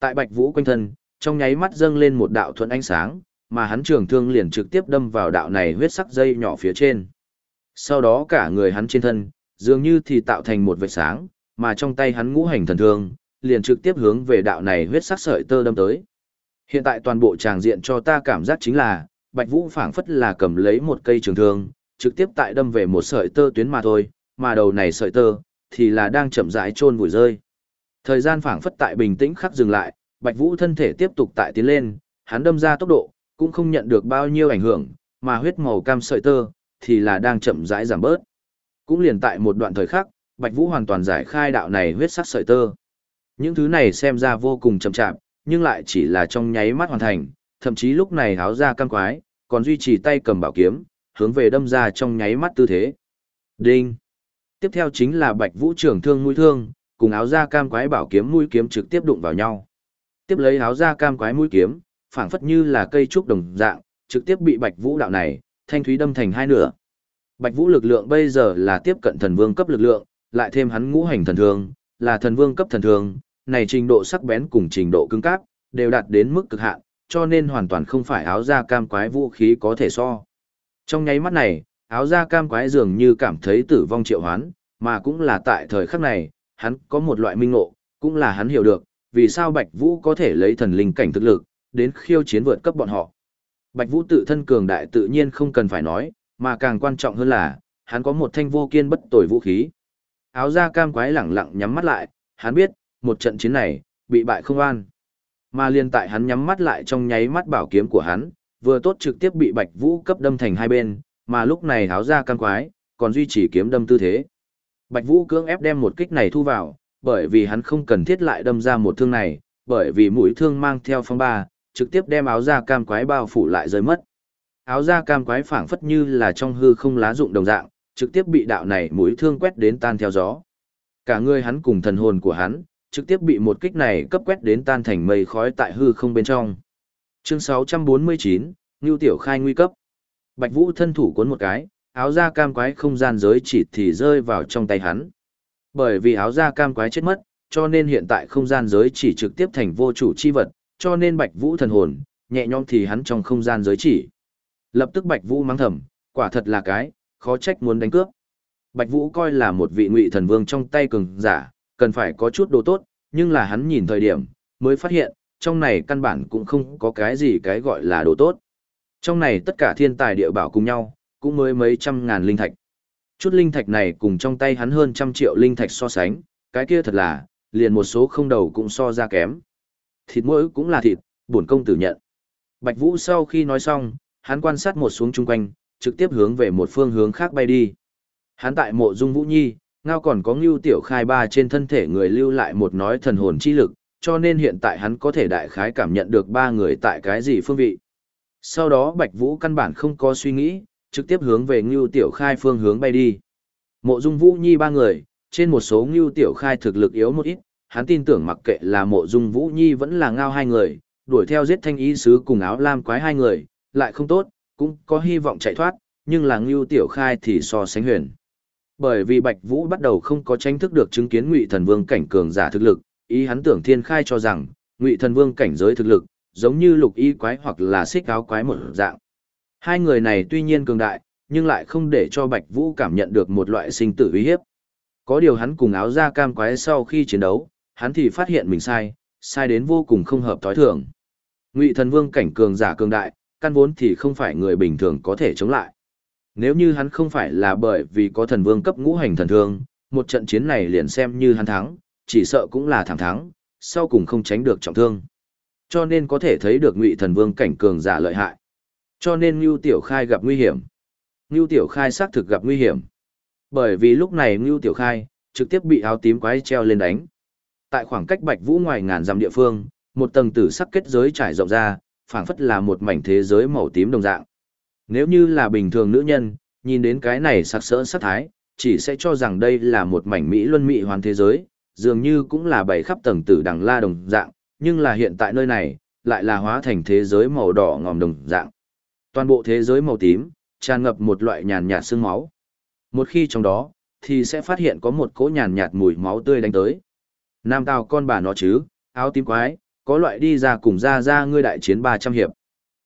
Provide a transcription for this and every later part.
Tại Bạch Vũ quanh thân, trong nháy mắt dâng lên một đạo thuận ánh sáng, mà hắn trường thương liền trực tiếp đâm vào đạo này huyết sắc dây nhỏ phía trên. Sau đó cả người hắn trên thân, dường như thì tạo thành một vệt sáng, mà trong tay hắn ngũ hành thần thương, liền trực tiếp hướng về đạo này huyết sắc sợi tơ đâm tới. Hiện tại toàn bộ tràng diện cho ta cảm giác chính là, Bạch Vũ phảng phất là cầm lấy một cây trường thương, trực tiếp tại đâm về một sợi tơ tuyến mà thôi, mà đầu này sợi tơ, thì là đang chậm rãi trôn vùi rơi. Thời gian phảng phất tại bình tĩnh khắc dừng lại, Bạch Vũ thân thể tiếp tục tại tiến lên, hắn đâm ra tốc độ, cũng không nhận được bao nhiêu ảnh hưởng, mà huyết màu cam sợi tơ, thì là đang chậm rãi giảm bớt. Cũng liền tại một đoạn thời khắc, Bạch Vũ hoàn toàn giải khai đạo này huyết sắc sợi tơ. Những thứ này xem ra vô cùng chậm chạp, nhưng lại chỉ là trong nháy mắt hoàn thành, thậm chí lúc này háo ra cam quái, còn duy trì tay cầm bảo kiếm, hướng về đâm ra trong nháy mắt tư thế. Đinh! Tiếp theo chính là Bạch Vũ trưởng thương mũi thương, cùng áo da cam quái bảo kiếm mũi kiếm trực tiếp đụng vào nhau. Tiếp lấy áo da cam quái mũi kiếm, phảng phất như là cây trúc đồng dạng, trực tiếp bị Bạch Vũ đạo này, thanh thúy đâm thành hai nửa. Bạch Vũ lực lượng bây giờ là tiếp cận thần vương cấp lực lượng, lại thêm hắn ngũ hành thần thương, là thần vương cấp thần thương, này trình độ sắc bén cùng trình độ cứng cáp, đều đạt đến mức cực hạn, cho nên hoàn toàn không phải áo da cam quái vũ khí có thể so. Trong nháy mắt này, áo da cam quái dường như cảm thấy tử vong triệu hoán, mà cũng là tại thời khắc này, hắn có một loại minh ngộ, cũng là hắn hiểu được, vì sao Bạch Vũ có thể lấy thần linh cảnh thực lực, đến khiêu chiến vượt cấp bọn họ. Bạch Vũ tự thân cường đại tự nhiên không cần phải nói, mà càng quan trọng hơn là, hắn có một thanh vô kiên bất tồi vũ khí. Áo da cam quái lẳng lặng nhắm mắt lại, hắn biết, một trận chiến này, bị bại không an. Mà liên tại hắn nhắm mắt lại trong nháy mắt bảo kiếm của hắn, vừa tốt trực tiếp bị Bạch Vũ cấp đâm thành hai bên, mà lúc này áo da cam quái, còn duy trì kiếm đâm tư thế. Bạch Vũ cưỡng ép đem một kích này thu vào, bởi vì hắn không cần thiết lại đâm ra một thương này, bởi vì mũi thương mang theo phong ba, trực tiếp đem áo da cam quái bao phủ lại rơi mất. Áo da cam quái phảng phất như là trong hư không lá dụng đồng dạng, trực tiếp bị đạo này mũi thương quét đến tan theo gió. Cả người hắn cùng thần hồn của hắn, trực tiếp bị một kích này cấp quét đến tan thành mây khói tại hư không bên trong. Chương 649, Ngưu Tiểu Khai nguy cấp. Bạch Vũ thân thủ cuốn một cái, áo da cam quái không gian giới chỉ thì rơi vào trong tay hắn. Bởi vì áo da cam quái chết mất, cho nên hiện tại không gian giới chỉ trực tiếp thành vô chủ chi vật, cho nên Bạch Vũ thần hồn, nhẹ nhõm thì hắn trong không gian giới chỉ. Lập tức Bạch Vũ mắng thầm, quả thật là cái, khó trách muốn đánh cướp. Bạch Vũ coi là một vị ngụy thần vương trong tay cường giả, cần phải có chút đồ tốt, nhưng là hắn nhìn thời điểm, mới phát hiện, trong này căn bản cũng không có cái gì cái gọi là đồ tốt. Trong này tất cả thiên tài địa bảo cùng nhau, cũng mới mấy trăm ngàn linh thạch. Chút linh thạch này cùng trong tay hắn hơn trăm triệu linh thạch so sánh, cái kia thật là, liền một số không đầu cũng so ra kém. Thịt mỗi cũng là thịt, bổn công tử nhận. Bạch Vũ sau khi nói xong, hắn quan sát một xuống chung quanh, trực tiếp hướng về một phương hướng khác bay đi. Hắn tại mộ dung Vũ Nhi, ngao còn có ngưu tiểu khai ba trên thân thể người lưu lại một nói thần hồn chi lực, cho nên hiện tại hắn có thể đại khái cảm nhận được ba người tại cái gì phương vị. Sau đó Bạch Vũ căn bản không có suy nghĩ, trực tiếp hướng về ngưu tiểu khai phương hướng bay đi. Mộ dung Vũ Nhi ba người, trên một số ngưu tiểu khai thực lực yếu một ít, hắn tin tưởng mặc kệ là mộ dung Vũ Nhi vẫn là ngao hai người, đuổi theo giết thanh ý sứ cùng áo lam quái hai người, lại không tốt, cũng có hy vọng chạy thoát, nhưng là ngưu tiểu khai thì so sánh huyền. Bởi vì Bạch Vũ bắt đầu không có tranh thức được chứng kiến Ngụy Thần Vương cảnh cường giả thực lực, ý hắn tưởng Thiên Khai cho rằng, Ngụy Thần Vương cảnh giới thực lực, giống như lục y quái hoặc là xích áo quái một dạng. Hai người này tuy nhiên cường đại, nhưng lại không để cho Bạch Vũ cảm nhận được một loại sinh tử uy hiếp. Có điều hắn cùng áo da cam quái sau khi chiến đấu, hắn thì phát hiện mình sai, sai đến vô cùng không hợp thói thường. Ngụy Thần Vương cảnh cường giả cường đại, căn vốn thì không phải người bình thường có thể chống lại. Nếu như hắn không phải là bởi vì có thần vương cấp ngũ hành thần thương, một trận chiến này liền xem như hắn thắng, chỉ sợ cũng là thẳng thắng, sau cùng không tránh được trọng thương. Cho nên có thể thấy được ngụy thần vương cảnh cường giả lợi hại. Cho nên Ngưu Tiểu Khai gặp nguy hiểm. Ngưu Tiểu Khai xác thực gặp nguy hiểm. Bởi vì lúc này Ngưu Tiểu Khai trực tiếp bị áo tím quái treo lên đánh. Tại khoảng cách Bạch Vũ ngoài ngàn dặm địa phương, một tầng tử sắc kết giới trải rộng ra, phảng phất là một mảnh thế giới màu tím đồng dạng. Nếu như là bình thường nữ nhân, nhìn đến cái này sặc sỡ sắc thái, chỉ sẽ cho rằng đây là một mảnh Mỹ luân Mỹ hoàn thế giới, dường như cũng là bảy khắp tầng tử đằng la đồng dạng, nhưng là hiện tại nơi này, lại là hóa thành thế giới màu đỏ ngòm đồng dạng. Toàn bộ thế giới màu tím, tràn ngập một loại nhàn nhạt sương máu. Một khi trong đó, thì sẽ phát hiện có một cỗ nhàn nhạt mùi máu tươi đánh tới. Nam tào con bà nó chứ, áo tím quái, có loại đi ra cùng ra ra ngươi đại chiến 300 hiệp.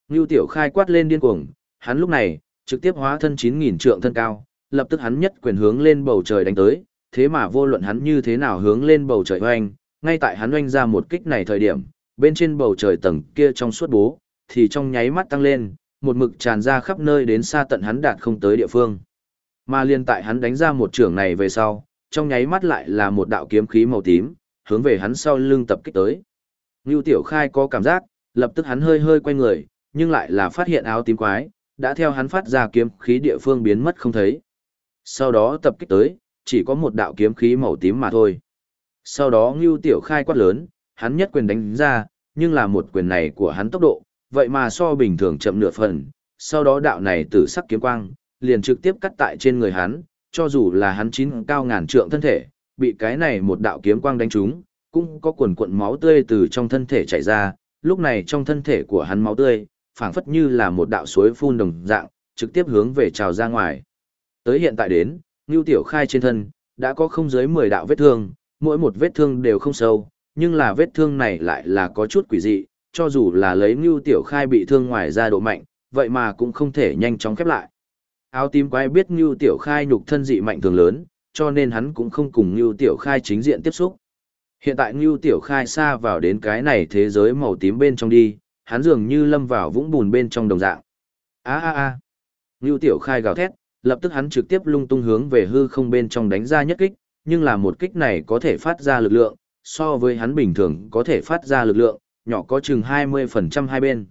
Ngưu Tiểu Khai quát lên điên cuồng, hắn lúc này, trực tiếp hóa thân 9.000 trượng thân cao, lập tức hắn nhất quyền hướng lên bầu trời đánh tới, thế mà vô luận hắn như thế nào hướng lên bầu trời oanh, ngay tại hắn oanh ra một kích này thời điểm, bên trên bầu trời tầng kia trong suốt bố, thì trong nháy mắt tăng lên, một mực tràn ra khắp nơi đến xa tận hắn đạt không tới địa phương. Mà liên tại hắn đánh ra một trường này về sau, trong nháy mắt lại là một đạo kiếm khí màu tím, hướng về hắn sau lưng tập kích tới. Ngưu Tiểu Khai có cảm giác, lập tức hắn hơi hơi quay người, nhưng lại là phát hiện áo tím quái, đã theo hắn phát ra kiếm khí địa phương biến mất không thấy. Sau đó tập kích tới, chỉ có một đạo kiếm khí màu tím mà thôi. Sau đó Ngưu Tiểu Khai quát lớn, hắn nhất quyền đánh ra, nhưng là một quyền này của hắn tốc độ, vậy mà so bình thường chậm nửa phần, sau đó đạo này tử sắc kiếm quang, liền trực tiếp cắt tại trên người hắn, cho dù là hắn chín cao ngàn trượng thân thể, bị cái này một đạo kiếm quang đánh trúng, cũng có quần cuộn máu tươi từ trong thân thể chảy ra, lúc này trong thân thể của hắn máu tươi, phảng phất như là một đạo suối phun đồng dạng, trực tiếp hướng về trào ra ngoài. Tới hiện tại đến, Ngưu Tiểu Khai trên thân, đã có không dưới 10 đạo vết thương, mỗi một vết thương đều không sâu, nhưng là vết thương này lại là có chút quỷ dị, cho dù là lấy Ngưu Tiểu Khai bị thương ngoài ra độ mạnh, vậy mà cũng không thể nhanh chóng khép lại. Áo tím quái biết Ngưu Tiểu Khai nhục thân dị mạnh thường lớn, cho nên hắn cũng không cùng Ngưu Tiểu Khai chính diện tiếp xúc. Hiện tại Ngưu Tiểu Khai xa vào đến cái này thế giới màu tím bên trong đi, hắn dường như lâm vào vũng bùn bên trong đồng dạng. A a a. Ngưu Tiểu Khai gào thét, lập tức hắn trực tiếp lung tung hướng về hư không bên trong đánh ra nhất kích, nhưng là một kích này có thể phát ra lực lượng, so với hắn bình thường có thể phát ra lực lượng, nhỏ có chừng 20% hai bên.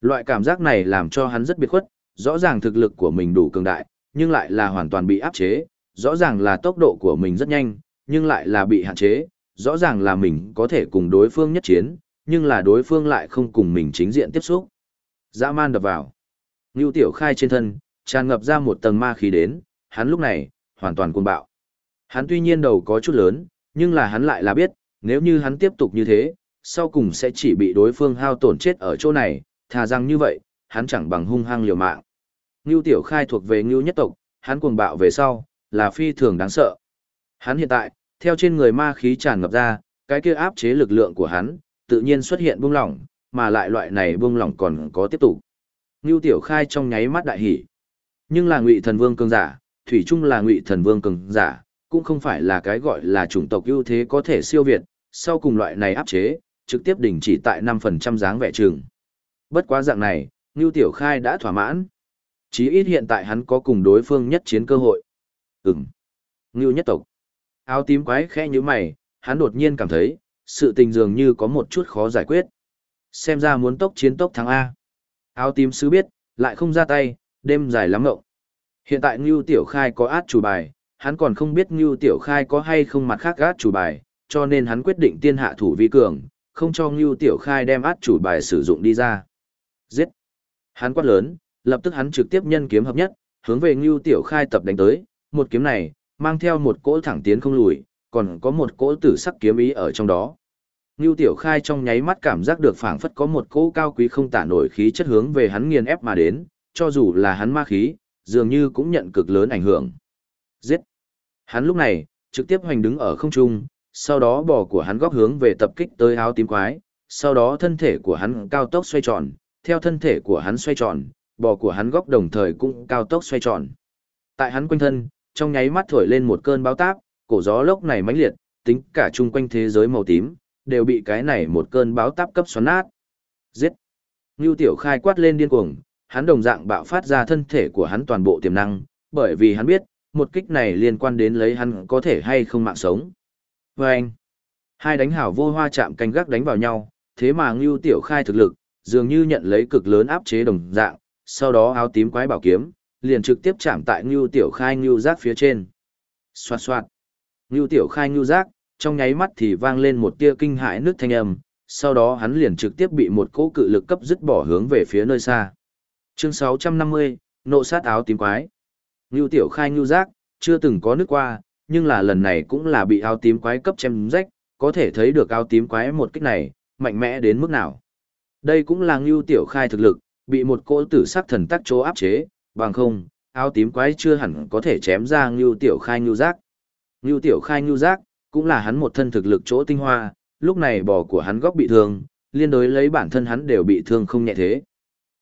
Loại cảm giác này làm cho hắn rất biệt khuất, rõ ràng thực lực của mình đủ cường đại, nhưng lại là hoàn toàn bị áp chế, rõ ràng là tốc độ của mình rất nhanh, nhưng lại là bị hạn chế, rõ ràng là mình có thể cùng đối phương nhất chiến, nhưng là đối phương lại không cùng mình chính diện tiếp xúc. Dã man đập vào. Ngưu Tiểu Khai trên thân, tràn ngập ra một tầng ma khí đến, hắn lúc này, hoàn toàn cuồng bạo. Hắn tuy nhiên đầu có chút lớn, nhưng là hắn lại là biết, nếu như hắn tiếp tục như thế, sau cùng sẽ chỉ bị đối phương hao tổn chết ở chỗ này, thà rằng như vậy, hắn chẳng bằng hung hăng liều mạng. Ngưu Tiểu Khai thuộc về Ngưu nhất tộc, hắn cuồng bạo về sau, là phi thường đáng sợ. Hắn hiện tại, theo trên người ma khí tràn ngập ra, cái kia áp chế lực lượng của hắn, tự nhiên xuất hiện buông lỏng, mà lại loại này buông lỏng còn có tiếp tục. Ngưu Tiểu Khai trong nháy mắt đại hỉ. Nhưng là Ngụy Thần Vương cường giả, thủy chung là Ngụy Thần Vương cường giả, cũng không phải là cái gọi là chủng tộc ưu thế có thể siêu việt, sau cùng loại này áp chế, trực tiếp đình chỉ tại 5% dáng vẻ trường. Bất quá dạng này, Ngưu Tiểu Khai đã thỏa mãn. Chí ít hiện tại hắn có cùng đối phương nhất chiến cơ hội. Ừm. Ngưu nhất tộc. Áo tím quái khẽ như mày, hắn đột nhiên cảm thấy, sự tình dường như có một chút khó giải quyết. Xem ra muốn tốc chiến tốc thắng A. Áo tím sứ biết, lại không ra tay, đêm dài lắm ngậu. Hiện tại Ngưu Tiểu Khai có át chủ bài, hắn còn không biết Ngưu Tiểu Khai có hay không mặt khác át chủ bài, cho nên hắn quyết định tiên hạ thủ vi cường, không cho Ngưu Tiểu Khai đem át chủ bài sử dụng đi ra. Giết! Hắn quát lớn, lập tức hắn trực tiếp nhân kiếm hợp nhất, hướng về Ngưu Tiểu Khai tập đánh tới, một kiếm này, mang theo một cỗ thẳng tiến không lùi, còn có một cỗ tử sắc kiếm ý ở trong đó. Ngưu Tiểu Khai trong nháy mắt cảm giác được phảng phất có một cỗ cao quý không tả nổi khí chất hướng về hắn nghiền ép mà đến, cho dù là hắn ma khí, dường như cũng nhận cực lớn ảnh hưởng. Giết! Hắn lúc này, trực tiếp hoành đứng ở không trung, sau đó bò của hắn góc hướng về tập kích tới áo tím quái, sau đó thân thể của hắn cao tốc xoay tròn, theo thân thể của hắn xoay tròn, bò của hắn góc đồng thời cũng cao tốc xoay tròn. Tại hắn quanh thân, trong nháy mắt thổi lên một cơn bão táp, cổ gió lốc này mãnh liệt, tính cả chung quanh thế giới màu tím, đều bị cái này một cơn bão táp cấp xoắn nát. Giết! Ngưu Tiểu Khai quát lên điên cuồng, hắn đồng dạng bạo phát ra thân thể của hắn toàn bộ tiềm năng, bởi vì hắn biết, một kích này liên quan đến lấy hắn có thể hay không mạng sống. Và anh, hai đánh hảo vô hoa chạm canh gác đánh vào nhau, thế mà Ngưu Tiểu Khai thực lực, dường như nhận lấy cực lớn áp chế đồng dạng, sau đó áo tím quái bảo kiếm, liền trực tiếp chạm tại Ngưu Tiểu Khai Ngưu Giác phía trên. Xoạt xoạt. Ngưu Tiểu Khai Ngưu Giác, trong nháy mắt thì vang lên một tia kinh hãi nước thanh âm, sau đó hắn liền trực tiếp bị một cỗ cự lực cấp dứt bỏ hướng về phía nơi xa. Chương 650, nộ sát áo tím quái. Ngưu Tiểu Khai Ngưu Giác, chưa từng có nước qua, nhưng là lần này cũng là bị áo tím quái cấp chém rách, có thể thấy được áo tím quái một kích này, mạnh mẽ đến mức nào. Đây cũng là Ngưu Tiểu Khai thực lực, bị một cỗ tử sắc thần tắc chỗ áp chế, bằng không, áo tím quái chưa hẳn có thể chém ra Ngưu Tiểu Khai Ngưu Giác. Ngưu Tiểu Khai Ngưu Giác, cũng là hắn một thân thực lực chỗ tinh hoa, lúc này bò của hắn góc bị thương, liên đối lấy bản thân hắn đều bị thương không nhẹ thế.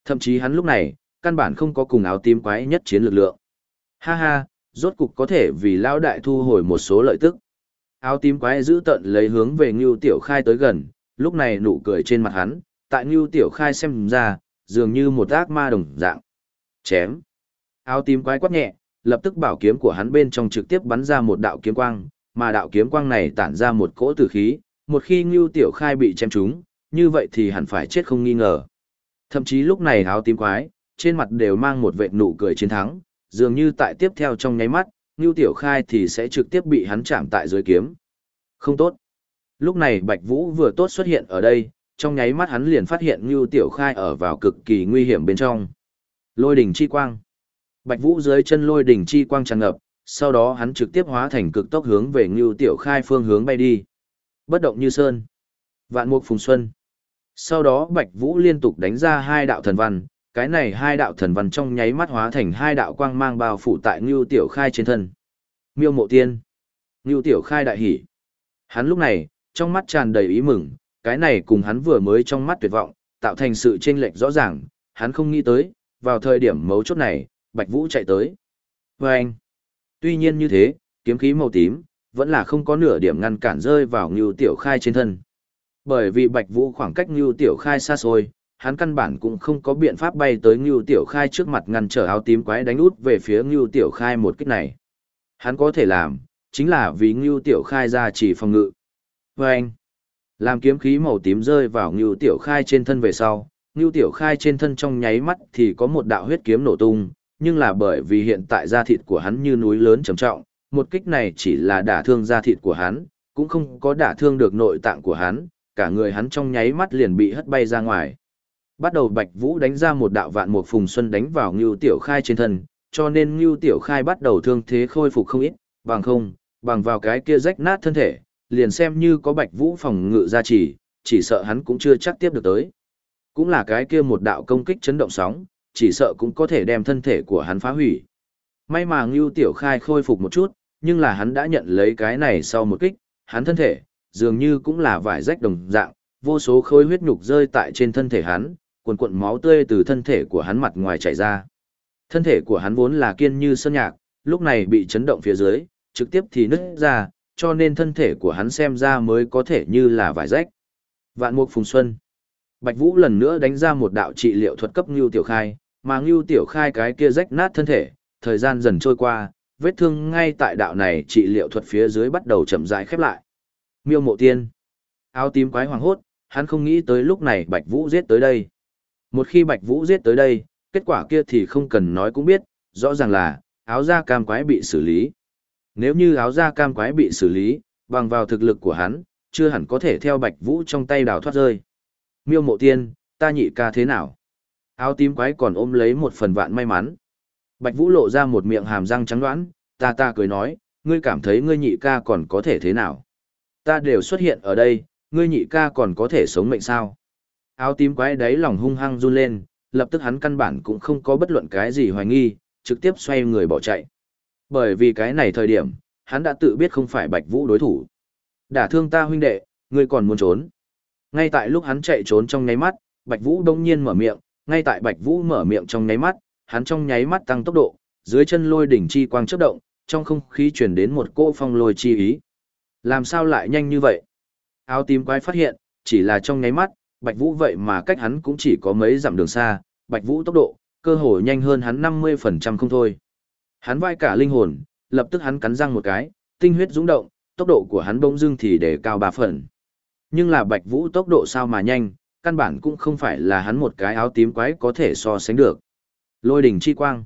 Thậm chí hắn lúc này, căn bản không có cùng áo tím quái nhất chiến lực lượng. Ha ha, rốt cục có thể vì lao đại thu hồi một số lợi tức. Áo tím quái giữ tận lấy hướng về Ngưu Tiểu Khai tới gần, lúc này nụ cười trên mặt hắn, tại Ngưu Tiểu Khai xem ra, dường như một ác ma đồng dạng. Chém. Áo tím quái quát nhẹ, lập tức bảo kiếm của hắn bên trong trực tiếp bắn ra một đạo kiếm quang, mà đạo kiếm quang này tản ra một cỗ tử khí, một khi Ngưu Tiểu Khai bị chém trúng, như vậy thì hẳn phải chết không nghi ngờ. Thậm chí lúc này áo tím quái, trên mặt đều mang một vệt nụ cười chiến thắng, dường như tại tiếp theo trong nháy mắt, Ngưu Tiểu Khai thì sẽ trực tiếp bị hắn chạm tại dưới kiếm. Không tốt. Lúc này Bạch Vũ vừa tốt xuất hiện ở đây, trong nháy mắt hắn liền phát hiện Ngưu Tiểu Khai ở vào cực kỳ nguy hiểm bên trong. Lôi đỉnh chi quang. Bạch Vũ dưới chân lôi đỉnh chi quang tràn ngập, sau đó hắn trực tiếp hóa thành cực tốc hướng về Ngưu Tiểu Khai phương hướng bay đi. Bất động như sơn. Vạn mục phùng xuân. Sau đó Bạch Vũ liên tục đánh ra hai đạo thần văn, cái này hai đạo thần văn trong nháy mắt hóa thành hai đạo quang mang bao phủ tại Ngưu Tiểu Khai trên thân. Miêu Mộ Tiên. Ngưu Tiểu Khai đại hỉ. Hắn lúc này, trong mắt tràn đầy ý mừng, cái này cùng hắn vừa mới trong mắt tuyệt vọng, tạo thành sự chênh lệch rõ ràng, hắn không nghĩ tới, vào thời điểm mấu chốt này, Bạch Vũ chạy tới. Và anh, tuy nhiên như thế, kiếm khí màu tím, vẫn là không có nửa điểm ngăn cản rơi vào Ngưu Tiểu Khai trên thân. Bởi vì Bạch Vũ khoảng cách Ngưu Tiểu Khai xa xôi, hắn căn bản cũng không có biện pháp bay tới Ngưu Tiểu Khai trước mặt ngăn trở áo tím quái đánh út về phía Ngưu Tiểu Khai một kích này. Hắn có thể làm, chính là vì Ngưu Tiểu Khai ra chỉ phòng ngự. Và anh, làm kiếm khí màu tím rơi vào Ngưu Tiểu Khai trên thân về sau, Ngưu Tiểu Khai trên thân trong nháy mắt thì có một đạo huyết kiếm nổ tung, nhưng là bởi vì hiện tại da thịt của hắn như núi lớn trầm trọng, một kích này chỉ là đả thương da thịt của hắn, cũng không có đả thương được nội tạng của hắn, cả người hắn trong nháy mắt liền bị hất bay ra ngoài. Bắt đầu Bạch Vũ đánh ra một đạo vạn một phùng xuân đánh vào Ngưu Tiểu Khai trên thân, cho nên Ngưu Tiểu Khai bắt đầu thương thế khôi phục không ít, bằng không, bằng vào cái kia rách nát thân thể, liền xem như có Bạch Vũ phòng ngự gia trì, chỉ sợ hắn cũng chưa chắc tiếp được tới. Cũng là cái kia một đạo công kích chấn động sóng, chỉ sợ cũng có thể đem thân thể của hắn phá hủy. May mà Ngưu Tiểu Khai khôi phục một chút, nhưng là hắn đã nhận lấy cái này sau một kích, hắn thân thể, dường như cũng là vải rách đồng dạng, vô số khối huyết nhục rơi tại trên thân thể hắn, cuồn cuộn máu tươi từ thân thể của hắn mặt ngoài chảy ra. Thân thể của hắn vốn là kiên như sơn nhạc, lúc này bị chấn động phía dưới, trực tiếp thì nứt ra, cho nên thân thể của hắn xem ra mới có thể như là vải rách. Vạn mục phùng xuân. Bạch Vũ lần nữa đánh ra một đạo trị liệu thuật cấp Ngưu Tiểu Khai, mà Ngưu Tiểu Khai cái kia rách nát thân thể, thời gian dần trôi qua, vết thương ngay tại đạo này trị liệu thuật phía dưới bắt đầu chậm rãi khép lại. Miêu Mộ Tiên. Áo tím quái hoàng hốt, hắn không nghĩ tới lúc này Bạch Vũ giết tới đây. Một khi Bạch Vũ giết tới đây, kết quả kia thì không cần nói cũng biết, rõ ràng là áo da cam quái bị xử lý. Nếu như áo da cam quái bị xử lý, bằng vào thực lực của hắn, chưa hẳn có thể theo Bạch Vũ trong tay đào thoát rơi. Miêu Mộ Tiên, ta nhị ca thế nào? Áo tím quái còn ôm lấy một phần vạn may mắn. Bạch Vũ lộ ra một miệng hàm răng trắng đoán, ta ta cười nói, ngươi cảm thấy ngươi nhị ca còn có thể thế nào? Ta đều xuất hiện ở đây, ngươi nhị ca còn có thể sống mệnh sao? Áo tím quái đáy lòng hung hăng run lên, lập tức hắn căn bản cũng không có bất luận cái gì hoài nghi, trực tiếp xoay người bỏ chạy. Bởi vì cái này thời điểm, hắn đã tự biết không phải Bạch Vũ đối thủ. Đả thương ta huynh đệ, ngươi còn muốn trốn. Ngay tại lúc hắn chạy trốn trong nháy mắt, Bạch Vũ đông nhiên mở miệng, ngay tại Bạch Vũ mở miệng trong nháy mắt, hắn trong nháy mắt tăng tốc độ, dưới chân lôi đỉnh chi quang chớp động, trong không khí truyền đến một cỗ phong lôi chi ý. Làm sao lại nhanh như vậy? Áo tím quái phát hiện, chỉ là trong nháy mắt, Bạch Vũ vậy mà cách hắn cũng chỉ có mấy dặm đường xa, Bạch Vũ tốc độ, cơ hồ nhanh hơn hắn 50% không thôi. Hắn vai cả linh hồn, lập tức hắn cắn răng một cái, tinh huyết dũng động, tốc độ của hắn bỗng dưng thì để cao 3 phần. Nhưng là Bạch Vũ tốc độ sao mà nhanh, căn bản cũng không phải là hắn một cái áo tím quái có thể so sánh được. Lôi đỉnh chi quang,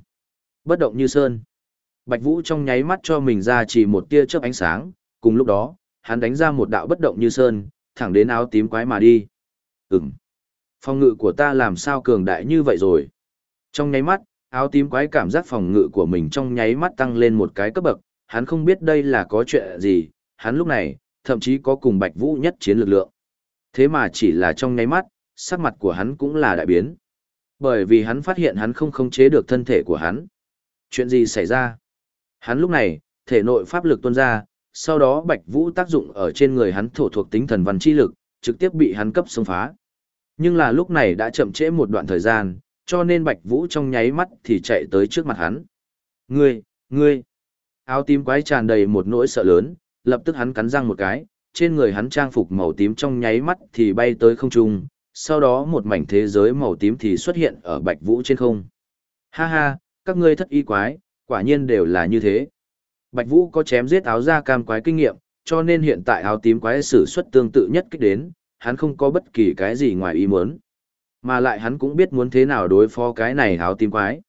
bất động như sơn. Bạch Vũ trong nháy mắt cho mình ra chỉ một tia chớp ánh sáng, cùng lúc đó, hắn đánh ra một đạo bất động như sơn, thẳng đến áo tím quái mà đi. Ừm. Phòng ngự của ta làm sao cường đại như vậy rồi? Trong nháy mắt, áo tím quái cảm giác phòng ngự của mình trong nháy mắt tăng lên một cái cấp bậc, hắn không biết đây là có chuyện gì, hắn lúc này, thậm chí có cùng Bạch Vũ nhất chiến lực lượng. Thế mà chỉ là trong nháy mắt, sắc mặt của hắn cũng là đại biến. Bởi vì hắn phát hiện hắn không khống chế được thân thể của hắn. Chuyện gì xảy ra? Hắn lúc này, thể nội pháp lực tuôn ra, sau đó Bạch Vũ tác dụng ở trên người hắn thổ thuộc tính thần văn chi lực, trực tiếp bị hắn cấp xông phá. Nhưng là lúc này đã chậm trễ một đoạn thời gian, cho nên Bạch Vũ trong nháy mắt thì chạy tới trước mặt hắn. Ngươi, ngươi! Áo tím quái tràn đầy một nỗi sợ lớn, lập tức hắn cắn răng một cái, trên người hắn trang phục màu tím trong nháy mắt thì bay tới không trung, sau đó một mảnh thế giới màu tím thì xuất hiện ở Bạch Vũ trên không. Ha ha, các ngươi thất y quái, quả nhiên đều là như thế. Bạch Vũ có chém giết áo da cam quái kinh nghiệm, cho nên hiện tại áo tím quái sử xuất tương tự nhất kích đến, hắn không có bất kỳ cái gì ngoài ý muốn. Mà lại hắn cũng biết muốn thế nào đối phó cái này háo tím quái.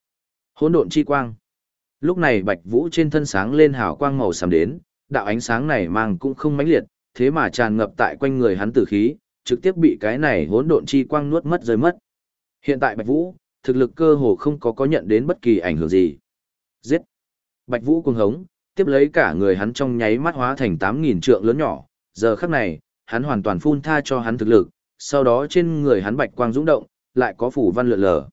Hỗn độn chi quang. Lúc này Bạch Vũ trên thân sáng lên hào quang màu xám đến, đạo ánh sáng này mang cũng không mãnh liệt, thế mà tràn ngập tại quanh người hắn tử khí, trực tiếp bị cái này hỗn độn chi quang nuốt mất rơi mất. Hiện tại Bạch Vũ, thực lực cơ hồ không có có nhận đến bất kỳ ảnh hưởng gì. Giết! Bạch Vũ cuồng hống, tiếp lấy cả người hắn trong nháy mắt hóa thành 8.000 trượng lớn nhỏ, giờ khắc này, hắn hoàn toàn phun tha cho hắn thực lực, sau đó trên người hắn bạch quang dũng động, lại có phủ văn lượn lờ.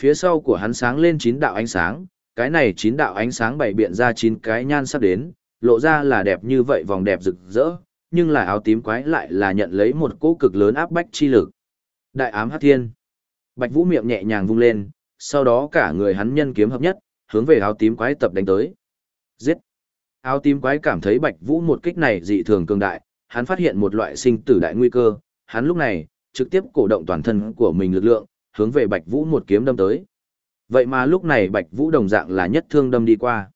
Phía sau của hắn sáng lên chín đạo ánh sáng, cái này chín đạo ánh sáng bày biện ra chín cái nhan sắp đến, lộ ra là đẹp như vậy vòng đẹp rực rỡ, nhưng là áo tím quái lại là nhận lấy một cỗ cực lớn áp bách chi lực. Đại ám hắc thiên. Bạch Vũ miệng nhẹ nhàng vung lên, sau đó cả người hắn nhân kiếm hợp nhất, hướng về áo tím quái tập đánh tới. Giết. Áo tím quái cảm thấy Bạch Vũ một kích này dị thường cường đại, hắn phát hiện một loại sinh tử đại nguy cơ, hắn lúc này trực tiếp cổ động toàn thân của mình lực lượng, hướng về Bạch Vũ một kiếm đâm tới. Vậy mà lúc này Bạch Vũ đồng dạng là nhất thương đâm đi qua.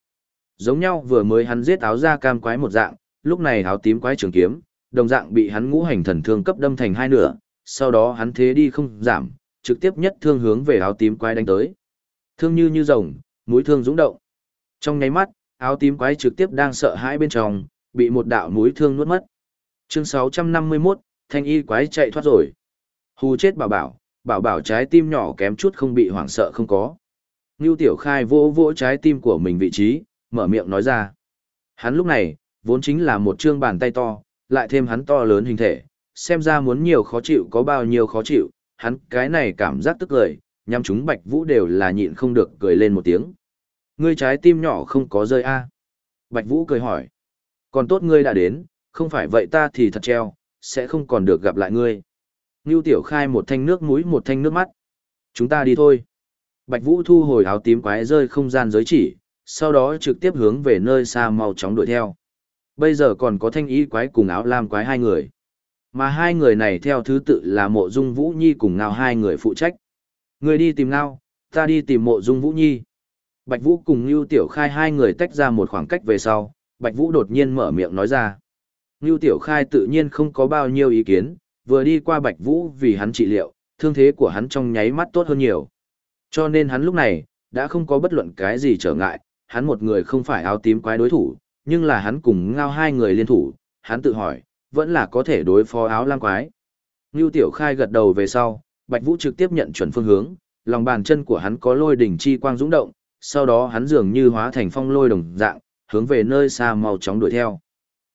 Giống nhau vừa mới hắn giết áo da cam quái một dạng, lúc này áo tím quái trường kiếm, đồng dạng bị hắn ngũ hành thần thương cấp đâm thành hai nửa, sau đó hắn thế đi không giảm, trực tiếp nhất thương hướng về áo tím quái đánh tới. Thương như như rồng, mũi thương dũng động. Trong nháy mắt, áo tím quái trực tiếp đang sợ hãi bên trong, bị một đạo mũi thương nuốt mất. Chương 651, thanh y quái chạy thoát rồi. Hù chết bảo bảo, bảo bảo trái tim nhỏ kém chút không bị hoảng sợ không có. Ngưu Tiểu Khai vỗ vỗ trái tim của mình vị trí, mở miệng nói ra. Hắn lúc này, vốn chính là một trương bàn tay to, lại thêm hắn to lớn hình thể, xem ra muốn nhiều khó chịu có bao nhiêu khó chịu, hắn cái này cảm giác tức cười, nhằm chúng Bạch Vũ đều là nhịn không được cười lên một tiếng. Ngươi trái tim nhỏ không có rơi a? Bạch Vũ cười hỏi. Còn tốt ngươi đã đến, không phải vậy ta thì thật treo, sẽ không còn được gặp lại ngươi. Ngưu Tiểu Khai một thanh nước mũi một thanh nước mắt. Chúng ta đi thôi. Bạch Vũ thu hồi áo tím quái rơi không gian giới chỉ, sau đó trực tiếp hướng về nơi xa mau chóng đuổi theo. Bây giờ còn có thanh y quái cùng áo lam quái hai người. Mà hai người này theo thứ tự là mộ dung Vũ Nhi cùng ngao hai người phụ trách. Người đi tìm ngao, ta đi tìm mộ dung Vũ Nhi. Bạch Vũ cùng Ngưu Tiểu Khai hai người tách ra một khoảng cách về sau, Bạch Vũ đột nhiên mở miệng nói ra. Ngưu Tiểu Khai tự nhiên không có bao nhiêu ý kiến, vừa đi qua Bạch Vũ vì hắn trị liệu, thương thế của hắn trong nháy mắt tốt hơn nhiều. Cho nên hắn lúc này, đã không có bất luận cái gì trở ngại, hắn một người không phải áo tím quái đối thủ, nhưng là hắn cùng ngao hai người liên thủ, hắn tự hỏi, vẫn là có thể đối phó áo lam quái. Ngưu Tiểu Khai gật đầu về sau, Bạch Vũ trực tiếp nhận chuẩn phương hướng, lòng bàn chân của hắn có lôi đỉnh chi quang dũng động, sau đó hắn dường như hóa thành phong lôi đồng dạng, hướng về nơi xa mau chóng đuổi theo.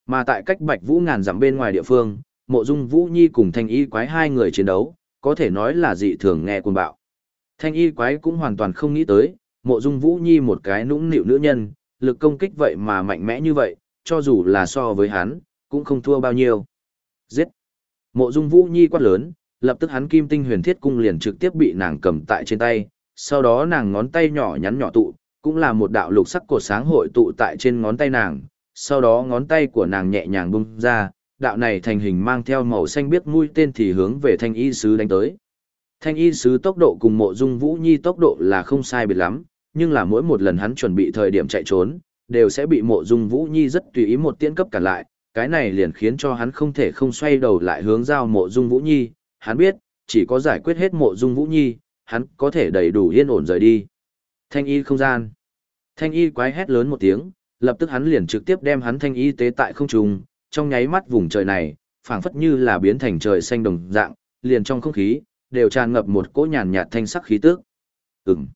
Mà tại cách Bạch Vũ ngàn dặm bên ngoài địa phương, Mộ Dung Vũ Nhi cùng Thanh Y quái hai người chiến đấu, có thể nói là dị thường nghe cuồng bạo. Thanh Y quái cũng hoàn toàn không nghĩ tới, Mộ Dung Vũ Nhi một cái nũng nịu nữ nhân, lực công kích vậy mà mạnh mẽ như vậy, cho dù là so với hắn, cũng không thua bao nhiêu. Giết! Mộ Dung Vũ Nhi quát lớn, lập tức hắn kim tinh huyền thiết cung liền trực tiếp bị nàng cầm tại trên tay, sau đó nàng ngón tay nhỏ nhắn nhỏ tụ, cũng là một đạo lục sắc cột sáng hội tụ tại trên ngón tay nàng, sau đó ngón tay của nàng nhẹ nhàng bung ra, đạo này thành hình mang theo màu xanh biết mũi tên thì hướng về thanh y sứ đánh tới. Thanh y sứ tốc độ cùng mộ dung vũ nhi tốc độ là không sai biệt lắm, nhưng là mỗi một lần hắn chuẩn bị thời điểm chạy trốn, đều sẽ bị mộ dung vũ nhi rất tùy ý một tiễn cấp cản lại, cái này liền khiến cho hắn không thể không xoay đầu lại hướng giao mộ dung vũ nhi, hắn biết, chỉ có giải quyết hết mộ dung vũ nhi, hắn có thể đầy đủ yên ổn rời đi. Thanh y không gian. Thanh y quái hét lớn một tiếng, lập tức hắn liền trực tiếp đem hắn thanh y tế tại không trung, trong nháy mắt vùng trời này, phảng phất như là biến thành trời xanh đồng dạng, liền trong không khí, đều tràn ngập một cỗ nhàn nhạt thanh sắc khí tức. Ừm.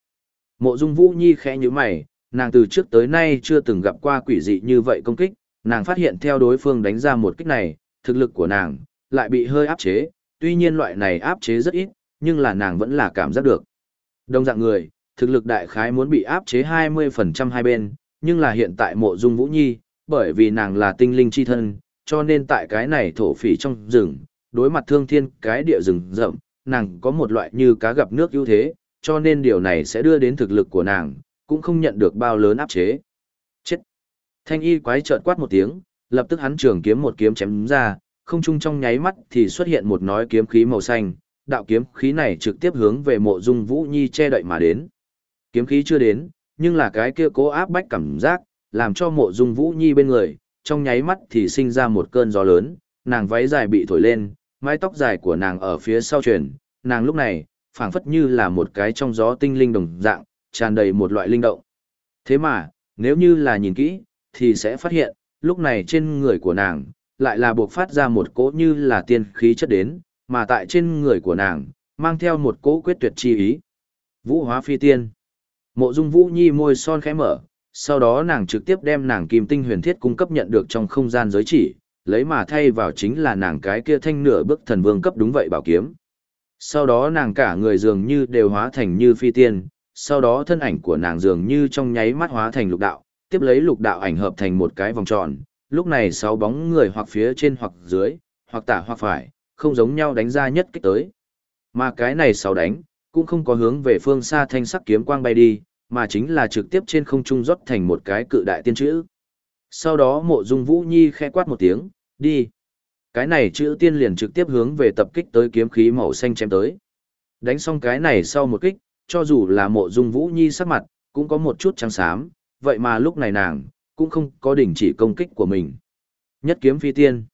Mộ Dung Vũ Nhi khẽ nhíu mày, nàng từ trước tới nay chưa từng gặp qua quỷ dị như vậy công kích, nàng phát hiện theo đối phương đánh ra một kích này, thực lực của nàng lại bị hơi áp chế, tuy nhiên loại này áp chế rất ít, nhưng là nàng vẫn là cảm giác được. Đồng dạng người, thực lực đại khái muốn bị áp chế 20% hai bên, nhưng là hiện tại mộ dung Vũ Nhi, bởi vì nàng là tinh linh chi thân, cho nên tại cái này thổ phỉ trong rừng, đối mặt thương thiên cái địa rừng rậm, nàng có một loại như cá gặp nước ưu thế, cho nên điều này sẽ đưa đến thực lực của nàng, cũng không nhận được bao lớn áp chế. Chết! Thanh y quái trợn quát một tiếng, lập tức hắn trường kiếm một kiếm chém ra, không trung trong nháy mắt thì xuất hiện một nói kiếm khí màu xanh, đạo kiếm khí này trực tiếp hướng về mộ dung vũ nhi che đậy mà đến. Kiếm khí chưa đến, nhưng là cái kia cố áp bách cảm giác, làm cho mộ dung vũ nhi bên người, trong nháy mắt thì sinh ra một cơn gió lớn, nàng váy dài bị thổi lên, mái tóc dài của nàng ở phía sau truyền, nàng lúc này, phảng phất như là một cái trong gió tinh linh đồng dạng, tràn đầy một loại linh động. Thế mà, nếu như là nhìn kỹ, thì sẽ phát hiện, lúc này trên người của nàng, lại là buộc phát ra một cỗ như là tiên khí chất đến, mà tại trên người của nàng, mang theo một cỗ quyết tuyệt chi ý. Vũ hóa phi tiên. Mộ dung vũ nhi môi son khẽ mở, sau đó nàng trực tiếp đem nàng kim tinh huyền thiết cung cấp nhận được trong không gian giới chỉ, lấy mà thay vào chính là nàng cái kia thanh nửa bức thần vương cấp đúng vậy bảo kiếm. Sau đó nàng cả người dường như đều hóa thành như phi tiên, sau đó thân ảnh của nàng dường như trong nháy mắt hóa thành lục đạo, tiếp lấy lục đạo ảnh hợp thành một cái vòng tròn, lúc này sáu bóng người hoặc phía trên hoặc dưới, hoặc tả hoặc phải, không giống nhau đánh ra nhất kích tới. Mà cái này sáu đánh, cũng không có hướng về phương xa thanh sắc kiếm quang bay đi, mà chính là trực tiếp trên không trung rót thành một cái cự đại tiên chữ. Sau đó mộ dung vũ nhi khẽ quát một tiếng, đi. Cái này chữ tiên liền trực tiếp hướng về tập kích tới kiếm khí màu xanh chém tới. Đánh xong cái này sau một kích, cho dù là mộ dung vũ nhi sắc mặt, cũng có một chút trắng xám, vậy mà lúc này nàng, cũng không có đình chỉ công kích của mình. Nhất kiếm phi tiên.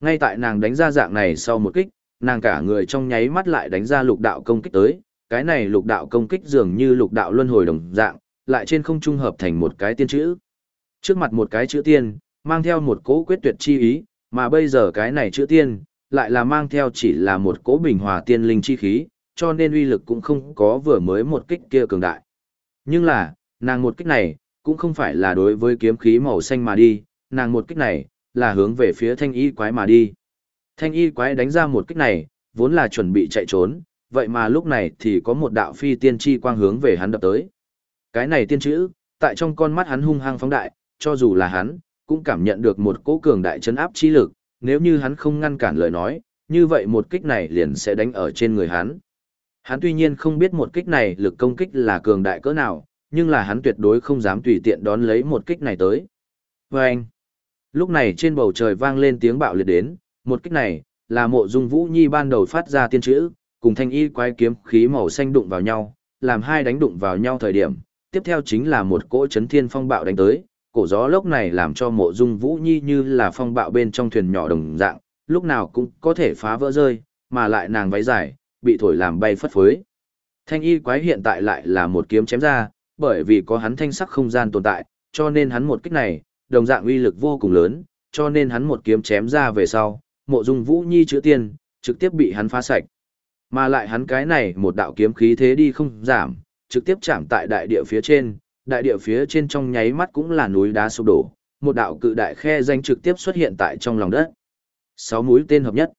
Ngay tại nàng đánh ra dạng này sau một kích, nàng cả người trong nháy mắt lại đánh ra lục đạo công kích tới, cái này lục đạo công kích dường như lục đạo luân hồi đồng dạng, lại trên không trung hợp thành một cái tiên chữ. Trước mặt một cái chữ tiên, mang theo một cố quyết tuyệt chi ý, mà bây giờ cái này chữ tiên, lại là mang theo chỉ là một cố bình hòa tiên linh chi khí, cho nên uy lực cũng không có vừa mới một kích kia cường đại. Nhưng là, nàng một kích này, cũng không phải là đối với kiếm khí màu xanh mà đi, nàng một kích này, là hướng về phía thanh y quái mà đi. Thanh y quái đánh ra một kích này, vốn là chuẩn bị chạy trốn, vậy mà lúc này thì có một đạo phi tiên chi quang hướng về hắn đập tới. Cái này tiên chữ, tại trong con mắt hắn hung hăng phóng đại, cho dù là hắn, cũng cảm nhận được một cỗ cường đại chấn áp chi lực, nếu như hắn không ngăn cản lời nói, như vậy một kích này liền sẽ đánh ở trên người hắn. Hắn tuy nhiên không biết một kích này lực công kích là cường đại cỡ nào, nhưng là hắn tuyệt đối không dám tùy tiện đón lấy một kích này tới. Và anh, lúc này trên bầu trời vang lên tiếng bạo liệt đến, một kích này, là mộ dung vũ nhi ban đầu phát ra tiên chữ, cùng thanh y quái kiếm khí màu xanh đụng vào nhau, làm hai đánh đụng vào nhau thời điểm, tiếp theo chính là một cỗ chấn thiên phong bạo đánh tới, cổ gió lốc này làm cho mộ dung vũ nhi như là phong bạo bên trong thuyền nhỏ đồng dạng, lúc nào cũng có thể phá vỡ rơi, mà lại nàng váy dài, bị thổi làm bay phất phới. Thanh y quái hiện tại lại là một kiếm chém ra, bởi vì có hắn thanh sắc không gian tồn tại, cho nên hắn một kích này, đồng dạng uy lực vô cùng lớn, cho nên hắn một kiếm chém ra về sau, mộ dung vũ nhi chữa tiên, trực tiếp bị hắn phá sạch. Mà lại hắn cái này một đạo kiếm khí thế đi không giảm, trực tiếp chạm tại đại địa phía trên, đại địa phía trên trong nháy mắt cũng là núi đá sụp đổ, một đạo cự đại khe danh trực tiếp xuất hiện tại trong lòng đất. Sáu mũi tên hợp nhất.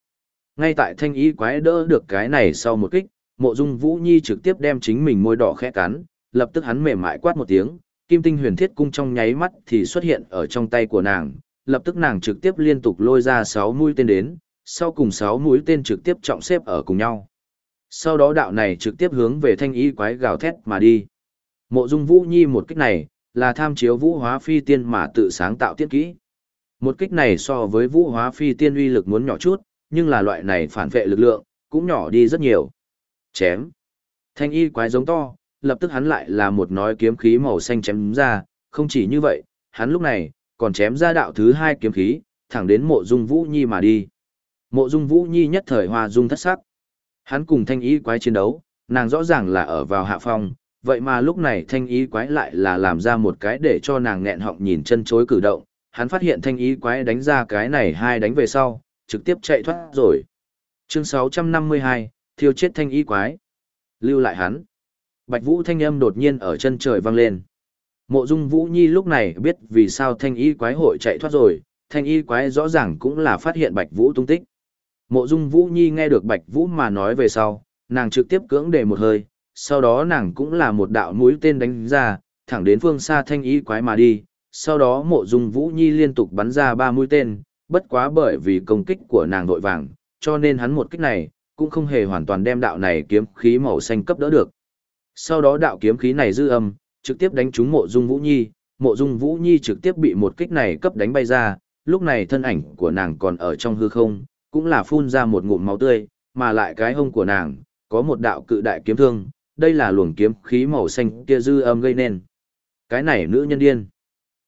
Ngay tại thanh ý quái đỡ được cái này sau một kích, mộ dung vũ nhi trực tiếp đem chính mình môi đỏ khẽ cắn, lập tức hắn mềm mại quát một tiếng, kim tinh huyền thiết cung trong nháy mắt thì xuất hiện ở trong tay của nàng, lập tức nàng trực tiếp liên tục lôi ra sáu mũi tên đến, sau cùng sáu mũi tên trực tiếp trọng xếp ở cùng nhau. Sau đó đạo này trực tiếp hướng về thanh y quái gào thét mà đi. Mộ dung vũ nhi một kích này, là tham chiếu vũ hóa phi tiên mà tự sáng tạo tiết kỹ. Một kích này so với vũ hóa phi tiên uy lực muốn nhỏ chút, nhưng là loại này phản vệ lực lượng, cũng nhỏ đi rất nhiều. Chém. Thanh y quái giống to, lập tức hắn lại là một nói kiếm khí màu xanh chém ra, không chỉ như vậy, hắn lúc này, còn chém ra đạo thứ hai kiếm khí, thẳng đến mộ dung vũ nhi mà đi. Mộ dung vũ nhi nhất thời hoa dung thất sắc. Hắn cùng thanh y quái chiến đấu, nàng rõ ràng là ở vào hạ phong, vậy mà lúc này thanh y quái lại là làm ra một cái để cho nàng nghẹn họng nhìn chân chối cử động. Hắn phát hiện thanh y quái đánh ra cái này hai đánh về sau, trực tiếp chạy thoát rồi. Chương 652, thiêu chết thanh y quái. Lưu lại hắn. Bạch Vũ thanh âm đột nhiên ở chân trời vang lên. Mộ Dung Vũ Nhi lúc này biết vì sao thanh y quái hội chạy thoát rồi, thanh y quái rõ ràng cũng là phát hiện Bạch Vũ tung tích. Mộ Dung Vũ Nhi nghe được Bạch Vũ mà nói về sau, nàng trực tiếp cưỡng để một hơi, sau đó nàng cũng là một đạo mũi tên đánh ra, thẳng đến phương xa thanh y quái mà đi. Sau đó Mộ Dung Vũ Nhi liên tục bắn ra ba mũi tên, bất quá bởi vì công kích của nàng nội vàng, cho nên hắn một kích này, cũng không hề hoàn toàn đem đạo này kiếm khí màu xanh cấp đỡ được. Sau đó đạo kiếm khí này dư âm, trực tiếp đánh trúng mộ dung Vũ Nhi, mộ dung Vũ Nhi trực tiếp bị một kích này cấp đánh bay ra, lúc này thân ảnh của nàng còn ở trong hư không, cũng là phun ra một ngụm máu tươi, mà lại cái hông của nàng, có một đạo cự đại kiếm thương, đây là luồng kiếm khí màu xanh kia dư âm gây nên. Cái này nữ nhân điên.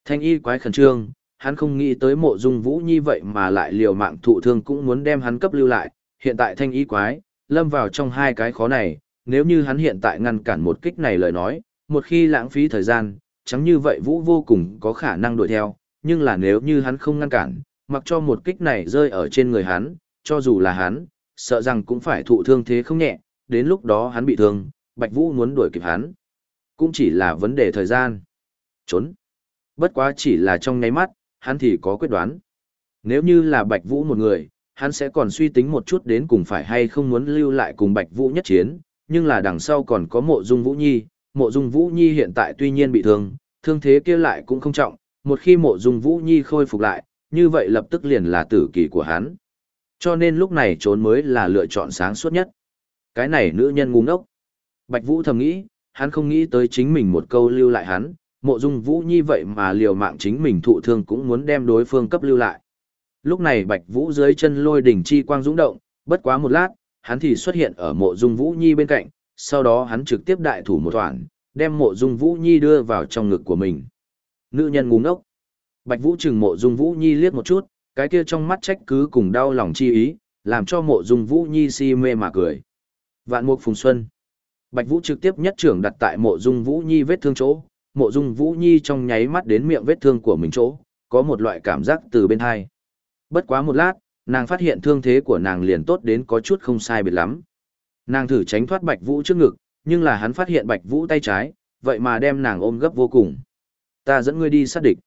Thanh y quái khẩn trương, hắn không nghĩ tới mộ dung vũ như vậy mà lại liều mạng thụ thương cũng muốn đem hắn cấp lưu lại, hiện tại thanh y quái, lâm vào trong hai cái khó này, nếu như hắn hiện tại ngăn cản một kích này lời nói, một khi lãng phí thời gian, chẳng như vậy vũ vô cùng có khả năng đuổi theo, nhưng là nếu như hắn không ngăn cản, mặc cho một kích này rơi ở trên người hắn, cho dù là hắn, sợ rằng cũng phải thụ thương thế không nhẹ, đến lúc đó hắn bị thương, Bạch Vũ muốn đuổi kịp hắn, cũng chỉ là vấn đề thời gian. Trốn. Bất quá chỉ là trong nháy mắt, hắn thì có quyết đoán. Nếu như là Bạch Vũ một người, hắn sẽ còn suy tính một chút đến cùng phải hay không muốn lưu lại cùng Bạch Vũ nhất chiến, nhưng là đằng sau còn có mộ dung Vũ Nhi, mộ dung Vũ Nhi hiện tại tuy nhiên bị thương, thương thế kia lại cũng không trọng, một khi mộ dung Vũ Nhi khôi phục lại, như vậy lập tức liền là tử kỳ của hắn. Cho nên lúc này trốn mới là lựa chọn sáng suốt nhất. Cái này nữ nhân ngu ngốc. Bạch Vũ thầm nghĩ, hắn không nghĩ tới chính mình một câu lưu lại hắn, mộ dung Vũ Nhi vậy mà liều mạng chính mình thụ thương cũng muốn đem đối phương cấp lưu lại. Lúc này Bạch Vũ dưới chân lôi đỉnh chi quang dũng động, bất quá một lát, hắn thì xuất hiện ở mộ dung Vũ Nhi bên cạnh, sau đó hắn trực tiếp đại thủ một toàn, đem mộ dung Vũ Nhi đưa vào trong ngực của mình. Nữ nhân ngu ngốc. Bạch Vũ trừng mộ dung Vũ Nhi liếc một chút, cái kia trong mắt trách cứ cùng đau lòng chi ý, làm cho mộ dung Vũ Nhi si mê mà cười. Vạn mục phùng xuân. Bạch Vũ trực tiếp nhất trưởng đặt tại mộ dung Vũ Nhi vết thương chỗ, mộ dung Vũ Nhi trong nháy mắt đến miệng vết thương của mình chỗ, có một loại cảm giác từ bên hai. Bất quá một lát, nàng phát hiện thương thế của nàng liền tốt đến có chút không sai biệt lắm. Nàng thử tránh thoát Bạch Vũ trước ngực, nhưng là hắn phát hiện Bạch Vũ tay trái, vậy mà đem nàng ôm gấp vô cùng. Ta dẫn ngươi đi sát địch.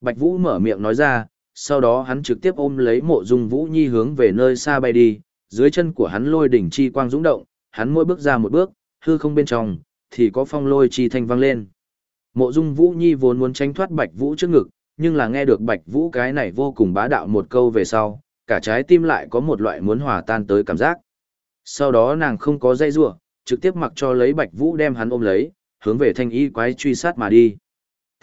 Bạch Vũ mở miệng nói ra, sau đó hắn trực tiếp ôm lấy mộ dung Vũ Nhi hướng về nơi xa bay đi, dưới chân của hắn lôi đỉnh chi quang dũng động, hắn mỗi bước ra một bước, hư không bên trong, thì có phong lôi chi thanh vang lên. Mộ dung Vũ Nhi vốn muốn tránh thoát Bạch Vũ trước ngực, nhưng là nghe được Bạch Vũ cái này vô cùng bá đạo một câu về sau, cả trái tim lại có một loại muốn hòa tan tới cảm giác. Sau đó nàng không có dây rủa, trực tiếp mặc cho lấy Bạch Vũ đem hắn ôm lấy, hướng về thanh y quái truy sát mà đi.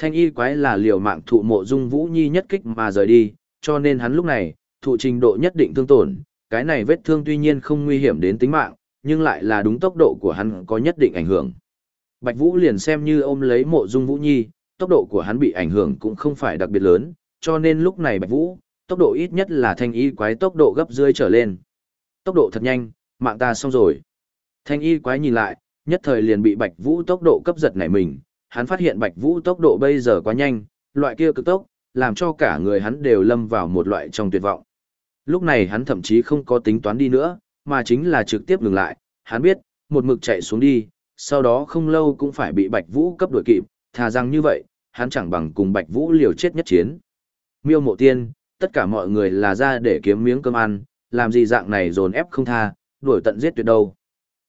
Thanh y quái là liều mạng thụ mộ dung Vũ Nhi nhất kích mà rời đi, cho nên hắn lúc này, thụ trình độ nhất định thương tổn, cái này vết thương tuy nhiên không nguy hiểm đến tính mạng, nhưng lại là đúng tốc độ của hắn có nhất định ảnh hưởng. Bạch Vũ liền xem như ôm lấy mộ dung Vũ Nhi, tốc độ của hắn bị ảnh hưởng cũng không phải đặc biệt lớn, cho nên lúc này Bạch Vũ, tốc độ ít nhất là thanh y quái tốc độ gấp rưỡi trở lên. Tốc độ thật nhanh, mạng ta xong rồi. Thanh y quái nhìn lại, nhất thời liền bị Bạch Vũ tốc độ cấp giật nảy mình, hắn phát hiện Bạch Vũ tốc độ bây giờ quá nhanh, loại kia cực tốc, làm cho cả người hắn đều lâm vào một loại trong tuyệt vọng. Lúc này hắn thậm chí không có tính toán đi nữa, mà chính là trực tiếp ngừng lại, hắn biết, một mực chạy xuống đi, sau đó không lâu cũng phải bị Bạch Vũ cấp đuổi kịp, thà rằng như vậy, hắn chẳng bằng cùng Bạch Vũ liều chết nhất chiến. Miêu Mộ Tiên, tất cả mọi người là ra để kiếm miếng cơm ăn, làm gì dạng này dồn ép không tha, đuổi tận giết tuyệt đâu.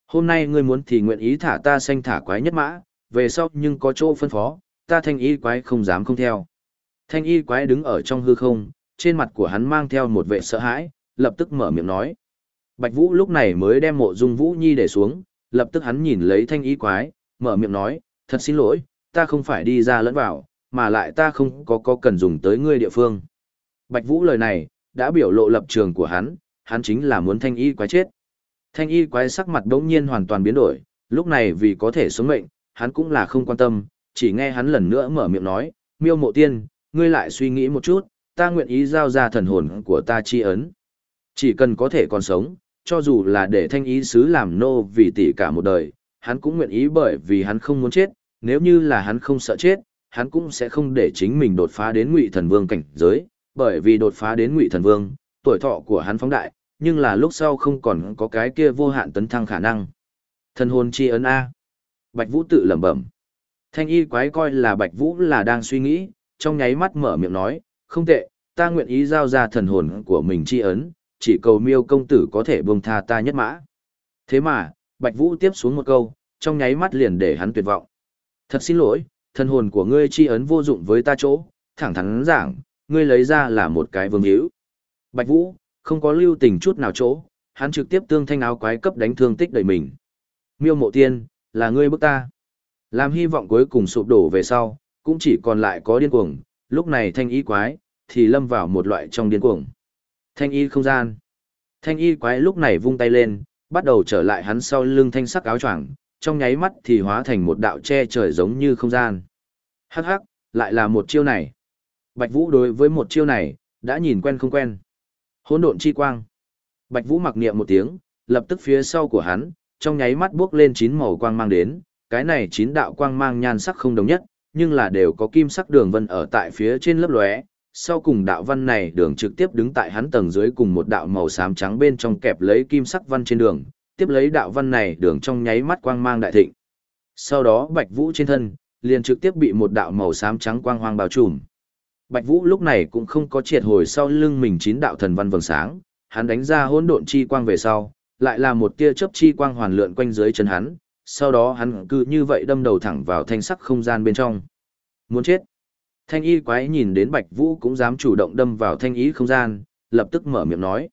Hôm nay ngươi muốn thì nguyện ý thả ta xanh thả quái nhất mã, về sau nhưng có chỗ phân phó, ta thanh y quái không dám không theo. Thanh y quái đứng ở trong hư không, trên mặt của hắn mang theo một vẻ sợ hãi, lập tức mở miệng nói. Bạch Vũ lúc này mới đem mộ dung Vũ Nhi để xuống, lập tức hắn nhìn lấy thanh y quái, mở miệng nói, thật xin lỗi, ta không phải đi ra lẫn vào, mà lại ta không có có cần dùng tới ngươi địa phương. Bạch Vũ lời này, đã biểu lộ lập trường của hắn, hắn chính là muốn thanh y quái chết. Thanh y quái sắc mặt đống nhiên hoàn toàn biến đổi, lúc này vì có thể sống mệnh, hắn cũng là không quan tâm, chỉ nghe hắn lần nữa mở miệng nói, miêu mộ tiên, ngươi lại suy nghĩ một chút, ta nguyện ý giao ra thần hồn của ta chi ấn. Chỉ cần có thể còn sống, cho dù là để thanh ý sứ làm nô vì tỷ cả một đời, hắn cũng nguyện ý bởi vì hắn không muốn chết, nếu như là hắn không sợ chết, hắn cũng sẽ không để chính mình đột phá đến ngụy thần vương cảnh giới, bởi vì đột phá đến ngụy thần vương, tuổi thọ của hắn phóng đại, nhưng là lúc sau không còn có cái kia vô hạn tấn thăng khả năng. Thần hồn chi ấn A. Bạch Vũ tự lẩm bẩm. Thanh y quái coi là Bạch Vũ là đang suy nghĩ, trong nháy mắt mở miệng nói, không tệ, ta nguyện ý giao ra thần hồn của mình chi ấn, chỉ cầu miêu công tử có thể buông tha ta nhất mã. Thế mà, Bạch Vũ tiếp xuống một câu, trong nháy mắt liền để hắn tuyệt vọng. Thật xin lỗi, thần hồn của ngươi chi ấn vô dụng với ta chỗ, thẳng thắn giảng, ngươi lấy ra là một cái vương hữu. Bạch Vũ, không có lưu tình chút nào chỗ, hắn trực tiếp tương thanh áo quái cấp đánh thương tích đầy mình. Miêu mộ tiên, là ngươi bức ta. Làm hy vọng cuối cùng sụp đổ về sau, cũng chỉ còn lại có điên cuồng, lúc này thanh y quái, thì lâm vào một loại trong điên cuồng. Thanh y không gian. Thanh y quái lúc này vung tay lên, bắt đầu trở lại hắn sau lưng thanh sắc áo choàng, trong nháy mắt thì hóa thành một đạo che trời giống như không gian. Hắc hắc, lại là một chiêu này. Bạch Vũ đối với một chiêu này, đã nhìn quen không quen. Hỗn độn chi quang. Bạch Vũ mặc niệm một tiếng, lập tức phía sau của hắn, trong nháy mắt bước lên chín màu quang mang đến, cái này chín đạo quang mang nhan sắc không đồng nhất, nhưng là đều có kim sắc đường vân ở tại phía trên lớp lóe. Sau cùng đạo văn này đường trực tiếp đứng tại hắn tầng dưới cùng một đạo màu xám trắng bên trong kẹp lấy kim sắc văn trên đường, tiếp lấy đạo văn này đường trong nháy mắt quang mang đại thịnh. Sau đó Bạch Vũ trên thân, liền trực tiếp bị một đạo màu xám trắng quang hoang bao trùm. Bạch Vũ lúc này cũng không có triệt hồi sau lưng mình chín đạo thần văn vầng sáng, hắn đánh ra hỗn độn chi quang về sau, lại là một tia chớp chi quang hoàn lượn quanh dưới chân hắn, sau đó hắn cứ như vậy đâm đầu thẳng vào thanh sắc không gian bên trong. Muốn chết. Thanh y quái nhìn đến Bạch Vũ cũng dám chủ động đâm vào thanh ý không gian, lập tức mở miệng nói.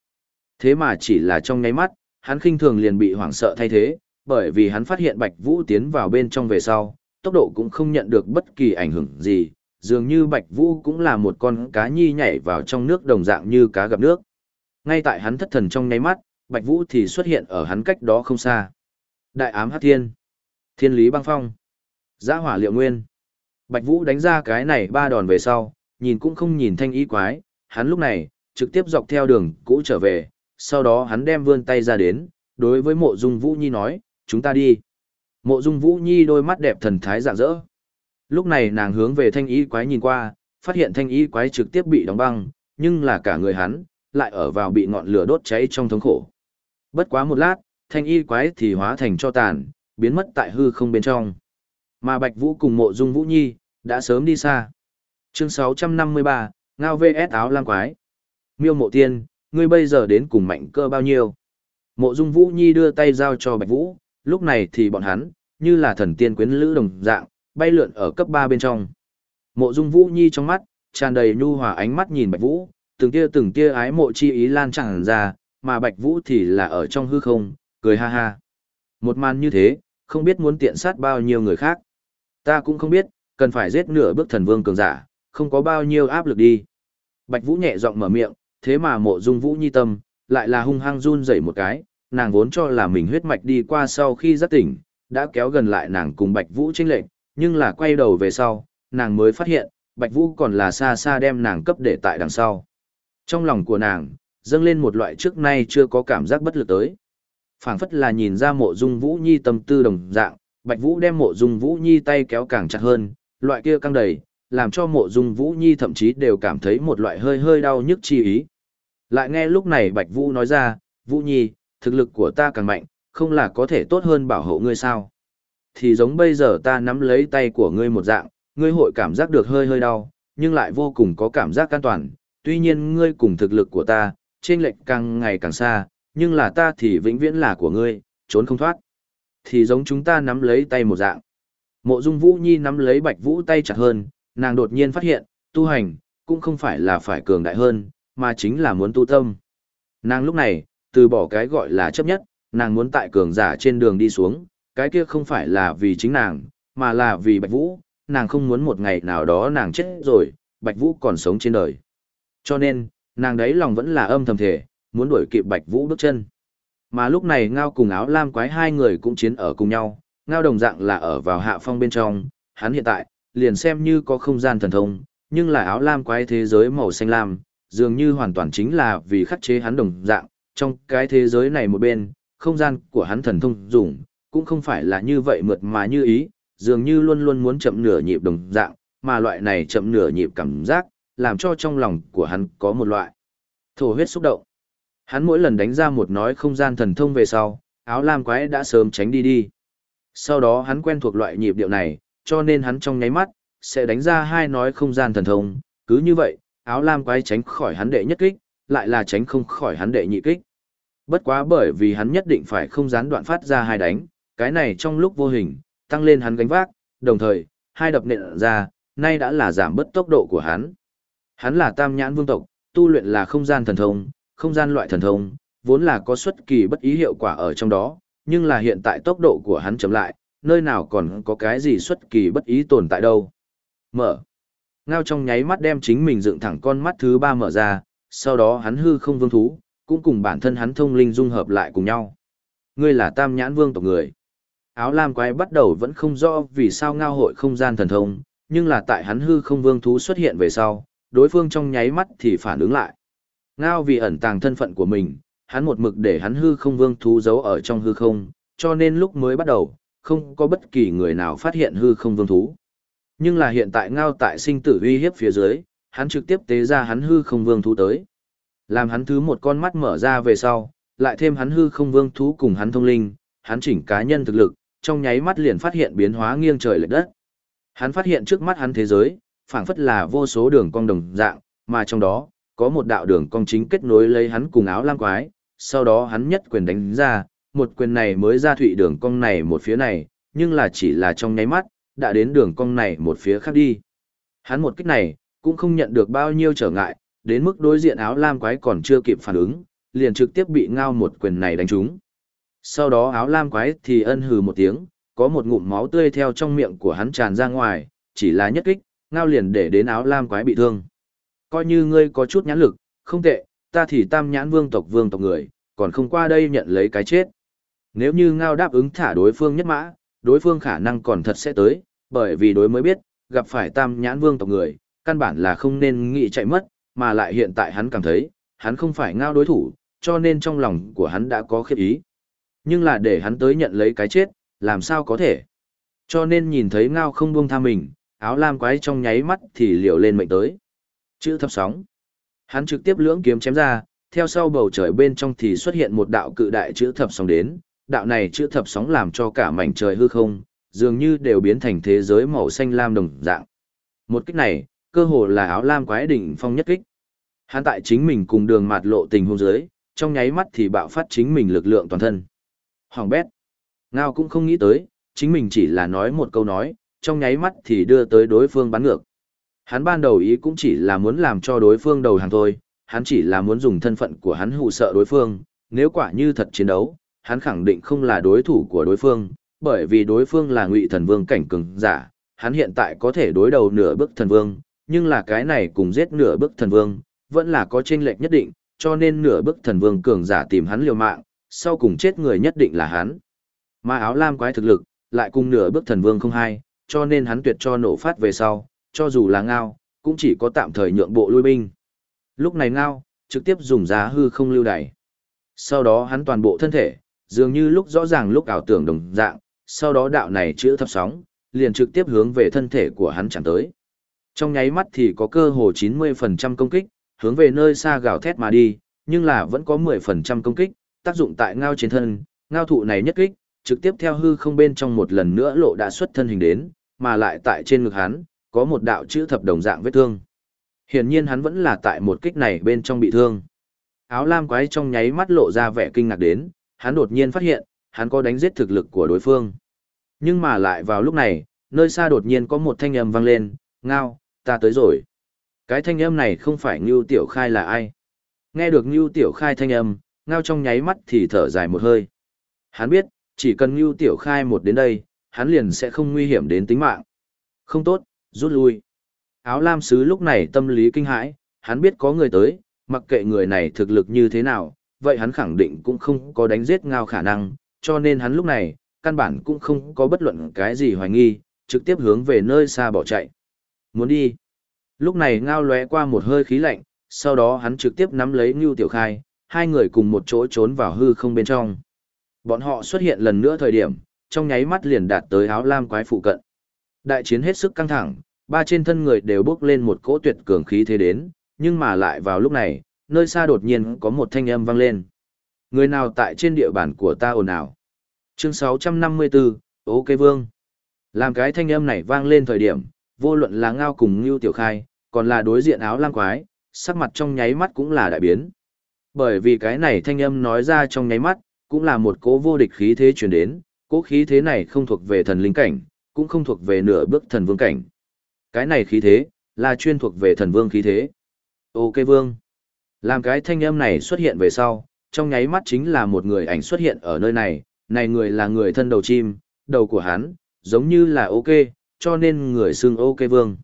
Thế mà chỉ là trong nháy mắt, hắn khinh thường liền bị hoảng sợ thay thế, bởi vì hắn phát hiện Bạch Vũ tiến vào bên trong về sau, tốc độ cũng không nhận được bất kỳ ảnh hưởng gì, dường như Bạch Vũ cũng là một con cá nhi nhảy vào trong nước đồng dạng như cá gặp nước. Ngay tại hắn thất thần trong nháy mắt, Bạch Vũ thì xuất hiện ở hắn cách đó không xa. Đại ám hắc thiên, thiên lý băng phong, giã hỏa liệu nguyên. Bạch Vũ đánh ra cái này ba đòn về sau, nhìn cũng không nhìn thanh ý quái, hắn lúc này, trực tiếp dọc theo đường cũ trở về, sau đó hắn đem vươn tay ra đến, đối với mộ dung Vũ Nhi nói, chúng ta đi. Mộ dung Vũ Nhi đôi mắt đẹp thần thái rạng rỡ. Lúc này nàng hướng về thanh ý quái nhìn qua, phát hiện thanh ý quái trực tiếp bị đóng băng, nhưng là cả người hắn, lại ở vào bị ngọn lửa đốt cháy trong thống khổ. Bất quá một lát, thanh y quái thì hóa thành cho tàn, biến mất tại hư không bên trong. Mà Bạch Vũ cùng mộ dung Vũ Nhi, đã sớm đi xa. Chương 653, Ngao VS áo lam quái. Miêu mộ tiên, ngươi bây giờ đến cùng mạnh cơ bao nhiêu? Mộ dung Vũ Nhi đưa tay giao cho Bạch Vũ, lúc này thì bọn hắn, như là thần tiên quyến lữ đồng dạng, bay lượn ở cấp 3 bên trong. Mộ dung Vũ Nhi trong mắt, tràn đầy nhu hòa ánh mắt nhìn Bạch Vũ, từng tia từng tia ái mộ chi ý lan tràn ra, mà Bạch Vũ thì là ở trong hư không, cười ha ha. Một màn như thế, không biết muốn tiện sát bao nhiêu người khác. Ta cũng không biết, cần phải giết nửa bước thần vương cường giả, không có bao nhiêu áp lực đi. Bạch Vũ nhẹ giọng mở miệng, thế mà mộ dung Vũ nhi tâm, lại là hung hăng run rẩy một cái, nàng vốn cho là mình huyết mạch đi qua sau khi giác tỉnh, đã kéo gần lại nàng cùng Bạch Vũ chênh lệnh, nhưng là quay đầu về sau, nàng mới phát hiện, Bạch Vũ còn là xa xa đem nàng cấp để tại đằng sau. Trong lòng của nàng, dâng lên một loại trước nay chưa có cảm giác bất lực tới. phảng phất là nhìn ra mộ dung Vũ Nhi tâm tư đồng dạng, Bạch Vũ đem mộ dung Vũ Nhi tay kéo càng chặt hơn, loại kia căng đầy, làm cho mộ dung Vũ Nhi thậm chí đều cảm thấy một loại hơi hơi đau nhức chi ý. Lại nghe lúc này Bạch Vũ nói ra, Vũ Nhi, thực lực của ta càng mạnh, không là có thể tốt hơn bảo hộ ngươi sao. Thì giống bây giờ ta nắm lấy tay của ngươi một dạng, ngươi hội cảm giác được hơi hơi đau, nhưng lại vô cùng có cảm giác an toàn, tuy nhiên ngươi cùng thực lực của ta, trên lệch càng ngày càng xa, nhưng là ta thì vĩnh viễn là của ngươi, trốn không thoát. Thì giống chúng ta nắm lấy tay một dạng. Mộ Dung Vũ Nhi nắm lấy Bạch Vũ tay chặt hơn, nàng đột nhiên phát hiện, tu hành, cũng không phải là phải cường đại hơn, mà chính là muốn tu tâm. Nàng lúc này, từ bỏ cái gọi là chấp nhất, nàng muốn tại cường giả trên đường đi xuống, cái kia không phải là vì chính nàng, mà là vì Bạch Vũ, nàng không muốn một ngày nào đó nàng chết rồi, Bạch Vũ còn sống trên đời. Cho nên, nàng đấy lòng vẫn là âm thầm thể, muốn đuổi kịp Bạch Vũ bước chân. Mà lúc này Ngao cùng áo lam quái hai người cũng chiến ở cùng nhau, Ngao đồng dạng là ở vào hạ phong bên trong, hắn hiện tại, liền xem như có không gian thần thông, nhưng là áo lam quái thế giới màu xanh lam, dường như hoàn toàn chính là vì khắc chế hắn đồng dạng, trong cái thế giới này một bên, không gian của hắn thần thông dùng, cũng không phải là như vậy mượt mà như ý, dường như luôn luôn muốn chậm nửa nhịp đồng dạng, mà loại này chậm nửa nhịp cảm giác, làm cho trong lòng của hắn có một loại thổ huyết xúc động. Hắn mỗi lần đánh ra một nói không gian thần thông về sau, áo lam quái đã sớm tránh đi đi. Sau đó hắn quen thuộc loại nhịp điệu này, cho nên hắn trong nháy mắt, sẽ đánh ra hai nói không gian thần thông, cứ như vậy, áo lam quái tránh khỏi hắn đệ nhất kích, lại là tránh không khỏi hắn đệ nhị kích. Bất quá bởi vì hắn nhất định phải không gián đoạn phát ra hai đánh, cái này trong lúc vô hình, tăng lên hắn gánh vác, đồng thời, hai đập nện ra, nay đã là giảm bớt tốc độ của hắn. Hắn là tam nhãn vương tộc, tu luyện là không gian thần thông, không gian loại thần thông, vốn là có xuất kỳ bất ý hiệu quả ở trong đó, nhưng là hiện tại tốc độ của hắn chậm lại, nơi nào còn có cái gì xuất kỳ bất ý tồn tại đâu. Mở. Ngao trong nháy mắt đem chính mình dựng thẳng con mắt thứ ba mở ra, sau đó hắn hư không vương thú, cũng cùng bản thân hắn thông linh dung hợp lại cùng nhau. Ngươi là tam nhãn vương tộc người. Áo lam quái bắt đầu vẫn không rõ vì sao ngao hội không gian thần thông, nhưng là tại hắn hư không vương thú xuất hiện về sau, đối phương trong nháy mắt thì phản ứng lại. Ngao vì ẩn tàng thân phận của mình, hắn một mực để hắn hư không vương thú giấu ở trong hư không, cho nên lúc mới bắt đầu, không có bất kỳ người nào phát hiện hư không vương thú. Nhưng là hiện tại ngao tại sinh tử uy hiếp phía dưới, hắn trực tiếp tế ra hắn hư không vương thú tới. Làm hắn thứ một con mắt mở ra về sau, lại thêm hắn hư không vương thú cùng hắn thông linh, hắn chỉnh cá nhân thực lực, trong nháy mắt liền phát hiện biến hóa nghiêng trời lệch đất. Hắn phát hiện trước mắt hắn thế giới, phảng phất là vô số đường cong đồng dạng, mà trong đó, có một đạo đường cong chính kết nối lấy hắn cùng áo lam quái, sau đó hắn nhất quyền đánh ra, một quyền này mới ra thụy đường cong này một phía này, nhưng là chỉ là trong nháy mắt, đã đến đường cong này một phía khác đi. Hắn một kích này, cũng không nhận được bao nhiêu trở ngại, đến mức đối diện áo lam quái còn chưa kịp phản ứng, liền trực tiếp bị ngao một quyền này đánh trúng. Sau đó áo lam quái thì ân hừ một tiếng, có một ngụm máu tươi theo trong miệng của hắn tràn ra ngoài, chỉ là nhất kích, ngao liền để đến áo lam quái bị thương. Coi như ngươi có chút nhãn lực, không tệ, ta thì tam nhãn vương tộc vương tộc người, còn không qua đây nhận lấy cái chết. Nếu như ngao đáp ứng thả đối phương nhất mã, đối phương khả năng còn thật sẽ tới, bởi vì đối mới biết, gặp phải tam nhãn vương tộc người, căn bản là không nên nghĩ chạy mất, mà lại hiện tại hắn cảm thấy, hắn không phải ngao đối thủ, cho nên trong lòng của hắn đã có khiếp ý. Nhưng là để hắn tới nhận lấy cái chết, làm sao có thể. Cho nên nhìn thấy ngao không buông tha mình, áo lam quái trong nháy mắt thì liều lên mệnh tới. Chữ thập sóng. Hắn trực tiếp lưỡng kiếm chém ra, theo sau bầu trời bên trong thì xuất hiện một đạo cự đại chữ thập sóng đến, đạo này chữ thập sóng làm cho cả mảnh trời hư không, dường như đều biến thành thế giới màu xanh lam đồng dạng. Một kích này, cơ hồ là áo lam quái đỉnh phong nhất kích. Hắn tại chính mình cùng đường mạt lộ tình hôn giới, trong nháy mắt thì bạo phát chính mình lực lượng toàn thân. Hoàng bét. Ngao cũng không nghĩ tới, chính mình chỉ là nói một câu nói, trong nháy mắt thì đưa tới đối phương bắn ngược. Hắn ban đầu ý cũng chỉ là muốn làm cho đối phương đầu hàng thôi, hắn chỉ là muốn dùng thân phận của hắn hù sợ đối phương, nếu quả như thật chiến đấu, hắn khẳng định không là đối thủ của đối phương, bởi vì đối phương là ngụy thần vương cảnh cường giả, hắn hiện tại có thể đối đầu nửa bước thần vương, nhưng là cái này cùng giết nửa bước thần vương, vẫn là có chênh lệch nhất định, cho nên nửa bước thần vương cường giả tìm hắn liều mạng, sau cùng chết người nhất định là hắn. Mà áo lam quái thực lực, lại cùng nửa bước thần vương không hai, cho nên hắn tuyệt cho nổ phát về sau, cho dù là ngao, cũng chỉ có tạm thời nhượng bộ lui binh. Lúc này ngao, trực tiếp dùng giá hư không lưu đẩy. Sau đó hắn toàn bộ thân thể, dường như lúc rõ ràng lúc ảo tưởng đồng dạng, sau đó đạo này chữ thấp sóng, liền trực tiếp hướng về thân thể của hắn chẳng tới. Trong nháy mắt thì có cơ hồ 90% công kích, hướng về nơi xa gào thét mà đi, nhưng là vẫn có 10% công kích, tác dụng tại ngao trên thân, ngao thụ này nhất kích, trực tiếp theo hư không bên trong một lần nữa lộ đã xuất thân hình đến, mà lại tại trên ngực hắn, có một đạo chữ thập đồng dạng vết thương. Hiển nhiên hắn vẫn là tại một kích này bên trong bị thương. Áo lam quái trong nháy mắt lộ ra vẻ kinh ngạc đến, hắn đột nhiên phát hiện, hắn có đánh giết thực lực của đối phương. Nhưng mà lại vào lúc này, nơi xa đột nhiên có một thanh âm vang lên, ngao, ta tới rồi. Cái thanh âm này không phải Ngưu Tiểu Khai là ai. Nghe được Ngưu Tiểu Khai thanh âm, ngao trong nháy mắt thì thở dài một hơi. Hắn biết, chỉ cần Ngưu Tiểu Khai một đến đây, hắn liền sẽ không nguy hiểm đến tính mạng. Không tốt, rút lui. Áo lam sứ lúc này tâm lý kinh hãi, hắn biết có người tới, mặc kệ người này thực lực như thế nào, vậy hắn khẳng định cũng không có đánh giết ngao khả năng, cho nên hắn lúc này, căn bản cũng không có bất luận cái gì hoài nghi, trực tiếp hướng về nơi xa bỏ chạy. Muốn đi. Lúc này ngao lóe qua một hơi khí lạnh, sau đó hắn trực tiếp nắm lấy Ngưu Tiểu Khai, hai người cùng một chỗ trốn vào hư không bên trong. Bọn họ xuất hiện lần nữa thời điểm, trong nháy mắt liền đạt tới áo lam quái phụ cận. Đại chiến hết sức căng thẳng, ba trên thân người đều bước lên một cỗ tuyệt cường khí thế đến, nhưng mà lại vào lúc này, nơi xa đột nhiên có một thanh âm vang lên. Người nào tại trên địa bàn của ta ồn ào? Chương 654, Ok Vương. Làm cái thanh âm này vang lên thời điểm, vô luận là ngao cùng Ngưu Tiểu Khai, còn là đối diện áo lam quái, sắc mặt trong nháy mắt cũng là đại biến. Bởi vì cái này thanh âm nói ra trong nháy mắt, cũng là một cố vô địch khí thế truyền đến, cỗ khí thế này không thuộc về thần linh cảnh, cũng không thuộc về nửa bước thần vương cảnh. Cái này khí thế, là chuyên thuộc về thần vương khí thế. Ok vương. Làm cái thanh âm này xuất hiện về sau, trong nháy mắt chính là một người ảnh xuất hiện ở nơi này, này người là người thân đầu chim, đầu của hắn, giống như là ok, cho nên người xưng ok vương.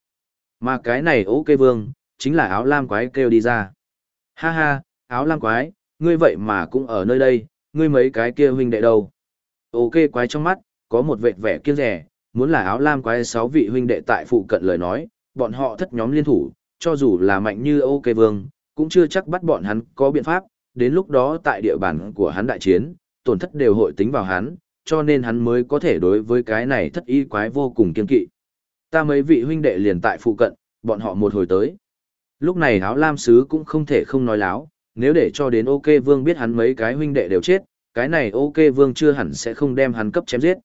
Mà cái này ok vương, chính là áo lam quái kêu đi ra. Ha ha, áo lam quái, ngươi vậy mà cũng ở nơi đây, ngươi mấy cái kia huynh đệ đâu. Ok quái trong mắt, có một vệt vẻ kiêng rẻ, muốn là áo lam quái sáu vị huynh đệ tại phụ cận lời nói, bọn họ thất nhóm liên thủ, cho dù là mạnh như ok vương, cũng chưa chắc bắt bọn hắn có biện pháp, đến lúc đó tại địa bàn của hắn đại chiến, tổn thất đều hội tính vào hắn, cho nên hắn mới có thể đối với cái này thất y quái vô cùng kiên kỵ. Ta mấy vị huynh đệ liền tại phụ cận, bọn họ một hồi tới. Lúc này áo lam sứ cũng không thể không nói láo, nếu để cho đến ok vương biết hắn mấy cái huynh đệ đều chết, cái này ok vương chưa hẳn sẽ không đem hắn cấp chém giết.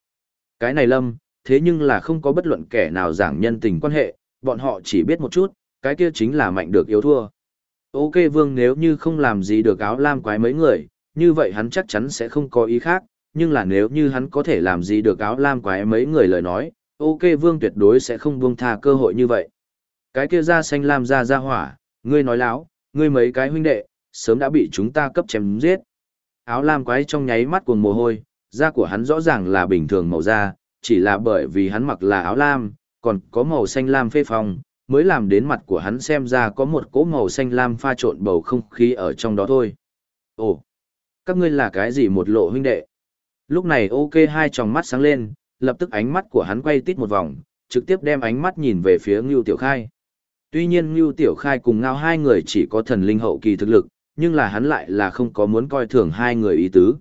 Cái này lâm, thế nhưng là không có bất luận kẻ nào giảng nhân tình quan hệ, bọn họ chỉ biết một chút, cái kia chính là mạnh được yếu thua. Ok vương nếu như không làm gì được áo lam quái mấy người, như vậy hắn chắc chắn sẽ không có ý khác, nhưng là nếu như hắn có thể làm gì được áo lam quái mấy người lời nói, ok vương tuyệt đối sẽ không buông tha cơ hội như vậy. Cái kia ra xanh lam ra ra hỏa, ngươi nói láo, ngươi mấy cái huynh đệ, sớm đã bị chúng ta cấp chém giết. Áo lam quái trong nháy mắt cuồng mồ hôi, da của hắn rõ ràng là bình thường màu da, chỉ là bởi vì hắn mặc là áo lam, còn có màu xanh lam phê phong, mới làm đến mặt của hắn xem ra có một cỗ màu xanh lam pha trộn bầu không khí ở trong đó thôi. Ồ, các ngươi là cái gì một lộ huynh đệ? Lúc này ok hai tròng mắt sáng lên, lập tức ánh mắt của hắn quay tít một vòng, trực tiếp đem ánh mắt nhìn về phía Ngưu Tiểu Khai. Tuy nhiên Ngưu Tiểu Khai cùng Ngao hai người chỉ có thần linh hậu kỳ thực lực, nhưng là hắn lại là không có muốn coi thường hai người ý tứ.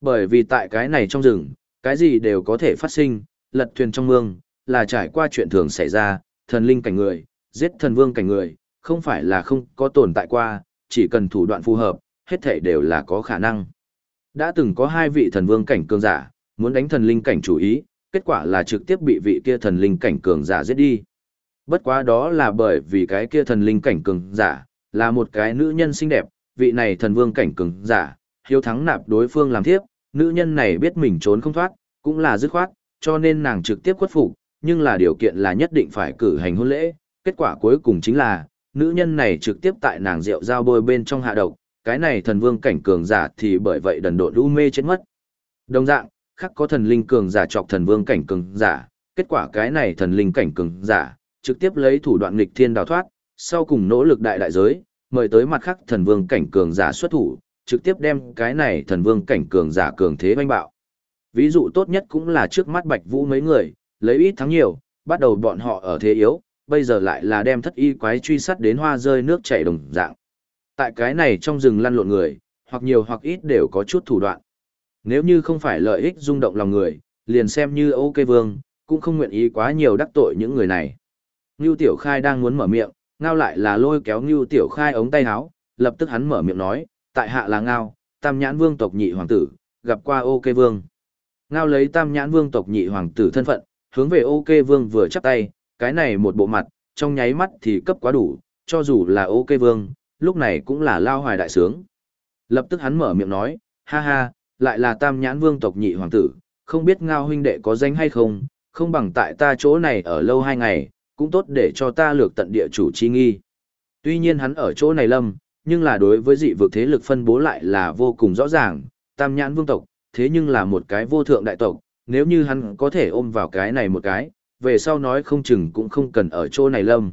Bởi vì tại cái này trong rừng, cái gì đều có thể phát sinh, lật thuyền trong mương, là trải qua chuyện thường xảy ra, thần linh cảnh người, giết thần vương cảnh người, không phải là không có tồn tại qua, chỉ cần thủ đoạn phù hợp, hết thể đều là có khả năng. Đã từng có hai vị thần vương cảnh cường giả, muốn đánh thần linh cảnh chủ ý, kết quả là trực tiếp bị vị kia thần linh cảnh cường giả giết đi. Bất quá đó là bởi vì cái kia thần linh cảnh cường giả, là một cái nữ nhân xinh đẹp, vị này thần vương cảnh cường giả, hiếu thắng nạp đối phương làm thiếp, nữ nhân này biết mình trốn không thoát, cũng là dứt khoát, cho nên nàng trực tiếp khuất phục, nhưng là điều kiện là nhất định phải cử hành hôn lễ, kết quả cuối cùng chính là, nữ nhân này trực tiếp tại nàng rượu giao bôi bên trong hạ độc, cái này thần vương cảnh cường giả thì bởi vậy đần độn u mê chết mất. Đồng dạng, khắc có thần linh cường giả chọc thần vương cảnh cường giả, kết quả cái này thần linh cảnh cường giả, trực tiếp lấy thủ đoạn nghịch thiên đào thoát, sau cùng nỗ lực đại đại giới, mời tới mặt khác thần vương cảnh cường giả xuất thủ, trực tiếp đem cái này thần vương cảnh cường giả cường thế banh bạo. Ví dụ tốt nhất cũng là trước mắt Bạch Vũ mấy người, lấy ít thắng nhiều, bắt đầu bọn họ ở thế yếu, bây giờ lại là đem thất y quái truy sát đến hoa rơi nước chảy đồng dạng. Tại cái này trong rừng lăn lộn người, hoặc nhiều hoặc ít đều có chút thủ đoạn. Nếu như không phải lợi ích rung động lòng người, liền xem như ok vương, cũng không nguyện ý quá nhiều đắc tội những người này. Ngưu Tiểu Khai đang muốn mở miệng, ngao lại là lôi kéo Ngưu Tiểu Khai ống tay áo, lập tức hắn mở miệng nói, tại hạ là ngao, tam nhãn vương tộc nhị hoàng tử, gặp qua ok vương. Ngao lấy tam nhãn vương tộc nhị hoàng tử thân phận, hướng về ok vương vừa chắp tay, cái này một bộ mặt, trong nháy mắt thì cấp quá đủ, cho dù là ok vương, lúc này cũng là lao hoài đại sướng. Lập tức hắn mở miệng nói, ha ha, lại là tam nhãn vương tộc nhị hoàng tử, không biết ngao huynh đệ có danh hay không, không bằng tại ta chỗ này ở lâu hai ngày, cũng tốt để cho ta lược tận địa chủ chi nghi. Tuy nhiên hắn ở chỗ này lâm, nhưng là đối với dị vực thế lực phân bố lại là vô cùng rõ ràng, tam nhãn vương tộc, thế nhưng là một cái vô thượng đại tộc, nếu như hắn có thể ôm vào cái này một cái, về sau nói không chừng cũng không cần ở chỗ này lâm.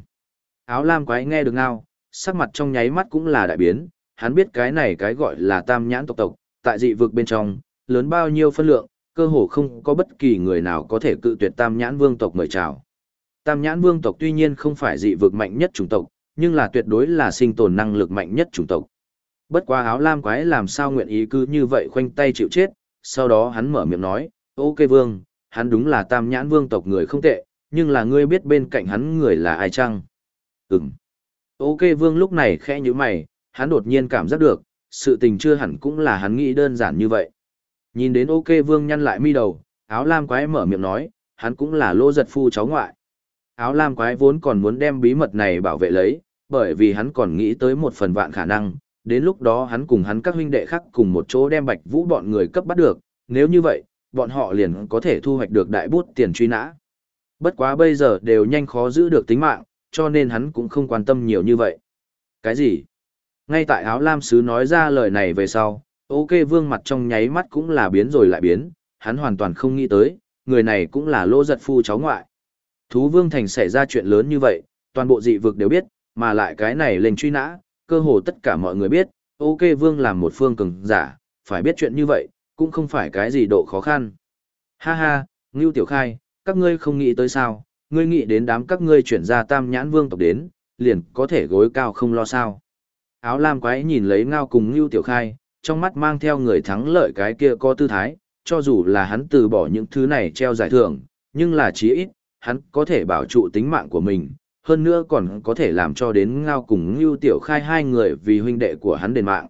Áo lam quái nghe được ngao, sắc mặt trong nháy mắt cũng là đại biến, hắn biết cái này cái gọi là tam nhãn tộc tộc, tại dị vực bên trong, lớn bao nhiêu phân lượng, cơ hồ không có bất kỳ người nào có thể cự tuyệt tam nhãn vương tộc mời chào. Tam nhãn vương tộc tuy nhiên không phải dị vực mạnh nhất chủng tộc, nhưng là tuyệt đối là sinh tồn năng lực mạnh nhất chủng tộc. Bất quá áo lam quái làm sao nguyện ý cứ như vậy khoanh tay chịu chết, sau đó hắn mở miệng nói, ok vương, hắn đúng là tam nhãn vương tộc người không tệ, nhưng là ngươi biết bên cạnh hắn người là ai chăng? Ừm. Ok vương lúc này khẽ như mày, hắn đột nhiên cảm giác được, sự tình chưa hẳn cũng là hắn nghĩ đơn giản như vậy. Nhìn đến ok vương nhăn lại mi đầu, áo lam quái mở miệng nói, hắn cũng là lô giật phu cháu ngoại. Áo lam quái vốn còn muốn đem bí mật này bảo vệ lấy, bởi vì hắn còn nghĩ tới một phần vạn khả năng, đến lúc đó hắn cùng hắn các huynh đệ khác cùng một chỗ đem bạch vũ bọn người cấp bắt được, nếu như vậy, bọn họ liền có thể thu hoạch được đại bút tiền truy nã. Bất quá bây giờ đều nhanh khó giữ được tính mạng, cho nên hắn cũng không quan tâm nhiều như vậy. Cái gì? Ngay tại áo lam sứ nói ra lời này về sau, Ok vương mặt trong nháy mắt cũng là biến rồi lại biến, hắn hoàn toàn không nghĩ tới, người này cũng là lô giật phu cháu ngoại. Thú vương thành xảy ra chuyện lớn như vậy, toàn bộ dị vực đều biết, mà lại cái này lên truy nã, cơ hồ tất cả mọi người biết, ok vương làm một phương cường giả, phải biết chuyện như vậy, cũng không phải cái gì độ khó khăn. Ha ha, Ngưu Tiểu Khai, các ngươi không nghĩ tới sao, ngươi nghĩ đến đám các ngươi chuyển ra tam nhãn vương tộc đến, liền có thể gối cao không lo sao. Áo lam quái nhìn lấy ngao cùng Ngưu Tiểu Khai, trong mắt mang theo người thắng lợi cái kia có tư thái, cho dù là hắn từ bỏ những thứ này treo giải thưởng, nhưng là chí ít, hắn có thể bảo trụ tính mạng của mình, hơn nữa còn có thể làm cho đến ngao cùng Ngưu Tiểu Khai hai người vì huynh đệ của hắn đền mạng.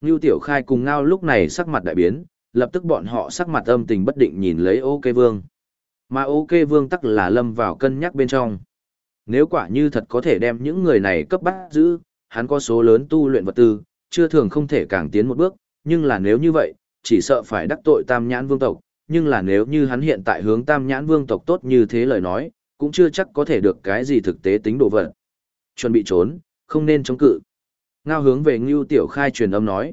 Ngưu Tiểu Khai cùng ngao lúc này sắc mặt đại biến, lập tức bọn họ sắc mặt âm tình bất định nhìn lấy OK Vương. Mà OK Vương tắc là lâm vào cân nhắc bên trong. Nếu quả như thật có thể đem những người này cấp bắt giữ, hắn có số lớn tu luyện vật tư, chưa thường không thể càng tiến một bước, nhưng là nếu như vậy, chỉ sợ phải đắc tội tam nhãn vương tộc, nhưng là nếu như hắn hiện tại hướng tam nhãn vương tộc tốt như thế lời nói, cũng chưa chắc có thể được cái gì thực tế tính đồ vật. Chuẩn bị trốn, không nên chống cự. Ngao hướng về Ngưu Tiểu Khai truyền âm nói.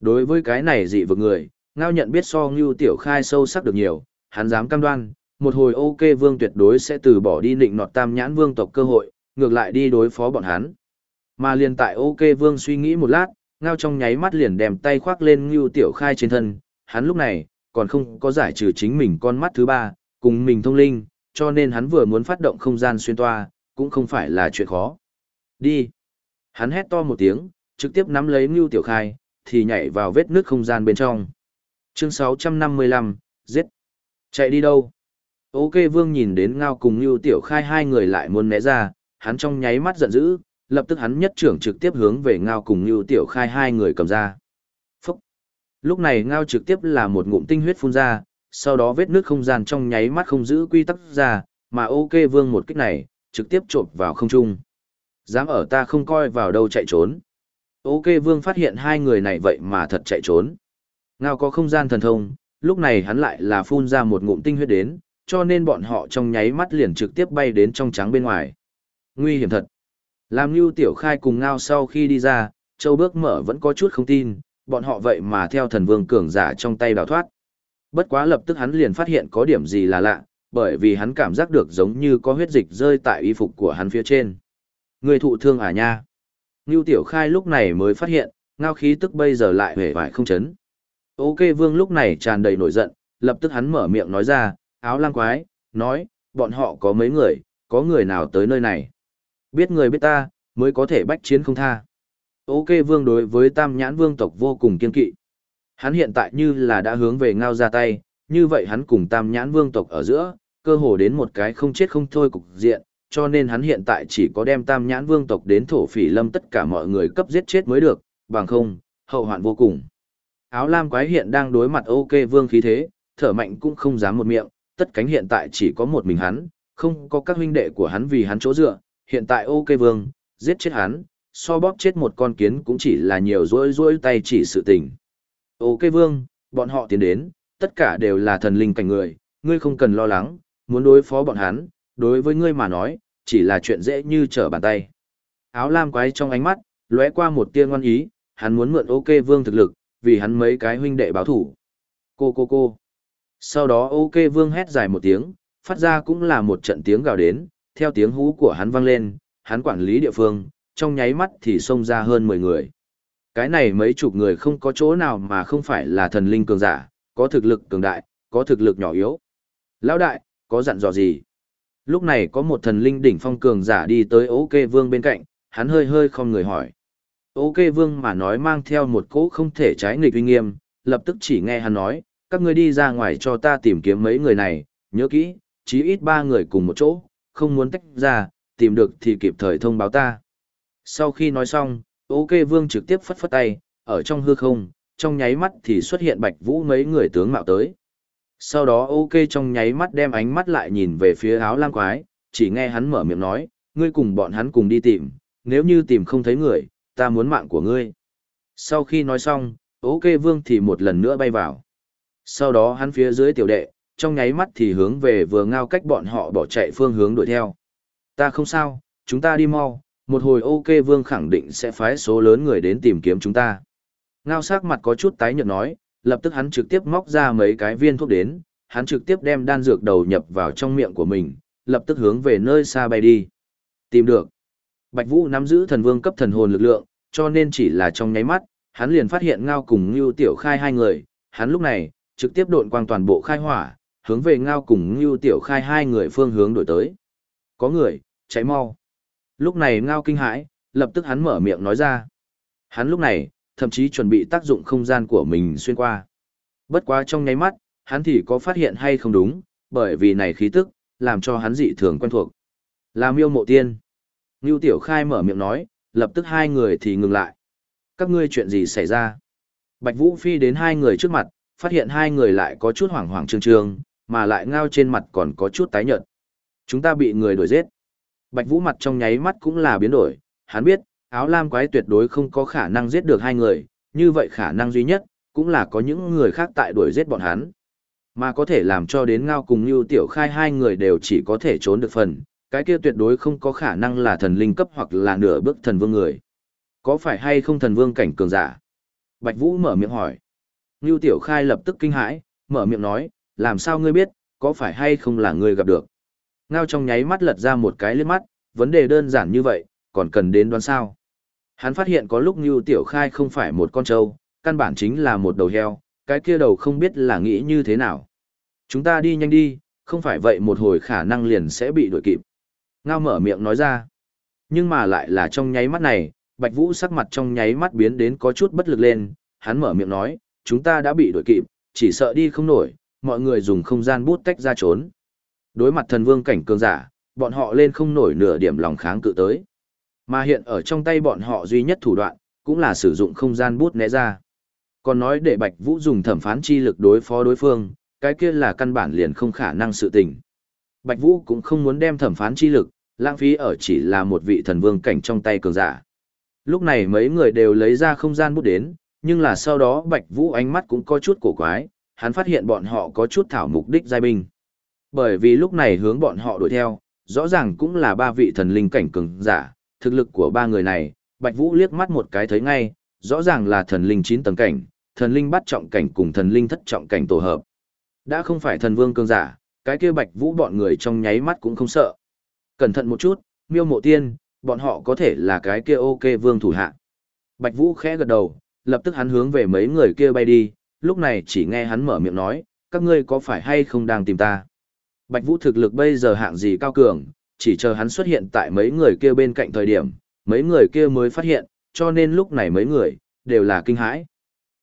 Đối với cái này dị vực người, Ngao nhận biết so Ngưu Tiểu Khai sâu sắc được nhiều, hắn dám cam đoan, một hồi ok vương tuyệt đối sẽ từ bỏ đi nịnh nọt tam nhãn vương tộc cơ hội, ngược lại đi đối phó bọn hắn. Mà liền tại ok vương suy nghĩ một lát, Ngao trong nháy mắt liền đem tay khoác lên Ngưu Tiểu Khai trên thân, hắn lúc này, còn không có giải trừ chính mình con mắt thứ ba, cùng mình thông linh, cho nên hắn vừa muốn phát động không gian xuyên toa, cũng không phải là chuyện khó. Đi! Hắn hét to một tiếng, trực tiếp nắm lấy Ngưu Tiểu Khai, thì nhảy vào vết nước không gian bên trong. Chương 655, giết! Chạy đi đâu? Ok Vương nhìn đến Ngao cùng Ngưu Tiểu Khai hai người lại muốn né ra, hắn trong nháy mắt giận dữ, lập tức hắn nhất trưởng trực tiếp hướng về Ngao cùng Ngưu Tiểu Khai hai người cầm ra. Lúc này Ngao trực tiếp là một ngụm tinh huyết phun ra, sau đó vết nước không gian trong nháy mắt không giữ quy tắc ra, mà ok vương một kích này, trực tiếp trộm vào không trung. Dám ở ta không coi vào đâu chạy trốn. Ok vương phát hiện hai người này vậy mà thật chạy trốn. Ngao có không gian thần thông, lúc này hắn lại là phun ra một ngụm tinh huyết đến, cho nên bọn họ trong nháy mắt liền trực tiếp bay đến trong trắng bên ngoài. Nguy hiểm thật. Làm như Tiểu Khai cùng Ngao sau khi đi ra, Châu bước mở vẫn có chút không tin, bọn họ vậy mà theo thần vương cường giả trong tay đào thoát. Bất quá lập tức hắn liền phát hiện có điểm gì là lạ, bởi vì hắn cảm giác được giống như có huyết dịch rơi tại y phục của hắn phía trên. Người thụ thương à nha? Ngưu Tiểu Khai lúc này mới phát hiện, ngao khí tức bây giờ lại hề vải không chấn. Ok Vương lúc này tràn đầy nổi giận, lập tức hắn mở miệng nói ra, áo lang quái, nói, bọn họ có mấy người, có người nào tới nơi này. Biết người biết ta, mới có thể bách chiến không tha. Ok Vương đối với tam nhãn vương tộc vô cùng kiên kỵ. Hắn hiện tại như là đã hướng về ngao ra tay, như vậy hắn cùng tam nhãn vương tộc ở giữa, cơ hồ đến một cái không chết không thôi cục diện, cho nên hắn hiện tại chỉ có đem tam nhãn vương tộc đến thổ phỉ lâm tất cả mọi người cấp giết chết mới được, bằng không, hậu hoạn vô cùng. Áo lam quái hiện đang đối mặt ok vương khí thế, thở mạnh cũng không dám một miệng, tất cánh hiện tại chỉ có một mình hắn, không có các huynh đệ của hắn vì hắn chỗ dựa, hiện tại ok vương, giết chết hắn, so bóp chết một con kiến cũng chỉ là nhiều rỗi rỗi tay chỉ sự tình. Ok vương, bọn họ tiến đến, tất cả đều là thần linh cảnh người, ngươi không cần lo lắng, muốn đối phó bọn hắn, đối với ngươi mà nói, chỉ là chuyện dễ như trở bàn tay. Áo lam quái trong ánh mắt, lóe qua một tia ngoan ý, hắn muốn mượn ok vương thực lực, vì hắn mấy cái huynh đệ báo thủ. Cô cô cô. Sau đó ok vương hét dài một tiếng, phát ra cũng là một trận tiếng gào đến, theo tiếng hú của hắn vang lên, hắn quản lý địa phương, trong nháy mắt thì xông ra hơn 10 người. Cái này mấy chục người không có chỗ nào mà không phải là thần linh cường giả, có thực lực cường đại, có thực lực nhỏ yếu. Lão đại, có dặn dò gì? Lúc này có một thần linh đỉnh phong cường giả đi tới OK Vương bên cạnh, hắn hơi hơi không người hỏi. OK Vương mà nói mang theo một cỗ không thể trái nghịch uy nghiêm, lập tức chỉ nghe hắn nói, các ngươi đi ra ngoài cho ta tìm kiếm mấy người này, nhớ kỹ, chí ít ba người cùng một chỗ, không muốn tách ra, tìm được thì kịp thời thông báo ta. Sau khi nói xong, ok vương trực tiếp phất phất tay, ở trong hư không, trong nháy mắt thì xuất hiện bạch vũ mấy người tướng mạo tới. Sau đó ok trong nháy mắt đem ánh mắt lại nhìn về phía áo lang quái, chỉ nghe hắn mở miệng nói, ngươi cùng bọn hắn cùng đi tìm, nếu như tìm không thấy người, ta muốn mạng của ngươi. Sau khi nói xong, ok vương thì một lần nữa bay vào. Sau đó hắn phía dưới tiểu đệ, trong nháy mắt thì hướng về vừa ngao cách bọn họ bỏ chạy phương hướng đuổi theo. Ta không sao, chúng ta đi mau, một hồi ok vương khẳng định sẽ phái số lớn người đến tìm kiếm chúng ta. Ngao sắc mặt có chút tái nhợt nói, lập tức hắn trực tiếp móc ra mấy cái viên thuốc đến, hắn trực tiếp đem đan dược đầu nhập vào trong miệng của mình, lập tức hướng về nơi xa bay đi. Tìm được. Bạch Vũ nắm giữ thần vương cấp thần hồn lực lượng, cho nên chỉ là trong nháy mắt, hắn liền phát hiện Ngao cùng Ngưu Tiểu Khai hai người, hắn lúc này, trực tiếp độn quang toàn bộ khai hỏa, hướng về Ngao cùng Ngưu Tiểu Khai hai người phương hướng đổi tới. Có người, cháy mau. Lúc này Ngao kinh hãi, lập tức hắn mở miệng nói ra. Hắn lúc này, thậm chí chuẩn bị tác dụng không gian của mình xuyên qua. Bất quá trong nháy mắt, hắn thì có phát hiện hay không đúng, bởi vì này khí tức, làm cho hắn dị thường quen thuộc. Là miêu mộ tiên. Ngưu Tiểu Khai mở miệng nói, lập tức hai người thì ngừng lại. Các ngươi chuyện gì xảy ra? Bạch Vũ Phi đến hai người trước mặt, phát hiện hai người lại có chút hoảng hoảng trương trương, mà lại ngao trên mặt còn có chút tái nhợt. Chúng ta bị người đuổi giết. Bạch Vũ mặt trong nháy mắt cũng là biến đổi, hắn biết, áo lam quái tuyệt đối không có khả năng giết được hai người, như vậy khả năng duy nhất, cũng là có những người khác tại đuổi giết bọn hắn. Mà có thể làm cho đến ngao cùng như tiểu khai hai người đều chỉ có thể trốn được phần, cái kia tuyệt đối không có khả năng là thần linh cấp hoặc là nửa bước thần vương người. Có phải hay không thần vương cảnh cường giả? Bạch Vũ mở miệng hỏi. Ngưu Tiểu Khai lập tức kinh hãi, mở miệng nói, làm sao ngươi biết, có phải hay không là ngươi gặp được? Ngao trong nháy mắt lật ra một cái liếc mắt, vấn đề đơn giản như vậy, còn cần đến đoán sao? Hắn phát hiện có lúc Ngưu Tiểu Khai không phải một con trâu, căn bản chính là một đầu heo, cái kia đầu không biết là nghĩ như thế nào. Chúng ta đi nhanh đi, không phải vậy một hồi khả năng liền sẽ bị đuổi kịp. Ngao mở miệng nói ra. Nhưng mà lại là trong nháy mắt này, Bạch Vũ sắc mặt trong nháy mắt biến đến có chút bất lực lên, hắn mở miệng nói, chúng ta đã bị đuổi kịp, chỉ sợ đi không nổi, mọi người dùng không gian bút tách ra trốn. Đối mặt thần vương cảnh cường giả, bọn họ lên không nổi nửa điểm lòng kháng cự tới. Mà hiện ở trong tay bọn họ duy nhất thủ đoạn, cũng là sử dụng không gian bút né ra. Còn nói để Bạch Vũ dùng thẩm phán chi lực đối phó đối phương, cái kia là căn bản liền không khả năng sự tình. Bạch Vũ cũng không muốn đem thẩm phán chi lực, lãng phí ở chỉ là một vị thần vương cảnh trong tay cường giả. Lúc này mấy người đều lấy ra không gian bút đến, nhưng là sau đó Bạch Vũ ánh mắt cũng có chút cổ quái, hắn phát hiện bọn họ có chút thảo mục đích giai binh. Bởi vì lúc này hướng bọn họ đuổi theo, rõ ràng cũng là ba vị thần linh cảnh cường giả, thực lực của ba người này, Bạch Vũ liếc mắt một cái thấy ngay, rõ ràng là thần linh chín tầng cảnh, thần linh bắt trọng cảnh cùng thần linh thất trọng cảnh tổ hợp. Đã không phải thần vương cường giả, cái kia Bạch Vũ bọn người trong nháy mắt cũng không sợ. Cẩn thận một chút, miêu mộ tiên, bọn họ có thể là cái kia ok vương thủ hạ. Bạch Vũ khẽ gật đầu, lập tức hắn hướng về mấy người kia bay đi, lúc này chỉ nghe hắn mở miệng nói, các ngươi có phải hay không đang tìm ta. Bạch Vũ thực lực bây giờ hạng gì cao cường, chỉ chờ hắn xuất hiện tại mấy người kia bên cạnh thời điểm, mấy người kia mới phát hiện, cho nên lúc này mấy người, đều là kinh hãi.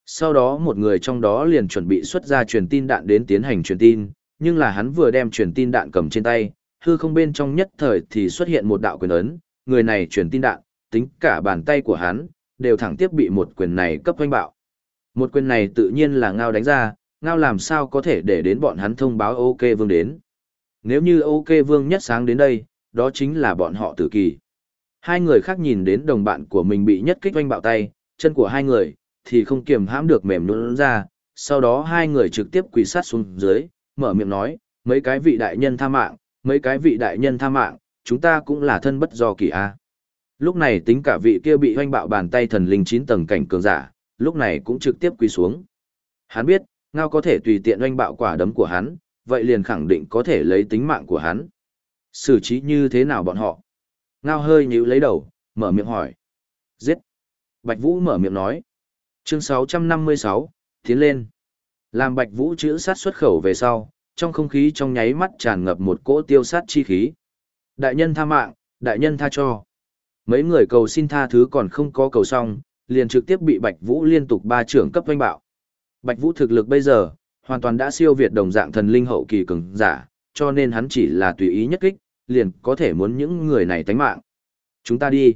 Sau đó một người trong đó liền chuẩn bị xuất ra truyền tin đạn đến tiến hành truyền tin, nhưng là hắn vừa đem truyền tin đạn cầm trên tay, hư không bên trong nhất thời thì xuất hiện một đạo quyền ấn, người này truyền tin đạn, tính cả bàn tay của hắn, đều thẳng tiếp bị một quyền này cấp hoanh bạo. Một quyền này tự nhiên là ngao đánh ra, ngao làm sao có thể để đến bọn hắn thông báo ok vương đến. Nếu như ok vương nhất sáng đến đây, đó chính là bọn họ tử kỳ. Hai người khác nhìn đến đồng bạn của mình bị nhất kích oanh bạo tay, chân của hai người, thì không kiềm hãm được mềm nhũn ra, sau đó hai người trực tiếp quỳ sát xuống dưới, mở miệng nói, mấy cái vị đại nhân tha mạng, mấy cái vị đại nhân tha mạng, chúng ta cũng là thân bất do kỳ a. Lúc này tính cả vị kia bị hoanh bạo bàn tay thần linh chín tầng cảnh cường giả, lúc này cũng trực tiếp quỳ xuống. Hắn biết, ngao có thể tùy tiện hoanh bạo quả đấm của hắn, vậy liền khẳng định có thể lấy tính mạng của hắn. Xử trí như thế nào bọn họ? Ngao hơi nhíu lấy đầu, mở miệng hỏi. Giết. Bạch Vũ mở miệng nói. Chương 656, tiến lên. Làm Bạch Vũ chữ sát xuất khẩu về sau, trong không khí trong nháy mắt tràn ngập một cỗ tiêu sát chi khí. Đại nhân tha mạng, đại nhân tha cho. Mấy người cầu xin tha thứ còn không có cầu xong, liền trực tiếp bị Bạch Vũ liên tục ba trưởng cấp doanh bạo. Bạch Vũ thực lực bây giờ, hoàn toàn đã siêu việt đồng dạng thần linh hậu kỳ cường giả, cho nên hắn chỉ là tùy ý nhất kích, liền có thể muốn những người này tánh mạng. Chúng ta đi.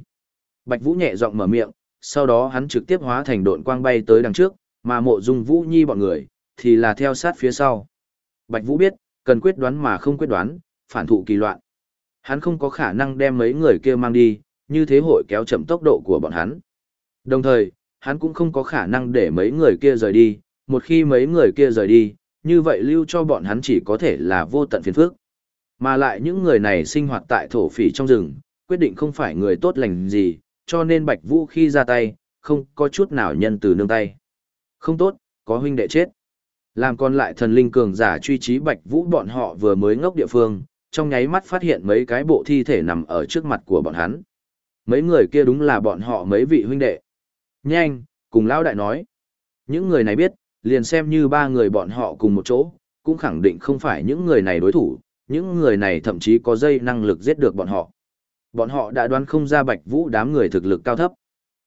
Bạch Vũ nhẹ giọng mở miệng, sau đó hắn trực tiếp hóa thành độn quang bay tới đằng trước, mà mộ dung Vũ Nhi bọn người, thì là theo sát phía sau. Bạch Vũ biết, cần quyết đoán mà không quyết đoán, phản thụ kỳ loạn. Hắn không có khả năng đem mấy người kia mang đi, như thế hội kéo chậm tốc độ của bọn hắn. Đồng thời, hắn cũng không có khả năng để mấy người kia rời đi, một khi mấy người kia rời đi, như vậy lưu cho bọn hắn chỉ có thể là vô tận phiền phức. Mà lại những người này sinh hoạt tại thổ phỉ trong rừng, quyết định không phải người tốt lành gì, cho nên Bạch Vũ khi ra tay, không có chút nào nhân từ nương tay. Không tốt, có huynh đệ chết. Làm còn lại thần linh cường giả truy trí Bạch Vũ bọn họ vừa mới ngốc địa phương, trong nháy mắt phát hiện mấy cái bộ thi thể nằm ở trước mặt của bọn hắn. Mấy người kia đúng là bọn họ mấy vị huynh đệ. Nhanh, cùng lão đại nói. Những người này biết, liền xem như ba người bọn họ cùng một chỗ, cũng khẳng định không phải những người này đối thủ, những người này thậm chí có dây năng lực giết được bọn họ. Bọn họ đã đoán không ra Bạch Vũ đám người thực lực cao thấp.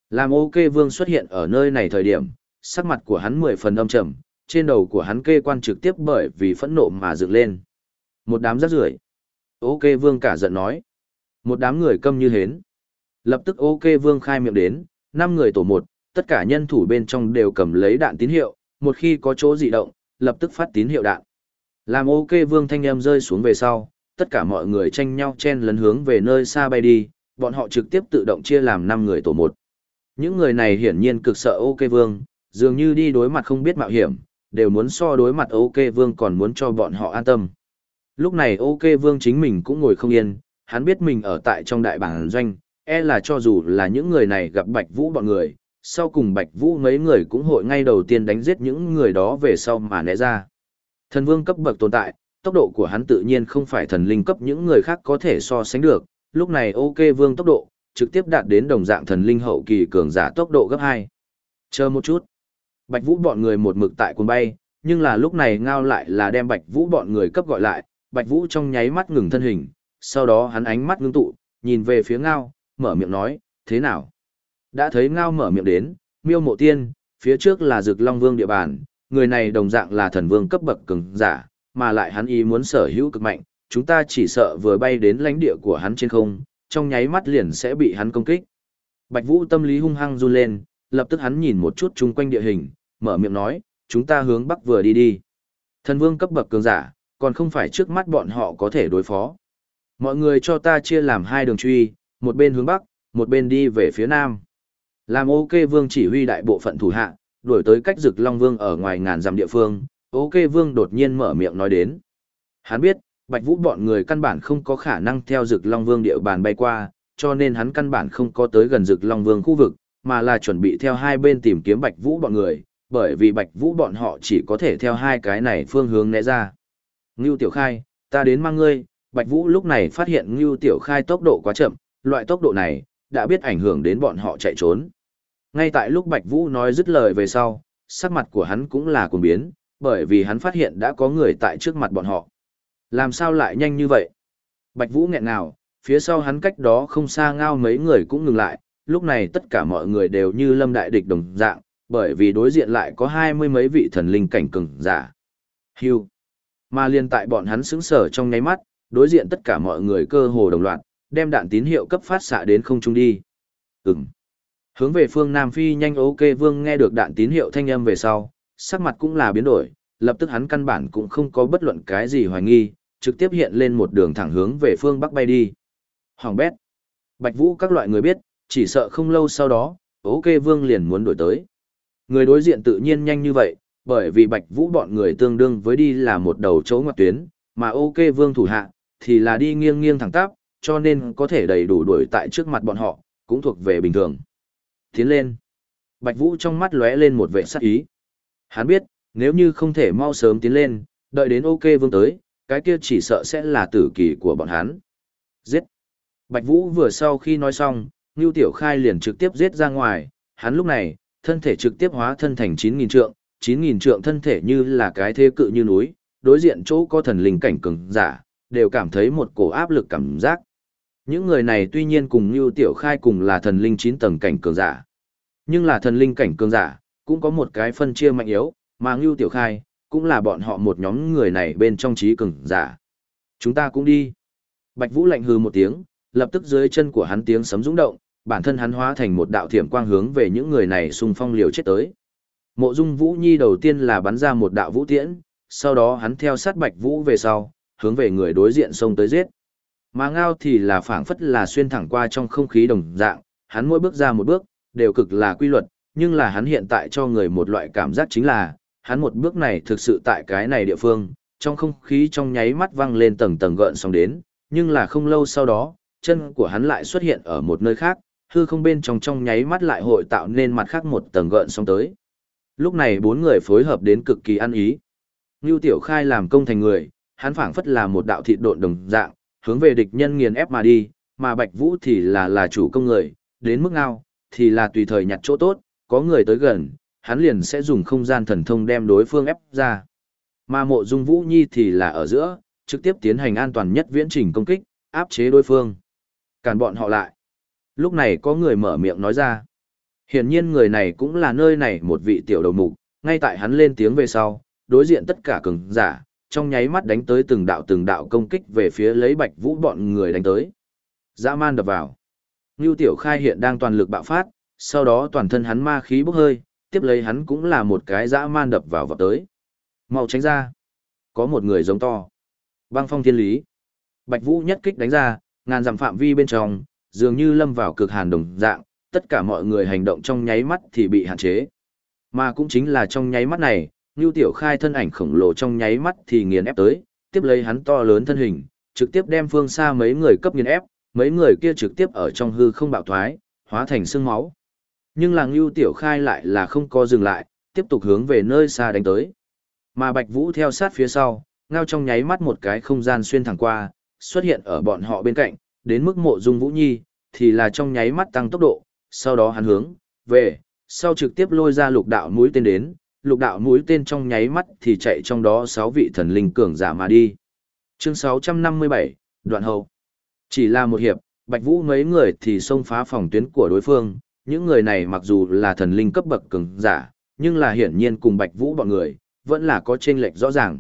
Làm ok vương xuất hiện ở nơi này thời điểm, sắc mặt của hắn mười phần âm trầm, trên đầu của hắn kê quan trực tiếp bởi vì phẫn nộ mà dựng lên. Một đám rác rưởi. Ok vương cả giận nói. Một đám người câm như hến. Lập tức ok vương khai miệng đến, năm người tổ một, tất cả nhân thủ bên trong đều cầm lấy đạn tín hiệu, một khi có chỗ dị động, lập tức phát tín hiệu đạn. Làm ok vương thanh em rơi xuống về sau, tất cả mọi người tranh nhau chen lấn hướng về nơi xa bay đi, bọn họ trực tiếp tự động chia làm 5 người tổ một. Những người này hiển nhiên cực sợ ok vương, dường như đi đối mặt không biết mạo hiểm, đều muốn so đối mặt ok vương còn muốn cho bọn họ an tâm. Lúc này ok vương chính mình cũng ngồi không yên, hắn biết mình ở tại trong đại bản doanh, e là cho dù là những người này gặp bạch vũ bọn người, sau cùng bạch vũ mấy người cũng hội ngay đầu tiên đánh giết những người đó về sau mà né ra. Thần vương cấp bậc tồn tại, tốc độ của hắn tự nhiên không phải thần linh cấp những người khác có thể so sánh được, lúc này ok vương tốc độ, trực tiếp đạt đến đồng dạng thần linh hậu kỳ cường giả tốc độ gấp 2. Chờ một chút. Bạch Vũ bọn người một mực tại cuồng bay, nhưng là lúc này ngao lại là đem Bạch Vũ bọn người cấp gọi lại, Bạch Vũ trong nháy mắt ngừng thân hình, sau đó hắn ánh mắt ngưng tụ, nhìn về phía ngao, mở miệng nói, thế nào? Đã thấy ngao mở miệng đến, miêu mộ tiên, phía trước là rực long vương địa bàn, người này đồng dạng là thần vương cấp bậc cường giả, mà lại hắn ý muốn sở hữu cực mạnh, chúng ta chỉ sợ vừa bay đến lãnh địa của hắn trên không, trong nháy mắt liền sẽ bị hắn công kích. Bạch Vũ tâm lý hung hăng run lên, lập tức hắn nhìn một chút chung quanh địa hình, mở miệng nói, chúng ta hướng bắc vừa đi đi. Thần vương cấp bậc cường giả, còn không phải trước mắt bọn họ có thể đối phó. Mọi người cho ta chia làm hai đường truy, một bên hướng bắc, một bên đi về phía nam. Làm ok vương chỉ huy đại bộ phận thủ hạ, đuổi tới cách rực Long Vương ở ngoài ngàn dặm địa phương, ok vương đột nhiên mở miệng nói đến. Hắn biết, Bạch Vũ bọn người căn bản không có khả năng theo rực Long Vương địa bàn bay qua, cho nên hắn căn bản không có tới gần rực Long Vương khu vực, mà là chuẩn bị theo hai bên tìm kiếm Bạch Vũ bọn người, bởi vì Bạch Vũ bọn họ chỉ có thể theo hai cái này phương hướng né ra. Ngưu Tiểu Khai, ta đến mang ngươi, Bạch Vũ lúc này phát hiện Ngưu Tiểu Khai tốc độ quá chậm, loại tốc độ này, đã biết ảnh hưởng đến bọn họ chạy trốn. Ngay tại lúc Bạch Vũ nói dứt lời về sau, sắc mặt của hắn cũng là cuồng biến, bởi vì hắn phát hiện đã có người tại trước mặt bọn họ. Làm sao lại nhanh như vậy? Bạch Vũ nghẹn ngào, phía sau hắn cách đó không xa ngao mấy người cũng ngừng lại, lúc này tất cả mọi người đều như lâm đại địch đồng dạng, bởi vì đối diện lại có hai mươi mấy vị thần linh cảnh cường giả. Hưu. Mà liên tại bọn hắn sững sờ trong nháy mắt, đối diện tất cả mọi người cơ hồ đồng loạt, đem đạn tín hiệu cấp phát xạ đến không trung đi. Ừm. Hướng về phương Nam Phi nhanh ok vương nghe được đạn tín hiệu thanh âm về sau, sắc mặt cũng là biến đổi, lập tức hắn căn bản cũng không có bất luận cái gì hoài nghi, trực tiếp hiện lên một đường thẳng hướng về phương Bắc bay đi. Hoàng bét. Bạch Vũ các loại người biết, chỉ sợ không lâu sau đó, ok vương liền muốn đổi tới. Người đối diện tự nhiên nhanh như vậy, bởi vì Bạch Vũ bọn người tương đương với đi là một đầu chỗ ngoặt tuyến, mà ok vương thủ hạ, thì là đi nghiêng nghiêng thẳng tắp, cho nên có thể đầy đủ đuổi tại trước mặt bọn họ, cũng thuộc về bình thường. Tiến lên. Bạch Vũ trong mắt lóe lên một vẻ sắc ý. Hắn biết, nếu như không thể mau sớm tiến lên, đợi đến ok vương tới, cái kia chỉ sợ sẽ là tử kỳ của bọn hắn. Giết. Bạch Vũ vừa sau khi nói xong, Ngưu Tiểu Khai liền trực tiếp giết ra ngoài, hắn lúc này, thân thể trực tiếp hóa thân thành 9.000 trượng, 9.000 trượng thân thể như là cái thế cự như núi, đối diện chỗ có thần linh cảnh cường giả, đều cảm thấy một cổ áp lực cảm giác. Những người này tuy nhiên cùng Nưu Tiểu Khai cùng là thần linh 9 tầng cảnh cường giả, nhưng là thần linh cảnh cường giả, cũng có một cái phân chia mạnh yếu, mà Nưu Tiểu Khai, cũng là bọn họ một nhóm người này bên trong trí cường giả. Chúng ta cũng đi. Bạch Vũ lạnh hừ một tiếng, lập tức dưới chân của hắn tiếng sấm rung động, bản thân hắn hóa thành một đạo thiểm quang hướng về những người này xung phong liều chết tới. Mộ Dung Vũ Nhi đầu tiên là bắn ra một đạo vũ tiễn, sau đó hắn theo sát Bạch Vũ về sau, hướng về người đối diện xông tới giết. Mà ngao thì là phảng phất là xuyên thẳng qua trong không khí đồng dạng, hắn mỗi bước ra một bước, đều cực là quy luật, nhưng là hắn hiện tại cho người một loại cảm giác chính là, hắn một bước này thực sự tại cái này địa phương, trong không khí trong nháy mắt văng lên tầng tầng gợn sóng đến, nhưng là không lâu sau đó, chân của hắn lại xuất hiện ở một nơi khác, hư không bên trong trong nháy mắt lại hội tạo nên mặt khác một tầng gợn sóng tới. Lúc này bốn người phối hợp đến cực kỳ ăn ý. Ngưu Tiểu Khai làm công thành người, hắn phảng phất là một đạo thịt độn đồng dạng, hướng về địch nhân nghiền ép mà đi, mà Bạch Vũ thì là là chủ công người, đến mức nào, thì là tùy thời nhặt chỗ tốt, có người tới gần, hắn liền sẽ dùng không gian thần thông đem đối phương ép ra. Mà mộ dung Vũ Nhi thì là ở giữa, trực tiếp tiến hành an toàn nhất viễn trình công kích, áp chế đối phương. Cản bọn họ lại. Lúc này có người mở miệng nói ra. Hiển nhiên người này cũng là nơi này một vị tiểu đầu mục, ngay tại hắn lên tiếng về sau, đối diện tất cả cường giả, trong nháy mắt đánh tới từng đạo từng đạo công kích về phía lấy bạch vũ bọn người đánh tới. Dã man đập vào. Ngưu Tiểu Khai hiện đang toàn lực bạo phát, sau đó toàn thân hắn ma khí bốc hơi, tiếp lấy hắn cũng là một cái dã man đập vào vào tới. Mau tránh ra. Có một người giống to. Băng phong thiên lý. Bạch Vũ nhất kích đánh ra, ngàn dặm phạm vi bên trong, dường như lâm vào cực hàn đồng dạng, tất cả mọi người hành động trong nháy mắt thì bị hạn chế. Mà cũng chính là trong nháy mắt này, Ngưu Tiểu Khai thân ảnh khổng lồ trong nháy mắt thì nghiền ép tới, tiếp lấy hắn to lớn thân hình, trực tiếp đem phương xa mấy người cấp nghiền ép, mấy người kia trực tiếp ở trong hư không bạo thoái, hóa thành xương máu. Nhưng là Ngưu Tiểu Khai lại là không có dừng lại, tiếp tục hướng về nơi xa đánh tới. Mà Bạch Vũ theo sát phía sau, ngao trong nháy mắt một cái không gian xuyên thẳng qua, xuất hiện ở bọn họ bên cạnh, đến mức mộ dung Vũ Nhi, thì là trong nháy mắt tăng tốc độ, sau đó hắn hướng, về, sau trực tiếp lôi ra lục đạo mũi tên đến, lục đạo mũi tên trong nháy mắt thì chạy trong đó sáu vị thần linh cường giả mà đi. Chương 657, đoạn hậu. Chỉ là một hiệp, Bạch Vũ mấy người thì xông phá phòng tuyến của đối phương, những người này mặc dù là thần linh cấp bậc cường giả, nhưng là hiển nhiên cùng Bạch Vũ bọn người, vẫn là có chênh lệch rõ ràng.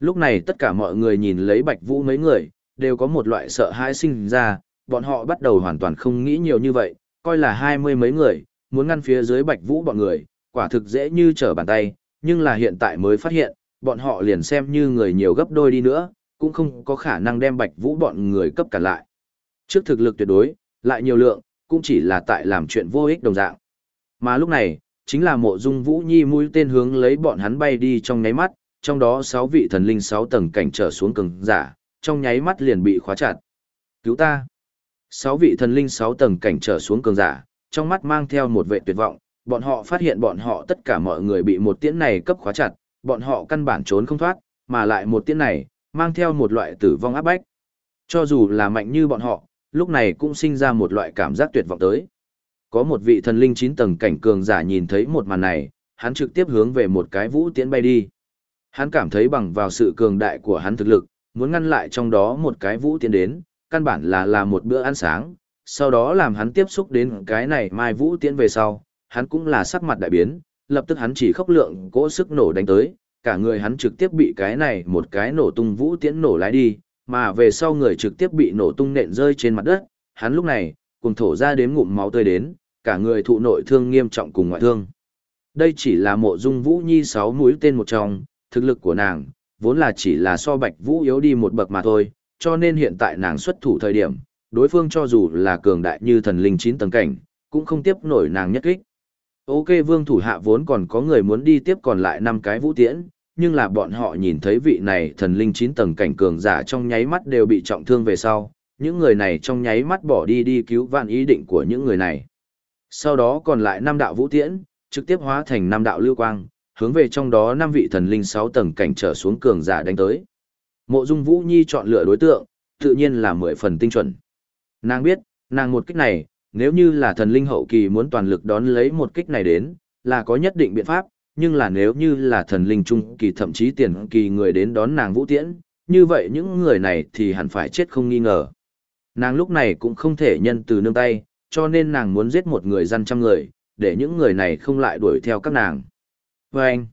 Lúc này tất cả mọi người nhìn lấy Bạch Vũ mấy người, đều có một loại sợ hãi sinh ra, bọn họ bắt đầu hoàn toàn không nghĩ nhiều như vậy, coi là hai mươi mấy người, muốn ngăn phía dưới Bạch Vũ bọn người, quả thực dễ như trở bàn tay, nhưng là hiện tại mới phát hiện, bọn họ liền xem như người nhiều gấp đôi đi nữa, cũng không có khả năng đem Bạch Vũ bọn người cấp cả lại. Trước thực lực tuyệt đối, lại nhiều lượng, cũng chỉ là tại làm chuyện vô ích đồng dạng. Mà lúc này, chính là mộ dung Vũ Nhi mũi tên hướng lấy bọn hắn bay đi trong nháy mắt, trong đó 6 vị thần linh 6 tầng cảnh trở xuống cường giả, trong nháy mắt liền bị khóa chặt. Cứu ta! 6 vị thần linh 6 tầng cảnh trở xuống cường giả, trong mắt mang theo một vệ tuyệt vọng, bọn họ phát hiện bọn họ tất cả mọi người bị một tiễn này cấp khóa chặt, bọn họ căn bản trốn không thoát, mà lại một tiễn này, mang theo một loại tử vong áp bách. Cho dù là mạnh như bọn họ, lúc này cũng sinh ra một loại cảm giác tuyệt vọng tới. Có một vị thần linh 9 tầng cảnh cường giả nhìn thấy một màn này, hắn trực tiếp hướng về một cái vũ tiễn bay đi. Hắn cảm thấy bằng vào sự cường đại của hắn thực lực, muốn ngăn lại trong đó một cái vũ tiễn đến, căn bản là làm một bữa ăn sáng, sau đó làm hắn tiếp xúc đến cái này mai vũ tiễn về sau, hắn cũng là sắc mặt đại biến, lập tức hắn chỉ khốc lượng cỗ sức nổ đánh tới, cả người hắn trực tiếp bị cái này một cái nổ tung vũ tiễn nổ lái đi, mà về sau người trực tiếp bị nổ tung nện rơi trên mặt đất, hắn lúc này, cùng thổ ra đến ngụm máu tươi đến, cả người thụ nội thương nghiêm trọng cùng ngoại thương. Đây chỉ là mộ dung vũ nhi sáu mũi tên một trong, thực lực của nàng, vốn là chỉ là so bạch vũ yếu đi một bậc mà thôi, cho nên hiện tại nàng xuất thủ thời điểm, đối phương cho dù là cường đại như thần linh chín tầng cảnh, cũng không tiếp nổi nàng nhất kích. Ok vương thủ hạ vốn còn có người muốn đi tiếp còn lại năm cái vũ tiễn, nhưng là bọn họ nhìn thấy vị này thần linh 9 tầng cảnh cường giả trong nháy mắt đều bị trọng thương về sau, những người này trong nháy mắt bỏ đi đi cứu vạn ý định của những người này. Sau đó còn lại năm đạo vũ tiễn, trực tiếp hóa thành năm đạo lưu quang, hướng về trong đó năm vị thần linh 6 tầng cảnh trở xuống cường giả đánh tới. Mộ Dung Vũ Nhi chọn lựa đối tượng, tự nhiên là 10 phần tinh chuẩn. Nàng biết, nàng một kích này, nếu như là thần linh hậu kỳ muốn toàn lực đón lấy một kích này đến, là có nhất định biện pháp, nhưng là nếu như là thần linh trung kỳ thậm chí tiền kỳ người đến đón nàng vũ tiễn, như vậy những người này thì hẳn phải chết không nghi ngờ. Nàng lúc này cũng không thể nhân từ nương tay, cho nên nàng muốn giết một người dân trăm người, để những người này không lại đuổi theo các nàng. Và anh,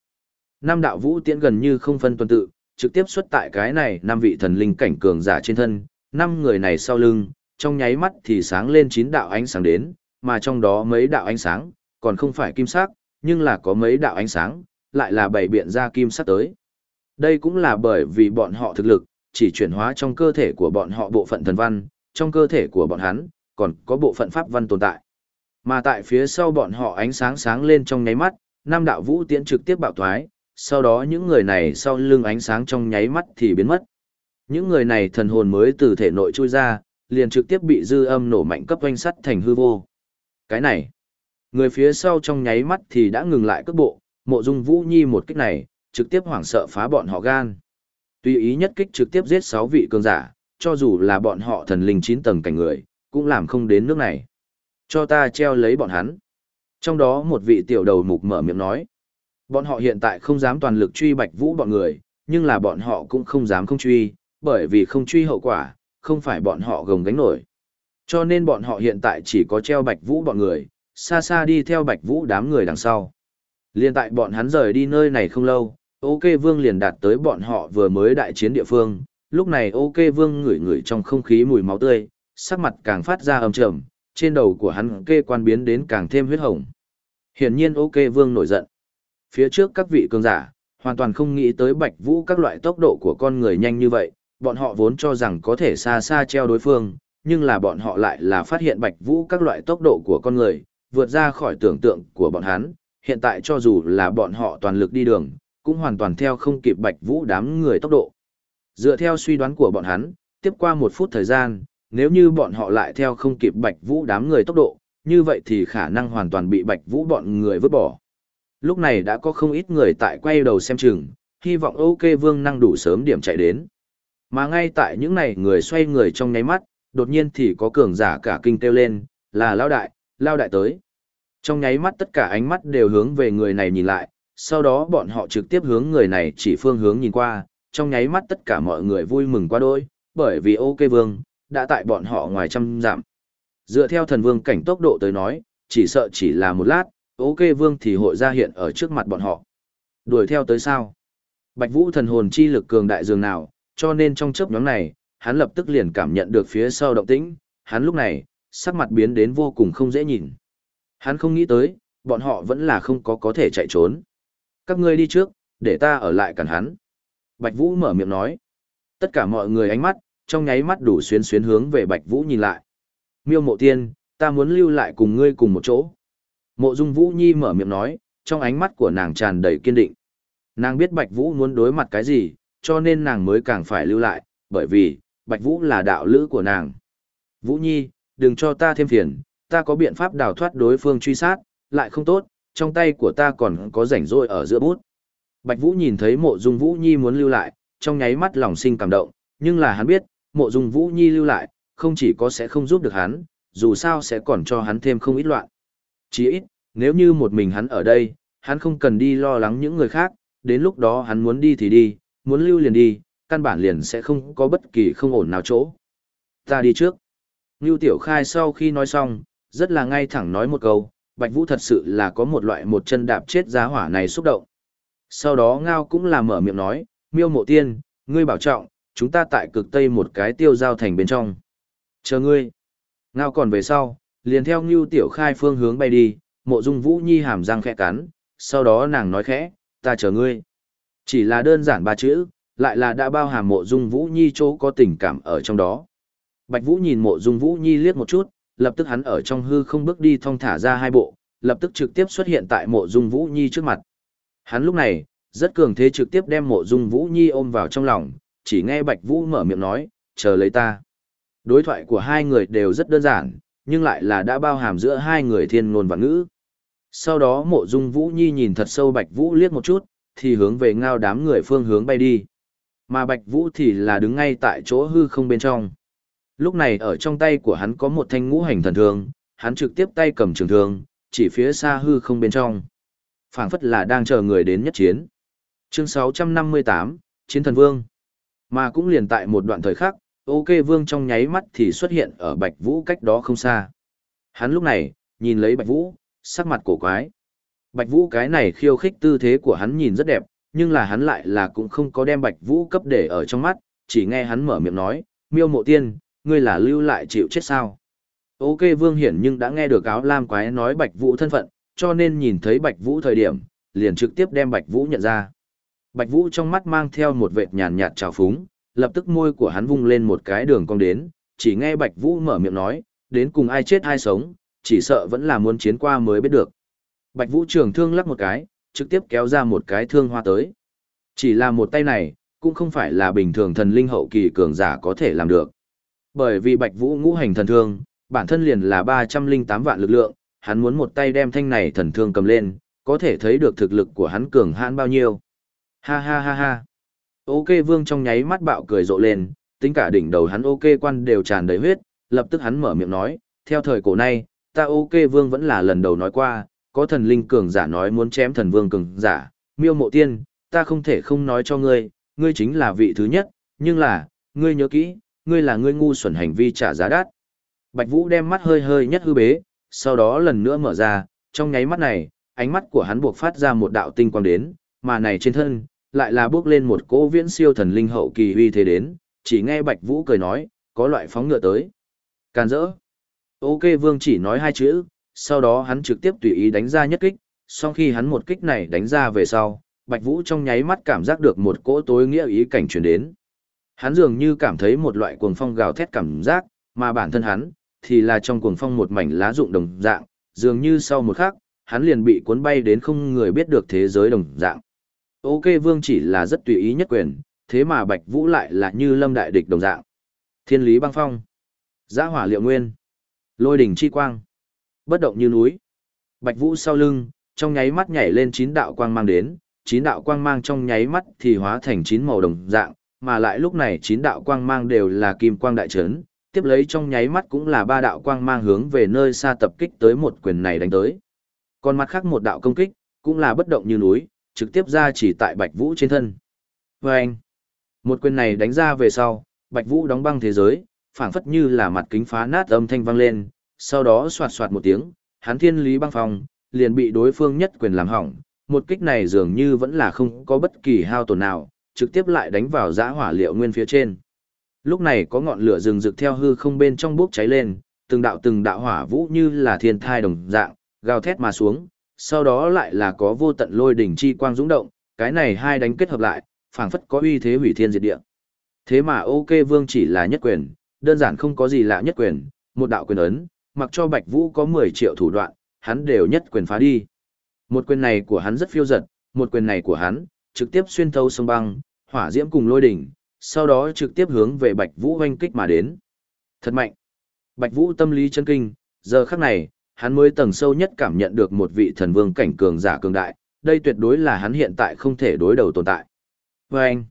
đạo vũ tiễn gần như không phân tuần tự, trực tiếp xuất tại cái này năm vị thần linh cảnh cường giả trên thân, năm người này sau lưng, trong nháy mắt thì sáng lên chín đạo ánh sáng đến, mà trong đó mấy đạo ánh sáng, còn không phải kim sắc, nhưng là có mấy đạo ánh sáng, lại là bảy biện ra kim sắc tới. Đây cũng là bởi vì bọn họ thực lực, chỉ chuyển hóa trong cơ thể của bọn họ bộ phận thần văn, trong cơ thể của bọn hắn, còn có bộ phận pháp văn tồn tại. Mà tại phía sau bọn họ ánh sáng sáng lên trong nháy mắt, năm đạo vũ tiễn trực tiếp bạo thoái, sau đó những người này sau lưng ánh sáng trong nháy mắt thì biến mất. Những người này thần hồn mới từ thể nội chui ra, liền trực tiếp bị dư âm nổ mạnh cấp oanh sắt thành hư vô. Cái này, người phía sau trong nháy mắt thì đã ngừng lại cước bộ, mộ dung vũ nhi một kích này, trực tiếp hoảng sợ phá bọn họ gan. Tuy ý nhất kích trực tiếp giết 6 vị cường giả, cho dù là bọn họ thần linh 9 tầng cảnh người, cũng làm không đến nước này. Cho ta treo lấy bọn hắn. Trong đó một vị tiểu đầu mục mở miệng nói. Bọn họ hiện tại không dám toàn lực truy bạch vũ bọn người, nhưng là bọn họ cũng không dám không truy, bởi vì không truy hậu quả, không phải bọn họ gồng gánh nổi. Cho nên bọn họ hiện tại chỉ có treo bạch vũ bọn người, xa xa đi theo bạch vũ đám người đằng sau. Liên tại bọn hắn rời đi nơi này không lâu, OK Vương liền đạt tới bọn họ vừa mới đại chiến địa phương, lúc này OK Vương ngửi ngửi trong không khí mùi máu tươi, sắc mặt càng phát ra âm trầm, trên đầu của hắn kê quan biến đến càng thêm huyết hồng. Hiển nhiên OK Vương nổi giận. Phía trước các vị cường giả, hoàn toàn không nghĩ tới Bạch Vũ các loại tốc độ của con người nhanh như vậy, bọn họ vốn cho rằng có thể xa xa treo đối phương, nhưng là bọn họ lại là phát hiện Bạch Vũ các loại tốc độ của con người, vượt ra khỏi tưởng tượng của bọn hắn, hiện tại cho dù là bọn họ toàn lực đi đường, cũng hoàn toàn theo không kịp Bạch Vũ đám người tốc độ. Dựa theo suy đoán của bọn hắn, tiếp qua một phút thời gian, nếu như bọn họ lại theo không kịp Bạch Vũ đám người tốc độ, như vậy thì khả năng hoàn toàn bị Bạch Vũ bọn người vứt bỏ. Lúc này đã có không ít người tại quay đầu xem chừng, hy vọng OK Vương năng đủ sớm điểm chạy đến. Mà ngay tại những này người xoay người trong nháy mắt, đột nhiên thì có cường giả cả kinh kêu lên, là lao đại, lao đại tới. Trong nháy mắt tất cả ánh mắt đều hướng về người này nhìn lại, sau đó bọn họ trực tiếp hướng người này chỉ phương hướng nhìn qua, trong nháy mắt tất cả mọi người vui mừng quá đôi, bởi vì OK Vương, đã tại bọn họ ngoài trăm giảm. Dựa theo thần vương cảnh tốc độ tới nói, chỉ sợ chỉ là một lát, OK Vương thì hội ra hiện ở trước mặt bọn họ. Đuổi theo tới sao? Bạch Vũ thần hồn chi lực cường đại dường nào, cho nên trong chớp nhóm này, hắn lập tức liền cảm nhận được phía sau động tĩnh, hắn lúc này, sắc mặt biến đến vô cùng không dễ nhìn. Hắn không nghĩ tới, bọn họ vẫn là không có có thể chạy trốn. Các ngươi đi trước, để ta ở lại cản hắn. Bạch Vũ mở miệng nói. Tất cả mọi người ánh mắt, trong nháy mắt đủ xuyên xuyên hướng về Bạch Vũ nhìn lại. Miêu mộ tiên, ta muốn lưu lại cùng ngươi cùng một chỗ. Mộ dung Vũ Nhi mở miệng nói, trong ánh mắt của nàng tràn đầy kiên định. Nàng biết Bạch Vũ muốn đối mặt cái gì, cho nên nàng mới càng phải lưu lại, bởi vì, Bạch Vũ là đạo lữ của nàng. Vũ Nhi, đừng cho ta thêm phiền, ta có biện pháp đào thoát đối phương truy sát, lại không tốt, trong tay của ta còn có rảnh rỗi ở giữa bút. Bạch Vũ nhìn thấy mộ dung Vũ Nhi muốn lưu lại, trong nháy mắt lòng sinh cảm động, nhưng là hắn biết, mộ dung Vũ Nhi lưu lại, không chỉ có sẽ không giúp được hắn, dù sao sẽ còn cho hắn thêm không ít loạn. Chỉ ít, nếu như một mình hắn ở đây, hắn không cần đi lo lắng những người khác, đến lúc đó hắn muốn đi thì đi, muốn lưu liền đi, căn bản liền sẽ không có bất kỳ không ổn nào chỗ. Ta đi trước. Ngưu Tiểu Khai sau khi nói xong, rất là ngay thẳng nói một câu, Bạch Vũ thật sự là có một loại một chân đạp chết giá hỏa này xúc động. Sau đó Ngao cũng là mở miệng nói, miêu mộ tiên, ngươi bảo trọng, chúng ta tại cực tây một cái tiêu giao thành bên trong. Chờ ngươi. Ngao còn về sau, liền theo Ngưu Tiểu Khai phương hướng bay đi, mộ dung Vũ Nhi hàm răng khẽ cắn, sau đó nàng nói khẽ, ta chờ ngươi. Chỉ là đơn giản ba chữ, lại là đã bao hàm mộ dung Vũ Nhi chỗ có tình cảm ở trong đó. Bạch Vũ nhìn mộ dung Vũ Nhi liếc một chút, lập tức hắn ở trong hư không bước đi thong thả ra hai bộ, lập tức trực tiếp xuất hiện tại mộ dung Vũ Nhi trước mặt. Hắn lúc này, rất cường thế trực tiếp đem mộ dung Vũ Nhi ôm vào trong lòng, chỉ nghe Bạch Vũ mở miệng nói, chờ lấy ta. Đối thoại của hai người đều rất đơn giản, nhưng lại là đã bao hàm giữa hai người thiên ngôn và ngữ. Sau đó mộ dung Vũ Nhi nhìn thật sâu Bạch Vũ liếc một chút, thì hướng về ngao đám người phương hướng bay đi. Mà Bạch Vũ thì là đứng ngay tại chỗ hư không bên trong. Lúc này ở trong tay của hắn có một thanh ngũ hành thần thương, hắn trực tiếp tay cầm trường thương, chỉ phía xa hư không bên trong. phảng phất là đang chờ người đến nhất chiến. Chương 658, Chiến thần vương. Mà cũng liền tại một đoạn thời khắc, OK vương trong nháy mắt thì xuất hiện ở Bạch Vũ cách đó không xa. Hắn lúc này, nhìn lấy Bạch Vũ, sắc mặt cổ quái. Bạch Vũ cái này khiêu khích tư thế của hắn nhìn rất đẹp, nhưng là hắn lại là cũng không có đem Bạch Vũ cấp để ở trong mắt, chỉ nghe hắn mở miệng nói, miêu mộ tiên, ngươi là lưu lại chịu chết sao? Ok Vương Hiển nhưng đã nghe được áo lam quái nói Bạch Vũ thân phận, cho nên nhìn thấy Bạch Vũ thời điểm, liền trực tiếp đem Bạch Vũ nhận ra. Bạch Vũ trong mắt mang theo một vệt nhàn nhạt trào phúng, lập tức môi của hắn vung lên một cái đường cong đến, chỉ nghe Bạch Vũ mở miệng nói, đến cùng ai chết ai sống, chỉ sợ vẫn là muốn chiến qua mới biết được. Bạch Vũ trường thương lắc một cái, trực tiếp kéo ra một cái thương hoa tới. Chỉ là một tay này, cũng không phải là bình thường thần linh hậu kỳ cường giả có thể làm được. Bởi vì Bạch Vũ ngũ hành thần thương, bản thân liền là 308 vạn lực lượng, hắn muốn một tay đem thanh này thần thương cầm lên, có thể thấy được thực lực của hắn cường hãn bao nhiêu. Ha ha ha ha. Ok vương trong nháy mắt bạo cười rộ lên, tính cả đỉnh đầu hắn ok quan đều tràn đầy huyết, lập tức hắn mở miệng nói, theo thời cổ nay, ta ok vương vẫn là lần đầu nói qua, có thần linh cường giả nói muốn chém thần vương cường giả, miêu mộ tiên, ta không thể không nói cho ngươi, ngươi chính là vị thứ nhất, nhưng là, ngươi nhớ kỹ, ngươi là ngươi ngu xuẩn hành vi trả giá đắt. Bạch Vũ đem mắt hơi hơi nhất hư bế, sau đó lần nữa mở ra, trong nháy mắt này, ánh mắt của hắn buộc phát ra một đạo tinh quang đến, mà này trên thân, lại là bước lên một cỗ viễn siêu thần linh hậu kỳ uy thế đến, chỉ nghe Bạch Vũ cười nói, có loại phóng ngựa tới. Càn rỡ. Ok Vương chỉ nói hai chữ, sau đó hắn trực tiếp tùy ý đánh ra nhất kích, sau khi hắn một kích này đánh ra về sau, Bạch Vũ trong nháy mắt cảm giác được một cỗ tối nghĩa ý cảnh truyền đến. Hắn dường như cảm thấy một loại cuồng phong gào thét cảm giác, mà bản thân hắn thì là trong cuồng phong một mảnh lá rụng đồng dạng, dường như sau một khắc, hắn liền bị cuốn bay đến không người biết được thế giới đồng dạng. Ok Vương chỉ là rất tùy ý nhất quyền, thế mà Bạch Vũ lại là như lâm đại địch đồng dạng. Thiên lý băng phong, giã hỏa liệu nguyên, lôi đỉnh chi quang, bất động như núi. Bạch Vũ sau lưng, trong nháy mắt nhảy lên chín đạo quang mang đến, chín đạo quang mang trong nháy mắt thì hóa thành chín màu đồng dạng, mà lại lúc này chín đạo quang mang đều là kim quang đại trấn, tiếp lấy trong nháy mắt cũng là ba đạo quang mang hướng về nơi xa tập kích tới một quyền này đánh tới. Còn mặt khác một đạo công kích, cũng là bất động như núi, trực tiếp ra chỉ tại Bạch Vũ trên thân. Và anh, một quyền này đánh ra về sau, Bạch Vũ đóng băng thế giới, phảng phất như là mặt kính phá nát âm thanh vang lên, sau đó soạt soạt một tiếng, hắn thiên lý băng phong, liền bị đối phương nhất quyền làm hỏng, một kích này dường như vẫn là không có bất kỳ hao tổn nào, trực tiếp lại đánh vào giã hỏa liệu nguyên phía trên. Lúc này có ngọn lửa rừng rực theo hư không bên trong bốc cháy lên, từng đạo từng đạo hỏa vũ như là thiên thai đồng dạng, gào thét mà xuống, sau đó lại là có vô tận lôi đỉnh chi quang dũng động, cái này hai đánh kết hợp lại, phảng phất có uy thế hủy thiên diệt địa. Thế mà OK Vương chỉ là nhất quyền, đơn giản không có gì lạ nhất quyền, một đạo quyền ấn, mặc cho Bạch Vũ có 10 triệu thủ đoạn, hắn đều nhất quyền phá đi. Một quyền này của hắn rất phiêu giật, một quyền này của hắn, trực tiếp xuyên thấu sông băng, hỏa diễm cùng lôi đỉnh, sau đó trực tiếp hướng về Bạch Vũ hoanh kích mà đến. Thật mạnh. Bạch Vũ tâm lý chân kinh, giờ khắc này, hắn mới tầng sâu nhất cảm nhận được một vị thần vương cảnh cường giả cường đại, đây tuyệt đối là hắn hiện tại không thể đối đầu tồn tại. Và anh,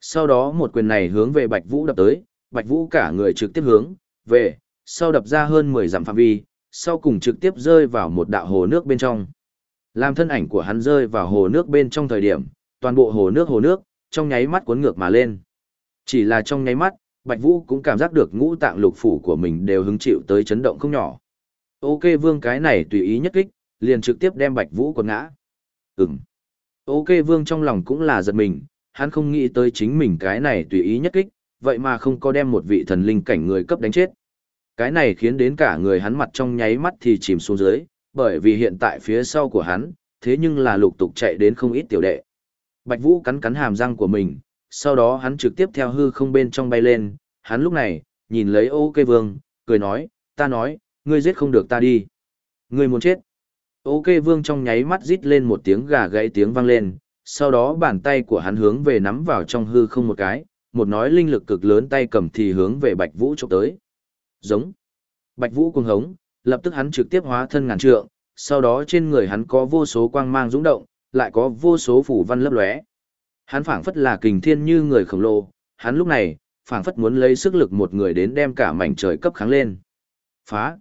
sau đó một quyền này hướng về Bạch Vũ đập tới, Bạch Vũ cả người trực tiếp hướng về, sau đập ra hơn 10 dặm phạm vi, sau cùng trực tiếp rơi vào một đạo hồ nước bên trong. Làm thân ảnh của hắn rơi vào hồ nước bên trong thời điểm, toàn bộ hồ nước hồ nước, trong nháy mắt cuốn ngược mà lên. Chỉ là trong nháy mắt, Bạch Vũ cũng cảm giác được ngũ tạng lục phủ của mình đều hứng chịu tới chấn động không nhỏ. Ok Vương cái này tùy ý nhất kích, liền trực tiếp đem Bạch Vũ quật ngã. Ừm. Ok Vương trong lòng cũng là giật mình, hắn không nghĩ tới chính mình cái này tùy ý nhất kích, vậy mà không có đem một vị thần linh cảnh người cấp đánh chết. Cái này khiến đến cả người hắn mặt trong nháy mắt thì chìm xuống dưới, bởi vì hiện tại phía sau của hắn, thế nhưng là lục tục chạy đến không ít tiểu đệ. Bạch Vũ cắn cắn hàm răng của mình, sau đó hắn trực tiếp theo hư không bên trong bay lên, hắn lúc này, nhìn lấy ô kê vương, cười nói, ta nói, ngươi giết không được ta đi. Ngươi muốn chết. Ô kê vương trong nháy mắt rít lên một tiếng gà gãy tiếng vang lên, sau đó bàn tay của hắn hướng về nắm vào trong hư không một cái, một nói linh lực cực lớn tay cầm thì hướng về Bạch Vũ chụp tới. Giống. Bạch Vũ cuồng hống, lập tức hắn trực tiếp hóa thân ngàn trượng, sau đó trên người hắn có vô số quang mang dũng động, lại có vô số phủ văn lấp lóe. Hắn phảng phất là kình thiên như người khổng lồ, hắn lúc này, phảng phất muốn lấy sức lực một người đến đem cả mảnh trời cấp kháng lên. Phá!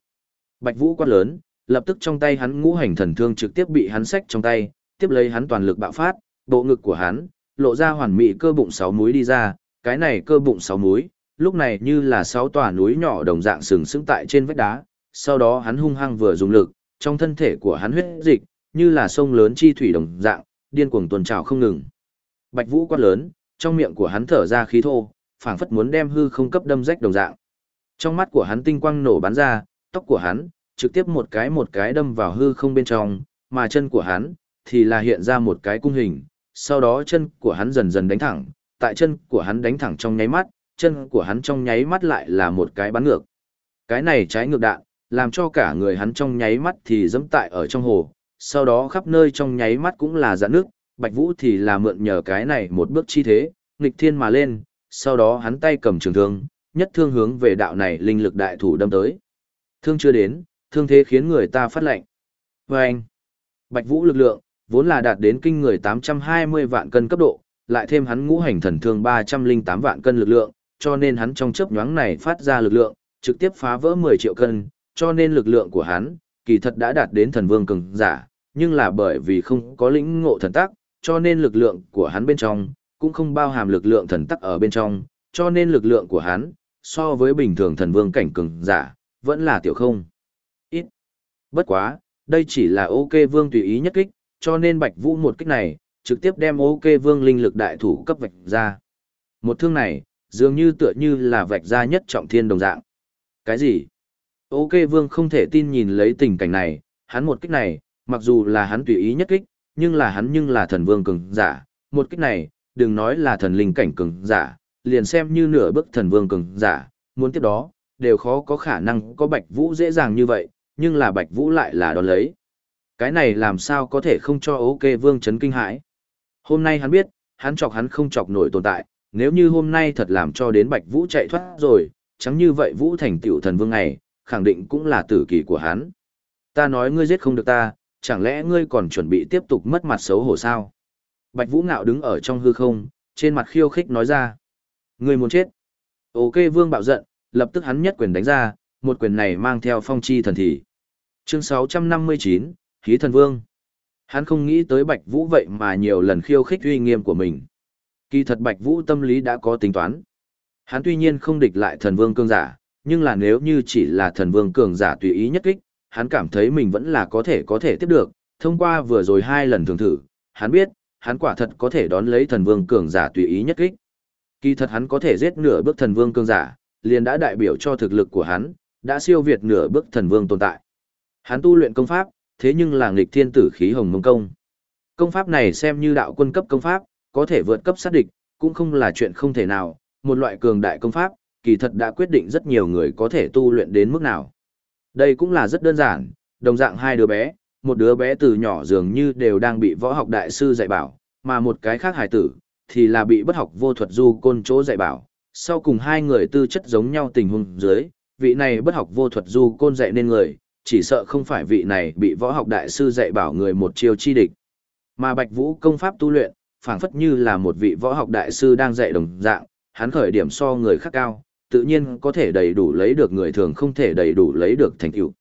Bạch Vũ quát lớn, lập tức trong tay hắn ngũ hành thần thương trực tiếp bị hắn xách trong tay, tiếp lấy hắn toàn lực bạo phát, bộ ngực của hắn, lộ ra hoàn mỹ cơ bụng sáu múi đi ra, cái này cơ bụng sáu múi, lúc này như là sáu tòa núi nhỏ đồng dạng sừng sững tại trên vách đá, sau đó hắn hung hăng vừa dùng lực, trong thân thể của hắn huyết dịch, như là sông lớn chi thủy đồng dạng, điên cuồng tuần trào không ngừng. Bạch Vũ quát lớn, trong miệng của hắn thở ra khí thô, phảng phất muốn đem hư không cấp đâm rách đồng dạng. Trong mắt của hắn tinh quang nổ bắn ra, tóc của hắn trực tiếp một cái một cái đâm vào hư không bên trong, mà chân của hắn thì là hiện ra một cái cung hình, sau đó chân của hắn dần dần đánh thẳng, tại chân của hắn đánh thẳng trong nháy mắt, chân của hắn trong nháy mắt lại là một cái bắn ngược. Cái này trái ngược đạn, làm cho cả người hắn trong nháy mắt thì dẫm tại ở trong hồ, sau đó khắp nơi trong nháy mắt cũng là dạn nước, Bạch Vũ thì là mượn nhờ cái này một bước chi thế, nghịch thiên mà lên, sau đó hắn tay cầm trường thương, nhất thương hướng về đạo này linh lực đại thủ đâm tới. Thương chưa đến, thương thế khiến người ta phát lạnh. Vâng! anh, Bạch Vũ lực lượng, vốn là đạt đến kinh người 820 vạn cân cấp độ, lại thêm hắn ngũ hành thần thương 308 vạn cân lực lượng, cho nên hắn trong chớp nhoáng này phát ra lực lượng, trực tiếp phá vỡ 10 triệu cân, cho nên lực lượng của hắn, kỳ thật đã đạt đến thần vương cường giả, nhưng là bởi vì không có lĩnh ngộ thần tắc, cho nên lực lượng của hắn bên trong, cũng không bao hàm lực lượng thần tắc ở bên trong, cho nên lực lượng của hắn, so với bình thường thần vương cảnh cường giả, vẫn là tiểu không. Ít. Bất quá, đây chỉ là ok vương tùy ý nhất kích, cho nên Bạch Vũ một kích này, trực tiếp đem ok vương linh lực đại thủ cấp vạch ra. Một thương này, dường như tựa như là vạch ra nhất trọng thiên đồng dạng. Cái gì? Ok vương không thể tin nhìn lấy tình cảnh này, hắn một kích này, mặc dù là hắn tùy ý nhất kích, nhưng là hắn nhưng là thần vương cường giả, một kích này, đừng nói là thần linh cảnh cường giả, liền xem như nửa bước thần vương cường giả, muốn tiếp đó, đều khó có khả năng có Bạch Vũ dễ dàng như vậy, nhưng là Bạch Vũ lại là đón lấy. Cái này làm sao có thể không cho ok vương chấn kinh hãi. Hôm nay hắn biết, hắn chọc hắn không chọc nổi tồn tại, nếu như hôm nay thật làm cho đến Bạch Vũ chạy thoát rồi, chẳng như vậy Vũ thành tiểu thần vương này, khẳng định cũng là tử kỳ của hắn. Ta nói ngươi giết không được ta, chẳng lẽ ngươi còn chuẩn bị tiếp tục mất mặt xấu hổ sao? Bạch Vũ ngạo đứng ở trong hư không, trên mặt khiêu khích nói ra. Ngươi muốn chết. Ok vương bạo giận, lập tức hắn nhất quyền đánh ra, một quyền này mang theo phong chi thần thị. Chương 659, Khí thần vương. Hắn không nghĩ tới Bạch Vũ vậy mà nhiều lần khiêu khích uy nghiêm của mình. Kỳ thật Bạch Vũ tâm lý đã có tính toán. Hắn tuy nhiên không địch lại thần vương cường giả, nhưng là nếu như chỉ là thần vương cường giả tùy ý nhất kích, hắn cảm thấy mình vẫn là có thể có thể tiếp được. Thông qua vừa rồi hai lần thường thử, hắn biết, hắn quả thật có thể đón lấy thần vương cường giả tùy ý nhất kích. Kỳ thật hắn có thể giết nửa bước thần vương cường giả, liền đã đại biểu cho thực lực của hắn, đã siêu việt nửa bước thần vương tồn tại. Hắn tu luyện công pháp, thế nhưng là nghịch thiên tử khí hồng mông công. Công pháp này xem như đạo quân cấp công pháp, có thể vượt cấp sát địch, cũng không là chuyện không thể nào, một loại cường đại công pháp, kỳ thật đã quyết định rất nhiều người có thể tu luyện đến mức nào. Đây cũng là rất đơn giản, đồng dạng hai đứa bé, một đứa bé từ nhỏ dường như đều đang bị võ học đại sư dạy bảo, mà một cái khác hải tử, thì là bị bất học vô thuật du côn chỗ dạy bảo. Sau cùng hai người tư chất giống nhau tình huống dưới, vị này bất học vô thuật du côn dạy nên người, chỉ sợ không phải vị này bị võ học đại sư dạy bảo người một chiêu chi địch. Mà Bạch Vũ công pháp tu luyện, phảng phất như là một vị võ học đại sư đang dạy đồng dạng, hắn khởi điểm so người khác cao, tự nhiên có thể đầy đủ lấy được người thường không thể đầy đủ lấy được thành tựu.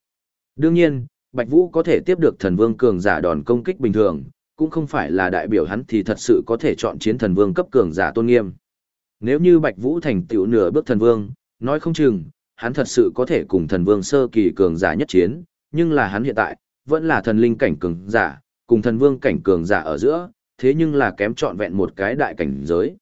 Đương nhiên, Bạch Vũ có thể tiếp được thần vương cường giả đòn công kích bình thường, cũng không phải là đại biểu hắn thì thật sự có thể chọn chiến thần vương cấp cường giả tôn nghiêm. Nếu như Bạch Vũ thành tựu nửa bước thần vương, nói không chừng, hắn thật sự có thể cùng thần vương sơ kỳ cường giả nhất chiến, nhưng là hắn hiện tại, vẫn là thần linh cảnh cường giả, cùng thần vương cảnh cường giả ở giữa, thế nhưng là kém trọn vẹn một cái đại cảnh giới.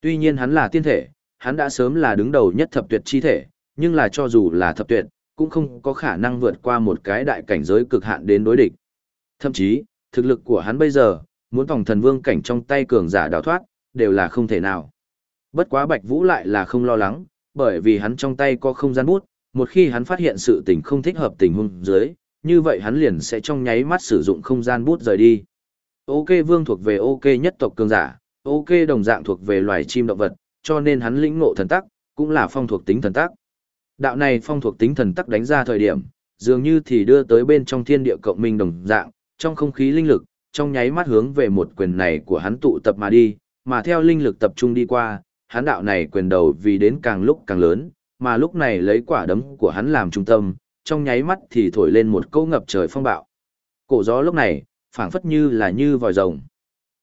Tuy nhiên hắn là tiên thể, hắn đã sớm là đứng đầu nhất thập tuyệt chi thể, nhưng là cho dù là thập tuyệt, cũng không có khả năng vượt qua một cái đại cảnh giới cực hạn đến đối địch. Thậm chí, thực lực của hắn bây giờ, muốn phòng thần vương cảnh trong tay cường giả đào thoát, đều là không thể nào. Bất quá Bạch Vũ lại là không lo lắng, bởi vì hắn trong tay có không gian bút, một khi hắn phát hiện sự tình không thích hợp tình huống dưới, như vậy hắn liền sẽ trong nháy mắt sử dụng không gian bút rời đi. Ok vương thuộc về ok nhất tộc cường giả, ok đồng dạng thuộc về loài chim động vật, cho nên hắn lĩnh ngộ thần tắc, cũng là phong thuộc tính thần tắc. Đạo này phong thuộc tính thần tắc đánh ra thời điểm, dường như thì đưa tới bên trong thiên địa cộng minh đồng dạng, trong không khí linh lực, trong nháy mắt hướng về một quyền này của hắn tụ tập mà đi, mà theo linh lực tập trung đi qua, hắn đạo này quyền đầu vì đến càng lúc càng lớn, mà lúc này lấy quả đấm của hắn làm trung tâm, trong nháy mắt thì thổi lên một câu ngập trời phong bạo. Cổ gió lúc này, phảng phất như là như vòi rồng.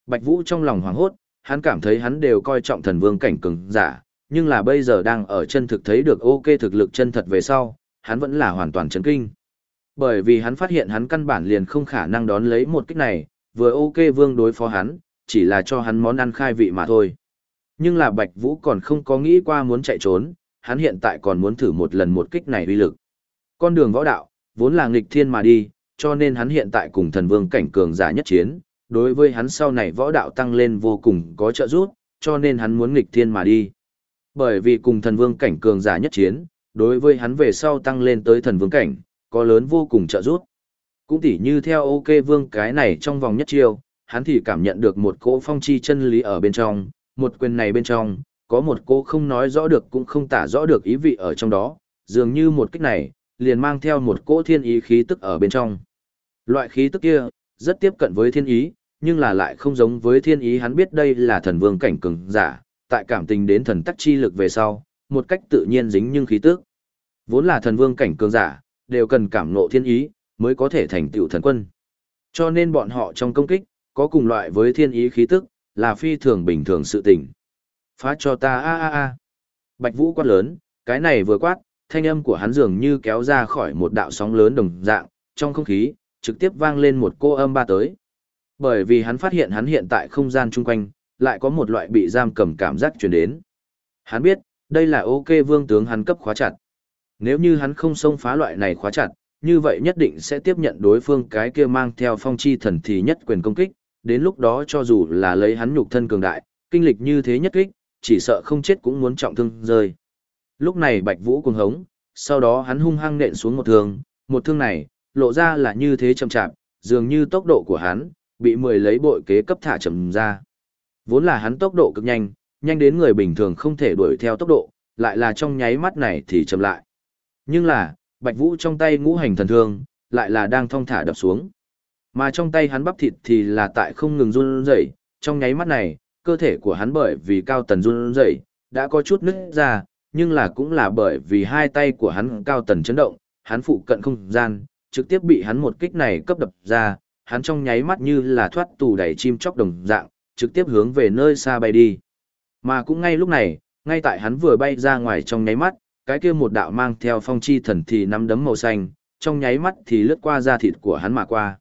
Bạch Vũ trong lòng hoảng hốt, hắn cảm thấy hắn đều coi trọng thần vương cảnh cường giả, nhưng là bây giờ đang ở chân thực thấy được ok thực lực chân thật về sau, hắn vẫn là hoàn toàn chấn kinh. Bởi vì hắn phát hiện hắn căn bản liền không khả năng đón lấy một kích này, vừa ok vương đối phó hắn, chỉ là cho hắn món ăn khai vị mà thôi. Nhưng là Bạch Vũ còn không có nghĩ qua muốn chạy trốn, hắn hiện tại còn muốn thử một lần một kích này uy lực. Con đường võ đạo, vốn là nghịch thiên mà đi, cho nên hắn hiện tại cùng thần vương cảnh cường giả nhất chiến, đối với hắn sau này võ đạo tăng lên vô cùng có trợ giúp, cho nên hắn muốn nghịch thiên mà đi. Bởi vì cùng thần vương cảnh cường giả nhất chiến, đối với hắn về sau tăng lên tới thần vương cảnh, có lớn vô cùng trợ giúp. Cũng tỉ như theo ok vương cái này trong vòng nhất chiêu, hắn thì cảm nhận được một cỗ phong chi chân lý ở bên trong, một quyền này bên trong, có một cô không nói rõ được cũng không tả rõ được ý vị ở trong đó, dường như một cách này, liền mang theo một cỗ thiên ý khí tức ở bên trong. Loại khí tức kia, rất tiếp cận với thiên ý, nhưng là lại không giống với thiên ý hắn biết đây là thần vương cảnh cường giả, tại cảm tình đến thần tắc chi lực về sau, một cách tự nhiên dính nhưng khí tức. Vốn là thần vương cảnh cường giả, đều cần cảm ngộ thiên ý, mới có thể thành tựu thần quân. Cho nên bọn họ trong công kích, có cùng loại với thiên ý khí tức, là phi thường bình thường sự tình. Phá cho ta a a a. Bạch Vũ quát lớn, cái này vừa quát, thanh âm của hắn dường như kéo ra khỏi một đạo sóng lớn đồng dạng, trong không khí, trực tiếp vang lên một cô âm ba tới. Bởi vì hắn phát hiện hắn hiện tại không gian chung quanh, lại có một loại bị giam cầm cảm giác truyền đến. Hắn biết, đây là ok vương tướng hắn cấp khóa chặt. Nếu như hắn không xông phá loại này khóa chặt, như vậy nhất định sẽ tiếp nhận đối phương cái kia mang theo phong chi thần thì nhất quyền công kích, đến lúc đó cho dù là lấy hắn nhục thân cường đại, kinh lịch như thế nhất kích, chỉ sợ không chết cũng muốn trọng thương rơi. Lúc này Bạch Vũ cuồng hống, sau đó hắn hung hăng nện xuống một thương, một thương này, lộ ra là như thế chậm chạp, dường như tốc độ của hắn, bị mười lấy bội kế cấp thả chậm ra. Vốn là hắn tốc độ cực nhanh, nhanh đến người bình thường không thể đuổi theo tốc độ, lại là trong nháy mắt này thì chậm lại. Nhưng là, Bạch Vũ trong tay ngũ hành thần thương, lại là đang thong thả đập xuống. Mà trong tay hắn bắp thịt thì là tại không ngừng run rẩy, trong nháy mắt này, cơ thể của hắn bởi vì cao tần run rẩy, đã có chút nứt ra, nhưng là cũng là bởi vì hai tay của hắn cao tần chấn động, hắn phụ cận không gian, trực tiếp bị hắn một kích này cấp đập ra, hắn trong nháy mắt như là thoát tù đẩy chim chóc đồng dạng, trực tiếp hướng về nơi xa bay đi. Mà cũng ngay lúc này, ngay tại hắn vừa bay ra ngoài trong nháy mắt, cái kia một đạo mang theo phong chi thần thì nắm đấm màu xanh, trong nháy mắt thì lướt qua da thịt của hắn mà qua.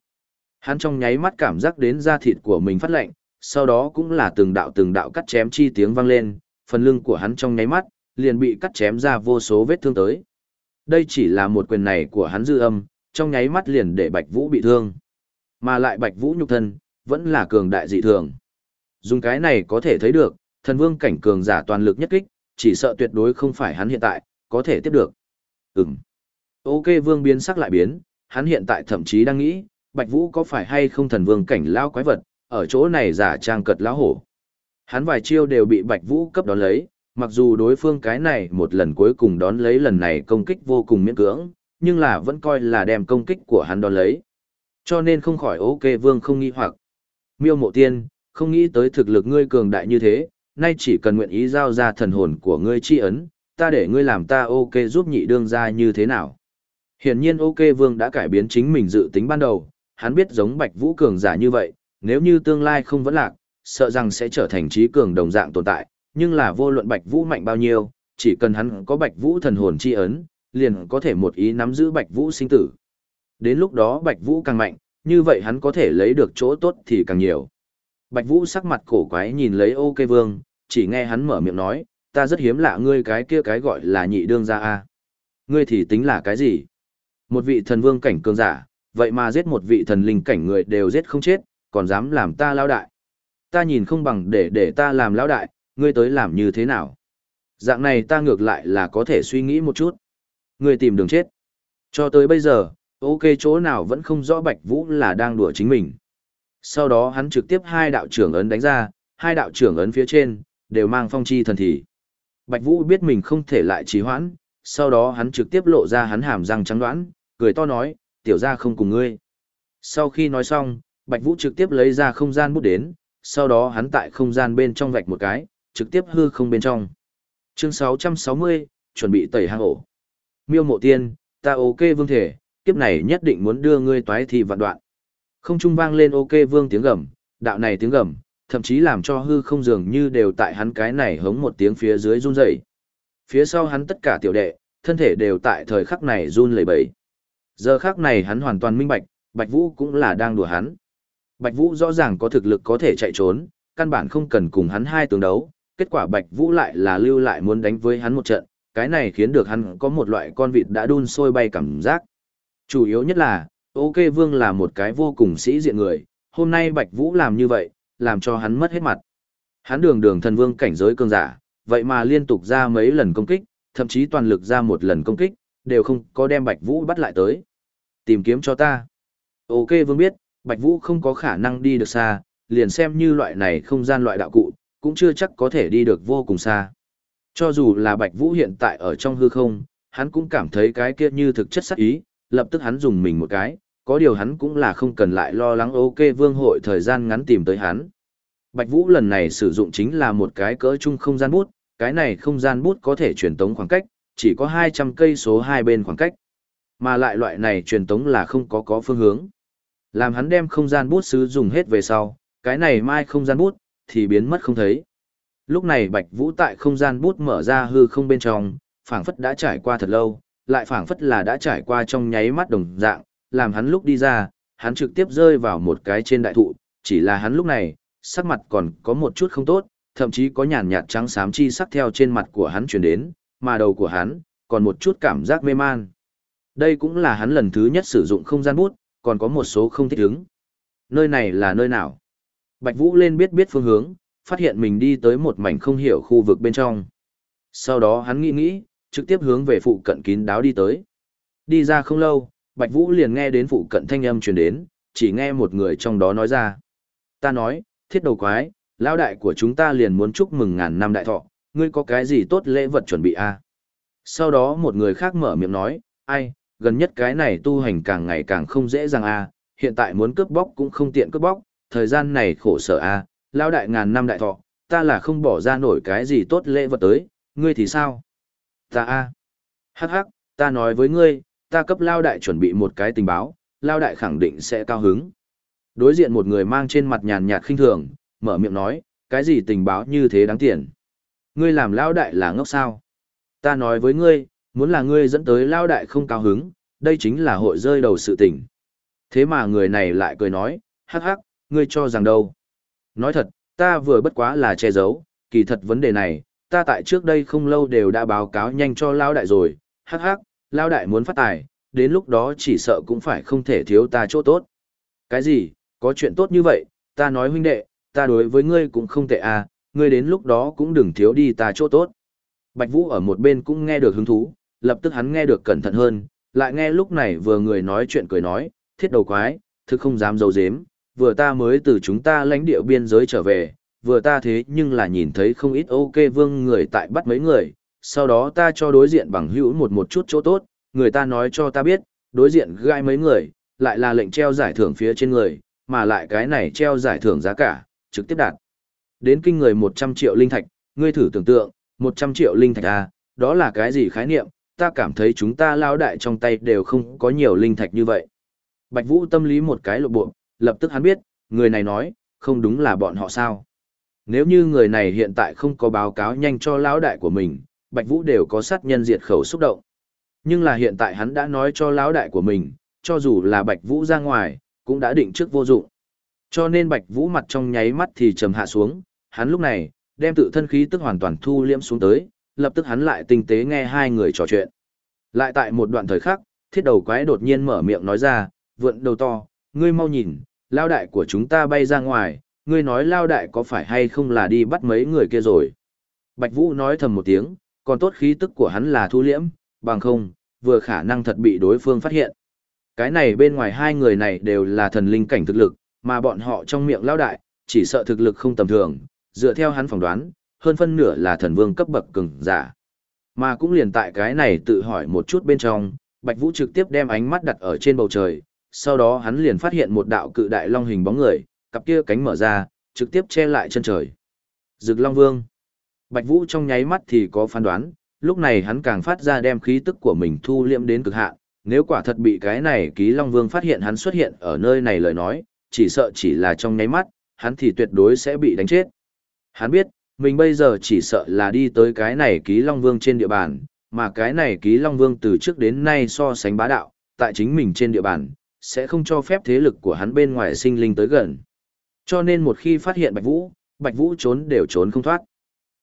Hắn trong nháy mắt cảm giác đến da thịt của mình phát lạnh, sau đó cũng là từng đạo từng đạo cắt chém chi tiếng vang lên, phần lưng của hắn trong nháy mắt, liền bị cắt chém ra vô số vết thương tới. Đây chỉ là một quyền này của hắn dư âm, trong nháy mắt liền để Bạch Vũ bị thương. Mà lại Bạch Vũ nhục thân, vẫn là cường đại dị thường. Dùng cái này có thể thấy được, thần vương cảnh cường giả toàn lực nhất kích, chỉ sợ tuyệt đối không phải hắn hiện tại, có thể tiếp được. Ừm. Ok vương biến sắc lại biến, hắn hiện tại thậm chí đang nghĩ, Bạch Vũ có phải hay không thần vương cảnh lao quái vật, ở chỗ này giả trang cật lão hổ. Hắn vài chiêu đều bị Bạch Vũ cấp đón lấy, mặc dù đối phương cái này một lần cuối cùng đón lấy lần này công kích vô cùng miễn cưỡng, nhưng là vẫn coi là đem công kích của hắn đón lấy. Cho nên không khỏi ok vương không nghi hoặc. Miêu mộ tiên, không nghĩ tới thực lực ngươi cường đại như thế, nay chỉ cần nguyện ý giao ra thần hồn của ngươi chi ấn, ta để ngươi làm ta ok giúp nhị đương ra như thế nào. Hiển nhiên ok vương đã cải biến chính mình dự tính ban đầu, hắn biết giống bạch vũ cường giả như vậy, nếu như tương lai không vẫn lạc, sợ rằng sẽ trở thành trí cường đồng dạng tồn tại, nhưng là vô luận bạch vũ mạnh bao nhiêu, chỉ cần hắn có bạch vũ thần hồn chi ấn, liền có thể một ý nắm giữ bạch vũ sinh tử. Đến lúc đó bạch vũ càng mạnh, như vậy hắn có thể lấy được chỗ tốt thì càng nhiều. Bạch vũ sắc mặt cổ quái nhìn lấy ok vương, chỉ nghe hắn mở miệng nói, ta rất hiếm lạ ngươi cái kia cái gọi là nhị đương gia a Ngươi thì tính là cái gì? Một vị thần vương cảnh cường giả, vậy mà giết một vị thần linh cảnh người đều giết không chết, còn dám làm ta lão đại. Ta nhìn không bằng để để ta làm lão đại, ngươi tới làm như thế nào? Dạng này ta ngược lại là có thể suy nghĩ một chút. Ngươi tìm đường chết. Cho tới bây giờ, ok chỗ nào vẫn không rõ Bạch Vũ là đang đùa chính mình. Sau đó hắn trực tiếp hai đạo trưởng ấn đánh ra, hai đạo trưởng ấn phía trên, đều mang phong chi thần thị. Bạch Vũ biết mình không thể lại trì hoãn, sau đó hắn trực tiếp lộ ra hắn hàm răng trắng đoán, cười to nói, tiểu gia không cùng ngươi. Sau khi nói xong, Bạch Vũ trực tiếp lấy ra không gian bút đến, sau đó hắn tại không gian bên trong vạch một cái, trực tiếp hư không bên trong. Chương 660, chuẩn bị tẩy hang ổ. Miêu mộ tiên, ta ok vương thể, kiếp này nhất định muốn đưa ngươi toái thì vạn đoạn. Không trung vang lên ok vương tiếng gầm, đạo này tiếng gầm, thậm chí làm cho hư không dường như đều tại hắn cái này hống một tiếng phía dưới run rẩy. Phía sau hắn tất cả tiểu đệ, thân thể đều tại thời khắc này run lẩy bẩy. Giờ khắc này hắn hoàn toàn minh bạch, Bạch Vũ cũng là đang đùa hắn. Bạch Vũ rõ ràng có thực lực có thể chạy trốn, căn bản không cần cùng hắn hai tướng đấu, kết quả Bạch Vũ lại là lưu lại muốn đánh với hắn một trận, cái này khiến được hắn có một loại con vịt đã đun sôi bay cảm giác. Chủ yếu nhất là, OK Vương là một cái vô cùng sĩ diện người, hôm nay Bạch Vũ làm như vậy, làm cho hắn mất hết mặt. Hắn đường đường thần vương cảnh giới cường giả, vậy mà liên tục ra mấy lần công kích, thậm chí toàn lực ra một lần công kích, đều không có đem Bạch Vũ bắt lại tới. Tìm kiếm cho ta. Ok vương biết, Bạch Vũ không có khả năng đi được xa, liền xem như loại này không gian loại đạo cụ, cũng chưa chắc có thể đi được vô cùng xa. Cho dù là Bạch Vũ hiện tại ở trong hư không, hắn cũng cảm thấy cái kia như thực chất sắc ý, lập tức hắn dùng mình một cái, có điều hắn cũng là không cần lại lo lắng ok vương hội thời gian ngắn tìm tới hắn. Bạch Vũ lần này sử dụng chính là một cái cỡ chung không gian bút, cái này không gian bút có thể truyền tống khoảng cách, chỉ có 200 cây số hai bên khoảng cách. Mà lại loại này truyền tống là không có có phương hướng. Làm hắn đem không gian bút sử dụng hết về sau, cái này mai không gian bút, thì biến mất không thấy. Lúc này Bạch Vũ tại không gian bút mở ra hư không bên trong, phảng phất đã trải qua thật lâu, lại phảng phất là đã trải qua trong nháy mắt đồng dạng, làm hắn lúc đi ra, hắn trực tiếp rơi vào một cái trên đại thụ, chỉ là hắn lúc này, sắc mặt còn có một chút không tốt, thậm chí có nhàn nhạt trắng xám chi sắc theo trên mặt của hắn truyền đến, mà đầu của hắn, còn một chút cảm giác mê man. Đây cũng là hắn lần thứ nhất sử dụng không gian bút, còn có một số không thích ứng. Nơi này là nơi nào? Bạch Vũ lên biết biết phương hướng, phát hiện mình đi tới một mảnh không hiểu khu vực bên trong. Sau đó hắn nghĩ nghĩ, trực tiếp hướng về phụ cận kín đáo đi tới. Đi ra không lâu, Bạch Vũ liền nghe đến phụ cận thanh âm truyền đến, chỉ nghe một người trong đó nói ra. Ta nói, thiết đầu quái, lão đại của chúng ta liền muốn chúc mừng ngàn năm đại thọ, ngươi có cái gì tốt lễ vật chuẩn bị à? Sau đó một người khác mở miệng nói, ai, gần nhất cái này tu hành càng ngày càng không dễ dàng à, hiện tại muốn cướp bóc cũng không tiện cướp bóc, thời gian này khổ sở à, lão đại ngàn năm đại thọ, ta là không bỏ ra nổi cái gì tốt lễ vật tới, ngươi thì sao? Ta a, hắc hắc, ta nói với ngươi, ta cấp lao đại chuẩn bị một cái tình báo, lao đại khẳng định sẽ cao hứng. Đối diện một người mang trên mặt nhàn nhạt khinh thường, mở miệng nói, cái gì tình báo như thế đáng tiền. Ngươi làm lao đại là ngốc sao? Ta nói với ngươi, muốn là ngươi dẫn tới lao đại không cao hứng, đây chính là hội rơi đầu sự tình. Thế mà người này lại cười nói, hắc hắc, ngươi cho rằng đâu. Nói thật, ta vừa bất quá là che giấu, kỳ thật vấn đề này, ta tại trước đây không lâu đều đã báo cáo nhanh cho lao đại rồi, hắc hắc, lao đại muốn phát tài, đến lúc đó chỉ sợ cũng phải không thể thiếu ta chỗ tốt. Cái gì, có chuyện tốt như vậy, ta nói huynh đệ, ta đối với ngươi cũng không tệ à, ngươi đến lúc đó cũng đừng thiếu đi ta chỗ tốt. Bạch Vũ ở một bên cũng nghe được hứng thú, lập tức hắn nghe được cẩn thận hơn, lại nghe lúc này vừa người nói chuyện cười nói, thiết đầu quái, thực không dám dấu dếm, vừa ta mới từ chúng ta lãnh địa biên giới trở về, vừa ta thế nhưng là nhìn thấy không ít ok vương người tại bắt mấy người, sau đó ta cho đối diện bằng hữu một một chút chỗ tốt, người ta nói cho ta biết, đối diện gai mấy người, lại là lệnh treo giải thưởng phía trên người, mà lại cái này treo giải thưởng giá cả, trực tiếp đạt. Đến kinh người 100 triệu linh thạch, ngươi thử tưởng tượng, 100 triệu linh thạch à, đó là cái gì khái niệm, ta cảm thấy chúng ta lao đại trong tay đều không có nhiều linh thạch như vậy. Bạch Vũ tâm lý một cái lộ bộ, lập tức hắn biết, người này nói, không đúng là bọn họ sao. Nếu như người này hiện tại không có báo cáo nhanh cho lão đại của mình, Bạch Vũ đều có sát nhân diệt khẩu xúc động. Nhưng là hiện tại hắn đã nói cho lão đại của mình, cho dù là Bạch Vũ ra ngoài, cũng đã định trước vô dụng. Cho nên Bạch Vũ mặt trong nháy mắt thì trầm hạ xuống, hắn lúc này, đem tự thân khí tức hoàn toàn thu liễm xuống tới, lập tức hắn lại tinh tế nghe hai người trò chuyện. Lại tại một đoạn thời khắc, thiết đầu quái đột nhiên mở miệng nói ra, vượn đầu to, ngươi mau nhìn, lao đại của chúng ta bay ra ngoài, ngươi nói lao đại có phải hay không là đi bắt mấy người kia rồi. Bạch Vũ nói thầm một tiếng, còn tốt khí tức của hắn là thu liễm, bằng không, vừa khả năng thật bị đối phương phát hiện. Cái này bên ngoài hai người này đều là thần linh cảnh thực lực, mà bọn họ trong miệng lao đại, chỉ sợ thực lực không tầm thường, dựa theo hắn phỏng đoán, hơn phân nửa là thần vương cấp bậc cường giả. Mà cũng liền tại cái này tự hỏi một chút bên trong, Bạch Vũ trực tiếp đem ánh mắt đặt ở trên bầu trời, sau đó hắn liền phát hiện một đạo cự đại long hình bóng người, cặp kia cánh mở ra, trực tiếp che lại chân trời. Dực Long Vương. Bạch Vũ trong nháy mắt thì có phán đoán, lúc này hắn càng phát ra đem khí tức của mình thu liệm đến cực hạn, nếu quả thật bị cái này Ký Long Vương phát hiện hắn xuất hiện ở nơi này lời nói, chỉ sợ chỉ là trong nháy mắt, hắn thì tuyệt đối sẽ bị đánh chết. Hắn biết, mình bây giờ chỉ sợ là đi tới cái này Ký Long Vương trên địa bàn, mà cái này Ký Long Vương từ trước đến nay so sánh bá đạo, tại chính mình trên địa bàn, sẽ không cho phép thế lực của hắn bên ngoài sinh linh tới gần. Cho nên một khi phát hiện Bạch Vũ, Bạch Vũ trốn đều trốn không thoát.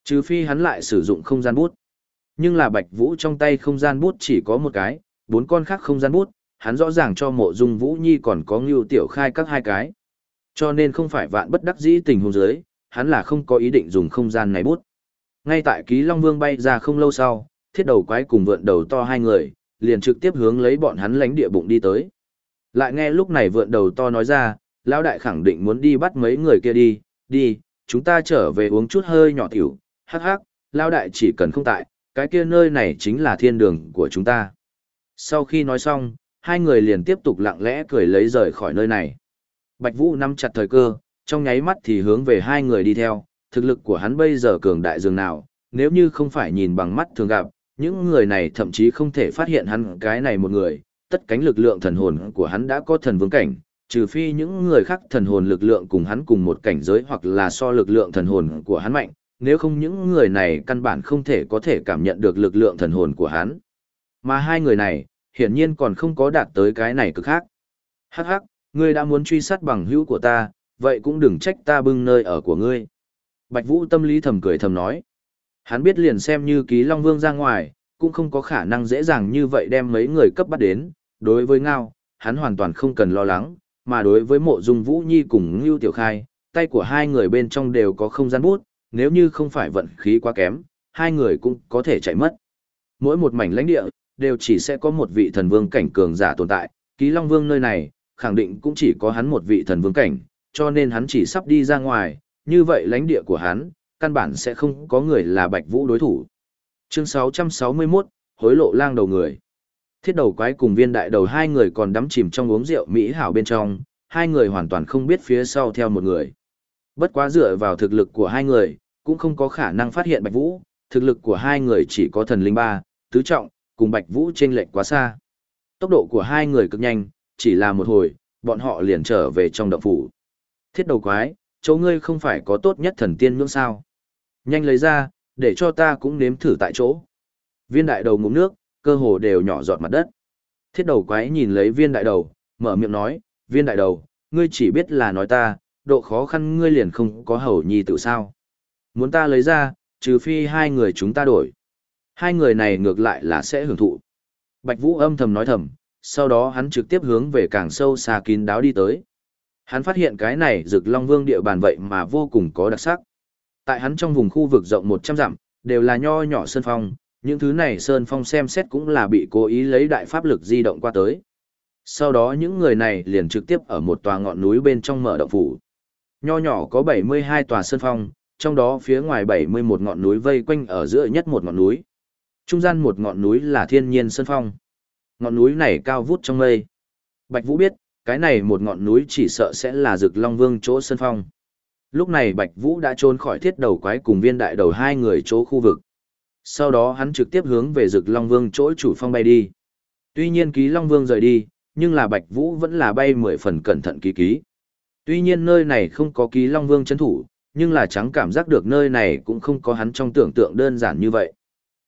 Trừ phi hắn lại sử dụng không gian bút. Nhưng là Bạch Vũ trong tay không gian bút chỉ có một cái, bốn con khác không gian bút, hắn rõ ràng cho mộ dung Vũ Nhi còn có ngưu tiểu khai các hai cái. Cho nên không phải vạn bất đắc dĩ tình huống dưới, hắn là không có ý định dùng không gian này bút. Ngay tại ký Long Vương bay ra không lâu sau, thiết đầu quái cùng vượn đầu to hai người, liền trực tiếp hướng lấy bọn hắn lánh địa bụng đi tới. Lại nghe lúc này vượn đầu to nói ra, lão đại khẳng định muốn đi bắt mấy người kia đi, đi, chúng ta trở về uống chút hơi nhỏ tiểu, hắc hắc, lão đại chỉ cần không tại, cái kia nơi này chính là thiên đường của chúng ta. Sau khi nói xong, hai người liền tiếp tục lặng lẽ cười lấy rời khỏi nơi này. Bạch Vũ nắm chặt thời cơ, trong nháy mắt thì hướng về hai người đi theo, thực lực của hắn bây giờ cường đại dường nào, nếu như không phải nhìn bằng mắt thường gặp, những người này thậm chí không thể phát hiện hắn cái này một người, tất cánh lực lượng thần hồn của hắn đã có thần vương cảnh, trừ phi những người khác thần hồn lực lượng cùng hắn cùng một cảnh giới hoặc là so lực lượng thần hồn của hắn mạnh, nếu không những người này căn bản không thể có thể cảm nhận được lực lượng thần hồn của hắn. Mà hai người này, hiển nhiên còn không có đạt tới cái này cực khác. Hắc hắc, ngươi đã muốn truy sát bằng hữu của ta, vậy cũng đừng trách ta bưng nơi ở của ngươi. Bạch Vũ tâm lý thầm cười thầm nói. Hắn biết liền xem như ký Long Vương ra ngoài, cũng không có khả năng dễ dàng như vậy đem mấy người cấp bắt đến. Đối với Ngao, hắn hoàn toàn không cần lo lắng, mà đối với mộ dung Vũ Nhi cùng Ngưu Tiểu Khai, tay của hai người bên trong đều có không gian bút, nếu như không phải vận khí quá kém, hai người cũng có thể chạy mất. Mỗi một mảnh lãnh địa, đều chỉ sẽ có một vị thần vương cảnh cường giả tồn tại, ký Long Vương nơi này, khẳng định cũng chỉ có hắn một vị thần vương cảnh, cho nên hắn chỉ sắp đi ra ngoài, như vậy lãnh địa của hắn, căn bản sẽ không có người là Bạch Vũ đối thủ. Chương 661, hối lộ lang đầu người. Thiết đầu quái cùng viên đại đầu hai người còn đắm chìm trong uống rượu Mỹ hảo bên trong, hai người hoàn toàn không biết phía sau theo một người. Bất quá dựa vào thực lực của hai người, cũng không có khả năng phát hiện Bạch Vũ, thực lực của hai người chỉ có thần linh ba, tứ trọng, cùng Bạch Vũ trên lệch quá xa. Tốc độ của hai người cực nhanh, chỉ là một hồi, bọn họ liền trở về trong động phủ. Thiết đầu quái, chỗ ngươi không phải có tốt nhất thần tiên nhưỡng sao. Nhanh lấy ra, để cho ta cũng nếm thử tại chỗ. Viên đại đầu ngụm nước, cơ hồ đều nhỏ giọt mặt đất. Thiết đầu quái nhìn lấy viên đại đầu, mở miệng nói, viên đại đầu, ngươi chỉ biết là nói ta, độ khó khăn ngươi liền không có hầu nhi tự sao. Muốn ta lấy ra, trừ phi hai người chúng ta đổi. Hai người này ngược lại là sẽ hưởng thụ. Bạch Vũ âm thầm nói thầm, sau đó hắn trực tiếp hướng về càng sâu xa kín đáo đi tới. Hắn phát hiện cái này rực Long Vương địa bàn vậy mà vô cùng có đặc sắc. Tại hắn trong vùng khu vực rộng 100 dặm, đều là nho nhỏ sơn phong, những thứ này sơn phong xem xét cũng là bị cố ý lấy đại pháp lực di động qua tới. Sau đó những người này liền trực tiếp ở một tòa ngọn núi bên trong mở động phủ. Nho nhỏ có 72 tòa sơn phong, trong đó phía ngoài 71 ngọn núi vây quanh ở giữa nhất một ngọn núi. Trung gian một ngọn núi là thiên nhiên sơn phong. Ngọn núi này cao vút trong mây. Bạch Vũ biết, cái này một ngọn núi chỉ sợ sẽ là rực Long Vương chỗ sơn phong. Lúc này Bạch Vũ đã trốn khỏi thiết đầu quái cùng viên đại đầu hai người chỗ khu vực. Sau đó hắn trực tiếp hướng về rực Long Vương chỗ chủ phong bay đi. Tuy nhiên ký Long Vương rời đi, nhưng là Bạch Vũ vẫn là bay mười phần cẩn thận ký ký. Tuy nhiên nơi này không có ký Long Vương chấn thủ, nhưng là trắng cảm giác được nơi này cũng không có hắn trong tưởng tượng đơn giản như vậy.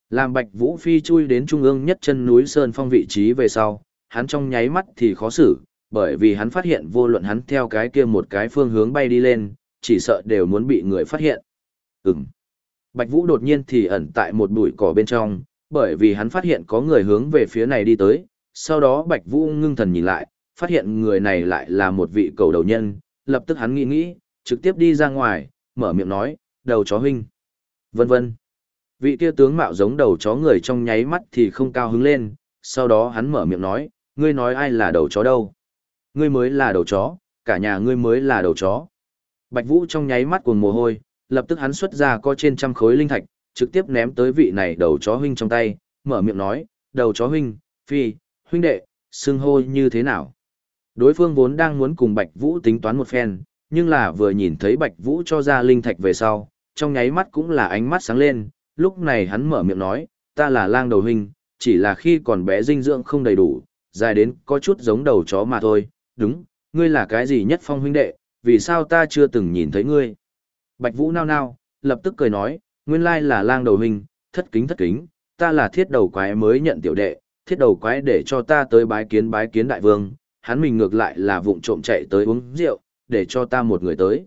Làm Bạch Vũ phi chui đến trung ương nhất chân núi Sơn Phong vị trí về sau, hắn trong nháy mắt thì khó xử, bởi vì hắn phát hiện vô luận hắn theo cái kia một cái phương hướng bay đi lên, chỉ sợ đều muốn bị người phát hiện. Ừm. Bạch Vũ đột nhiên thì ẩn tại một bụi cỏ bên trong, bởi vì hắn phát hiện có người hướng về phía này đi tới, sau đó Bạch Vũ ngưng thần nhìn lại, phát hiện người này lại là một vị cầu đầu nhân, lập tức hắn nghĩ nghĩ, trực tiếp đi ra ngoài, mở miệng nói, đầu chó huynh. Vân vân. Vị kia tướng mạo giống đầu chó người trong nháy mắt thì không cao hứng lên, sau đó hắn mở miệng nói, ngươi nói ai là đầu chó đâu? Ngươi mới là đầu chó, cả nhà ngươi mới là đầu chó. Bạch Vũ trong nháy mắt cuồng mồ hôi, lập tức hắn xuất ra có trên trăm khối linh thạch, trực tiếp ném tới vị này đầu chó huynh trong tay, mở miệng nói, đầu chó huynh, phi, huynh đệ, xưng hô như thế nào? Đối phương vốn đang muốn cùng Bạch Vũ tính toán một phen, nhưng là vừa nhìn thấy Bạch Vũ cho ra linh thạch về sau, trong nháy mắt cũng là ánh mắt sáng lên, lúc này hắn mở miệng nói, ta là lang đầu huynh, chỉ là khi còn bé dinh dưỡng không đầy đủ, dài đến có chút giống đầu chó mà thôi, đúng, ngươi là cái gì nhất phong huynh đệ, vì sao ta chưa từng nhìn thấy ngươi? Bạch Vũ nao nao, lập tức cười nói, nguyên lai là lang đầu Hình, thất kính thất kính, ta là thiết đầu quái mới nhận tiểu đệ, thiết đầu quái để cho ta tới bái kiến bái kiến đại vương, hắn mình ngược lại là vụng trộm chạy tới uống rượu, để cho ta một người tới.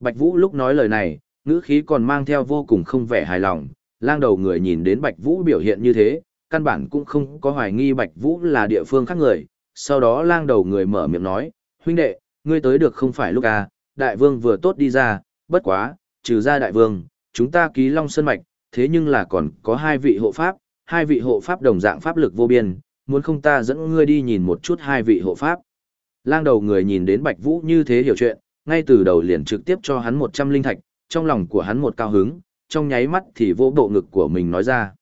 Bạch Vũ lúc nói lời này, ngữ khí còn mang theo vô cùng không vẻ hài lòng, lang đầu người nhìn đến Bạch Vũ biểu hiện như thế, căn bản cũng không có hoài nghi Bạch Vũ là địa phương khác người, sau đó lang đầu người mở miệng nói, huynh đệ, ngươi tới được không phải lúc à, đại vương vừa tốt đi ra, bất quá, trừ ra đại vương, chúng ta ký long sơn mạch, thế nhưng là còn có hai vị hộ pháp, hai vị hộ pháp đồng dạng pháp lực vô biên, muốn không ta dẫn ngươi đi nhìn một chút hai vị hộ pháp. Lang đầu người nhìn đến Bạch Vũ như thế hiểu chuyện, ngay từ đầu liền trực tiếp cho hắn 100 linh thạch, trong lòng của hắn một cao hứng, trong nháy mắt thì vỗ bộ ngực của mình nói ra.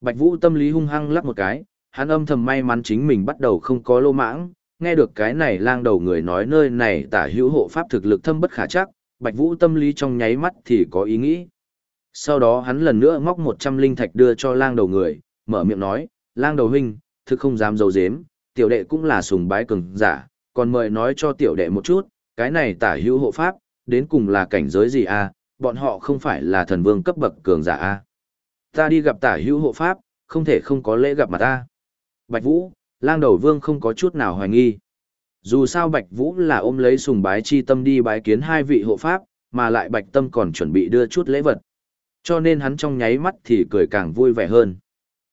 Bạch Vũ tâm lý hung hăng lắp một cái, hắn âm thầm may mắn chính mình bắt đầu không có lô mãng, nghe được cái này lang đầu người nói nơi này tả hữu hộ pháp thực lực thâm bất khả chắc, Bạch Vũ tâm lý trong nháy mắt thì có ý nghĩ. Sau đó hắn lần nữa móc 100 linh thạch đưa cho lang đầu người, mở miệng nói, lang đầu huynh, thực không dám dấu dếm, tiểu đệ cũng là sùng bái cường giả, còn mời nói cho tiểu đệ một chút, cái này tả hữu hộ pháp, đến cùng là cảnh giới gì a? bọn họ không phải là thần vương cấp bậc cường giả a. Ta đi gặp tả hữu hộ pháp, không thể không có lễ gặp mặt ta. Bạch Vũ, lang đầu vương không có chút nào hoài nghi. Dù sao Bạch Vũ là ôm lấy sùng bái chi tâm đi bái kiến hai vị hộ pháp, mà lại Bạch Tâm còn chuẩn bị đưa chút lễ vật. Cho nên hắn trong nháy mắt thì cười càng vui vẻ hơn.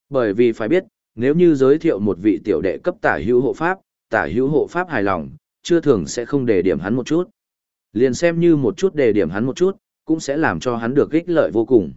Bởi vì phải biết, nếu như giới thiệu một vị tiểu đệ cấp tả hữu hộ pháp, tả hữu hộ pháp hài lòng, chưa thường sẽ không đề điểm hắn một chút. Liền xem như một chút đề điểm hắn một chút, cũng sẽ làm cho hắn được ích lợi vô cùng.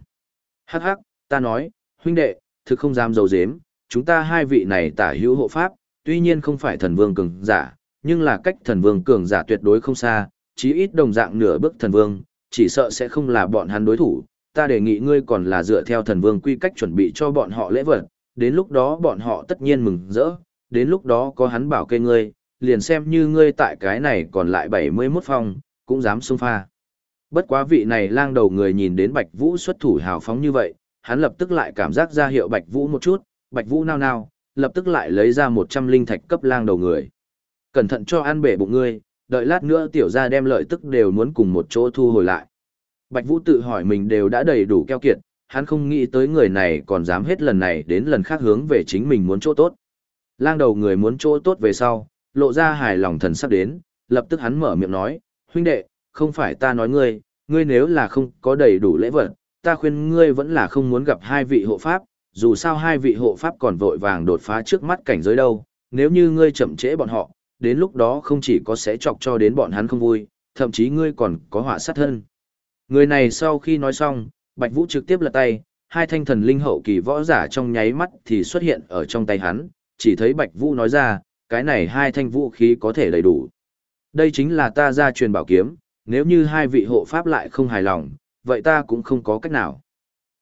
Hắc hắc, ta nói, huynh đệ, thực không dám dầu dếm, chúng ta hai vị này tả hữu hộ pháp, tuy nhiên không phải thần vương cường giả, nhưng là cách thần vương cường giả tuyệt đối không xa, chí ít đồng dạng nửa bước thần vương, chỉ sợ sẽ không là bọn hắn đối thủ. Ta đề nghị ngươi còn là dựa theo thần vương quy cách chuẩn bị cho bọn họ lễ vật, đến lúc đó bọn họ tất nhiên mừng rỡ, đến lúc đó có hắn bảo kê ngươi, liền xem như ngươi tại cái này còn lại 71 phong, cũng dám xung pha. Bất quá vị này lang đầu người nhìn đến Bạch Vũ xuất thủ hào phóng như vậy, hắn lập tức lại cảm giác ra hiệu Bạch Vũ một chút, Bạch Vũ nao nao, lập tức lại lấy ra 100 linh thạch cấp lang đầu người. Cẩn thận cho ăn bể bụng ngươi, đợi lát nữa tiểu gia đem lợi tức đều muốn cùng một chỗ thu hồi lại. Bạch Vũ tự hỏi mình đều đã đầy đủ keo kiệt, hắn không nghĩ tới người này còn dám hết lần này đến lần khác hướng về chính mình muốn chỗ tốt. Lang đầu người muốn chỗ tốt về sau, lộ ra hài lòng thần sắp đến, lập tức hắn mở miệng nói, huynh đệ, không phải ta nói ngươi, ngươi nếu là không có đầy đủ lễ vật, ta khuyên ngươi vẫn là không muốn gặp hai vị hộ pháp, dù sao hai vị hộ pháp còn vội vàng đột phá trước mắt cảnh giới đâu, nếu như ngươi chậm trễ bọn họ, đến lúc đó không chỉ có sẽ chọc cho đến bọn hắn không vui, thậm chí ngươi còn có họa sát thân. Người này sau khi nói xong, Bạch Vũ trực tiếp lật tay, hai thanh thần linh hậu kỳ võ giả trong nháy mắt thì xuất hiện ở trong tay hắn, chỉ thấy Bạch Vũ nói ra, cái này hai thanh vũ khí có thể đầy đủ. Đây chính là ta ra truyền bảo kiếm, nếu như hai vị hộ pháp lại không hài lòng, vậy ta cũng không có cách nào.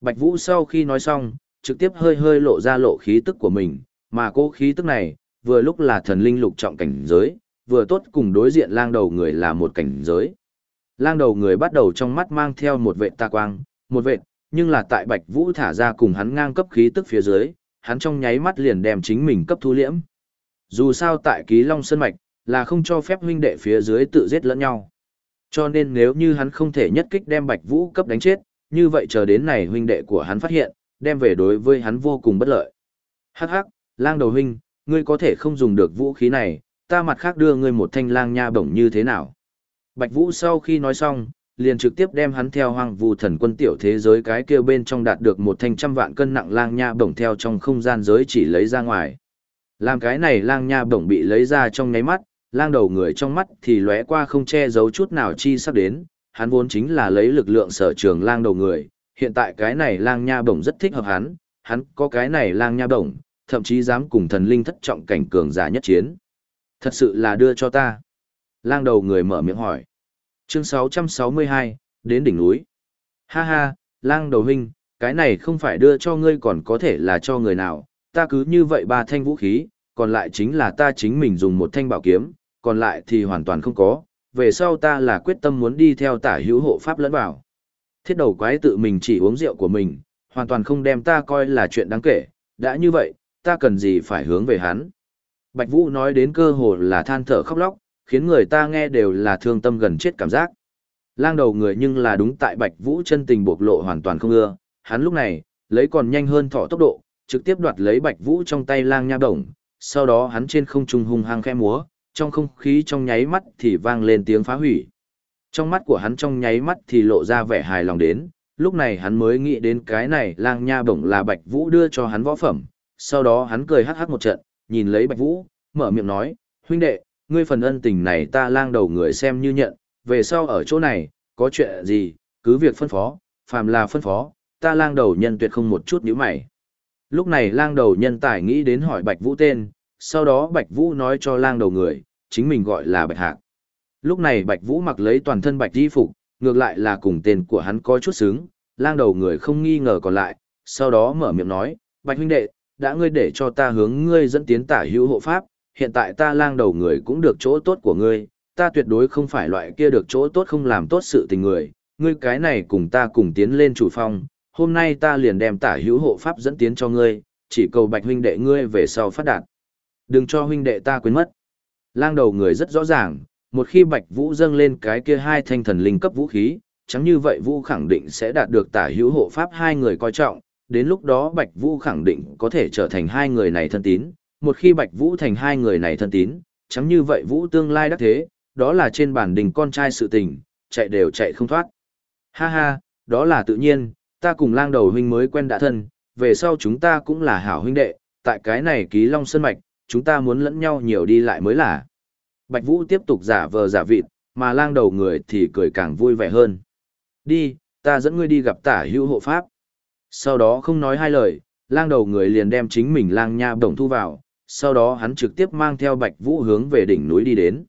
Bạch Vũ sau khi nói xong, trực tiếp hơi hơi lộ ra lộ khí tức của mình, mà cô khí tức này, vừa lúc là thần linh lục trọng cảnh giới, vừa tốt cùng đối diện lang đầu người là một cảnh giới. Lang đầu người bắt đầu trong mắt mang theo một vệ ta quang, một vệ, nhưng là tại Bạch Vũ thả ra cùng hắn ngang cấp khí tức phía dưới, hắn trong nháy mắt liền đem chính mình cấp thu liễm. Dù sao tại Ký Long Sơn Mạch, là không cho phép huynh đệ phía dưới tự giết lẫn nhau. Cho nên nếu như hắn không thể nhất kích đem Bạch Vũ cấp đánh chết, như vậy chờ đến này huynh đệ của hắn phát hiện, đem về đối với hắn vô cùng bất lợi. Hắc hắc, lang đầu huynh, ngươi có thể không dùng được vũ khí này, ta mặt khác đưa ngươi một thanh lang nha bổng như thế nào. Bạch Vũ sau khi nói xong, liền trực tiếp đem hắn theo hoang vu thần quân tiểu thế giới cái kia bên trong đạt được một thanh trăm vạn cân nặng lang nha bổng theo trong không gian giới chỉ lấy ra ngoài. Làm cái này lang nha bổng bị lấy ra trong nháy mắt, lang đầu người trong mắt thì lóe qua không che giấu chút nào chi sắp đến, hắn vốn chính là lấy lực lượng sở trường lang đầu người, hiện tại cái này lang nha bổng rất thích hợp hắn, hắn có cái này lang nha bổng, thậm chí dám cùng thần linh thất trọng cảnh cường giả nhất chiến. Thật sự là đưa cho ta. Lang đầu người mở miệng hỏi. Chương 662, đến đỉnh núi. Ha ha, lang đầu huynh, cái này không phải đưa cho ngươi còn có thể là cho người nào, ta cứ như vậy ba thanh vũ khí, còn lại chính là ta chính mình dùng một thanh bảo kiếm, còn lại thì hoàn toàn không có, về sau ta là quyết tâm muốn đi theo tả hữu hộ pháp lẫn vào. Thiết đầu quái tự mình chỉ uống rượu của mình, hoàn toàn không đem ta coi là chuyện đáng kể, đã như vậy, ta cần gì phải hướng về hắn. Bạch Vũ nói đến cơ hồ là than thở khóc lóc, khiến người ta nghe đều là thương tâm gần chết cảm giác. Lang đầu người nhưng là đúng tại Bạch Vũ chân tình bộc lộ hoàn toàn không ưa, hắn lúc này, lấy còn nhanh hơn thỏ tốc độ, trực tiếp đoạt lấy Bạch Vũ trong tay lang nha đồng, sau đó hắn trên không trung hung hăng khẽ múa, trong không khí trong nháy mắt thì vang lên tiếng phá hủy. Trong mắt của hắn trong nháy mắt thì lộ ra vẻ hài lòng đến, lúc này hắn mới nghĩ đến cái này lang nha bổng là Bạch Vũ đưa cho hắn võ phẩm, sau đó hắn cười hắc hắc một trận, nhìn lấy Bạch Vũ, mở miệng nói, huynh đệ, ngươi phần ân tình này ta lang đầu người xem như nhận, về sau ở chỗ này, có chuyện gì, cứ việc phân phó, phàm là phân phó, ta lang đầu nhân tuyệt không một chút nhíu mày. Lúc này lang đầu nhân tài nghĩ đến hỏi Bạch Vũ tên, sau đó Bạch Vũ nói cho lang đầu người, chính mình gọi là Bạch Hạc. Lúc này Bạch Vũ mặc lấy toàn thân Bạch Di Phục, ngược lại là cùng tên của hắn có chút xứng, lang đầu người không nghi ngờ còn lại, sau đó mở miệng nói, Bạch huynh đệ, đã ngươi để cho ta hướng ngươi dẫn tiến tả hữu hộ pháp, hiện tại ta lang đầu người cũng được chỗ tốt của ngươi, ta tuyệt đối không phải loại kia được chỗ tốt không làm tốt sự tình người, ngươi cái này cùng ta cùng tiến lên chủ phong, hôm nay ta liền đem tả hữu hộ pháp dẫn tiến cho ngươi, chỉ cầu bạch huynh đệ ngươi về sau phát đạt. Đừng cho huynh đệ ta quên mất. Lang đầu người rất rõ ràng, một khi bạch vũ dâng lên cái kia hai thanh thần linh cấp vũ khí, chẳng như vậy vũ khẳng định sẽ đạt được tả hữu hộ pháp hai người coi trọng, đến lúc đó bạch vũ khẳng định có thể trở thành hai người này thân tín, một khi bạch vũ thành hai người này thân tín, chẳng như vậy vũ tương lai đắc thế, đó là trên bản đình con trai sự tình, chạy đều chạy không thoát. Ha ha, đó là tự nhiên, ta cùng lang đầu huynh mới quen đã thân, về sau chúng ta cũng là hảo huynh đệ, tại cái này ký long sơn mạch, chúng ta muốn lẫn nhau nhiều đi lại mới là. Bạch Vũ tiếp tục giả vờ giả vịt, mà lang đầu người thì cười càng vui vẻ hơn. Đi, ta dẫn ngươi đi gặp tả hữu hộ pháp. Sau đó không nói hai lời, lang đầu người liền đem chính mình lang nha bổng thu vào, sau đó hắn trực tiếp mang theo Bạch Vũ hướng về đỉnh núi đi đến.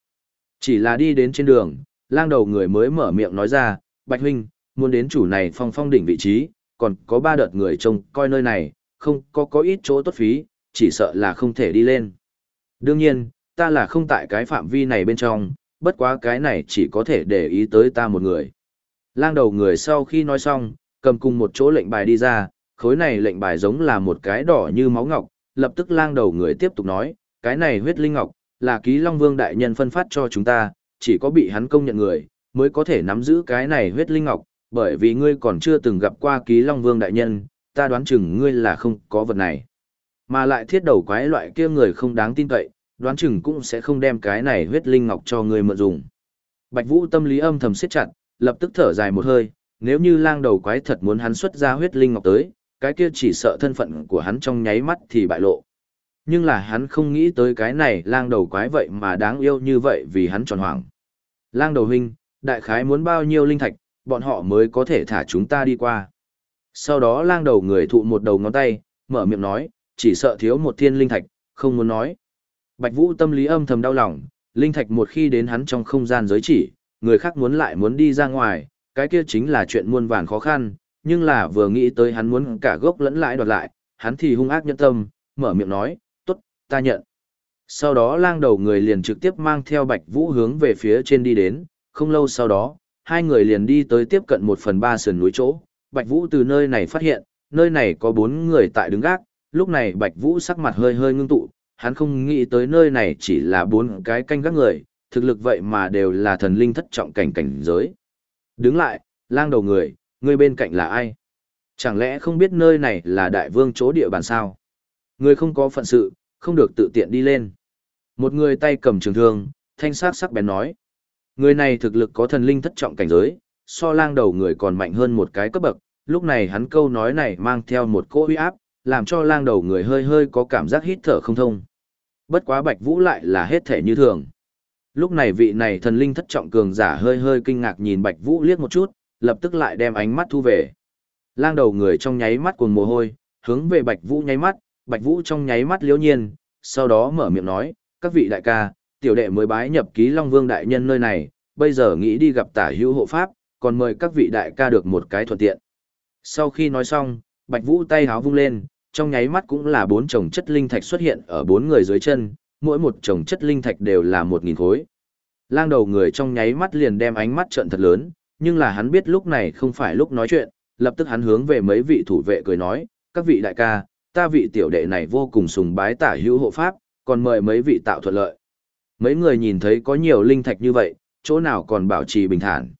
Chỉ là đi đến trên đường, lang đầu người mới mở miệng nói ra, Bạch Huynh, muốn đến chủ này phong phong đỉnh vị trí, còn có ba đợt người trông coi nơi này, không có có ít chỗ tốt phí, chỉ sợ là không thể đi lên. Đương nhiên, ta là không tại cái phạm vi này bên trong, bất quá cái này chỉ có thể để ý tới ta một người. Lang đầu người sau khi nói xong, cầm cùng một chỗ lệnh bài đi ra, khối này lệnh bài giống là một cái đỏ như máu ngọc, lập tức lang đầu người tiếp tục nói, cái này huyết linh ngọc, là ký Long Vương đại nhân phân phát cho chúng ta, chỉ có bị hắn công nhận người, mới có thể nắm giữ cái này huyết linh ngọc, bởi vì ngươi còn chưa từng gặp qua ký Long Vương đại nhân, ta đoán chừng ngươi là không có vật này. Mà lại thiết đầu quái loại kia người không đáng tin cậy, đoán chừng cũng sẽ không đem cái này huyết linh ngọc cho ngươi mượn dùng. Bạch Vũ tâm lý âm thầm siết chặt, lập tức thở dài một hơi, nếu như lang đầu quái thật muốn hắn xuất ra huyết linh ngọc tới, cái kia chỉ sợ thân phận của hắn trong nháy mắt thì bại lộ. Nhưng là hắn không nghĩ tới cái này lang đầu quái vậy mà đáng yêu như vậy vì hắn tròn hoảng. Lang đầu huynh, đại khái muốn bao nhiêu linh thạch, bọn họ mới có thể thả chúng ta đi qua. Sau đó lang đầu người thụ một đầu ngón tay, mở miệng nói, chỉ sợ thiếu một thiên linh thạch, không muốn nói. Bạch Vũ tâm lý âm thầm đau lòng, linh thạch một khi đến hắn trong không gian giới chỉ, người khác muốn lại muốn đi ra ngoài, cái kia chính là chuyện muôn vàn khó khăn, nhưng là vừa nghĩ tới hắn muốn cả gốc lẫn lãi đoạt lại, hắn thì hung ác nhẫn tâm, mở miệng nói, tốt, ta nhận. Sau đó lang đầu người liền trực tiếp mang theo Bạch Vũ hướng về phía trên đi đến, không lâu sau đó, hai người liền đi tới tiếp cận một phần ba sườn núi chỗ, Bạch Vũ từ nơi này phát hiện, nơi này có bốn người tại đứng gác, lúc này Bạch Vũ sắc mặt hơi hơi ngưng tụ, hắn không nghĩ tới nơi này chỉ là bốn cái canh gác người, thực lực vậy mà đều là thần linh thất trọng cảnh cảnh giới. Đứng lại, lang đầu người, người bên cạnh là ai? Chẳng lẽ không biết nơi này là đại vương chỗ địa bàn sao? Người không có phận sự, không được tự tiện đi lên. Một người tay cầm trường thương, thanh sát sắc bén nói. Người này thực lực có thần linh thất trọng cảnh giới, so lang đầu người còn mạnh hơn một cái cấp bậc, lúc này hắn câu nói này mang theo một cỗ uy áp, làm cho lang đầu người hơi hơi có cảm giác hít thở không thông. Bất quá Bạch Vũ lại là hết thể như thường. Lúc này vị này thần linh thất trọng cường giả hơi hơi kinh ngạc nhìn Bạch Vũ liếc một chút, lập tức lại đem ánh mắt thu về. Lang đầu người trong nháy mắt cuồng mồ hôi, hướng về Bạch Vũ nháy mắt, Bạch Vũ trong nháy mắt liễu nhiên, sau đó mở miệng nói, các vị đại ca, tiểu đệ mới bái nhập ký Long Vương đại nhân nơi này, bây giờ nghĩ đi gặp tả hữu hộ pháp, còn mời các vị đại ca được một cái thuận tiện. Sau khi nói xong, Bạch Vũ tay háo vung lên, trong nháy mắt cũng là bốn chồng chất linh thạch xuất hiện ở bốn người dưới chân, mỗi một chồng chất linh thạch đều là một nghìn khối. Lang đầu người trong nháy mắt liền đem ánh mắt trợn thật lớn, nhưng là hắn biết lúc này không phải lúc nói chuyện, lập tức hắn hướng về mấy vị thủ vệ cười nói, các vị đại ca, ta vị tiểu đệ này vô cùng sùng bái tả hữu hộ pháp, còn mời mấy vị tạo thuận lợi. Mấy người nhìn thấy có nhiều linh thạch như vậy, chỗ nào còn bảo trì bình thản.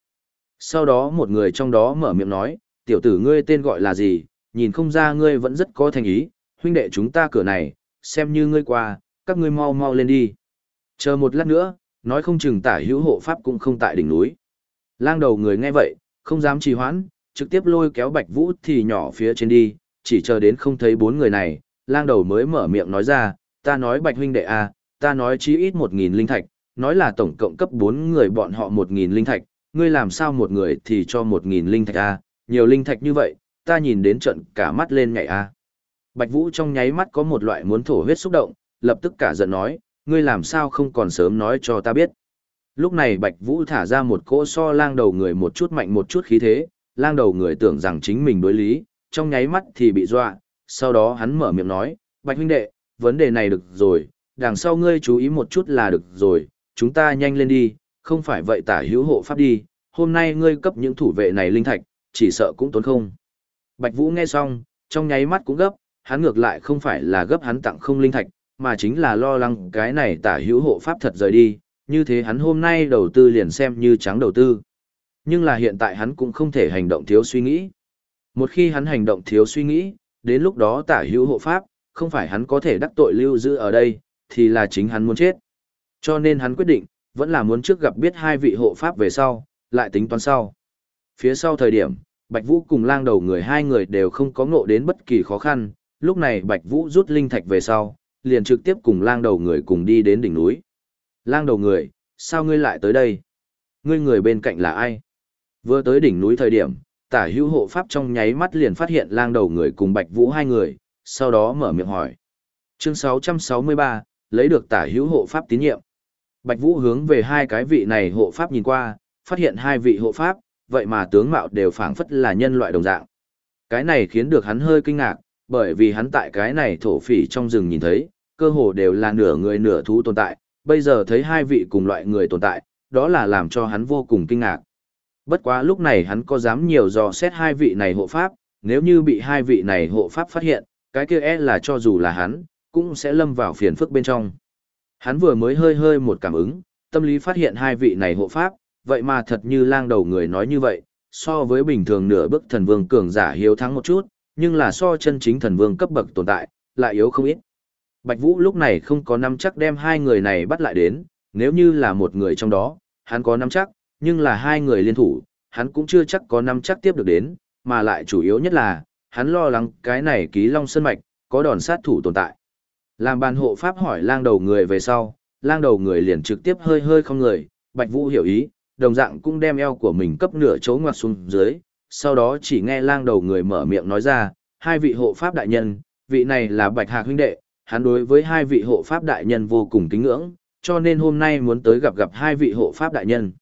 Sau đó một người trong đó mở miệng nói, tiểu tử ngươi tên gọi là gì, nhìn không ra ngươi vẫn rất có thành ý, huynh đệ chúng ta cửa này, xem như ngươi qua, các ngươi mau mau lên đi. Chờ một lát nữa, nói không chừng tả hữu hộ pháp cũng không tại đỉnh núi. Lang đầu người nghe vậy, không dám trì hoãn, trực tiếp lôi kéo Bạch Vũ thì nhỏ phía trên đi, chỉ chờ đến không thấy bốn người này, lang đầu mới mở miệng nói ra, ta nói Bạch huynh đệ à, ta nói chí ít một nghìn linh thạch, nói là tổng cộng cấp bốn người bọn họ một nghìn linh thạch, ngươi làm sao một người thì cho một nghìn linh thạch à, nhiều linh thạch như vậy, ta nhìn đến trận cả mắt lên nhảy a. Bạch Vũ trong nháy mắt có một loại muốn thổ huyết xúc động, lập tức cả giận nói, ngươi làm sao không còn sớm nói cho ta biết. Lúc này Bạch Vũ thả ra một cỗ so lang đầu người một chút mạnh một chút khí thế, lang đầu người tưởng rằng chính mình đối lý, trong nháy mắt thì bị dọa, sau đó hắn mở miệng nói, Bạch huynh đệ, vấn đề này được rồi, đằng sau ngươi chú ý một chút là được rồi, chúng ta nhanh lên đi, không phải vậy tả hữu hộ pháp đi, hôm nay ngươi cấp những thủ vệ này linh thạch, chỉ sợ cũng tốn không. Bạch Vũ nghe xong, trong nháy mắt cũng gấp, hắn ngược lại không phải là gấp hắn tặng không linh thạch, mà chính là lo lắng cái này tả hữu hộ pháp thật rời đi, như thế hắn hôm nay đầu tư liền xem như trắng đầu tư. Nhưng là hiện tại hắn cũng không thể hành động thiếu suy nghĩ. Một khi hắn hành động thiếu suy nghĩ, đến lúc đó tả hữu hộ pháp, không phải hắn có thể đắc tội lưu giữ ở đây, thì là chính hắn muốn chết. Cho nên hắn quyết định, vẫn là muốn trước gặp biết hai vị hộ pháp về sau, lại tính toán sau. Phía sau thời điểm, Bạch Vũ cùng lang đầu người hai người đều không có ngộ đến bất kỳ khó khăn, lúc này Bạch Vũ rút linh thạch về sau, liền trực tiếp cùng lang đầu người cùng đi đến đỉnh núi. Lang đầu người, sao ngươi lại tới đây? Ngươi người bên cạnh là ai? Vừa tới đỉnh núi thời điểm, tả hữu hộ pháp trong nháy mắt liền phát hiện lang đầu người cùng Bạch Vũ hai người, sau đó mở miệng hỏi. Chương 663, lấy được tả hữu hộ pháp tín nhiệm. Bạch Vũ hướng về hai cái vị này hộ pháp nhìn qua, phát hiện hai vị hộ pháp, vậy mà tướng mạo đều phảng phất là nhân loại đồng dạng. Cái này khiến được hắn hơi kinh ngạc, bởi vì hắn tại cái này thổ phỉ trong rừng nhìn thấy, cơ hồ đều là nửa người nửa thú tồn tại, bây giờ thấy hai vị cùng loại người tồn tại, đó là làm cho hắn vô cùng kinh ngạc. Bất quá lúc này hắn có dám nhiều dò xét hai vị này hộ pháp, nếu như bị hai vị này hộ pháp phát hiện, cái kia e là cho dù là hắn, cũng sẽ lâm vào phiền phức bên trong. Hắn vừa mới hơi hơi một cảm ứng, tâm lý phát hiện hai vị này hộ pháp, vậy mà thật như lang đầu người nói như vậy, so với bình thường nửa bước thần vương cường giả hiếu thắng một chút, nhưng là so chân chính thần vương cấp bậc tồn tại, lại yếu không ít. Bạch Vũ lúc này không có nắm chắc đem hai người này bắt lại đến, nếu như là một người trong đó, hắn có nắm chắc, nhưng là hai người liên thủ, hắn cũng chưa chắc có nắm chắc tiếp được đến, mà lại chủ yếu nhất là, hắn lo lắng cái này ký long sơn mạch, có đòn sát thủ tồn tại. Làm bàn hộ pháp hỏi lang đầu người về sau, lang đầu người liền trực tiếp hơi hơi không người, Bạch Vũ hiểu ý, đồng dạng cũng đem eo của mình cấp nửa chỗ ngoặt xuống dưới, sau đó chỉ nghe lang đầu người mở miệng nói ra, hai vị hộ pháp đại nhân, vị này là Bạch Hạc huynh đệ, hắn đối với hai vị hộ pháp đại nhân vô cùng kính ngưỡng, cho nên hôm nay muốn tới gặp gặp hai vị hộ pháp đại nhân.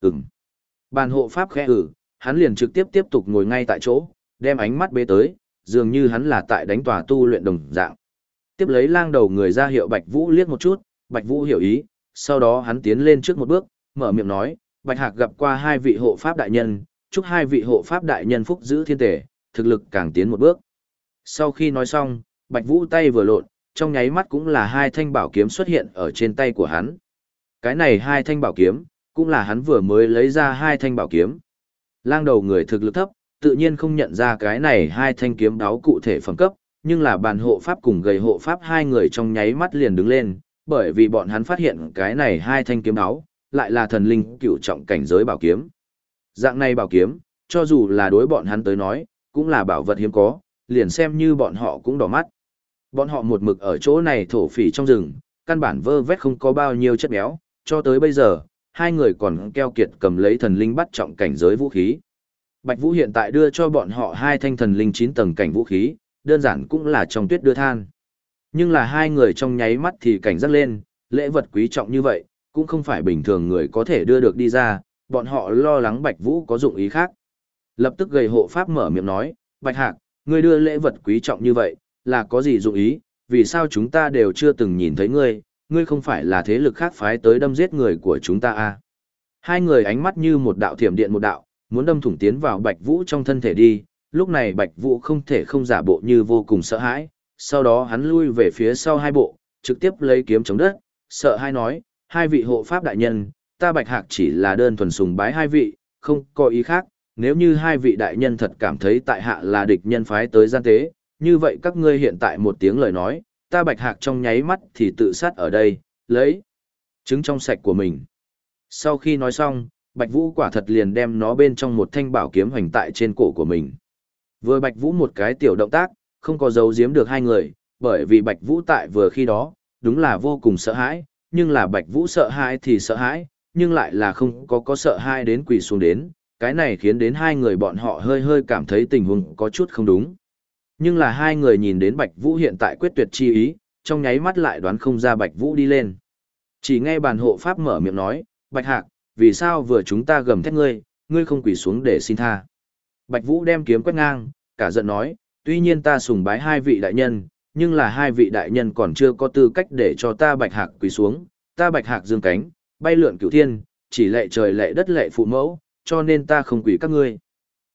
Ừm. Bàn hộ pháp khẽ ử, hắn liền trực tiếp tiếp tục ngồi ngay tại chỗ, đem ánh mắt bế tới, dường như hắn là tại đánh tòa tu luyện đồng dạng. Tiếp lấy lang đầu người ra hiệu Bạch Vũ liếc một chút, Bạch Vũ hiểu ý, sau đó hắn tiến lên trước một bước, mở miệng nói, Bạch Hạc gặp qua hai vị hộ pháp đại nhân, chúc hai vị hộ pháp đại nhân phúc giữ thiên tể, thực lực càng tiến một bước. Sau khi nói xong, Bạch Vũ tay vừa lộn, trong nháy mắt cũng là hai thanh bảo kiếm xuất hiện ở trên tay của hắn. Cái này hai thanh bảo kiếm, cũng là hắn vừa mới lấy ra hai thanh bảo kiếm. Lang đầu người thực lực thấp, tự nhiên không nhận ra cái này hai thanh kiếm đáo cụ thể phẩm cấp, nhưng là bàn hộ pháp cùng gầy hộ pháp hai người trong nháy mắt liền đứng lên, bởi vì bọn hắn phát hiện cái này hai thanh kiếm đáo, lại là thần linh cựu trọng cảnh giới bảo kiếm. Dạng này bảo kiếm, cho dù là đối bọn hắn tới nói, cũng là bảo vật hiếm có, liền xem như bọn họ cũng đỏ mắt. Bọn họ một mực ở chỗ này thổ phỉ trong rừng, căn bản vơ vét không có bao nhiêu chất béo, cho tới bây giờ, hai người còn keo kiệt cầm lấy thần linh bắt trọng cảnh giới vũ khí. Bạch Vũ hiện tại đưa cho bọn họ hai thanh thần linh 9 tầng cảnh vũ khí, đơn giản cũng là trong tuyết đưa than. Nhưng là hai người trong nháy mắt thì cảnh giác lên, lễ vật quý trọng như vậy, cũng không phải bình thường người có thể đưa được đi ra, bọn họ lo lắng Bạch Vũ có dụng ý khác. Lập tức gầy hộ pháp mở miệng nói, Bạch Hạc, ngươi đưa lễ vật quý trọng như vậy, là có gì dụng ý, vì sao chúng ta đều chưa từng nhìn thấy ngươi, ngươi không phải là thế lực khác phái tới đâm giết người của chúng ta à. Hai người ánh mắt như một đạo thiểm điện một đạo, muốn đâm thủng tiến vào Bạch Vũ trong thân thể đi, lúc này Bạch Vũ không thể không giả bộ như vô cùng sợ hãi, sau đó hắn lui về phía sau hai bộ, trực tiếp lấy kiếm chống đất, sợ hai nói, hai vị hộ pháp đại nhân, ta Bạch Hạc chỉ là đơn thuần sùng bái hai vị, không có ý khác, nếu như hai vị đại nhân thật cảm thấy tại hạ là địch nhân phái tới gian tế, như vậy các ngươi hiện tại một tiếng lời nói, ta Bạch Hạc trong nháy mắt thì tự sát ở đây, lấy trứng trong sạch của mình. Sau khi nói xong, Bạch Vũ quả thật liền đem nó bên trong một thanh bảo kiếm hoành tại trên cổ của mình. Vừa Bạch Vũ một cái tiểu động tác, không có giấu giếm được hai người, bởi vì Bạch Vũ tại vừa khi đó, đúng là vô cùng sợ hãi, nhưng là Bạch Vũ sợ hãi thì sợ hãi, nhưng lại là không có có sợ hãi đến quỳ xuống đến, cái này khiến đến hai người bọn họ hơi hơi cảm thấy tình huống có chút không đúng. Nhưng là hai người nhìn đến Bạch Vũ hiện tại quyết tuyệt chi ý, trong nháy mắt lại đoán không ra Bạch Vũ đi lên. Chỉ nghe bàn hộ pháp mở miệng nói, Bạch Hạc, vì sao vừa chúng ta gầm thét ngươi, ngươi không quỳ xuống để xin tha. Bạch Vũ đem kiếm quét ngang, cả giận nói, tuy nhiên ta sùng bái hai vị đại nhân, nhưng là hai vị đại nhân còn chưa có tư cách để cho ta bạch hạc quỳ xuống, ta bạch hạc dương cánh, bay lượn cửu thiên, chỉ lệ trời lệ đất lệ phụ mẫu, cho nên ta không quỳ các ngươi.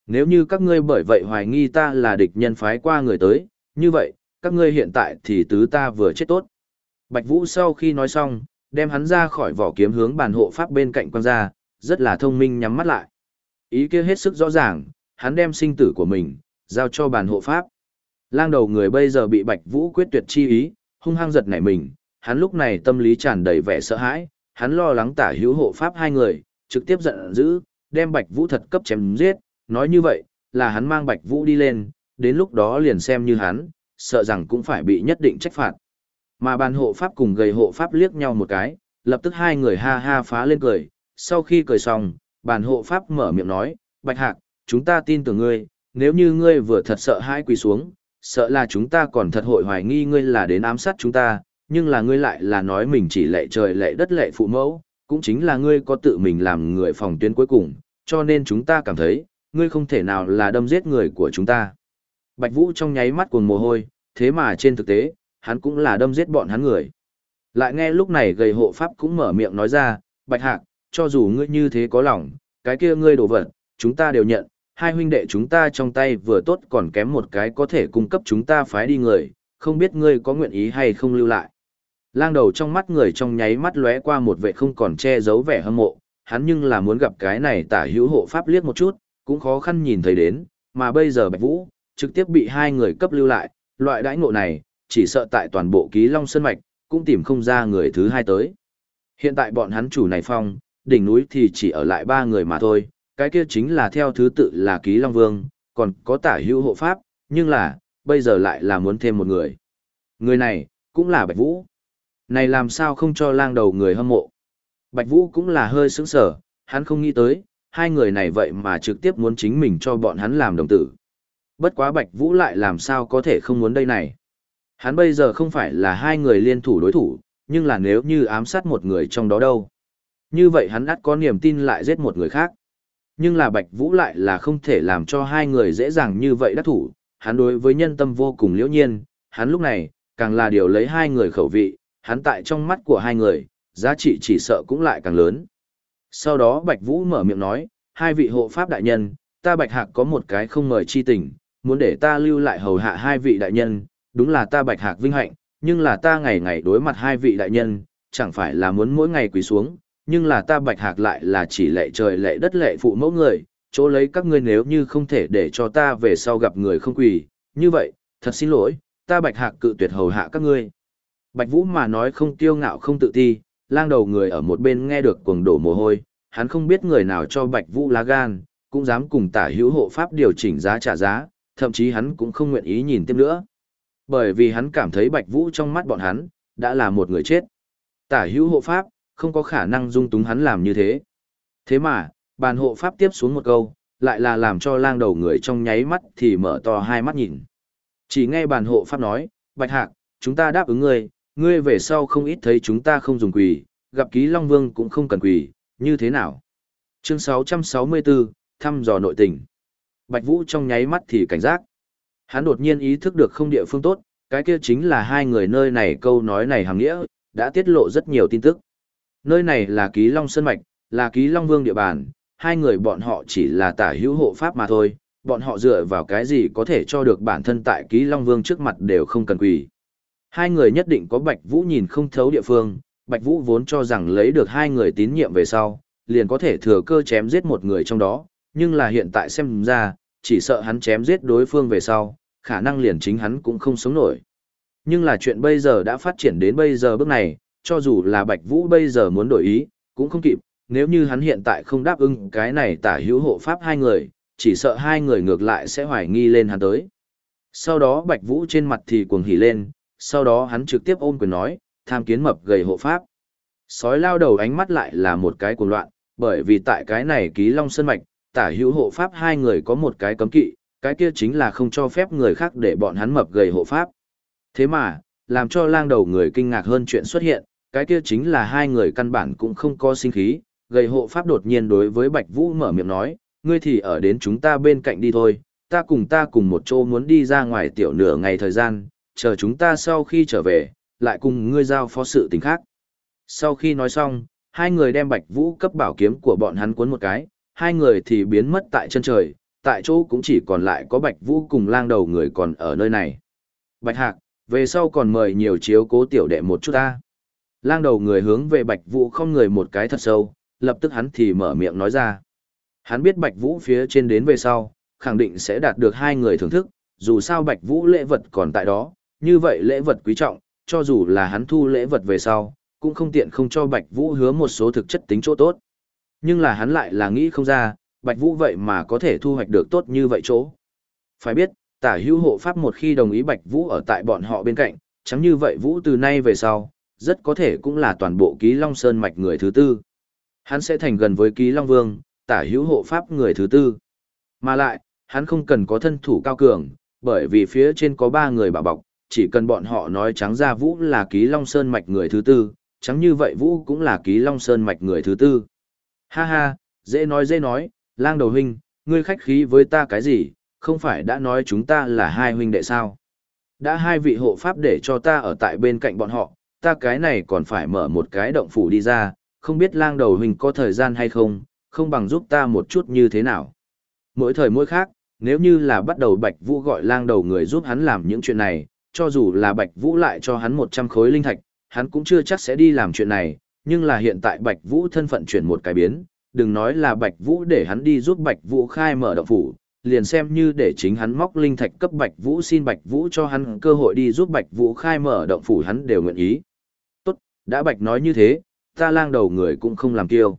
Nếu như các ngươi bởi vậy hoài nghi ta là địch nhân phái qua người tới, như vậy, các ngươi hiện tại thì tứ ta vừa chết tốt. Bạch Vũ sau khi nói xong, đem hắn ra khỏi vỏ kiếm hướng bàn hộ pháp bên cạnh quan ra, rất là thông minh nhắm mắt lại. Ý kia hết sức rõ ràng, hắn đem sinh tử của mình, giao cho bàn hộ pháp. Lang đầu người bây giờ bị Bạch Vũ quyết tuyệt chi ý, hung hăng giật nảy mình, hắn lúc này tâm lý tràn đầy vẻ sợ hãi, hắn lo lắng tả hữu hộ pháp hai người, trực tiếp giận dữ, đem Bạch Vũ thật cấp chém giết, nói như vậy, là hắn mang Bạch Vũ đi lên, đến lúc đó liền xem như hắn, sợ rằng cũng phải bị nhất định trách phạt. Mà bàn hộ pháp cùng gầy hộ pháp liếc nhau một cái, lập tức hai người ha ha phá lên cười, sau khi cười xong, bàn hộ pháp mở miệng nói, Bạch Hạc, chúng ta tin tưởng ngươi, nếu như ngươi vừa thật sợ hãi quỳ xuống, sợ là chúng ta còn thật hội hoài nghi ngươi là đến ám sát chúng ta, nhưng là ngươi lại là nói mình chỉ lệ trời lệ đất lệ phụ mẫu, cũng chính là ngươi có tự mình làm người phòng tuyến cuối cùng, cho nên chúng ta cảm thấy, ngươi không thể nào là đâm giết người của chúng ta. Bạch Vũ trong nháy mắt cuồng mồ hôi, thế mà trên thực tế, hắn cũng là đâm giết bọn hắn người. Lại nghe lúc này gầy hộ pháp cũng mở miệng nói ra, Bạch Hạc, cho dù ngươi như thế có lòng, cái kia ngươi đổ vật, chúng ta đều nhận, hai huynh đệ chúng ta trong tay vừa tốt còn kém một cái có thể cung cấp chúng ta phái đi người, không biết ngươi có nguyện ý hay không lưu lại. Lang đầu trong mắt người trong nháy mắt lóe qua một vẻ không còn che giấu vẻ hâm mộ, hắn nhưng là muốn gặp cái này tả hữu hộ pháp liếc một chút, cũng khó khăn nhìn thấy đến, mà bây giờ Bạch Vũ, trực tiếp bị hai người cấp lưu lại, loại đãi ngộ này, chỉ sợ tại toàn bộ ký long sơn mạch, cũng tìm không ra người thứ hai tới. Hiện tại bọn hắn chủ này phong, đỉnh núi thì chỉ ở lại ba người mà thôi, cái kia chính là theo thứ tự là ký long vương, còn có tả hữu hộ pháp, nhưng là, bây giờ lại là muốn thêm một người. Người này, cũng là Bạch Vũ. Này làm sao không cho lang đầu người hâm mộ. Bạch Vũ cũng là hơi sững sở, hắn không nghĩ tới, hai người này vậy mà trực tiếp muốn chính mình cho bọn hắn làm đồng tử. Bất quá Bạch Vũ lại làm sao có thể không muốn đây này. Hắn bây giờ không phải là hai người liên thủ đối thủ, nhưng là nếu như ám sát một người trong đó đâu. Như vậy hắn ắt có niềm tin lại giết một người khác. Nhưng là Bạch Vũ lại là không thể làm cho hai người dễ dàng như vậy đắc thủ, hắn đối với nhân tâm vô cùng liễu nhiên, hắn lúc này, càng là điều lấy hai người khẩu vị, hắn tại trong mắt của hai người, giá trị chỉ sợ cũng lại càng lớn. Sau đó Bạch Vũ mở miệng nói, hai vị hộ pháp đại nhân, ta Bạch Hạc có một cái không mời chi tình, muốn để ta lưu lại hầu hạ hai vị đại nhân, đúng là ta Bạch Hạc vinh hạnh, nhưng là ta ngày ngày đối mặt hai vị đại nhân, chẳng phải là muốn mỗi ngày quỳ xuống, nhưng là ta Bạch Hạc lại là chỉ lệ trời lệ đất lệ phụ mẫu người, chỗ lấy các ngươi nếu như không thể để cho ta về sau gặp người không quỳ, như vậy, thật xin lỗi, ta Bạch Hạc cự tuyệt hầu hạ các ngươi. Bạch Vũ mà nói không tiêu ngạo không tự ti, lang đầu người ở một bên nghe được cuồng đổ mồ hôi, hắn không biết người nào cho Bạch Vũ lá gan, cũng dám cùng tả hữu hộ pháp điều chỉnh giá trả giá, thậm chí hắn cũng không nguyện ý nhìn tiếp nữa. Bởi vì hắn cảm thấy Bạch Vũ trong mắt bọn hắn, đã là một người chết. Tả hữu hộ pháp, không có khả năng dung túng hắn làm như thế. Thế mà, bàn hộ pháp tiếp xuống một câu, lại là làm cho lang đầu người trong nháy mắt thì mở to hai mắt nhìn. Chỉ nghe bàn hộ pháp nói, Bạch Hạc, chúng ta đáp ứng ngươi, ngươi về sau không ít thấy chúng ta không dùng quỳ, gặp ký Long Vương cũng không cần quỳ, như thế nào? Chương 664, thăm dò nội tình. Bạch Vũ trong nháy mắt thì cảnh giác. Hắn đột nhiên ý thức được không địa phương tốt, cái kia chính là hai người nơi này câu nói này hàng nghĩa, đã tiết lộ rất nhiều tin tức. Nơi này là ký Long Sơn Mạch, là ký Long Vương địa bàn, hai người bọn họ chỉ là tả hữu hộ pháp mà thôi, bọn họ dựa vào cái gì có thể cho được bản thân tại ký Long Vương trước mặt đều không cần quỳ. Hai người nhất định có Bạch Vũ nhìn không thấu địa phương, Bạch Vũ vốn cho rằng lấy được hai người tín nhiệm về sau, liền có thể thừa cơ chém giết một người trong đó, nhưng là hiện tại xem ra, chỉ sợ hắn chém giết đối phương về sau, khả năng liền chính hắn cũng không sống nổi. Nhưng là chuyện bây giờ đã phát triển đến bây giờ bước này, cho dù là Bạch Vũ bây giờ muốn đổi ý, cũng không kịp, nếu như hắn hiện tại không đáp ứng cái này tả hữu hộ pháp hai người, chỉ sợ hai người ngược lại sẽ hoài nghi lên hắn tới. Sau đó Bạch Vũ trên mặt thì cuồng hỉ lên, sau đó hắn trực tiếp ôm quyền nói, tham kiến mập gầy hộ pháp. Sói lao đầu ánh mắt lại là một cái cuồng loạn, bởi vì tại cái này ký long sơn mạch, tả hữu hộ pháp hai người có một cái cấm kỵ, cái kia chính là không cho phép người khác để bọn hắn mập gầy hộ pháp. Thế mà, làm cho lang đầu người kinh ngạc hơn chuyện xuất hiện, cái kia chính là hai người căn bản cũng không có sinh khí, gầy hộ pháp đột nhiên đối với Bạch Vũ mở miệng nói, ngươi thì ở đến chúng ta bên cạnh đi thôi, ta cùng ta cùng một chỗ muốn đi ra ngoài tiểu nửa ngày thời gian, chờ chúng ta sau khi trở về, lại cùng ngươi giao phó sự tình khác. Sau khi nói xong, hai người đem Bạch Vũ cấp bảo kiếm của bọn hắn cuốn một cái, hai người thì biến mất tại chân trời, tại chỗ cũng chỉ còn lại có Bạch Vũ cùng lang đầu người còn ở nơi này. Bạch Hạc, về sau còn mời nhiều chiếu cố tiểu đệ một chút ta. Lang đầu người hướng về Bạch Vũ không người một cái thật sâu, lập tức hắn thì mở miệng nói ra. Hắn biết Bạch Vũ phía trên đến về sau, khẳng định sẽ đạt được hai người thưởng thức, dù sao Bạch Vũ lễ vật còn tại đó, như vậy lễ vật quý trọng, cho dù là hắn thu lễ vật về sau, cũng không tiện không cho Bạch Vũ hứa một số thực chất tính chỗ tốt. Nhưng là hắn lại là nghĩ không ra, Bạch Vũ vậy mà có thể thu hoạch được tốt như vậy chỗ. Phải biết, tả hữu hộ pháp một khi đồng ý Bạch Vũ ở tại bọn họ bên cạnh, chẳng như vậy Vũ từ nay về sau, rất có thể cũng là toàn bộ ký Long Sơn mạch người thứ tư. Hắn sẽ thành gần với ký Long Vương, tả hữu hộ pháp người thứ tư. Mà lại, hắn không cần có thân thủ cao cường, bởi vì phía trên có ba người bảo bọc, chỉ cần bọn họ nói trắng ra Vũ là ký Long Sơn mạch người thứ tư, trắng như vậy Vũ cũng là ký Long Sơn mạch người thứ tư. Ha ha, dễ nói dễ nói, lang đầu huynh, ngươi khách khí với ta cái gì, không phải đã nói chúng ta là hai huynh đệ sao? Đã hai vị hộ pháp để cho ta ở tại bên cạnh bọn họ, ta cái này còn phải mở một cái động phủ đi ra, không biết lang đầu huynh có thời gian hay không, không bằng giúp ta một chút như thế nào. Mỗi thời mỗi khác, nếu như là bắt đầu Bạch Vũ gọi lang đầu người giúp hắn làm những chuyện này, cho dù là Bạch Vũ lại cho hắn 100 khối linh thạch, hắn cũng chưa chắc sẽ đi làm chuyện này, nhưng là hiện tại Bạch Vũ thân phận chuyển một cái biến, đừng nói là Bạch Vũ để hắn đi giúp Bạch Vũ khai mở động phủ, liền xem như để chính hắn móc linh thạch cấp Bạch Vũ xin Bạch Vũ cho hắn cơ hội đi giúp Bạch Vũ khai mở động phủ hắn đều nguyện ý. Tốt, đã Bạch nói như thế, ta lang đầu người cũng không làm kiêu.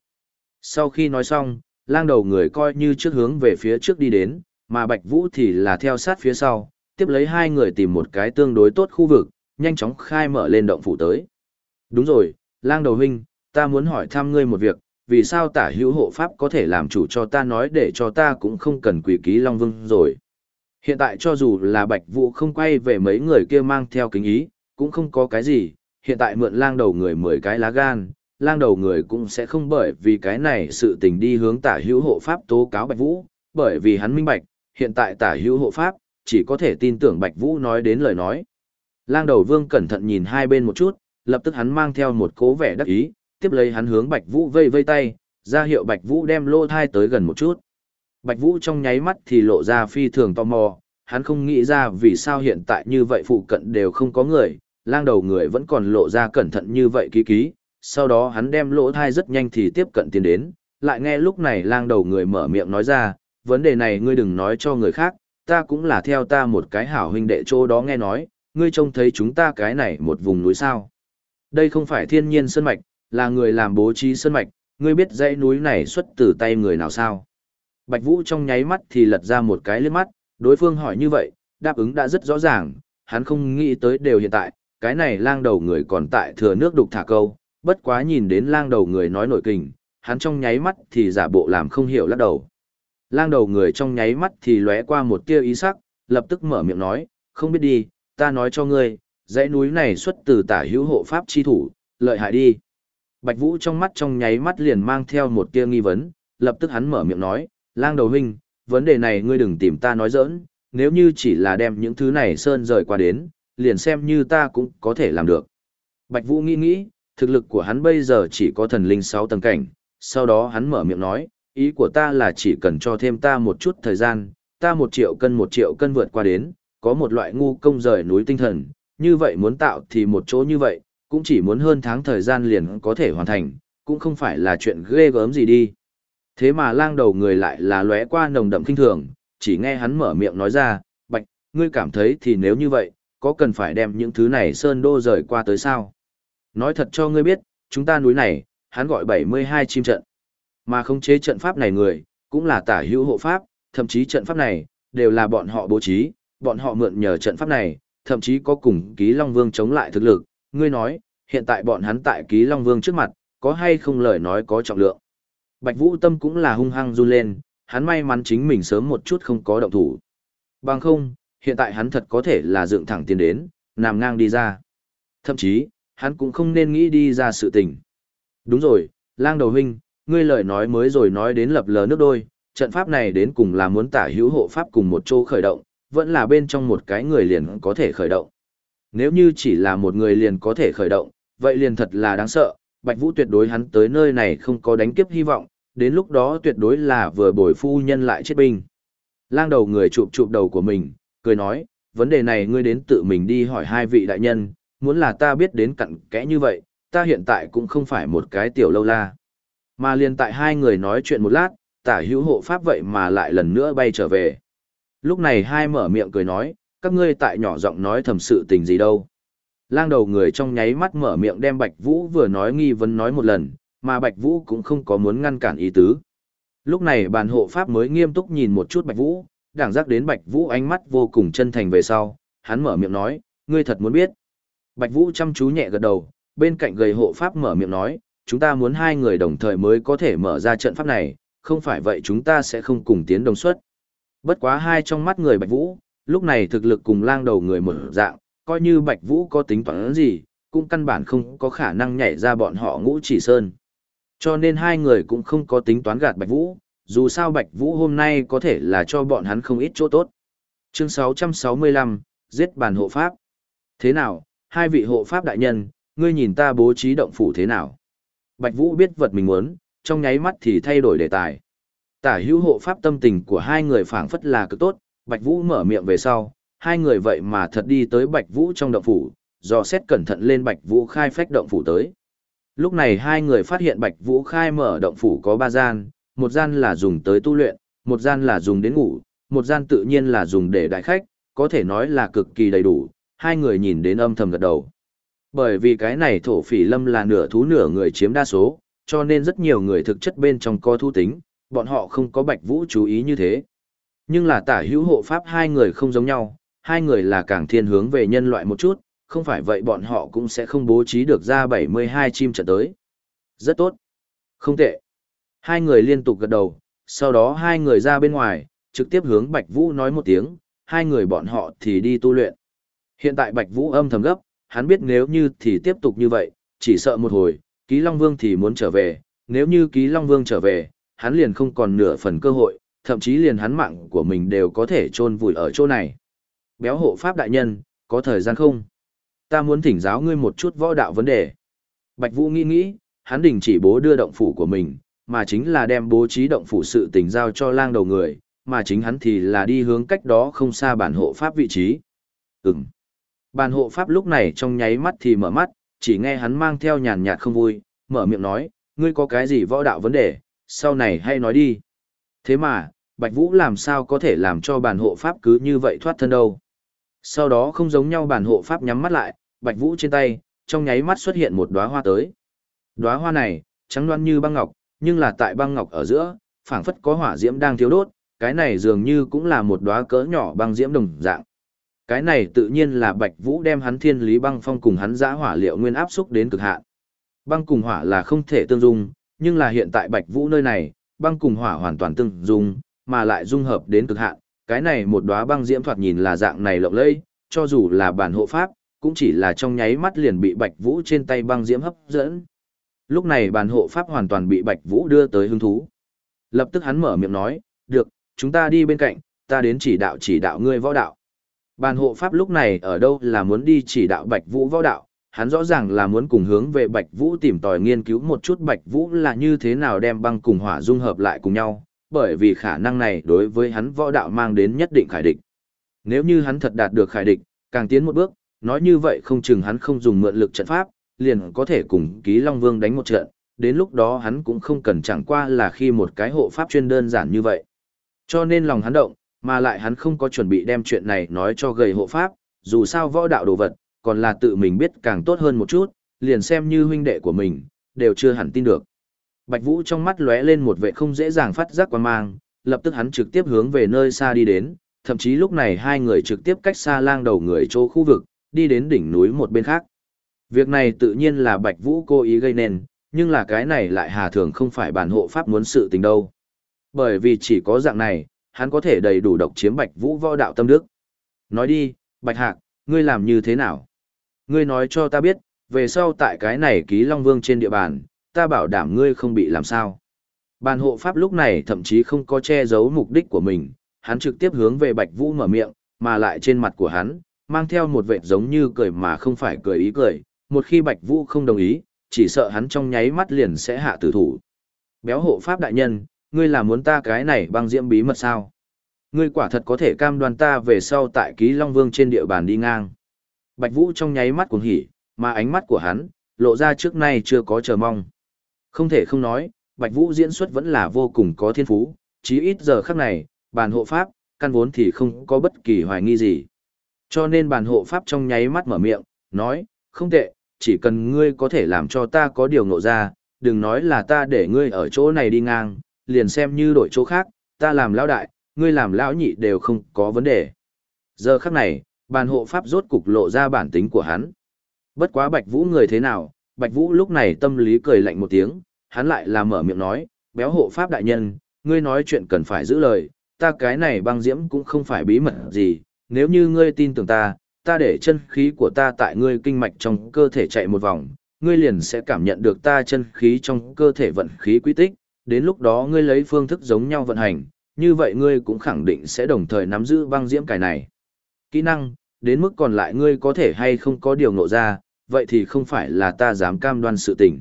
Sau khi nói xong, lang đầu người coi như trước hướng về phía trước đi đến, mà Bạch Vũ thì là theo sát phía sau, tiếp lấy hai người tìm một cái tương đối tốt khu vực, nhanh chóng khai mở lên động phủ tới. Đúng rồi, lang đầu huynh, ta muốn hỏi thăm ngươi một việc, vì sao tả hữu hộ pháp có thể làm chủ cho ta nói để cho ta cũng không cần quỷ ký Long Vương rồi. Hiện tại cho dù là Bạch Vũ không quay về mấy người kia mang theo kính ý, cũng không có cái gì, hiện tại mượn lang đầu người mười cái lá gan, lang đầu người cũng sẽ không bởi vì cái này sự tình đi hướng tả hữu hộ pháp tố cáo Bạch Vũ, bởi vì hắn minh bạch, hiện tại tả hữu hộ pháp, chỉ có thể tin tưởng Bạch Vũ nói đến lời nói. Lang đầu vương cẩn thận nhìn hai bên một chút, lập tức hắn mang theo một cố vẻ đắc ý, tiếp lấy hắn hướng Bạch Vũ vây vây tay, ra hiệu Bạch Vũ đem lô thai tới gần một chút. Bạch Vũ trong nháy mắt thì lộ ra phi thường tò mò, hắn không nghĩ ra vì sao hiện tại như vậy phụ cận đều không có người, lang đầu người vẫn còn lộ ra cẩn thận như vậy ký ký, sau đó hắn đem lỗ thai rất nhanh thì tiếp cận tiến đến, lại nghe lúc này lang đầu người mở miệng nói ra, vấn đề này ngươi đừng nói cho người khác, ta cũng là theo ta một cái hảo huynh đệ chỗ đó nghe nói, ngươi trông thấy chúng ta cái này một vùng núi sao. Đây không phải thiên nhiên sơn mạch, là người làm bố trí sơn mạch, ngươi biết dãy núi này xuất từ tay người nào sao? Bạch Vũ trong nháy mắt thì lật ra một cái liếc mắt, đối phương hỏi như vậy, đáp ứng đã rất rõ ràng, hắn không nghĩ tới đều hiện tại, cái này lang đầu người còn tại thừa nước đục thả câu, bất quá nhìn đến lang đầu người nói nổi kình, hắn trong nháy mắt thì giả bộ làm không hiểu lắc đầu. Lang đầu người trong nháy mắt thì lóe qua một tia ý sắc, lập tức mở miệng nói, không biết đi, ta nói cho ngươi, dãy núi này xuất từ tả hữu hộ pháp chi thủ, lợi hại đi. Bạch Vũ trong mắt trong nháy mắt liền mang theo một tia nghi vấn, lập tức hắn mở miệng nói, lang đầu huynh, vấn đề này ngươi đừng tìm ta nói giỡn, nếu như chỉ là đem những thứ này sơn rời qua đến, liền xem như ta cũng có thể làm được. Bạch Vũ nghĩ nghĩ, thực lực của hắn bây giờ chỉ có thần linh 6 tầng cảnh, sau đó hắn mở miệng nói, ý của ta là chỉ cần cho thêm ta một chút thời gian, ta một triệu cân một triệu cân vượt qua đến, có một loại ngu công rời núi tinh thần, như vậy muốn tạo thì một chỗ như vậy, cũng chỉ muốn hơn tháng thời gian liền có thể hoàn thành, cũng không phải là chuyện ghê gớm gì đi. Thế mà lang đầu người lại là lóe qua nồng đậm kinh thường, chỉ nghe hắn mở miệng nói ra, bạch, ngươi cảm thấy thì nếu như vậy, có cần phải đem những thứ này sơn đô rời qua tới sao? Nói thật cho ngươi biết, chúng ta núi này, hắn gọi 72 chim trận. Mà không chế trận pháp này người, cũng là tả hữu hộ pháp, thậm chí trận pháp này, đều là bọn họ bố trí, bọn họ mượn nhờ trận pháp này, thậm chí có cùng ký Long Vương chống lại thực lực. Ngươi nói, hiện tại bọn hắn tại ký Long Vương trước mặt, có hay không lời nói có trọng lượng. Bạch Vũ Tâm cũng là hung hăng run lên, hắn may mắn chính mình sớm một chút không có động thủ. Bằng không, hiện tại hắn thật có thể là dựng thẳng tiến đến, nằm ngang đi ra. Thậm chí, hắn cũng không nên nghĩ đi ra sự tình. Đúng rồi, lang đầu huynh, ngươi lời nói mới rồi nói đến lập lờ nước đôi, trận pháp này đến cùng là muốn tả hữu hộ pháp cùng một chỗ khởi động, vẫn là bên trong một cái người liền có thể khởi động. Nếu như chỉ là một người liền có thể khởi động, vậy liền thật là đáng sợ, Bạch Vũ tuyệt đối hắn tới nơi này không có đánh kiếp hy vọng, đến lúc đó tuyệt đối là vừa bồi phu nhân lại chết binh. Lang đầu người chụp chụp đầu của mình, cười nói, vấn đề này ngươi đến tự mình đi hỏi hai vị đại nhân, muốn là ta biết đến cặn kẽ như vậy, ta hiện tại cũng không phải một cái tiểu lâu la. Mà liền tại hai người nói chuyện một lát, tả hữu hộ pháp vậy mà lại lần nữa bay trở về. Lúc này hai mở miệng cười nói, các ngươi tại nhỏ giọng nói thầm sự tình gì đâu. Lang đầu người trong nháy mắt mở miệng đem Bạch Vũ vừa nói nghi vấn nói một lần, mà Bạch Vũ cũng không có muốn ngăn cản ý tứ. Lúc này bàn hộ pháp mới nghiêm túc nhìn một chút Bạch Vũ, đảng giác đến Bạch Vũ ánh mắt vô cùng chân thành về sau, hắn mở miệng nói, ngươi thật muốn biết. Bạch Vũ chăm chú nhẹ gật đầu, bên cạnh gầy hộ pháp mở miệng nói, chúng ta muốn hai người đồng thời mới có thể mở ra trận pháp này, không phải vậy chúng ta sẽ không cùng tiến đồng suất. Bất quá hai trong mắt người Bạch Vũ, lúc này thực lực cùng lang đầu người một dạng, coi như Bạch Vũ có tính toán gì, cũng căn bản không có khả năng nhảy ra bọn họ ngũ chỉ sơn. Cho nên hai người cũng không có tính toán gạt Bạch Vũ, dù sao Bạch Vũ hôm nay có thể là cho bọn hắn không ít chỗ tốt. Chương 665, giết bàn hộ pháp. Thế nào, hai vị hộ pháp đại nhân, ngươi nhìn ta bố trí động phủ thế nào? Bạch Vũ biết vật mình muốn, trong nháy mắt thì thay đổi đề tài. Tả hữu hộ pháp tâm tình của hai người phảng phất là cực tốt, Bạch Vũ mở miệng về sau, hai người vậy mà thật đi tới Bạch Vũ trong động phủ, dò xét cẩn thận lên Bạch Vũ khai phách động phủ tới. Lúc này hai người phát hiện Bạch Vũ khai mở động phủ có ba gian, một gian là dùng tới tu luyện, một gian là dùng đến ngủ, một gian tự nhiên là dùng để đại khách, có thể nói là cực kỳ đầy đủ, hai người nhìn đến âm thầm gật đầu. Bởi vì cái này thổ phỉ lâm là nửa thú nửa người chiếm đa số, cho nên rất nhiều người thực chất bên trong có thu tính, bọn họ không có Bạch Vũ chú ý như thế. Nhưng là tả hữu hộ pháp hai người không giống nhau, hai người là càng thiên hướng về nhân loại một chút, không phải vậy bọn họ cũng sẽ không bố trí được ra 72 chim trận tới. Rất tốt. Không tệ. Hai người liên tục gật đầu, sau đó hai người ra bên ngoài, trực tiếp hướng Bạch Vũ nói một tiếng, hai người bọn họ thì đi tu luyện. Hiện tại Bạch Vũ âm thầm gấp, hắn biết nếu như thì tiếp tục như vậy, chỉ sợ một hồi, Ký Long Vương thì muốn trở về, nếu như Ký Long Vương trở về, hắn liền không còn nửa phần cơ hội, thậm chí liền hắn mạng của mình đều có thể chôn vùi ở chỗ này. Béo hộ pháp đại nhân, có thời gian không? Ta muốn thỉnh giáo ngươi một chút võ đạo vấn đề. Bạch Vũ nghĩ nghĩ, hắn đình chỉ bố đưa động phủ của mình, mà chính là đem bố trí động phủ sự tình giao cho lang đầu người, mà chính hắn thì là đi hướng cách đó không xa bản hộ pháp vị trí. Ừm. Bàn hộ pháp lúc này trong nháy mắt thì mở mắt, chỉ nghe hắn mang theo nhàn nhạt không vui, mở miệng nói, ngươi có cái gì võ đạo vấn đề, sau này hay nói đi. Thế mà, Bạch Vũ làm sao có thể làm cho bàn hộ pháp cứ như vậy thoát thân đâu. Sau đó không giống nhau bàn hộ pháp nhắm mắt lại, Bạch Vũ trên tay, trong nháy mắt xuất hiện một đóa hoa tới. Đóa hoa này, trắng loan như băng ngọc, nhưng là tại băng ngọc ở giữa, phảng phất có hỏa diễm đang thiếu đốt, cái này dường như cũng là một đóa cỡ nhỏ băng diễm đồng dạng. Cái này tự nhiên là Bạch Vũ đem hắn thiên lý băng phong cùng hắn giã hỏa liệu nguyên áp xúc đến cực hạn. Băng cùng hỏa là không thể tương dung, nhưng là hiện tại Bạch Vũ nơi này, băng cùng hỏa hoàn toàn tương dung, mà lại dung hợp đến cực hạn. Cái này một đóa băng diễm thoạt nhìn là dạng này lộng lẫy, cho dù là bản hộ pháp, cũng chỉ là trong nháy mắt liền bị Bạch Vũ trên tay băng diễm hấp dẫn. Lúc này bản hộ pháp hoàn toàn bị Bạch Vũ đưa tới hứng thú. Lập tức hắn mở miệng nói, được, chúng ta đi bên cạnh, ta đến chỉ đạo chỉ đạo ngươi võ đạo. Bàn hộ pháp lúc này ở đâu là muốn đi chỉ đạo Bạch Vũ võ đạo, hắn rõ ràng là muốn cùng hướng về Bạch Vũ tìm tòi nghiên cứu một chút Bạch Vũ là như thế nào đem băng cùng hỏa dung hợp lại cùng nhau, bởi vì khả năng này đối với hắn võ đạo mang đến nhất định khải địch. Nếu như hắn thật đạt được khải địch, càng tiến một bước, nói như vậy không chừng hắn không dùng mượn lực trận pháp, liền có thể cùng Ký Long Vương đánh một trận, đến lúc đó hắn cũng không cần chẳng qua là khi một cái hộ pháp chuyên đơn giản như vậy. Cho nên lòng hắn động, mà lại hắn không có chuẩn bị đem chuyện này nói cho gầy hộ pháp, dù sao võ đạo đồ vật, còn là tự mình biết càng tốt hơn một chút, liền xem như huynh đệ của mình, đều chưa hẳn tin được. Bạch Vũ trong mắt lóe lên một vẻ không dễ dàng phát giác quan mang, lập tức hắn trực tiếp hướng về nơi xa đi đến, thậm chí lúc này hai người trực tiếp cách xa lang đầu người chỗ khu vực, đi đến đỉnh núi một bên khác. Việc này tự nhiên là Bạch Vũ cố ý gây nên, nhưng là cái này lại hà thường không phải bản hộ pháp muốn sự tình đâu. Bởi vì chỉ có dạng này, hắn có thể đầy đủ độc chiếm Bạch Vũ võ đạo tâm đức. Nói đi, Bạch Hạc, ngươi làm như thế nào? Ngươi nói cho ta biết, về sau tại cái này ký Long Vương trên địa bàn, ta bảo đảm ngươi không bị làm sao. Bàn hộ pháp lúc này thậm chí không có che giấu mục đích của mình, hắn trực tiếp hướng về Bạch Vũ mở miệng, mà lại trên mặt của hắn, mang theo một vẻ giống như cười mà không phải cười ý cười, một khi Bạch Vũ không đồng ý, chỉ sợ hắn trong nháy mắt liền sẽ hạ tử thủ. Béo hộ pháp đại nhân, ngươi là muốn ta cái này băng diễm bí mật sao? Ngươi quả thật có thể cam đoan ta về sau tại ký Long Vương trên địa bàn đi ngang. Bạch Vũ trong nháy mắt cuồng hỉ, mà ánh mắt của hắn, lộ ra trước nay chưa có chờ mong. Không thể không nói, Bạch Vũ diễn xuất vẫn là vô cùng có thiên phú, chí ít giờ khắc này, bàn hộ pháp, căn vốn thì không có bất kỳ hoài nghi gì. Cho nên bàn hộ pháp trong nháy mắt mở miệng, nói, không tệ, chỉ cần ngươi có thể làm cho ta có điều ngộ ra, đừng nói là ta để ngươi ở chỗ này đi ngang, liền xem như đổi chỗ khác, ta làm lão đại, ngươi làm lão nhị đều không có vấn đề. Giờ khắc này, bàn hộ pháp rốt cục lộ ra bản tính của hắn. Bất quá Bạch Vũ người thế nào, Bạch Vũ lúc này tâm lý cười lạnh một tiếng, hắn lại là mở miệng nói, béo hộ pháp đại nhân, ngươi nói chuyện cần phải giữ lời, ta cái này băng diễm cũng không phải bí mật gì, nếu như ngươi tin tưởng ta, ta để chân khí của ta tại ngươi kinh mạch trong cơ thể chạy một vòng, ngươi liền sẽ cảm nhận được ta chân khí trong cơ thể vận khí quy tích, đến lúc đó ngươi lấy phương thức giống nhau vận hành, như vậy ngươi cũng khẳng định sẽ đồng thời nắm giữ băng diễm cải này. Kỹ năng, đến mức còn lại ngươi có thể hay không có điều ngộ ra, vậy thì không phải là ta dám cam đoan sự tình.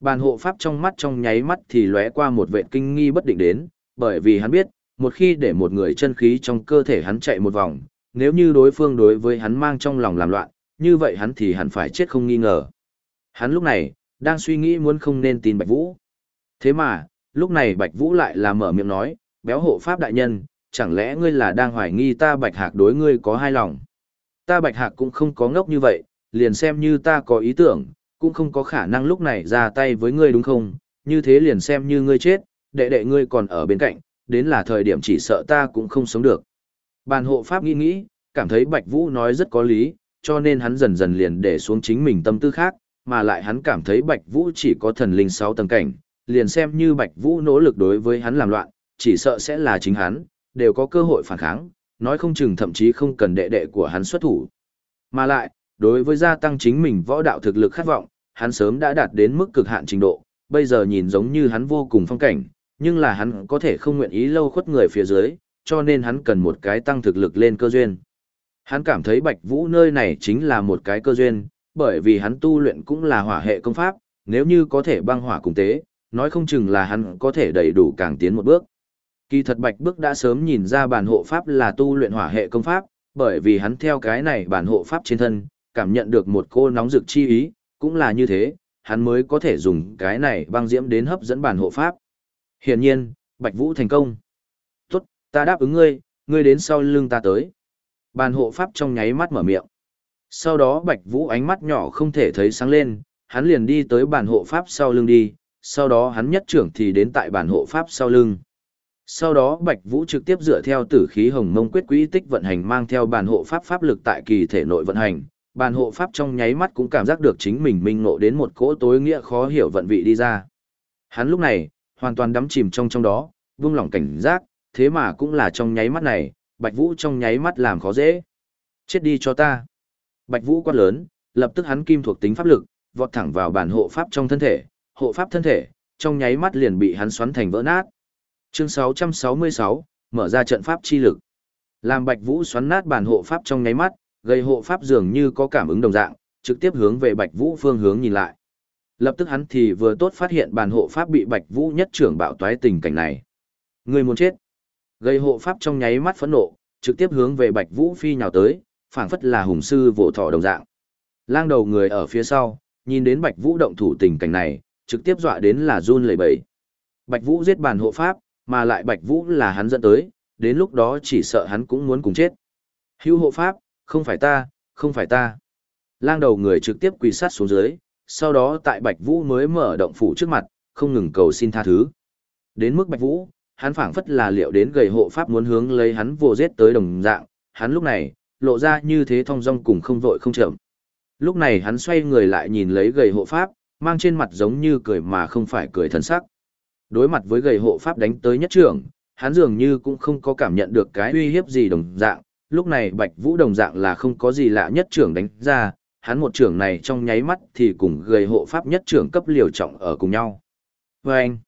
Bàn hộ pháp trong mắt trong nháy mắt thì lóe qua một vệ kinh nghi bất định đến, bởi vì hắn biết, một khi để một người chân khí trong cơ thể hắn chạy một vòng, nếu như đối phương đối với hắn mang trong lòng làm loạn, như vậy hắn thì hẳn phải chết không nghi ngờ. Hắn lúc này, đang suy nghĩ muốn không nên tin Bạch Vũ. Thế mà, lúc này Bạch Vũ lại là mở miệng nói, béo hộ pháp đại nhân, chẳng lẽ ngươi là đang hoài nghi ta Bạch Hạc đối ngươi có hai lòng. Ta Bạch Hạc cũng không có ngốc như vậy, liền xem như ta có ý tưởng, cũng không có khả năng lúc này ra tay với ngươi đúng không, như thế liền xem như ngươi chết, đệ đệ ngươi còn ở bên cạnh, đến là thời điểm chỉ sợ ta cũng không sống được. Bàn hộ pháp nghĩ nghĩ, cảm thấy Bạch Vũ nói rất có lý, cho nên hắn dần dần liền để xuống chính mình tâm tư khác, mà lại hắn cảm thấy Bạch Vũ chỉ có thần linh 6 tầng cảnh, liền xem như Bạch Vũ nỗ lực đối với hắn làm loạn, chỉ sợ sẽ là chính hắn, đều có cơ hội phản kháng, nói không chừng thậm chí không cần đệ đệ của hắn xuất thủ. Mà lại, đối với gia tăng chính mình võ đạo thực lực khát vọng, hắn sớm đã đạt đến mức cực hạn trình độ, bây giờ nhìn giống như hắn vô cùng phong cảnh, nhưng là hắn có thể không nguyện ý lâu khuất người phía dưới, cho nên hắn cần một cái tăng thực lực lên cơ duyên. Hắn cảm thấy Bạch Vũ nơi này chính là một cái cơ duyên, bởi vì hắn tu luyện cũng là hỏa hệ công pháp, nếu như có thể băng hỏa cùng tế, nói không chừng là hắn có thể đầy đủ càng tiến một bước. Kỳ thật Bạch Bước đã sớm nhìn ra bản hộ pháp là tu luyện hỏa hệ công pháp, bởi vì hắn theo cái này bản hộ pháp trên thân, cảm nhận được một cô nóng rực chi ý, cũng là như thế, hắn mới có thể dùng cái này băng diễm đến hấp dẫn bản hộ pháp. Hiển nhiên, Bạch Vũ thành công. Tốt, ta đáp ứng ngươi, ngươi đến sau lưng ta tới. Bản hộ pháp trong nháy mắt mở miệng. Sau đó Bạch Vũ ánh mắt nhỏ không thể thấy sáng lên, hắn liền đi tới bản hộ pháp sau lưng đi, sau đó hắn nhất trưởng thì đến tại bản hộ pháp sau lưng. Sau đó Bạch Vũ trực tiếp dựa theo tử khí hồng mông quyết quỹ tích vận hành mang theo bản hộ pháp pháp lực tại kỳ thể nội vận hành, bản hộ pháp trong nháy mắt cũng cảm giác được chính mình minh ngộ đến một cỗ tối nghĩa khó hiểu vận vị đi ra. Hắn lúc này, hoàn toàn đắm chìm trong trong đó, vung lòng cảnh giác, thế mà cũng là trong nháy mắt này, Bạch Vũ trong nháy mắt làm khó dễ. Chết đi cho ta. Bạch Vũ quát lớn, lập tức hắn kim thuộc tính pháp lực, vọt thẳng vào bản hộ pháp trong thân thể, hộ pháp thân thể, trong nháy mắt liền bị hắn xoắn thành vỡ nát. Chương 666, mở ra trận pháp chi lực. Làm Bạch Vũ xoắn nát bản hộ pháp trong nháy mắt, gây hộ pháp dường như có cảm ứng đồng dạng, trực tiếp hướng về Bạch Vũ phương hướng nhìn lại. Lập tức hắn thì vừa tốt phát hiện bàn hộ pháp bị Bạch Vũ nhất trưởng bạo toái tình cảnh này. Người muốn chết. Gây hộ pháp trong nháy mắt phẫn nộ, trực tiếp hướng về Bạch Vũ phi nhào tới, phảng phất là hùng sư vỗ thọ đồng dạng. Lang đầu người ở phía sau, nhìn đến Bạch Vũ động thủ tình cảnh này, trực tiếp dọa đến là run lẩy bẩy. Bạch Vũ giết bản hộ pháp, mà lại Bạch Vũ là hắn dẫn tới, đến lúc đó chỉ sợ hắn cũng muốn cùng chết. Hưu hộ pháp, không phải ta, không phải ta. Lang đầu người trực tiếp quỳ sát xuống dưới, sau đó tại Bạch Vũ mới mở động phủ trước mặt, không ngừng cầu xin tha thứ. Đến mức Bạch Vũ, hắn phảng phất là liệu đến gầy hộ pháp muốn hướng lấy hắn vô giết tới đồng dạng, hắn lúc này, lộ ra như thế thong dong cùng không vội không chậm. Lúc này hắn xoay người lại nhìn lấy gầy hộ pháp, mang trên mặt giống như cười mà không phải cười thần sắc. Đối mặt với gầy hộ pháp đánh tới nhất trưởng, hắn dường như cũng không có cảm nhận được cái uy hiếp gì đồng dạng, lúc này Bạch Vũ đồng dạng là không có gì lạ nhất trưởng đánh ra, hắn một trưởng này trong nháy mắt thì cùng gầy hộ pháp nhất trưởng cấp liều trọng ở cùng nhau. Và anh,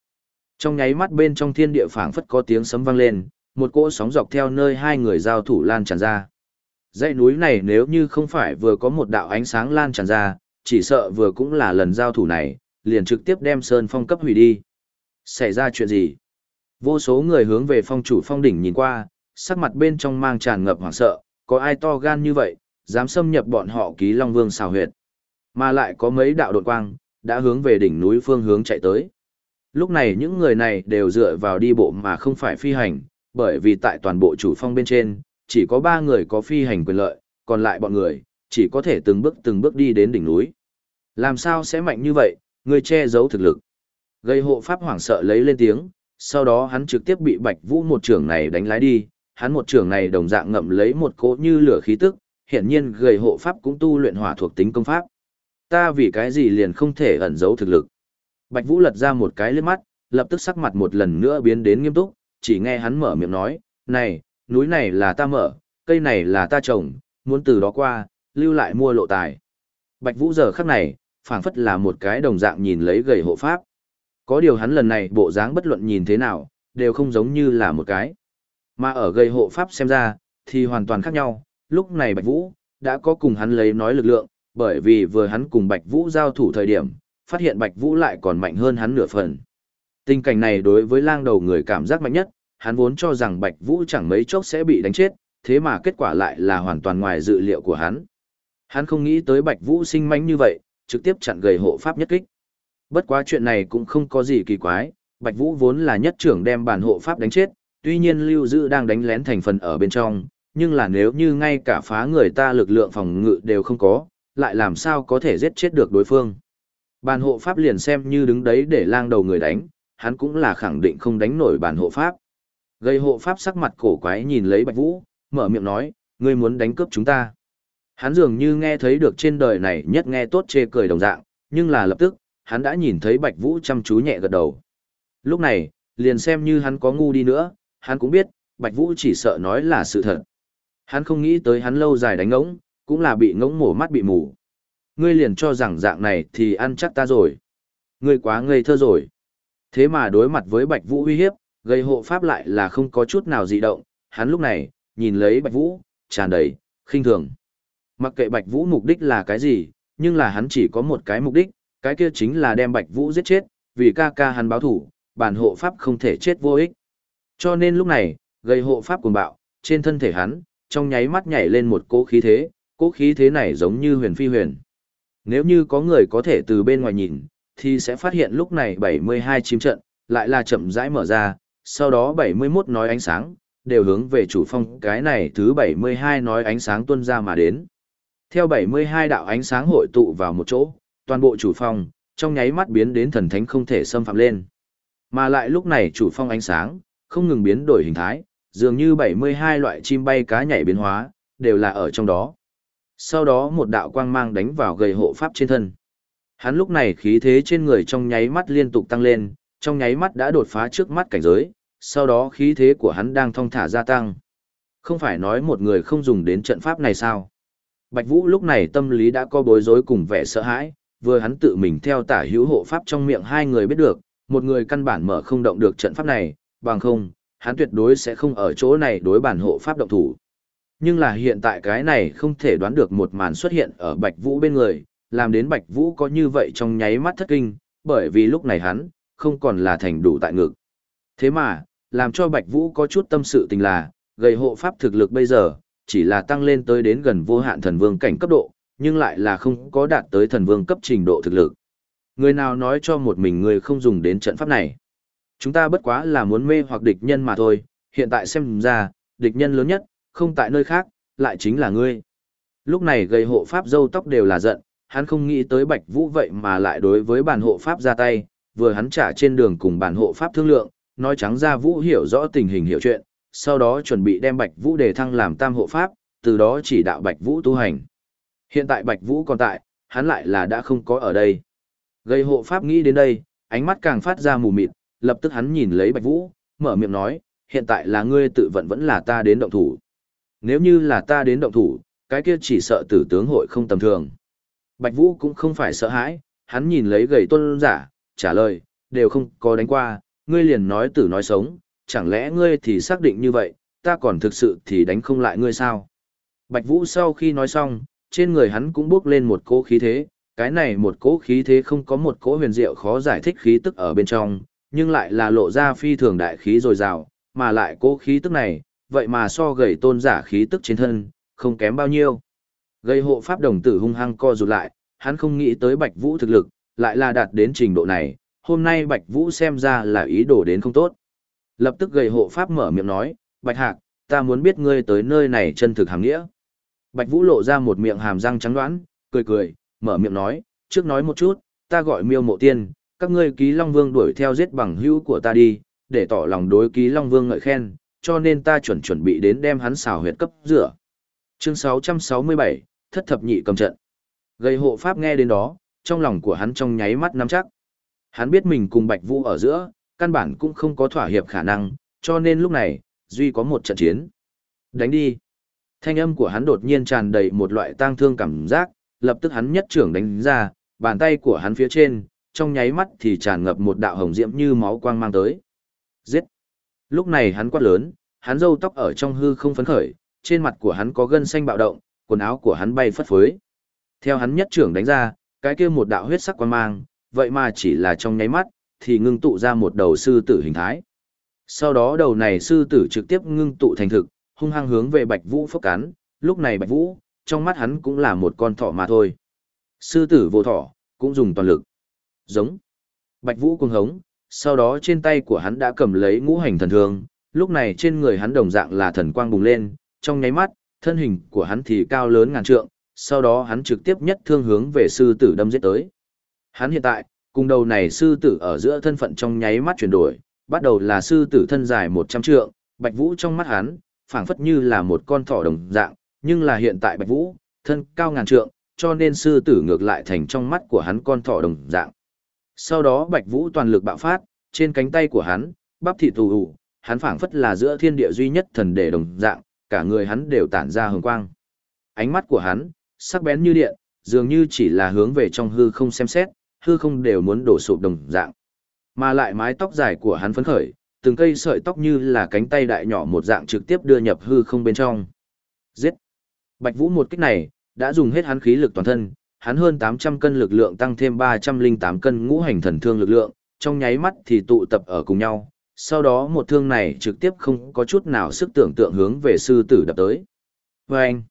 Trong nháy mắt bên trong thiên địa phảng phất có tiếng sấm vang lên, một cỗ sóng dọc theo nơi hai người giao thủ lan tràn ra. Dãy núi này nếu như không phải vừa có một đạo ánh sáng lan tràn ra, chỉ sợ vừa cũng là lần giao thủ này, liền trực tiếp đem Sơn Phong cấp hủy đi. Xảy ra chuyện gì? Vô số người hướng về phong chủ phong đỉnh nhìn qua, sắc mặt bên trong mang tràn ngập hoảng sợ, có ai to gan như vậy, dám xâm nhập bọn họ ký Long Vương xào huyệt. Mà lại có mấy đạo đột quang, đã hướng về đỉnh núi phương hướng chạy tới. Lúc này những người này đều dựa vào đi bộ mà không phải phi hành, bởi vì tại toàn bộ chủ phong bên trên, chỉ có ba người có phi hành quyền lợi, còn lại bọn người, chỉ có thể từng bước từng bước đi đến đỉnh núi. Làm sao sẽ mạnh như vậy, người che giấu thực lực. Gây hộ pháp hoảng sợ lấy lên tiếng, sau đó hắn trực tiếp bị Bạch Vũ một trưởng này đánh lái đi, hắn một trưởng này đồng dạng ngậm lấy một cỗ như lửa khí tức, hiển nhiên gây hộ pháp cũng tu luyện hỏa thuộc tính công pháp. Ta vì cái gì liền không thể ẩn giấu thực lực. Bạch Vũ lật ra một cái liếc mắt, lập tức sắc mặt một lần nữa biến đến nghiêm túc, chỉ nghe hắn mở miệng nói, này, núi này là ta mở, cây này là ta trồng, muốn từ đó qua, lưu lại mua lộ tài. Bạch Vũ giờ khắc này, phảng phất là một cái đồng dạng nhìn lấy gầy hộ pháp. Có điều hắn lần này bộ dáng bất luận nhìn thế nào, đều không giống như là một cái. Mà ở gầy hộ pháp xem ra, thì hoàn toàn khác nhau, lúc này Bạch Vũ, đã có cùng hắn lấy nói lực lượng, bởi vì vừa hắn cùng Bạch Vũ giao thủ thời điểm, phát hiện Bạch Vũ lại còn mạnh hơn hắn nửa phần. Tình cảnh này đối với lang đầu người cảm giác mạnh nhất, hắn vốn cho rằng Bạch Vũ chẳng mấy chốc sẽ bị đánh chết, thế mà kết quả lại là hoàn toàn ngoài dự liệu của hắn. Hắn không nghĩ tới Bạch Vũ sinh manh như vậy, trực tiếp chặn gầy hộ pháp nhất kích. Bất quá chuyện này cũng không có gì kỳ quái, Bạch Vũ vốn là nhất trưởng đem bản hộ pháp đánh chết, tuy nhiên Lưu Dư đang đánh lén thành phần ở bên trong, nhưng là nếu như ngay cả phá người ta lực lượng phòng ngự đều không có, lại làm sao có thể giết chết được đối phương. Bản hộ pháp liền xem như đứng đấy để lang đầu người đánh, hắn cũng là khẳng định không đánh nổi bản hộ pháp. Gây hộ pháp sắc mặt cổ quái nhìn lấy Bạch Vũ, mở miệng nói, ngươi muốn đánh cướp chúng ta. Hắn dường như nghe thấy được trên đời này nhất nghe tốt chê cười đồng dạng, nhưng là lập tức, hắn đã nhìn thấy Bạch Vũ chăm chú nhẹ gật đầu. Lúc này, liền xem như hắn có ngu đi nữa, hắn cũng biết, Bạch Vũ chỉ sợ nói là sự thật. Hắn không nghĩ tới hắn lâu dài đánh ngỗng, cũng là bị ngỗng mổ mắt bị mù. Ngươi liền cho rằng dạng này thì ăn chắc ta rồi. Ngươi quá ngây thơ rồi. Thế mà đối mặt với Bạch Vũ uy hiếp, gây hộ pháp lại là không có chút nào dị động, hắn lúc này, nhìn lấy Bạch Vũ, tràn đầy, khinh thường. Mặc kệ Bạch Vũ mục đích là cái gì, nhưng là hắn chỉ có một cái mục đích, cái kia chính là đem Bạch Vũ giết chết, vì ca ca hắn báo thủ, bản hộ pháp không thể chết vô ích. Cho nên lúc này, gây hộ pháp cuồng bạo, trên thân thể hắn, trong nháy mắt nhảy lên một cỗ khí thế, cỗ khí thế này giống như huyền phi huyền. Nếu như có người có thể từ bên ngoài nhìn, thì sẽ phát hiện lúc này 72 chim trận, lại là chậm rãi mở ra, sau đó 71 nói ánh sáng, đều hướng về chủ phong cái này thứ 72 nói ánh sáng tuân ra mà đến. Theo 72 đạo ánh sáng hội tụ vào một chỗ, toàn bộ chủ phong, trong nháy mắt biến đến thần thánh không thể xâm phạm lên. Mà lại lúc này chủ phong ánh sáng, không ngừng biến đổi hình thái, dường như 72 loại chim bay cá nhảy biến hóa, đều là ở trong đó. Sau đó một đạo quang mang đánh vào gầy hộ pháp trên thân. Hắn lúc này khí thế trên người trong nháy mắt liên tục tăng lên, trong nháy mắt đã đột phá trước mắt cảnh giới, sau đó khí thế của hắn đang thong thả gia tăng. Không phải nói một người không dùng đến trận pháp này sao? Bạch Vũ lúc này tâm lý đã có bối rối cùng vẻ sợ hãi, vừa hắn tự mình theo tả hữu hộ pháp trong miệng hai người biết được, một người căn bản mở không động được trận pháp này, bằng không, hắn tuyệt đối sẽ không ở chỗ này đối bản hộ pháp động thủ. Nhưng là hiện tại cái này không thể đoán được một màn xuất hiện ở Bạch Vũ bên người, làm đến Bạch Vũ có như vậy trong nháy mắt thất kinh, bởi vì lúc này hắn, không còn là thành đủ tại ngực. Thế mà, làm cho Bạch Vũ có chút tâm sự tình là, gầy hộ pháp thực lực bây giờ, chỉ là tăng lên tới đến gần vô hạn thần vương cảnh cấp độ, nhưng lại là không có đạt tới thần vương cấp trình độ thực lực. Người nào nói cho một mình người không dùng đến trận pháp này. Chúng ta bất quá là muốn mê hoặc địch nhân mà thôi, hiện tại xem ra, địch nhân lớn nhất, không tại nơi khác, lại chính là ngươi. Lúc này gây hộ pháp dâu tóc đều là giận, hắn không nghĩ tới Bạch Vũ vậy mà lại đối với bản hộ pháp ra tay, vừa hắn trả trên đường cùng bản hộ pháp thương lượng, nói trắng ra Vũ hiểu rõ tình hình hiểu chuyện, sau đó chuẩn bị đem Bạch Vũ đề thăng làm tam hộ pháp, từ đó chỉ đạo Bạch Vũ tu hành. Hiện tại Bạch Vũ còn tại, hắn lại là đã không có ở đây. Gây hộ pháp nghĩ đến đây, ánh mắt càng phát ra mù mịt, lập tức hắn nhìn lấy Bạch Vũ, mở miệng nói, hiện tại là ngươi tự vận vẫn là ta đến động thủ. Nếu như là ta đến động thủ, cái kia chỉ sợ tử tướng hội không tầm thường. Bạch Vũ cũng không phải sợ hãi, hắn nhìn lấy gầy tôn giả, trả lời, đều không có đánh qua, ngươi liền nói tử nói sống, chẳng lẽ ngươi thì xác định như vậy, ta còn thực sự thì đánh không lại ngươi sao? Bạch Vũ sau khi nói xong, trên người hắn cũng bước lên một cỗ khí thế, cái này một cỗ khí thế không có một cỗ huyền diệu khó giải thích khí tức ở bên trong, nhưng lại là lộ ra phi thường đại khí dồi dào, mà lại cỗ khí tức này, vậy mà so gầy tôn giả khí tức trên thân, không kém bao nhiêu. Gây hộ pháp đồng tử hung hăng co rụt lại, hắn không nghĩ tới Bạch Vũ thực lực, lại là đạt đến trình độ này, hôm nay Bạch Vũ xem ra là ý đồ đến không tốt. Lập tức gầy hộ pháp mở miệng nói, Bạch Hạc, ta muốn biết ngươi tới nơi này chân thực hàm nghĩa. Bạch Vũ lộ ra một miệng hàm răng trắng đoán, cười cười, mở miệng nói, trước nói một chút, ta gọi miêu mộ tiên, các ngươi ký Long Vương đuổi theo giết bằng hữu của ta đi, để tỏ lòng đối ký Long Vương ngợi khen, cho nên ta chuẩn chuẩn bị đến đem hắn xào huyệt cấp rửa. Chương 667, thất thập nhị cầm trận. Gây hộ pháp nghe đến đó, trong lòng của hắn trong nháy mắt nắm chắc. Hắn biết mình cùng Bạch Vũ ở giữa, căn bản cũng không có thỏa hiệp khả năng, cho nên lúc này, duy có một trận chiến. Đánh đi. Thanh âm của hắn đột nhiên tràn đầy một loại tang thương cảm giác, lập tức hắn nhất trưởng đánh ra, bàn tay của hắn phía trên, trong nháy mắt thì tràn ngập một đạo hồng diễm như máu quang mang tới. Giết! Lúc này hắn quát lớn, hắn râu tóc ở trong hư không phấn khởi, trên mặt của hắn có gân xanh bạo động, quần áo của hắn bay phất phới. Theo hắn nhất trưởng đánh ra, cái kia một đạo huyết sắc quang mang, vậy mà chỉ là trong nháy mắt, thì ngưng tụ ra một đầu sư tử hình thái. Sau đó đầu này sư tử trực tiếp ngưng tụ thành thực, hung hăng hướng về Bạch Vũ phốc cắn, lúc này Bạch Vũ, trong mắt hắn cũng là một con thỏ mà thôi. Sư tử vô thỏ, cũng dùng toàn lực. Giống. Bạch Vũ cuồng hống, sau đó trên tay của hắn đã cầm lấy ngũ hành thần thương, lúc này trên người hắn đồng dạng là thần quang bùng lên, trong nháy mắt, thân hình của hắn thì cao lớn ngàn trượng, sau đó hắn trực tiếp nhất thương hướng về sư tử đâm giết tới. Hắn hiện tại, cùng đầu này sư tử ở giữa thân phận trong nháy mắt chuyển đổi, bắt đầu là sư tử thân dài 100 trượng, Bạch Vũ trong mắt hắn, phảng phất như là một con thỏ đồng dạng, nhưng là hiện tại Bạch Vũ, thân cao ngàn trượng, cho nên sư tử ngược lại thành trong mắt của hắn con thỏ đồng dạng. Sau đó Bạch Vũ toàn lực bạo phát, trên cánh tay của hắn, bắp thịt tù ù, hắn phảng phất là giữa thiên địa duy nhất thần để đồng dạng, cả người hắn đều tản ra hồng quang. Ánh mắt của hắn, sắc bén như điện, dường như chỉ là hướng về trong hư không xem xét, hư không đều muốn đổ sụp đồng dạng. Mà lại mái tóc dài của hắn phấn khởi, từng cây sợi tóc như là cánh tay đại nhỏ một dạng trực tiếp đưa nhập hư không bên trong. Giết! Bạch Vũ một kích này, đã dùng hết hắn khí lực toàn thân, hắn hơn 800 cân lực lượng tăng thêm 308 cân ngũ hành thần thương lực lượng, trong nháy mắt thì tụ tập ở cùng nhau. Sau đó một thương này trực tiếp không có chút nào sức tưởng tượng hướng về sư tử đập tới. Vâng!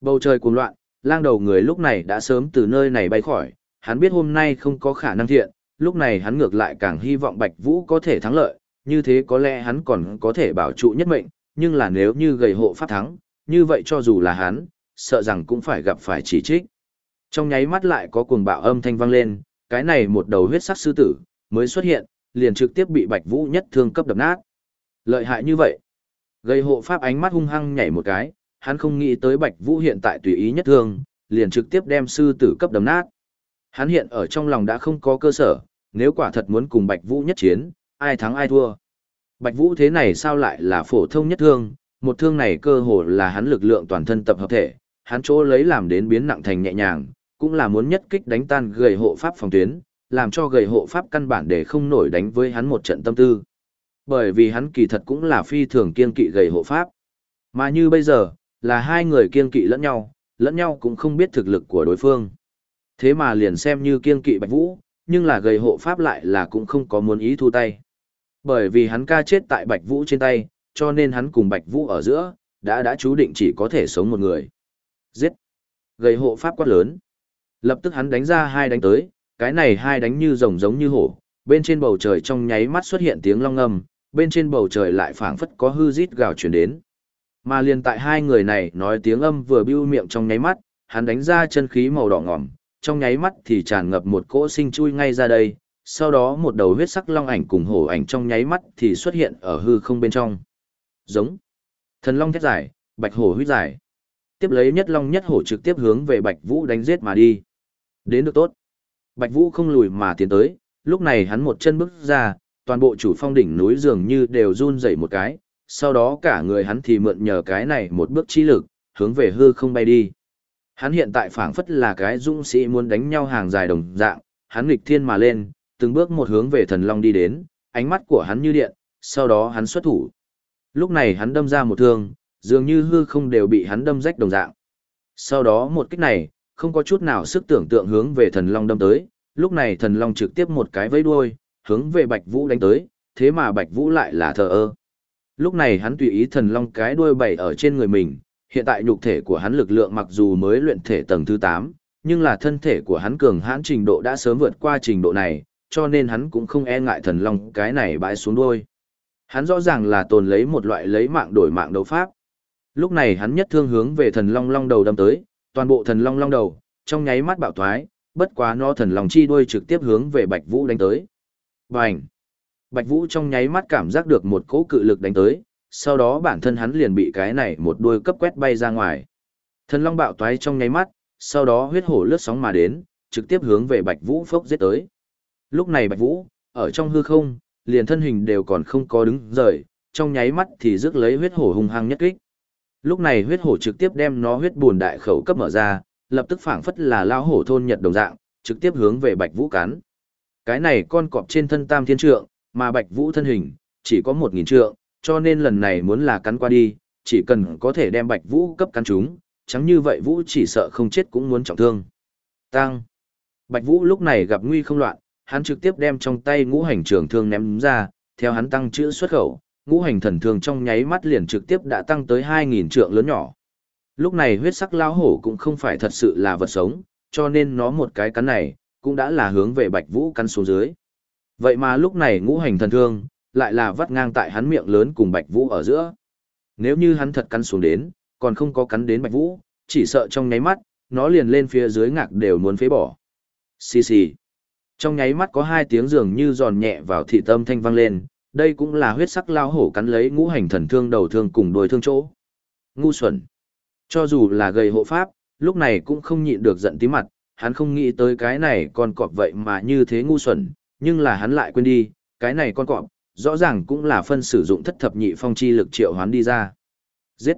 Bầu trời cuồng loạn, lang đầu người lúc này đã sớm từ nơi này bay khỏi, hắn biết hôm nay không có khả năng thiện, lúc này hắn ngược lại càng hy vọng Bạch Vũ có thể thắng lợi, như thế có lẽ hắn còn có thể bảo trụ nhất mệnh, nhưng là nếu như gầy hộ pháp thắng, như vậy cho dù là hắn, sợ rằng cũng phải gặp phải chỉ trích. Trong nháy mắt lại có cuồng bạo âm thanh vang lên, cái này một đầu huyết sắc sư tử, mới xuất hiện, liền trực tiếp bị Bạch Vũ nhất thương cấp đập nát. Lợi hại như vậy. Gây hộ pháp ánh mắt hung hăng nhảy một cái, hắn không nghĩ tới Bạch Vũ hiện tại tùy ý nhất thương, liền trực tiếp đem sư tử cấp đập nát. Hắn hiện ở trong lòng đã không có cơ sở, nếu quả thật muốn cùng Bạch Vũ nhất chiến, ai thắng ai thua. Bạch Vũ thế này sao lại là phổ thông nhất thương, một thương này cơ hồ là hắn lực lượng toàn thân tập hợp thể, hắn chỗ lấy làm đến biến nặng thành nhẹ nhàng, cũng là muốn nhất kích đánh tan gầy hộ pháp phòng tuyến, làm cho gầy hộ pháp căn bản để không nổi đánh với hắn một trận tâm tư. Bởi vì hắn kỳ thật cũng là phi thường kiên kỵ gầy hộ pháp. Mà như bây giờ, là hai người kiên kỵ lẫn nhau, lẫn nhau cũng không biết thực lực của đối phương. Thế mà liền xem như kiên kỵ Bạch Vũ, nhưng là gầy hộ pháp lại là cũng không có muốn ý thu tay. Bởi vì hắn ca chết tại Bạch Vũ trên tay, cho nên hắn cùng Bạch Vũ ở giữa, đã đã chú định chỉ có thể sống một người. Giết! Gầy hộ pháp quát lớn. Lập tức hắn đánh ra hai đánh tới, cái này hai đánh như rồng giống như hổ, bên trên bầu trời trong nháy mắt xuất hiện tiếng long ngâm, bên trên bầu trời lại phảng phất có hư rít gào truyền đến. Mà liền tại hai người này nói tiếng âm vừa bưu miệng trong nháy mắt, hắn đánh ra chân khí màu đỏ ngỏm, trong nháy mắt thì tràn ngập một cỗ sinh chui ngay ra đây, sau đó một đầu huyết sắc long ảnh cùng hổ ảnh trong nháy mắt thì xuất hiện ở hư không bên trong. Giống. Thần long thét dài, bạch hổ huyết dài. Tiếp lấy nhất long nhất hổ trực tiếp hướng về bạch vũ đánh giết mà đi. Đến được tốt. Bạch vũ không lùi mà tiến tới, lúc này hắn một chân bước ra, toàn bộ chủ phong đỉnh núi dường như đều run rẩy một cái, sau đó cả người hắn thì mượn nhờ cái này một bước chi lực, hướng về hư không bay đi. Hắn hiện tại phảng phất là cái dũng sĩ muốn đánh nhau hàng dài đồng dạng, hắn nghịch thiên mà lên, từng bước một hướng về thần long đi đến, ánh mắt của hắn như điện, sau đó hắn xuất thủ. Lúc này hắn đâm ra một thương, dường như hư không đều bị hắn đâm rách đồng dạng. Sau đó một kích này, không có chút nào sức tưởng tượng hướng về thần long đâm tới, lúc này thần long trực tiếp một cái vẫy đuôi, hướng về Bạch Vũ đánh tới, thế mà Bạch Vũ lại là thờ ơ. Lúc này hắn tùy ý thần long cái đuôi bảy ở trên người mình, hiện tại nhục thể của hắn lực lượng mặc dù mới luyện thể tầng thứ 8, nhưng là thân thể của hắn cường hãn trình độ đã sớm vượt qua trình độ này, cho nên hắn cũng không e ngại thần long cái này bãi xuống đuôi. Hắn rõ ràng là tồn lấy một loại lấy mạng đổi mạng đấu pháp. Lúc này hắn nhất thương hướng về thần long long đầu đâm tới, toàn bộ thần long long đầu, trong nháy mắt bạo thoái, bất quá nó thần long chi đuôi trực tiếp hướng về Bạch Vũ đánh tới. Bành! Bạch Vũ trong nháy mắt cảm giác được một cỗ cự lực đánh tới, sau đó bản thân hắn liền bị cái này một đuôi cấp quét bay ra ngoài. Thần long bạo toái trong nháy mắt, sau đó huyết hổ lướt sóng mà đến, trực tiếp hướng về Bạch Vũ phốc giết tới. Lúc này Bạch Vũ, ở trong hư không, liền thân hình đều còn không có đứng rời, trong nháy mắt thì rước lấy huyết hổ hung hăng nhất kích. Lúc này huyết hổ trực tiếp đem nó huyết buồn đại khẩu cấp mở ra, lập tức phảng phất là lao hổ thôn nhật đồng dạng, trực tiếp hướng về Bạch Vũ cắn. Cái này con cọp trên thân tam thiên trượng, mà Bạch Vũ thân hình, chỉ có một nghìn trượng, cho nên lần này muốn là cắn qua đi, chỉ cần có thể đem Bạch Vũ cấp cắn chúng, chẳng như vậy Vũ chỉ sợ không chết cũng muốn trọng thương. Tăng. Bạch Vũ lúc này gặp nguy không loạn, hắn trực tiếp đem trong tay ngũ hành trường thương ném ra, theo hắn tăng chữ xuất khẩu, ngũ hành thần thương trong nháy mắt liền trực tiếp đã tăng tới 2.000 trượng lớn nhỏ. Lúc này huyết sắc lao hổ cũng không phải thật sự là vật sống, cho nên nó một cái cắn này, cũng đã là hướng về Bạch Vũ cắn xuống dưới. Vậy mà lúc này ngũ hành thần thương, lại là vắt ngang tại hắn miệng lớn cùng Bạch Vũ ở giữa. Nếu như hắn thật cắn xuống đến, còn không có cắn đến Bạch Vũ, chỉ sợ trong nháy mắt, nó liền lên phía dưới ngạc đều muốn phế bỏ. Xì xì. Trong nháy mắt có hai tiếng dường như giòn nhẹ vào thị tâm thanh vang lên, đây cũng là huyết sắc lao hổ cắn lấy ngũ hành thần thương đầu thương cùng đuôi thương chỗ. Ngu xuẩn. Cho dù là gầy hộ pháp, lúc này cũng không nhịn được giận tí mặt, hắn không nghĩ tới cái này con cọp vậy mà như thế ngu xuẩn, nhưng là hắn lại quên đi, cái này con cọp, rõ ràng cũng là phân sử dụng thất thập nhị phong chi lực triệu hoán đi ra. Giết!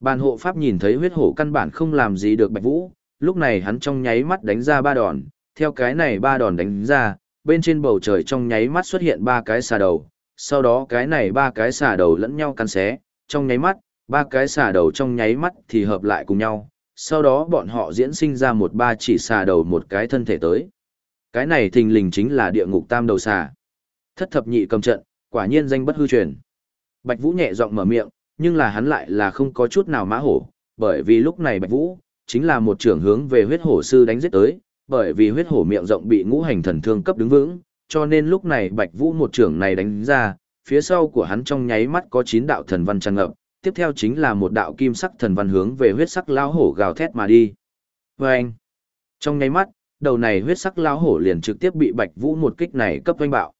Bàn hộ pháp nhìn thấy huyết hổ căn bản không làm gì được Bạch Vũ, lúc này hắn trong nháy mắt đánh ra ba đòn, theo cái này ba đòn đánh ra, bên trên bầu trời trong nháy mắt xuất hiện ba cái xà đầu, sau đó cái này ba cái xà đầu lẫn nhau cắn xé, trong nháy mắt, ba cái xà đầu trong nháy mắt thì hợp lại cùng nhau, sau đó bọn họ diễn sinh ra một ba chỉ xà đầu một cái thân thể tới. Cái này thình lình chính là địa ngục tam đầu xà. Thất thập nhị cầm trận, quả nhiên danh bất hư truyền. Bạch Vũ nhẹ giọng mở miệng, nhưng là hắn lại là không có chút nào mã hổ, bởi vì lúc này Bạch Vũ chính là một trưởng hướng về huyết hổ sư đánh giết tới, bởi vì huyết hổ miệng rộng bị ngũ hành thần thương cấp đứng vững, cho nên lúc này Bạch Vũ một trưởng này đánh ra, phía sau của hắn trong nháy mắt có chín đạo thần văn tràn ngập, tiếp theo chính là một đạo kim sắc thần văn hướng về huyết sắc lao hổ gào thét mà đi. Vâng! Trong nháy mắt, đầu này huyết sắc lao hổ liền trực tiếp bị Bạch Vũ một kích này cấp vanh bạo.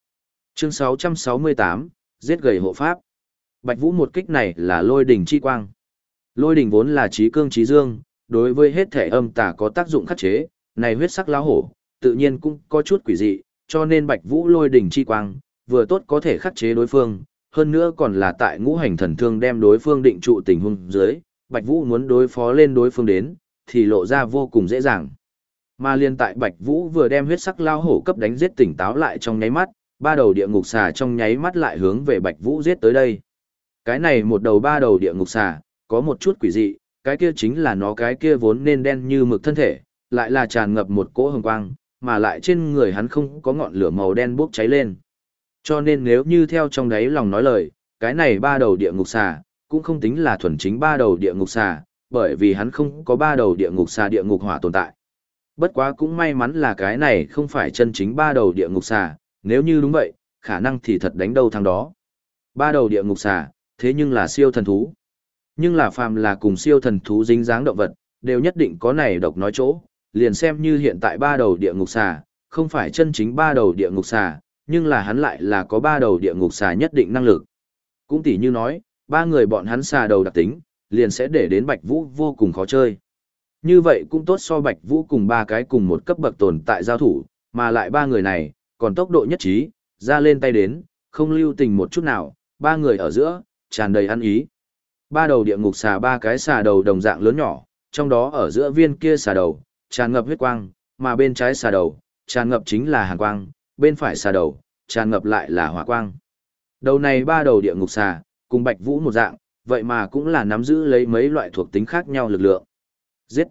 Chương 668, giết gầy hộ pháp. Bạch Vũ một kích này là lôi đỉnh chi quang. Lôi đỉnh vốn là trí cương trí dương, đối với hết thể âm tà có tác dụng khắc chế, này huyết sắc lão hổ, tự nhiên cũng có chút quỷ dị, cho nên Bạch Vũ lôi đỉnh chi quang, vừa tốt có thể khắc chế đối phương, hơn nữa còn là tại ngũ hành thần thương đem đối phương định trụ tình huống dưới, Bạch Vũ muốn đối phó lên đối phương đến, thì lộ ra vô cùng dễ dàng. Mà liên tại Bạch Vũ vừa đem huyết sắc lao hổ cấp đánh giết tỉnh táo lại trong nháy mắt, ba đầu địa ngục xà trong nháy mắt lại hướng về Bạch Vũ giết tới đây. Cái này một đầu ba đầu địa ngục xà, có một chút quỷ dị, cái kia chính là nó cái kia vốn nên đen như mực thân thể, lại là tràn ngập một cỗ hồng quang, mà lại trên người hắn không có ngọn lửa màu đen bốc cháy lên. Cho nên nếu như theo trong đấy lòng nói lời, cái này ba đầu địa ngục xà, cũng không tính là thuần chính ba đầu địa ngục xà, bởi vì hắn không có ba đầu địa ngục xà địa ngục hỏa tồn tại. Bất quá cũng may mắn là cái này không phải chân chính ba đầu địa ngục xà, nếu như đúng vậy, khả năng thì thật đánh đâu thằng đó. Ba đầu địa ngục xà, thế nhưng là siêu thần thú. Nhưng là phàm là cùng siêu thần thú dính dáng động vật, đều nhất định có này độc nói chỗ, liền xem như hiện tại ba đầu địa ngục xà, không phải chân chính ba đầu địa ngục xà, nhưng là hắn lại là có ba đầu địa ngục xà nhất định năng lực. Cũng tỉ như nói, ba người bọn hắn xà đầu đặc tính, liền sẽ để đến Bạch Vũ vô cùng khó chơi. Như vậy cũng tốt so Bạch Vũ cùng ba cái cùng một cấp bậc tồn tại giao thủ, mà lại ba người này, còn tốc độ nhất trí, ra lên tay đến, không lưu tình một chút nào, ba người ở giữa, tràn đầy ăn ý. Ba đầu địa ngục xà ba cái xà đầu đồng dạng lớn nhỏ, trong đó ở giữa viên kia xà đầu, tràn ngập huyết quang, mà bên trái xà đầu, tràn ngập chính là hàn quang, bên phải xà đầu, tràn ngập lại là hỏa quang. Đầu này ba đầu địa ngục xà, cùng Bạch Vũ một dạng, vậy mà cũng là nắm giữ lấy mấy loại thuộc tính khác nhau lực lượng. Giết!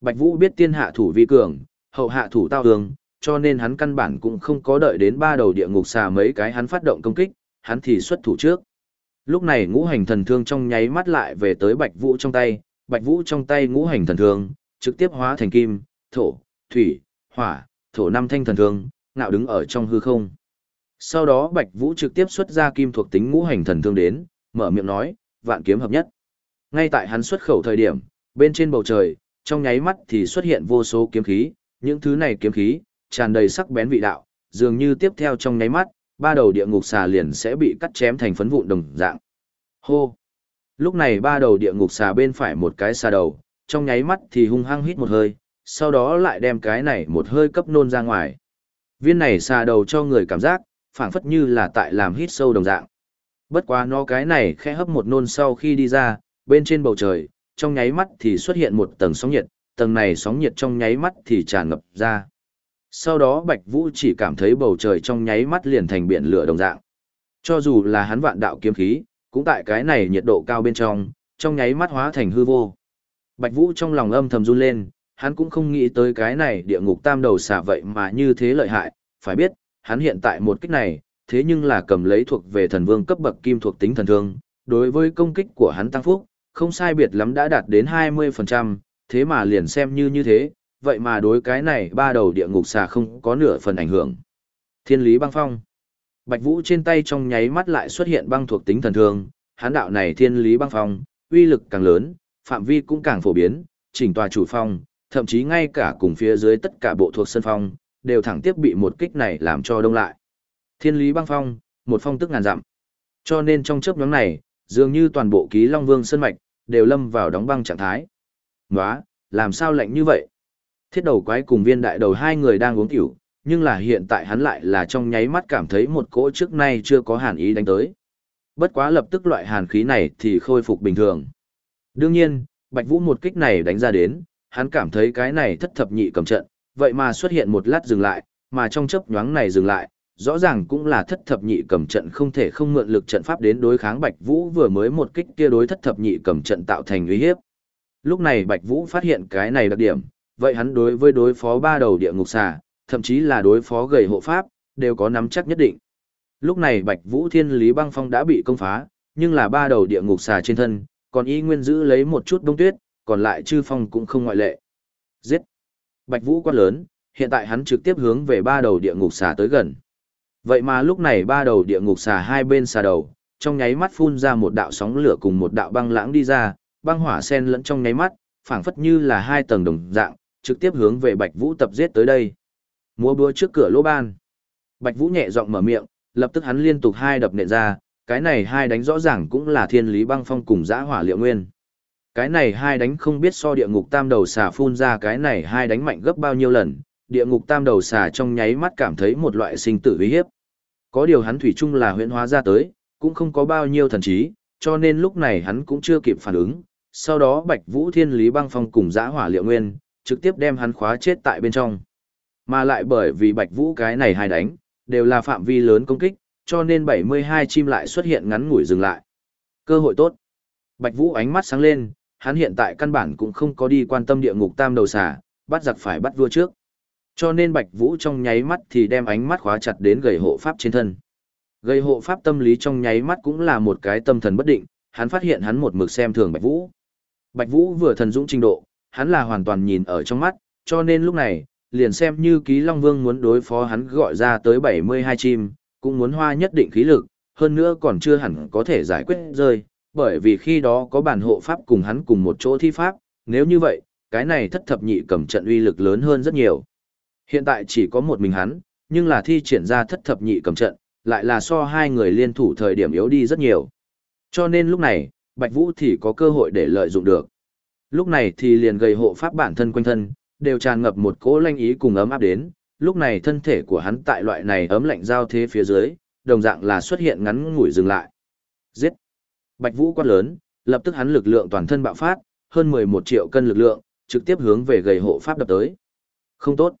Bạch Vũ biết tiên hạ thủ vi cường, hậu hạ thủ tao cường cho nên hắn căn bản cũng không có đợi đến ba đầu địa ngục xà mấy cái hắn phát động công kích, hắn thì xuất thủ trước. Lúc này ngũ hành thần thương trong nháy mắt lại về tới Bạch Vũ trong tay, Bạch Vũ trong tay ngũ hành thần thương, trực tiếp hóa thành kim, thổ, thủy, hỏa, thổ năm thanh thần thương, ngạo đứng ở trong hư không. Sau đó Bạch Vũ trực tiếp xuất ra kim thuộc tính ngũ hành thần thương đến, mở miệng nói, vạn kiếm hợp nhất. Ngay tại hắn xuất khẩu thời điểm, bên trên bầu trời, trong nháy mắt thì xuất hiện vô số kiếm khí, những thứ này kiếm khí, tràn đầy sắc bén vị đạo, dường như tiếp theo trong nháy mắt, ba đầu địa ngục xà liền sẽ bị cắt chém thành phấn vụn đồng dạng. Hô! Lúc này ba đầu địa ngục xà bên phải một cái xà đầu, trong nháy mắt thì hung hăng hít một hơi, sau đó lại đem cái này một hơi cấp nôn ra ngoài. Viên này xà đầu cho người cảm giác, phảng phất như là tại làm hít sâu đồng dạng. Bất quá nó cái này khẽ hấp một nôn sau khi đi ra, bên trên bầu trời, trong nháy mắt thì xuất hiện một tầng sóng nhiệt, tầng này sóng nhiệt trong nháy mắt thì tràn ngập ra. Sau đó Bạch Vũ chỉ cảm thấy bầu trời trong nháy mắt liền thành biển lửa đồng dạng. Cho dù là hắn vạn đạo kiếm khí, cũng tại cái này nhiệt độ cao bên trong, trong nháy mắt hóa thành hư vô. Bạch Vũ trong lòng âm thầm run lên, hắn cũng không nghĩ tới cái này địa ngục tam đầu xà vậy mà như thế lợi hại, phải biết, hắn hiện tại một kích này, thế nhưng là cầm lấy thuộc về thần vương cấp bậc kim thuộc tính thần thương, đối với công kích của hắn tăng phúc, không sai biệt lắm đã đạt đến 20%, thế mà liền xem như như thế, vậy mà đối cái này ba đầu địa ngục xà không có nửa phần ảnh hưởng. Thiên lý băng phong. Bạch Vũ trên tay trong nháy mắt lại xuất hiện băng thuộc tính thần thương, hán đạo này thiên lý băng phong, uy lực càng lớn, phạm vi cũng càng phổ biến, chỉnh tòa chủ phong, thậm chí ngay cả cùng phía dưới tất cả bộ thuộc sân phong, đều thẳng tiếp bị một kích này làm cho đông lại. Thiên lý băng phong, một phong tức ngàn dặm. Cho nên trong chớp nhoáng này, dường như toàn bộ ký Long Vương sơn mạch đều lâm vào đóng băng trạng thái. Nóa, làm sao lạnh như vậy? Thiết đầu quái cùng viên đại đầu hai người đang uống tiểu, nhưng là hiện tại hắn lại là trong nháy mắt cảm thấy một cỗ trước nay chưa có hàn ý đánh tới. Bất quá lập tức loại hàn khí này thì khôi phục bình thường. Đương nhiên, Bạch Vũ một kích này đánh ra đến, hắn cảm thấy cái này thất thập nhị cầm trận, vậy mà xuất hiện một lát dừng lại, mà trong chớp nhoáng này dừng lại, rõ ràng cũng là thất thập nhị cầm trận không thể không mượn lực trận pháp đến đối kháng Bạch Vũ vừa mới một kích kia đối thất thập nhị cầm trận tạo thành uy hiếp. Lúc này Bạch Vũ phát hiện cái này đặc điểm, vậy hắn đối với đối phó ba đầu địa ngục xà, thậm chí là đối phó gầy hộ pháp, đều có nắm chắc nhất định. Lúc này Bạch Vũ Thiên Lý Băng Phong đã bị công phá, nhưng là ba đầu địa ngục xà trên thân, còn y nguyên giữ lấy một chút đông tuyết, còn lại chư phong cũng không ngoại lệ. Giết! Bạch Vũ quát lớn, hiện tại hắn trực tiếp hướng về ba đầu địa ngục xà tới gần. Vậy mà lúc này ba đầu địa ngục xà hai bên xà đầu, trong nháy mắt phun ra một đạo sóng lửa cùng một đạo băng lãng đi ra, băng hỏa sen lẫn trong nháy mắt, phảng phất như là hai tầng đồng dạng, trực tiếp hướng về Bạch Vũ tập giết tới đây. Múa búa trước cửa lỗ ban. Bạch Vũ nhẹ giọng mở miệng, lập tức hắn liên tục hai đập nện ra, cái này hai đánh rõ ràng cũng là thiên lý băng phong cùng giã hỏa liệu nguyên. Cái này hai đánh không biết so địa ngục tam đầu xà phun ra cái này hai đánh mạnh gấp bao nhiêu lần, địa ngục tam đầu xà trong nháy mắt cảm thấy một loại sinh tử uy hiếp. Có điều hắn thủy chung là huyễn hóa ra tới, cũng không có bao nhiêu thần trí, cho nên lúc này hắn cũng chưa kịp phản ứng. Sau đó Bạch Vũ Thiên Lý Băng Phong cùng Giã Hỏa Liệu Nguyên, trực tiếp đem hắn khóa chết tại bên trong. Mà lại bởi vì Bạch Vũ cái này hai đánh, đều là phạm vi lớn công kích, cho nên 72 chim lại xuất hiện ngắn ngủi dừng lại. Cơ hội tốt. Bạch Vũ ánh mắt sáng lên, hắn hiện tại căn bản cũng không có đi quan tâm địa ngục tam đầu xà, bắt giặc phải bắt vua trước. Cho nên Bạch Vũ trong nháy mắt thì đem ánh mắt khóa chặt đến gầy hộ pháp trên thân. Gầy hộ pháp tâm lý trong nháy mắt cũng là một cái tâm thần bất định, hắn phát hiện hắn một mực xem thường Bạch Vũ. Bạch Vũ vừa thần dũng trình độ, hắn là hoàn toàn nhìn ở trong mắt, cho nên lúc này, liền xem như ký Long Vương muốn đối phó hắn gọi ra tới 72 chim, cũng muốn hoa nhất định khí lực, hơn nữa còn chưa hẳn có thể giải quyết rơi, bởi vì khi đó có bản hộ pháp cùng hắn cùng một chỗ thi pháp, nếu như vậy, cái này thất thập nhị cầm trận uy lực lớn hơn rất nhiều. Hiện tại chỉ có một mình hắn, nhưng là thi triển ra thất thập nhị cầm trận, lại là so hai người liên thủ thời điểm yếu đi rất nhiều. Cho nên lúc này, Bạch Vũ thì có cơ hội để lợi dụng được. Lúc này thì liền gầy hộ pháp bản thân quanh thân, đều tràn ngập một cỗ lanh ý cùng ấm áp đến, lúc này thân thể của hắn tại loại này ấm lạnh giao thế phía dưới, đồng dạng là xuất hiện ngắn ngủi dừng lại. Giết! Bạch Vũ quát lớn, lập tức hắn lực lượng toàn thân bạo phát, hơn 11 triệu cân lực lượng, trực tiếp hướng về gầy hộ pháp đập tới. Không tốt!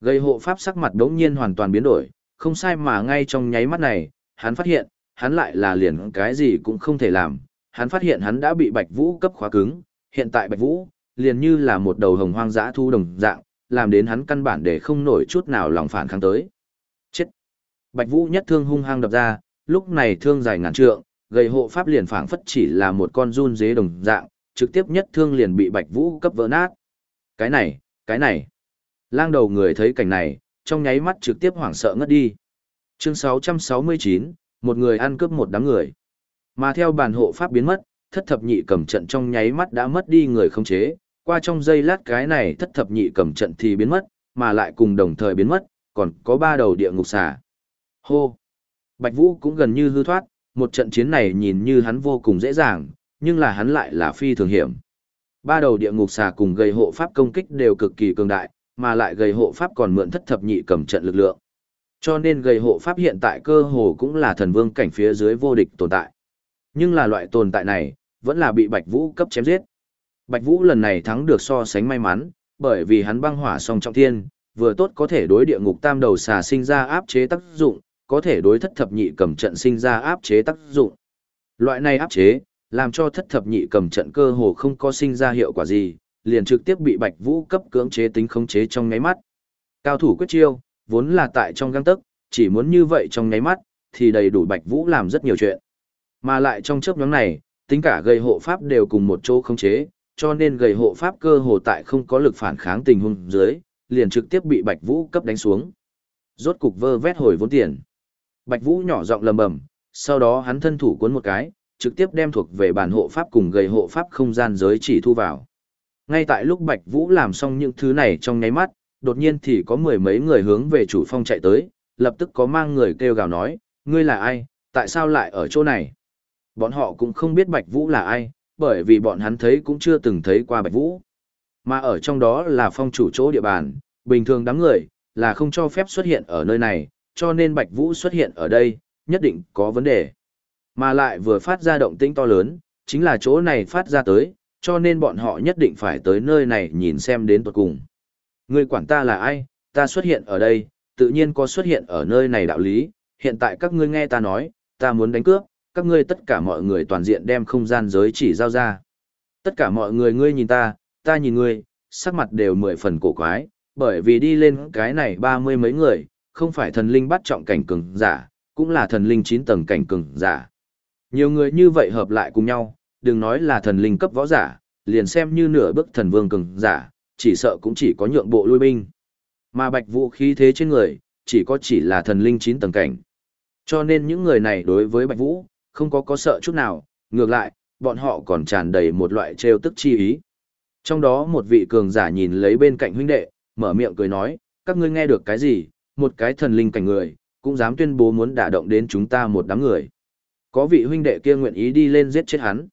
Gầy hộ pháp sắc mặt đống nhiên hoàn toàn biến đổi, không sai mà ngay trong nháy mắt này, hắn phát hiện, hắn lại là liền cái gì cũng không thể làm, hắn phát hiện hắn đã bị Bạch Vũ cấp khóa cứng, hiện tại Bạch Vũ, liền như là một đầu hồng hoang dã thu đồng dạng, làm đến hắn căn bản để không nổi chút nào lòng phản kháng tới. Chết! Bạch Vũ nhất thương hung hăng đập ra, lúc này thương dài ngàn trượng, gầy hộ pháp liền phảng phất chỉ là một con run dế đồng dạng, trực tiếp nhất thương liền bị Bạch Vũ cấp vỡ nát. Cái này, cái này. Lang đầu người thấy cảnh này, trong nháy mắt trực tiếp hoảng sợ ngất đi. Chương 669, một người ăn cướp một đám người. Mà theo bản hộ pháp biến mất, thất thập nhị cầm trận trong nháy mắt đã mất đi người không chế, qua trong giây lát cái này thất thập nhị cầm trận thì biến mất, mà lại cùng đồng thời biến mất, còn có ba đầu địa ngục xà. Hô! Bạch Vũ cũng gần như hư thoát, một trận chiến này nhìn như hắn vô cùng dễ dàng, nhưng là hắn lại là phi thường hiểm. Ba đầu địa ngục xà cùng gây hộ pháp công kích đều cực kỳ cường đại, mà lại gây hộ pháp còn mượn thất thập nhị cầm trận lực lượng. Cho nên gây hộ pháp hiện tại cơ hồ cũng là thần vương cảnh phía dưới vô địch tồn tại. Nhưng là loại tồn tại này, vẫn là bị Bạch Vũ cấp chém giết. Bạch Vũ lần này thắng được so sánh may mắn, bởi vì hắn băng hỏa song trọng thiên, vừa tốt có thể đối địa ngục tam đầu xà sinh ra áp chế tác dụng, có thể đối thất thập nhị cầm trận sinh ra áp chế tác dụng. Loại này áp chế, làm cho thất thập nhị cầm trận cơ hồ không có sinh ra hiệu quả gì, liền trực tiếp bị Bạch Vũ cấp cưỡng chế tính khống chế trong nháy mắt. Cao thủ quyết chiêu, vốn là tại trong găng tấc, chỉ muốn như vậy trong nháy mắt, thì đầy đủ Bạch Vũ làm rất nhiều chuyện. Mà lại trong chớp nhoáng này, tính cả gây hộ pháp đều cùng một chỗ khống chế, cho nên gây hộ pháp cơ hồ tại không có lực phản kháng tình huống dưới, liền trực tiếp bị Bạch Vũ cấp đánh xuống. Rốt cục vơ vét hồi vốn tiền. Bạch Vũ nhỏ giọng lầm bầm, sau đó hắn thân thủ cuốn một cái, trực tiếp đem thuộc về bản hộ pháp cùng gây hộ pháp không gian giới chỉ thu vào. Ngay tại lúc Bạch Vũ làm xong những thứ này trong nháy mắt, đột nhiên thì có mười mấy người hướng về chủ phong chạy tới, lập tức có mang người kêu gào nói, ngươi là ai, tại sao lại ở chỗ này? Bọn họ cũng không biết Bạch Vũ là ai, bởi vì bọn hắn thấy cũng chưa từng thấy qua Bạch Vũ. Mà ở trong đó là phong chủ chỗ địa bàn, bình thường đám người, là không cho phép xuất hiện ở nơi này, cho nên Bạch Vũ xuất hiện ở đây, nhất định có vấn đề. Mà lại vừa phát ra động tĩnh to lớn, chính là chỗ này phát ra tới, cho nên bọn họ nhất định phải tới nơi này nhìn xem đến tuột cùng. Người quản ta là ai, ta xuất hiện ở đây, tự nhiên có xuất hiện ở nơi này đạo lý, hiện tại các ngươi nghe ta nói, ta muốn đánh cướp, các ngươi tất cả mọi người toàn diện đem không gian giới chỉ giao ra. Tất cả mọi người ngươi nhìn ta, ta nhìn ngươi, sắc mặt đều mười phần cổ quái, bởi vì đi lên cái này ba mươi mấy người, không phải thần linh bắt trọng cảnh cường giả, cũng là thần linh chín tầng cảnh cường giả. Nhiều người như vậy hợp lại cùng nhau, đừng nói là thần linh cấp võ giả, liền xem như nửa bước thần vương cường giả, chỉ sợ cũng chỉ có nhượng bộ lui binh. Mà bạch vũ khí thế trên người, chỉ có chỉ là thần linh chín tầng cảnh. Cho nên những người này đối với bạch vũ, không có có sợ chút nào, ngược lại, bọn họ còn tràn đầy một loại trêu tức chi ý. Trong đó một vị cường giả nhìn lấy bên cạnh huynh đệ, mở miệng cười nói, các ngươi nghe được cái gì, một cái thần linh cảnh người, cũng dám tuyên bố muốn đả động đến chúng ta một đám người. Có vị huynh đệ kia nguyện ý đi lên giết chết hắn.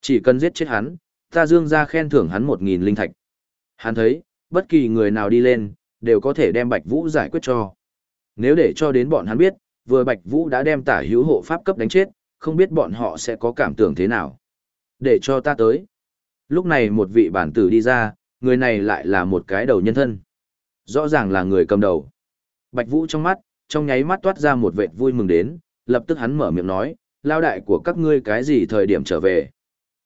Chỉ cần giết chết hắn, ta dương ra khen thưởng hắn một nghìn linh thạch. Hắn thấy, bất kỳ người nào đi lên, đều có thể đem Bạch Vũ giải quyết cho. Nếu để cho đến bọn hắn biết, vừa Bạch Vũ đã đem tả hữu hộ pháp cấp đánh chết, không biết bọn họ sẽ có cảm tưởng thế nào. Để cho ta tới. Lúc này một vị bản tử đi ra, người này lại là một cái đầu nhân thân. Rõ ràng là người cầm đầu. Bạch Vũ trong mắt, trong nháy mắt toát ra một vệt vui mừng đến, lập tức hắn mở miệng nói, lao đại của các ngươi cái gì thời điểm trở về.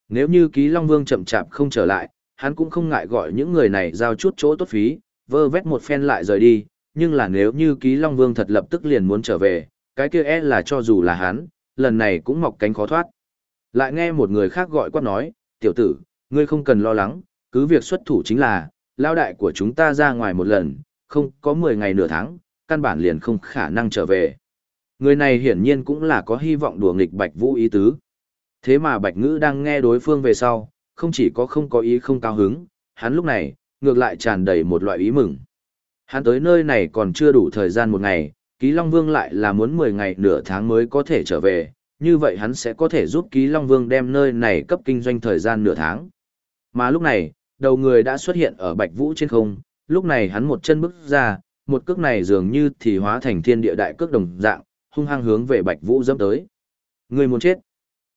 Nếu như ký Long Vương chậm chạp không trở lại, hắn cũng không ngại gọi những người này giao chút chỗ tốt phí, vơ vét một phen lại rời đi, nhưng là nếu như ký Long Vương thật lập tức liền muốn trở về, cái kia e là cho dù là hắn, lần này cũng mọc cánh khó thoát. Lại nghe một người khác gọi quát nói, tiểu tử, ngươi không cần lo lắng, cứ việc xuất thủ chính là, lao đại của chúng ta ra ngoài một lần, không có 10 ngày nửa tháng, căn bản liền không khả năng trở về. Người này hiển nhiên cũng là có hy vọng đùa nghịch Bạch Vũ ý tứ. Thế mà Bạch Ngữ đang nghe đối phương về sau, không chỉ có không có ý không cao hứng, hắn lúc này, ngược lại tràn đầy một loại ý mừng. Hắn tới nơi này còn chưa đủ thời gian một ngày, Ký Long Vương lại là muốn 10 ngày nửa tháng mới có thể trở về, như vậy hắn sẽ có thể giúp Ký Long Vương đem nơi này cấp kinh doanh thời gian nửa tháng. Mà lúc này, đầu người đã xuất hiện ở Bạch Vũ trên không, lúc này hắn một chân bước ra, một cước này dường như thì hóa thành thiên địa đại cước đồng dạng, hung hăng hướng về Bạch Vũ dẫm tới. Người muốn chết.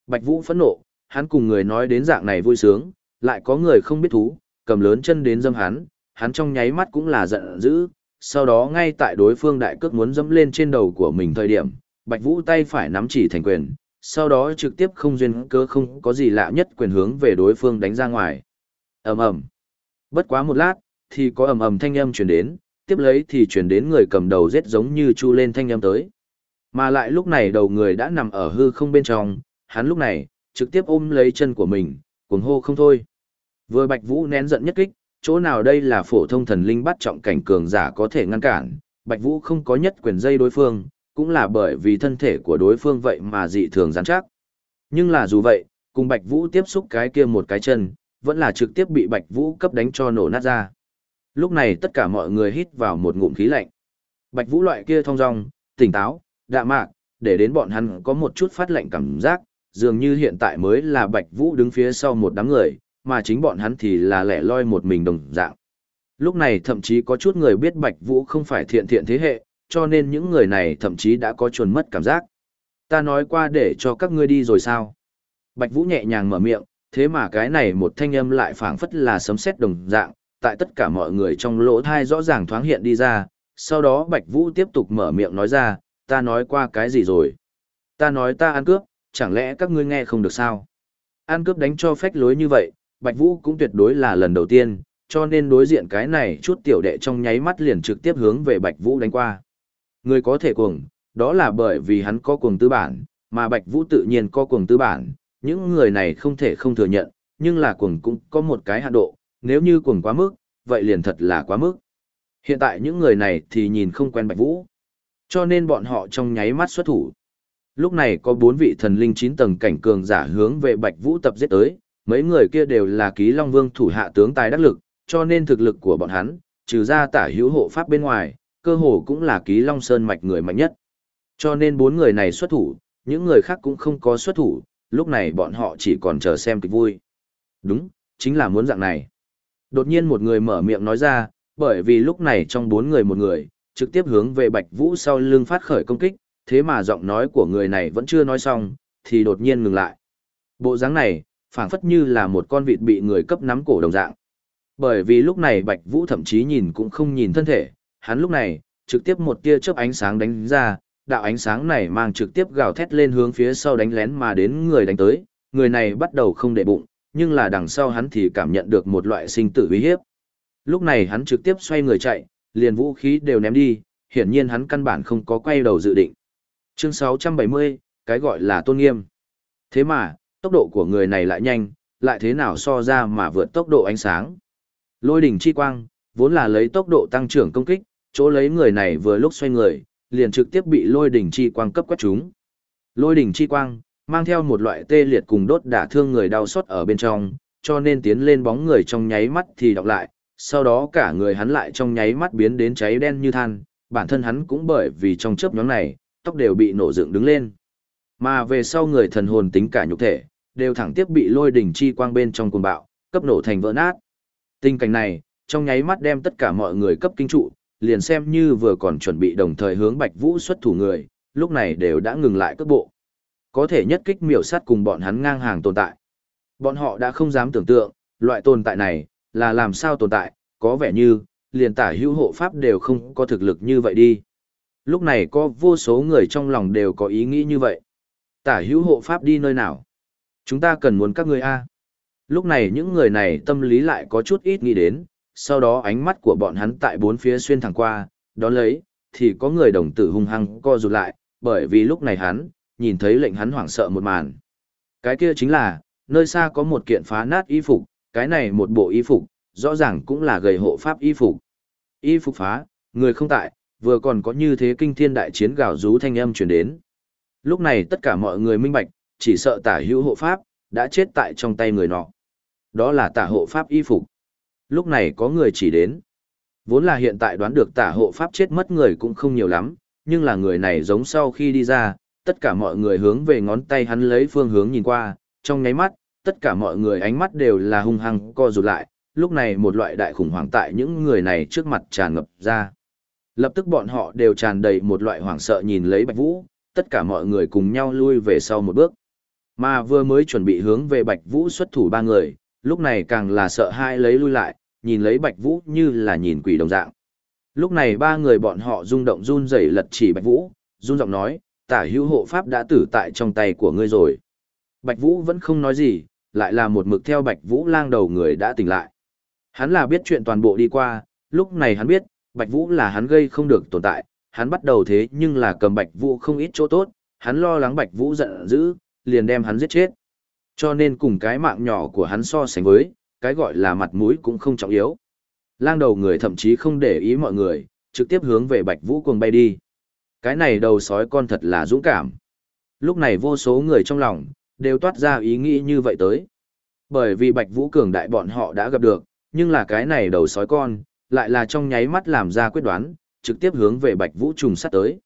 Bạch Vũ phẫn nộ, hắn cùng người nói đến dạng này vui sướng, lại có người không biết thú, cầm lớn chân đến dâm hắn, hắn trong nháy mắt cũng là giận dữ, sau đó ngay tại đối phương đại cước muốn dẫm lên trên đầu của mình thời điểm, Bạch Vũ tay phải nắm chỉ thành quyền, sau đó trực tiếp không duyên cơ không có gì lạ nhất quyền hướng về đối phương đánh ra ngoài. Ầm ầm. Bất quá một lát, thì có ầm ầm thanh âm truyền đến, tiếp lấy thì truyền đến người cầm đầu rết giống như chu lên thanh âm tới. Mà lại lúc này đầu người đã nằm ở hư không bên trong, hắn lúc này, trực tiếp ôm lấy chân của mình, cuồng hô không thôi. Vừa Bạch Vũ nén giận nhất kích, chỗ nào đây là phổ thông thần linh bắt trọng cảnh cường giả có thể ngăn cản, Bạch Vũ không có nhất quyền dây đối phương, cũng là bởi vì thân thể của đối phương vậy mà dị thường rắn chắc. Nhưng là dù vậy, cùng Bạch Vũ tiếp xúc cái kia một cái chân, vẫn là trực tiếp bị Bạch Vũ cấp đánh cho nổ nát ra. Lúc này tất cả mọi người hít vào một ngụm khí lạnh. Bạch Vũ loại kia thong dong, tỉnh táo, đạm mạc, để đến bọn hắn có một chút phát lạnh cảm giác, dường như hiện tại mới là Bạch Vũ đứng phía sau một đám người, mà chính bọn hắn thì là lẻ loi một mình đồng dạng. Lúc này thậm chí có chút người biết Bạch Vũ không phải thiện thiện thế hệ, cho nên những người này thậm chí đã có chuồn mất cảm giác. Ta nói qua để cho các ngươi đi rồi sao? Bạch Vũ nhẹ nhàng mở miệng, thế mà cái này một thanh âm lại phảng phất là sấm sét đồng dạng, tại tất cả mọi người trong lỗ thai rõ ràng thoáng hiện đi ra, sau đó Bạch Vũ tiếp tục mở miệng nói ra, ta nói qua cái gì rồi? Ta nói ta ăn cướp, chẳng lẽ các ngươi nghe không được sao? Ăn cướp đánh cho phách lối như vậy, Bạch Vũ cũng tuyệt đối là lần đầu tiên, cho nên đối diện cái này chút tiểu đệ trong nháy mắt liền trực tiếp hướng về Bạch Vũ đánh qua. Người có thể cuồng, đó là bởi vì hắn có cuồng tư bản, mà Bạch Vũ tự nhiên có cuồng tư bản, những người này không thể không thừa nhận, nhưng là cuồng cũng có một cái hạn độ, nếu như cuồng quá mức, vậy liền thật là quá mức. Hiện tại những người này thì nhìn không quen Bạch Vũ, cho nên bọn họ trong nháy mắt xuất thủ. Lúc này có bốn vị thần linh chín tầng cảnh cường giả hướng về Bạch Vũ tập giết tới, mấy người kia đều là ký Long Vương thủ hạ tướng tài đắc lực, cho nên thực lực của bọn hắn, trừ ra tả hữu hộ pháp bên ngoài, cơ hồ cũng là ký Long Sơn mạch người mạnh nhất. Cho nên bốn người này xuất thủ, những người khác cũng không có xuất thủ, lúc này bọn họ chỉ còn chờ xem kịch vui. Đúng, chính là muốn dạng này. Đột nhiên một người mở miệng nói ra, bởi vì lúc này trong bốn người một người, trực tiếp hướng về Bạch Vũ sau lưng phát khởi công kích, thế mà giọng nói của người này vẫn chưa nói xong, thì đột nhiên ngừng lại. Bộ dáng này, phảng phất như là một con vịt bị người cấp nắm cổ đồng dạng. Bởi vì lúc này Bạch Vũ thậm chí nhìn cũng không nhìn thân thể, hắn lúc này, trực tiếp một tia chớp ánh sáng đánh ra, đạo ánh sáng này mang trực tiếp gào thét lên hướng phía sau đánh lén mà đến người đánh tới, người này bắt đầu không để bụng, nhưng là đằng sau hắn thì cảm nhận được một loại sinh tử uy hiếp. Lúc này hắn trực tiếp xoay người chạy, liền vũ khí đều ném đi, hiển nhiên hắn căn bản không có quay đầu dự định. Chương 670, cái gọi là tôn nghiêm. Thế mà, tốc độ của người này lại nhanh, lại thế nào so ra mà vượt tốc độ ánh sáng. Lôi đỉnh chi quang, vốn là lấy tốc độ tăng trưởng công kích, chỗ lấy người này vừa lúc xoay người, liền trực tiếp bị lôi đỉnh chi quang cấp quét chúng. Lôi đỉnh chi quang, mang theo một loại tê liệt cùng đốt đả thương người đau xót ở bên trong, cho nên tiến lên bóng người trong nháy mắt thì đọc lại, sau đó cả người hắn lại trong nháy mắt biến đến cháy đen như than, bản thân hắn cũng bởi vì trong chớp nhóm này, tóc đều bị nổ dựng đứng lên. Mà về sau người thần hồn tính cả nhục thể, đều thẳng tiếp bị lôi đỉnh chi quang bên trong cuồng bạo, cấp nổ thành vỡ nát. Tình cảnh này, trong nháy mắt đem tất cả mọi người cấp kinh trụ, liền xem như vừa còn chuẩn bị đồng thời hướng Bạch Vũ xuất thủ người, lúc này đều đã ngừng lại cước bộ. Có thể nhất kích miểu sát cùng bọn hắn ngang hàng tồn tại. Bọn họ đã không dám tưởng tượng, loại tồn tại này, là làm sao tồn tại, có vẻ như, liền tả hữu hộ pháp đều không có thực lực như vậy đi. Lúc này có vô số người trong lòng đều có ý nghĩ như vậy. Tả hữu hộ pháp đi nơi nào? Chúng ta cần muốn các người A. Lúc này những người này tâm lý lại có chút ít nghĩ đến, sau đó ánh mắt của bọn hắn tại bốn phía xuyên thẳng qua, đón lấy, thì có người đồng tử hung hăng co rụt lại, bởi vì lúc này hắn, nhìn thấy lệnh hắn hoảng sợ một màn. Cái kia chính là, nơi xa có một kiện phá nát y phục, cái này một bộ y phục, rõ ràng cũng là gầy hộ pháp y phục. Y phục phá, người không tại, vừa còn có như thế kinh thiên đại chiến gào rú thanh âm truyền đến. Lúc này tất cả mọi người minh bạch, chỉ sợ tả hữu hộ pháp, đã chết tại trong tay người nọ. Đó là tả hộ pháp y phục. Lúc này có người chỉ đến. Vốn là hiện tại đoán được tả hộ pháp chết mất người cũng không nhiều lắm, nhưng là người này giống sau khi đi ra, tất cả mọi người hướng về ngón tay hắn lấy phương hướng nhìn qua, trong nháy mắt, tất cả mọi người ánh mắt đều là hung hăng co rụt lại, lúc này một loại đại khủng hoảng tại những người này trước mặt tràn ngập ra. Lập tức bọn họ đều tràn đầy một loại hoảng sợ nhìn lấy Bạch Vũ, tất cả mọi người cùng nhau lui về sau một bước. Mà vừa mới chuẩn bị hướng về Bạch Vũ xuất thủ ba người, lúc này càng là sợ hai lấy lui lại, nhìn lấy Bạch Vũ như là nhìn quỷ đồng dạng. Lúc này ba người bọn họ rung động run rẩy lật chỉ Bạch Vũ, run giọng nói, tả hữu hộ pháp đã tử tại trong tay của ngươi rồi. Bạch Vũ vẫn không nói gì, lại là một mực theo Bạch Vũ lang đầu người đã tỉnh lại. Hắn là biết chuyện toàn bộ đi qua, lúc này hắn biết, Bạch Vũ là hắn gây không được tồn tại, hắn bắt đầu thế nhưng là cầm Bạch Vũ không ít chỗ tốt, hắn lo lắng Bạch Vũ giận dữ, liền đem hắn giết chết. Cho nên cùng cái mạng nhỏ của hắn so sánh với, cái gọi là mặt mũi cũng không trọng yếu. Lang đầu người thậm chí không để ý mọi người, trực tiếp hướng về Bạch Vũ cuồng bay đi. Cái này đầu sói con thật là dũng cảm. Lúc này vô số người trong lòng, đều toát ra ý nghĩ như vậy tới. Bởi vì Bạch Vũ cường đại bọn họ đã gặp được, nhưng là cái này đầu sói con, lại là trong nháy mắt làm ra quyết đoán, trực tiếp hướng về Bạch Vũ trùng sát tới.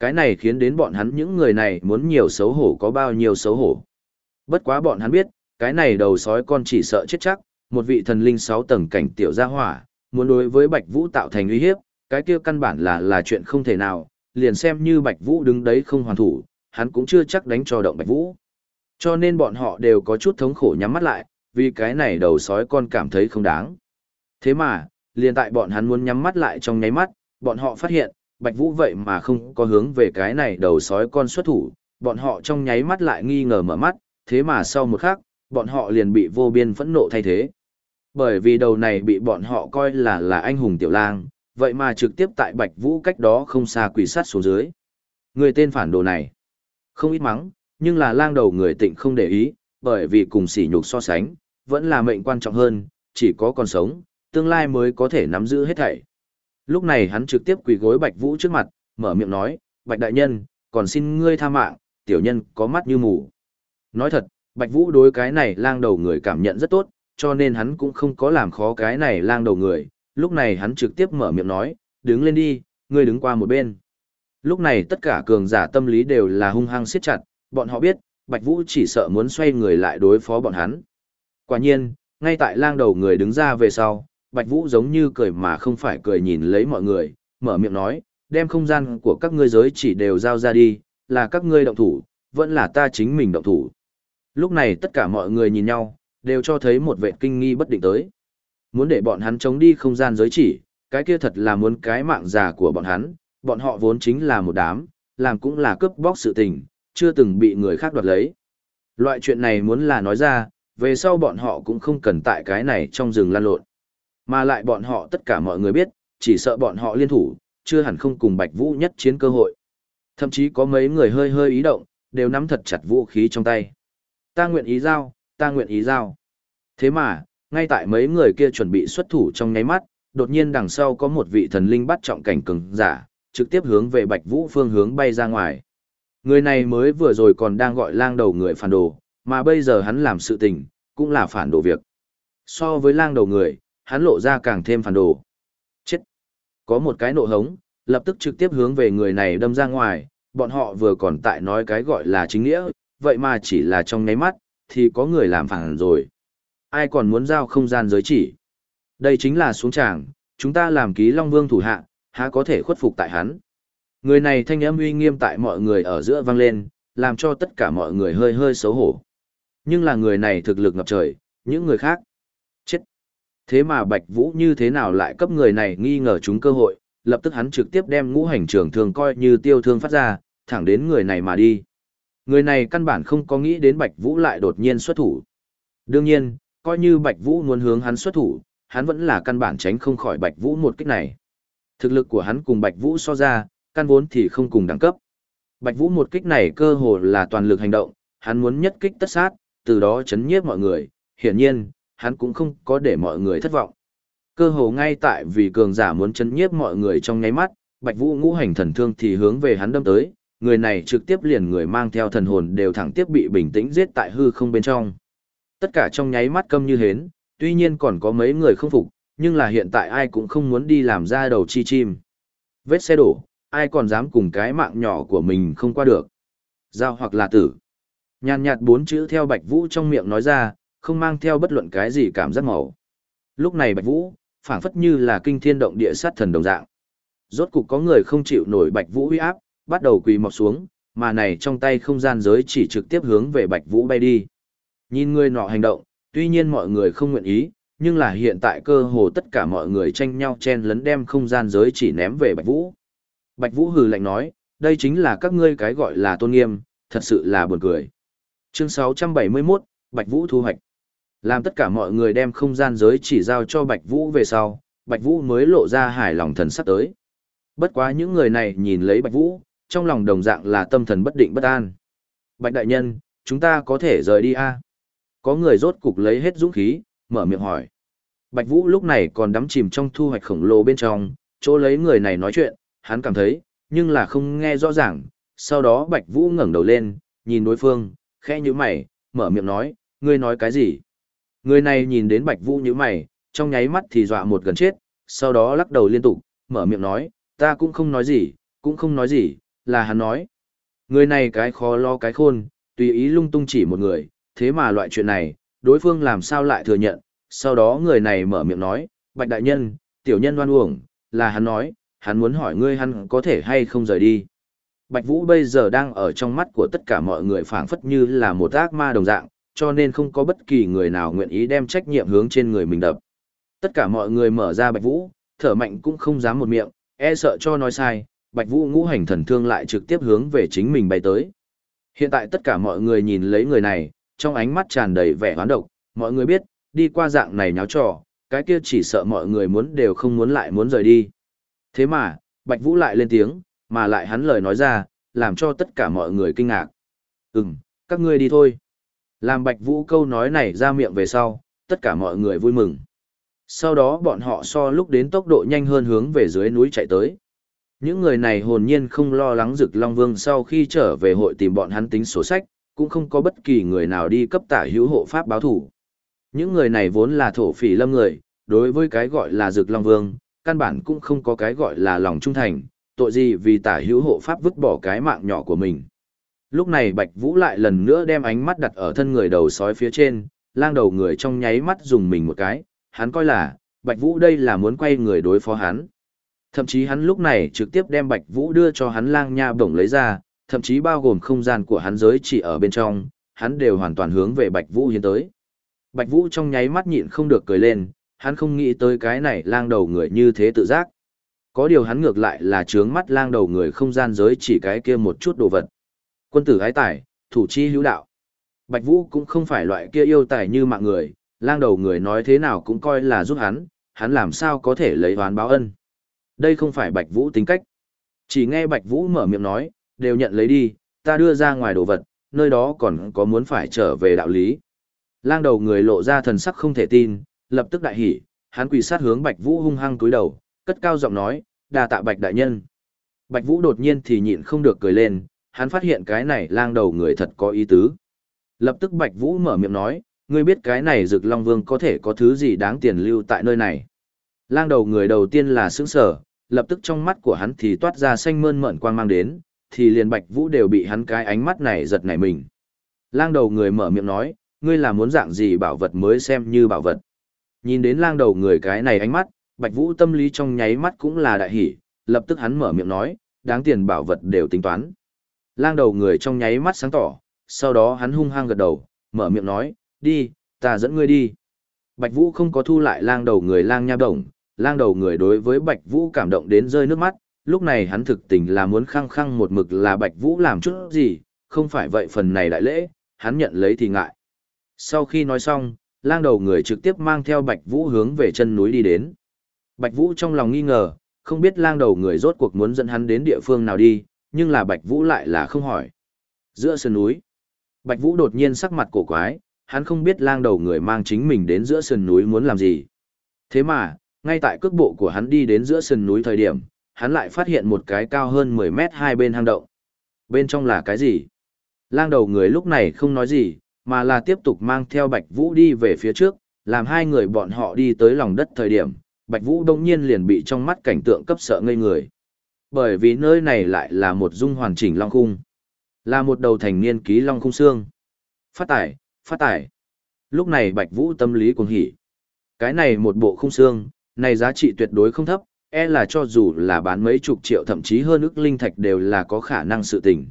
Cái này khiến đến bọn hắn những người này muốn nhiều xấu hổ có bao nhiêu xấu hổ. Bất quá bọn hắn biết, cái này đầu sói con chỉ sợ chết chắc, một vị thần linh 6 tầng cảnh tiểu gia hỏa, muốn đối với Bạch Vũ tạo thành uy hiếp, cái kia căn bản là là chuyện không thể nào, liền xem như Bạch Vũ đứng đấy không hoàn thủ, hắn cũng chưa chắc đánh cho động Bạch Vũ. Cho nên bọn họ đều có chút thống khổ nhắm mắt lại, vì cái này đầu sói con cảm thấy không đáng. Thế mà, liền tại bọn hắn muốn nhắm mắt lại trong nháy mắt, bọn họ phát hiện, Bạch Vũ vậy mà không có hướng về cái này đầu sói con xuất thủ, bọn họ trong nháy mắt lại nghi ngờ mở mắt, thế mà sau một khắc, bọn họ liền bị vô biên phẫn nộ thay thế. Bởi vì đầu này bị bọn họ coi là là anh hùng tiểu lang, vậy mà trực tiếp tại Bạch Vũ cách đó không xa quỷ sát xuống dưới. Người tên phản đồ này, không ít mắng, nhưng là lang đầu người tịnh không để ý, bởi vì cùng sỉ nhục so sánh, vẫn là mệnh quan trọng hơn, chỉ có còn sống, tương lai mới có thể nắm giữ hết thảy. Lúc này hắn trực tiếp quỳ gối Bạch Vũ trước mặt, mở miệng nói, Bạch Đại Nhân, còn xin ngươi tha mạng, tiểu nhân có mắt như mù. Nói thật, Bạch Vũ đối cái này lang đầu người cảm nhận rất tốt, cho nên hắn cũng không có làm khó cái này lang đầu người. Lúc này hắn trực tiếp mở miệng nói, đứng lên đi, ngươi đứng qua một bên. Lúc này tất cả cường giả tâm lý đều là hung hăng siết chặt, bọn họ biết, Bạch Vũ chỉ sợ muốn xoay người lại đối phó bọn hắn. Quả nhiên, ngay tại lang đầu người đứng ra về sau, Bạch Vũ giống như cười mà không phải cười nhìn lấy mọi người, mở miệng nói, đem không gian của các ngươi giới chỉ đều giao ra đi, là các ngươi động thủ, vẫn là ta chính mình động thủ. Lúc này tất cả mọi người nhìn nhau, đều cho thấy một vệ kinh nghi bất định tới. Muốn để bọn hắn chống đi không gian giới chỉ, cái kia thật là muốn cái mạng già của bọn hắn, bọn họ vốn chính là một đám, làm cũng là cướp bóc sự tình, chưa từng bị người khác đoạt lấy. Loại chuyện này muốn là nói ra, về sau bọn họ cũng không cần tại cái này trong rừng lan lộn. Mà lại bọn họ tất cả mọi người biết, chỉ sợ bọn họ liên thủ, chưa hẳn không cùng Bạch Vũ nhất chiến cơ hội. Thậm chí có mấy người hơi hơi ý động, đều nắm thật chặt vũ khí trong tay. Ta nguyện ý giao, ta nguyện ý giao. Thế mà, ngay tại mấy người kia chuẩn bị xuất thủ trong nháy mắt, đột nhiên đằng sau có một vị thần linh bắt trọng cảnh cường giả, trực tiếp hướng về Bạch Vũ phương hướng bay ra ngoài. Người này mới vừa rồi còn đang gọi lang đầu người phản đồ, mà bây giờ hắn làm sự tình, cũng là phản đồ việc. So với lang đầu người, hắn lộ ra càng thêm phản đồ. Chết! Có một cái nộ hống, lập tức trực tiếp hướng về người này đâm ra ngoài, bọn họ vừa còn tại nói cái gọi là chính nghĩa, vậy mà chỉ là trong nháy mắt, thì có người làm phản rồi. Ai còn muốn giao không gian giới chỉ? Đây chính là xuống tràng, chúng ta làm ký Long Vương thủ hạ, há có thể khuất phục tại hắn. Người này thanh âm uy nghiêm tại mọi người ở giữa vang lên, làm cho tất cả mọi người hơi hơi xấu hổ. Nhưng là người này thực lực ngập trời, những người khác. Thế mà Bạch Vũ như thế nào lại cấp người này nghi ngờ chúng cơ hội, lập tức hắn trực tiếp đem ngũ hành trường thường coi như tiêu thương phát ra, thẳng đến người này mà đi. Người này căn bản không có nghĩ đến Bạch Vũ lại đột nhiên xuất thủ. Đương nhiên, coi như Bạch Vũ muốn hướng hắn xuất thủ, hắn vẫn là căn bản tránh không khỏi Bạch Vũ một kích này. Thực lực của hắn cùng Bạch Vũ so ra, căn vốn thì không cùng đẳng cấp. Bạch Vũ một kích này cơ hồ là toàn lực hành động, hắn muốn nhất kích tất sát, từ đó chấn nhiếp mọi người, hiển nhiên, hắn cũng không có để mọi người thất vọng. Cơ hồ ngay tại vì cường giả muốn chấn nhiếp mọi người trong nháy mắt, Bạch Vũ ngũ hành thần thương thì hướng về hắn đâm tới, người này trực tiếp liền người mang theo thần hồn đều thẳng tiếp bị bình tĩnh giết tại hư không bên trong. Tất cả trong nháy mắt câm như hến, tuy nhiên còn có mấy người không phục, nhưng là hiện tại ai cũng không muốn đi làm ra đầu chi chim. Vết xe đổ, ai còn dám cùng cái mạng nhỏ của mình không qua được. Giao hoặc là tử. Nhàn nhạt bốn chữ theo Bạch Vũ trong miệng nói ra, không mang theo bất luận cái gì cảm giác màu. Lúc này Bạch Vũ, phảng phất như là kinh thiên động địa sát thần đồng dạng. Rốt cục có người không chịu nổi Bạch Vũ uy áp, bắt đầu quỳ mọc xuống, mà này trong tay không gian giới chỉ trực tiếp hướng về Bạch Vũ bay đi. Nhìn người nọ hành động, tuy nhiên mọi người không nguyện ý, nhưng là hiện tại cơ hồ tất cả mọi người tranh nhau chen lấn đem không gian giới chỉ ném về Bạch Vũ. Bạch Vũ hừ lạnh nói, đây chính là các ngươi cái gọi là tôn nghiêm, thật sự là buồn cười. Chương 671, Bạch Vũ thu hoạch. Làm tất cả mọi người đem không gian giới chỉ giao cho Bạch Vũ về sau, Bạch Vũ mới lộ ra hài lòng thần sắc tới. Bất quá những người này nhìn lấy Bạch Vũ, trong lòng đồng dạng là tâm thần bất định bất an. Bạch đại nhân, chúng ta có thể rời đi a? Có người rốt cục lấy hết dũng khí, mở miệng hỏi. Bạch Vũ lúc này còn đắm chìm trong thu hoạch khổng lồ bên trong, chỗ lấy người này nói chuyện, hắn cảm thấy, nhưng là không nghe rõ ràng. Sau đó Bạch Vũ ngẩng đầu lên, nhìn đối phương, khẽ nhíu mày, mở miệng nói, ngươi nói cái gì? Người này nhìn đến Bạch Vũ như mày, trong nháy mắt thì dọa một gần chết, sau đó lắc đầu liên tục, mở miệng nói, ta cũng không nói gì, cũng không nói gì, là hắn nói. Người này cái khó lo cái khôn, tùy ý lung tung chỉ một người, thế mà loại chuyện này, đối phương làm sao lại thừa nhận, sau đó người này mở miệng nói, bạch đại nhân, tiểu nhân đoan uổng, là hắn nói, hắn muốn hỏi ngươi hắn có thể hay không rời đi. Bạch Vũ bây giờ đang ở trong mắt của tất cả mọi người phảng phất như là một ác ma đồng dạng, cho nên không có bất kỳ người nào nguyện ý đem trách nhiệm hướng trên người mình đập. Tất cả mọi người mở ra Bạch Vũ, thở mạnh cũng không dám một miệng, e sợ cho nói sai, Bạch Vũ ngũ hành thần thương lại trực tiếp hướng về chính mình bay tới. Hiện tại tất cả mọi người nhìn lấy người này, trong ánh mắt tràn đầy vẻ hoán độc, mọi người biết, đi qua dạng này nháo trò, cái kia chỉ sợ mọi người muốn đều không muốn lại muốn rời đi. Thế mà, Bạch Vũ lại lên tiếng, mà lại hắn lời nói ra, làm cho tất cả mọi người kinh ngạc. Ừm, các ngươi đi thôi. Làm Bạch Vũ câu nói này ra miệng về sau, tất cả mọi người vui mừng. Sau đó bọn họ so lúc đến tốc độ nhanh hơn hướng về dưới núi chạy tới. Những người này hồn nhiên không lo lắng rực Long Vương sau khi trở về hội tìm bọn hắn tính sổ sách, cũng không có bất kỳ người nào đi cấp tả hữu hộ pháp báo thủ. Những người này vốn là thổ phỉ lâm người, đối với cái gọi là rực Long Vương, căn bản cũng không có cái gọi là lòng trung thành, tội gì vì tả hữu hộ pháp vứt bỏ cái mạng nhỏ của mình. Lúc này Bạch Vũ lại lần nữa đem ánh mắt đặt ở thân người đầu sói phía trên, lang đầu người trong nháy mắt dùng mình một cái, hắn coi là, Bạch Vũ đây là muốn quay người đối phó hắn. Thậm chí hắn lúc này trực tiếp đem Bạch Vũ đưa cho hắn lang nha bổng lấy ra, thậm chí bao gồm không gian của hắn giới chỉ ở bên trong, hắn đều hoàn toàn hướng về Bạch Vũ hiến tới. Bạch Vũ trong nháy mắt nhịn không được cười lên, hắn không nghĩ tới cái này lang đầu người như thế tự giác. Có điều hắn ngược lại là trướng mắt lang đầu người không gian giới chỉ cái kia một chút đồ vật. Quân tử ái tài, thủ chi hữu đạo. Bạch Vũ cũng không phải loại kia yêu tài như mạng người, lang đầu người nói thế nào cũng coi là giúp hắn, hắn làm sao có thể lấy oán báo ân. Đây không phải Bạch Vũ tính cách. Chỉ nghe Bạch Vũ mở miệng nói, đều nhận lấy đi, ta đưa ra ngoài đồ vật, nơi đó còn có muốn phải trở về đạo lý. Lang đầu người lộ ra thần sắc không thể tin, lập tức đại hỉ, hắn quỳ sát hướng Bạch Vũ hung hăng cúi đầu, cất cao giọng nói, đà tạ Bạch đại nhân. Bạch Vũ đột nhiên thì nhịn không được cười lên, hắn phát hiện cái này lang đầu người thật có ý tứ. Lập tức Bạch Vũ mở miệng nói, ngươi biết cái này rực Long Vương có thể có thứ gì đáng tiền lưu tại nơi này. Lang đầu người đầu tiên là sững sở, lập tức trong mắt của hắn thì toát ra xanh mơn mởn quang mang đến, thì liền Bạch Vũ đều bị hắn cái ánh mắt này giật nảy mình. Lang đầu người mở miệng nói, ngươi là muốn dạng gì bảo vật mới xem như bảo vật. Nhìn đến lang đầu người cái này ánh mắt, Bạch Vũ tâm lý trong nháy mắt cũng là đại hỉ, lập tức hắn mở miệng nói, đáng tiền bảo vật đều tính toán. Lang đầu người trong nháy mắt sáng tỏ, sau đó hắn hung hăng gật đầu, mở miệng nói, đi, ta dẫn ngươi đi. Bạch Vũ không có thu lại lang đầu người lang nha đồng, lang đầu người đối với Bạch Vũ cảm động đến rơi nước mắt, lúc này hắn thực tình là muốn khăng khăng một mực là Bạch Vũ làm chút gì, không phải vậy phần này đại lễ, hắn nhận lấy thì ngại. Sau khi nói xong, lang đầu người trực tiếp mang theo Bạch Vũ hướng về chân núi đi đến. Bạch Vũ trong lòng nghi ngờ, không biết lang đầu người rốt cuộc muốn dẫn hắn đến địa phương nào đi, nhưng là Bạch Vũ lại là không hỏi. Giữa sườn núi, Bạch Vũ đột nhiên sắc mặt cổ quái, hắn không biết lang đầu người mang chính mình đến giữa sườn núi muốn làm gì. Thế mà, ngay tại cước bộ của hắn đi đến giữa sườn núi thời điểm, hắn lại phát hiện một cái cao hơn 10 mét hai bên hang động. Bên trong là cái gì? Lang đầu người lúc này không nói gì, mà là tiếp tục mang theo Bạch Vũ đi về phía trước, làm hai người bọn họ đi tới lòng đất thời điểm, Bạch Vũ đông nhiên liền bị trong mắt cảnh tượng cấp sợ ngây người. Bởi vì nơi này lại là một dung hoàn chỉnh long khung. Là một đầu thành niên ký long khung xương. Phát tải, phát tải. Lúc này Bạch Vũ tâm lý cuồng hỉ. Cái này một bộ khung xương, này giá trị tuyệt đối không thấp, e là cho dù là bán mấy chục triệu thậm chí hơn ức linh thạch đều là có khả năng sự tình.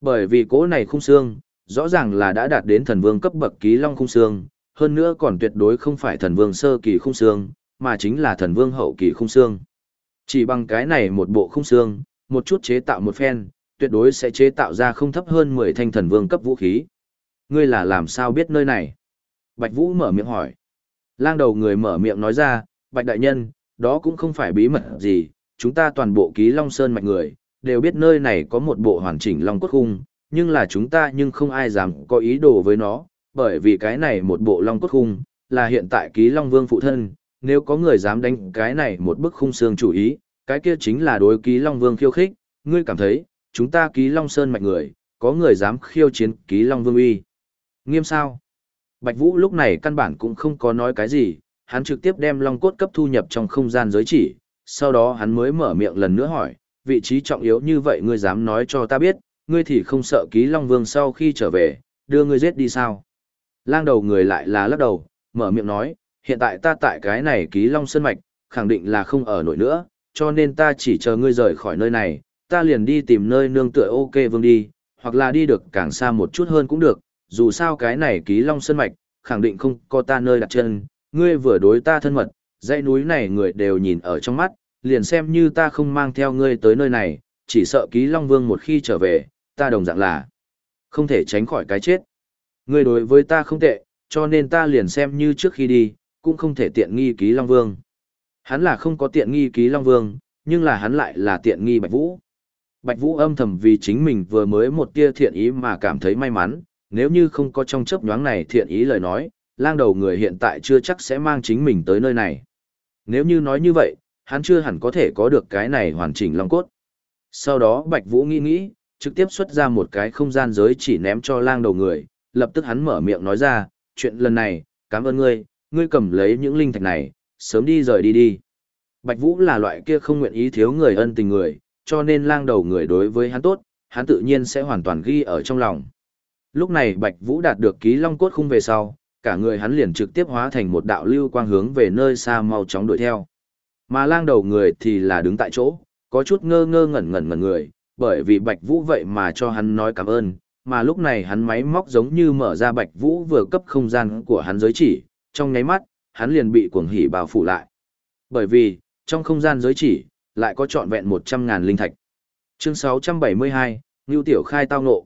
Bởi vì cố này khung xương, rõ ràng là đã đạt đến thần vương cấp bậc ký long khung xương, hơn nữa còn tuyệt đối không phải thần vương sơ kỳ khung xương, mà chính là thần vương hậu kỳ khung xương. Chỉ bằng cái này một bộ khung xương, một chút chế tạo một phen, tuyệt đối sẽ chế tạo ra không thấp hơn 10 thanh thần vương cấp vũ khí. Ngươi là làm sao biết nơi này? Bạch Vũ mở miệng hỏi. Lang đầu người mở miệng nói ra, Bạch Đại Nhân, đó cũng không phải bí mật gì, chúng ta toàn bộ ký Long Sơn mạch người, đều biết nơi này có một bộ hoàn chỉnh Long cốt khung, nhưng là chúng ta nhưng không ai dám có ý đồ với nó, bởi vì cái này một bộ Long cốt khung, là hiện tại ký Long Vương phụ thân, nếu có người dám đánh cái này một bức khung xương chủ ý, cái kia chính là đối ký Long Vương khiêu khích, ngươi cảm thấy, chúng ta ký Long Sơn mạnh người, có người dám khiêu chiến ký Long Vương uy. Nghiêm sao? Bạch Vũ lúc này căn bản cũng không có nói cái gì, hắn trực tiếp đem Long cốt cấp thu nhập trong không gian giới chỉ, sau đó hắn mới mở miệng lần nữa hỏi, vị trí trọng yếu như vậy ngươi dám nói cho ta biết, ngươi thì không sợ ký Long Vương sau khi trở về, đưa ngươi giết đi sao? Lang đầu người lại là lắc đầu, mở miệng nói, hiện tại ta tại cái này ký Long Sơn Mạch, khẳng định là không ở nổi nữa, cho nên ta chỉ chờ ngươi rời khỏi nơi này, ta liền đi tìm nơi nương tựa ok vương đi, hoặc là đi được càng xa một chút hơn cũng được, dù sao cái này ký Long Sơn Mạch, khẳng định không có ta nơi đặt chân, ngươi vừa đối ta thân mật, dãy núi này người đều nhìn ở trong mắt, liền xem như ta không mang theo ngươi tới nơi này, chỉ sợ ký Long Vương một khi trở về, ta đồng dạng là không thể tránh khỏi cái chết. Ngươi đối với ta không tệ, cho nên ta liền xem như trước khi đi, cũng không thể tiện nghi ký Long Vương. Hắn là không có tiện nghi ký Long Vương, nhưng là hắn lại là tiện nghi Bạch Vũ. Bạch Vũ âm thầm vì chính mình vừa mới một tia thiện ý mà cảm thấy may mắn, nếu như không có trong chớp nhoáng này thiện ý lời nói, lang đầu người hiện tại chưa chắc sẽ mang chính mình tới nơi này. Nếu như nói như vậy, hắn chưa hẳn có thể có được cái này hoàn chỉnh long cốt. Sau đó Bạch Vũ nghĩ nghĩ, trực tiếp xuất ra một cái không gian giới chỉ ném cho lang đầu người, lập tức hắn mở miệng nói ra, chuyện lần này, cảm ơn ngươi, ngươi cầm lấy những linh thạch này, sớm đi rời đi đi. Bạch Vũ là loại kia không nguyện ý thiếu người ân tình người, cho nên lang đầu người đối với hắn tốt, hắn tự nhiên sẽ hoàn toàn ghi ở trong lòng. Lúc này Bạch Vũ đạt được ký long cốt khung về sau, cả người hắn liền trực tiếp hóa thành một đạo lưu quang hướng về nơi xa mau chóng đuổi theo. Mà lang đầu người thì là đứng tại chỗ, có chút ngơ ngơ ngẩn ngẩn ngẩn người, bởi vì Bạch Vũ vậy mà cho hắn nói cảm ơn, mà lúc này hắn máy móc giống như mở ra Bạch Vũ vừa cấp không gian của hắn giới chỉ, trong nháy mắt, hắn liền bị cuồng hỉ bao phủ lại. Bởi vì, trong không gian giới chỉ, lại có trọn vẹn 100.000 linh thạch. Chương 672, Ngưu Tiểu Khai tao ngộ.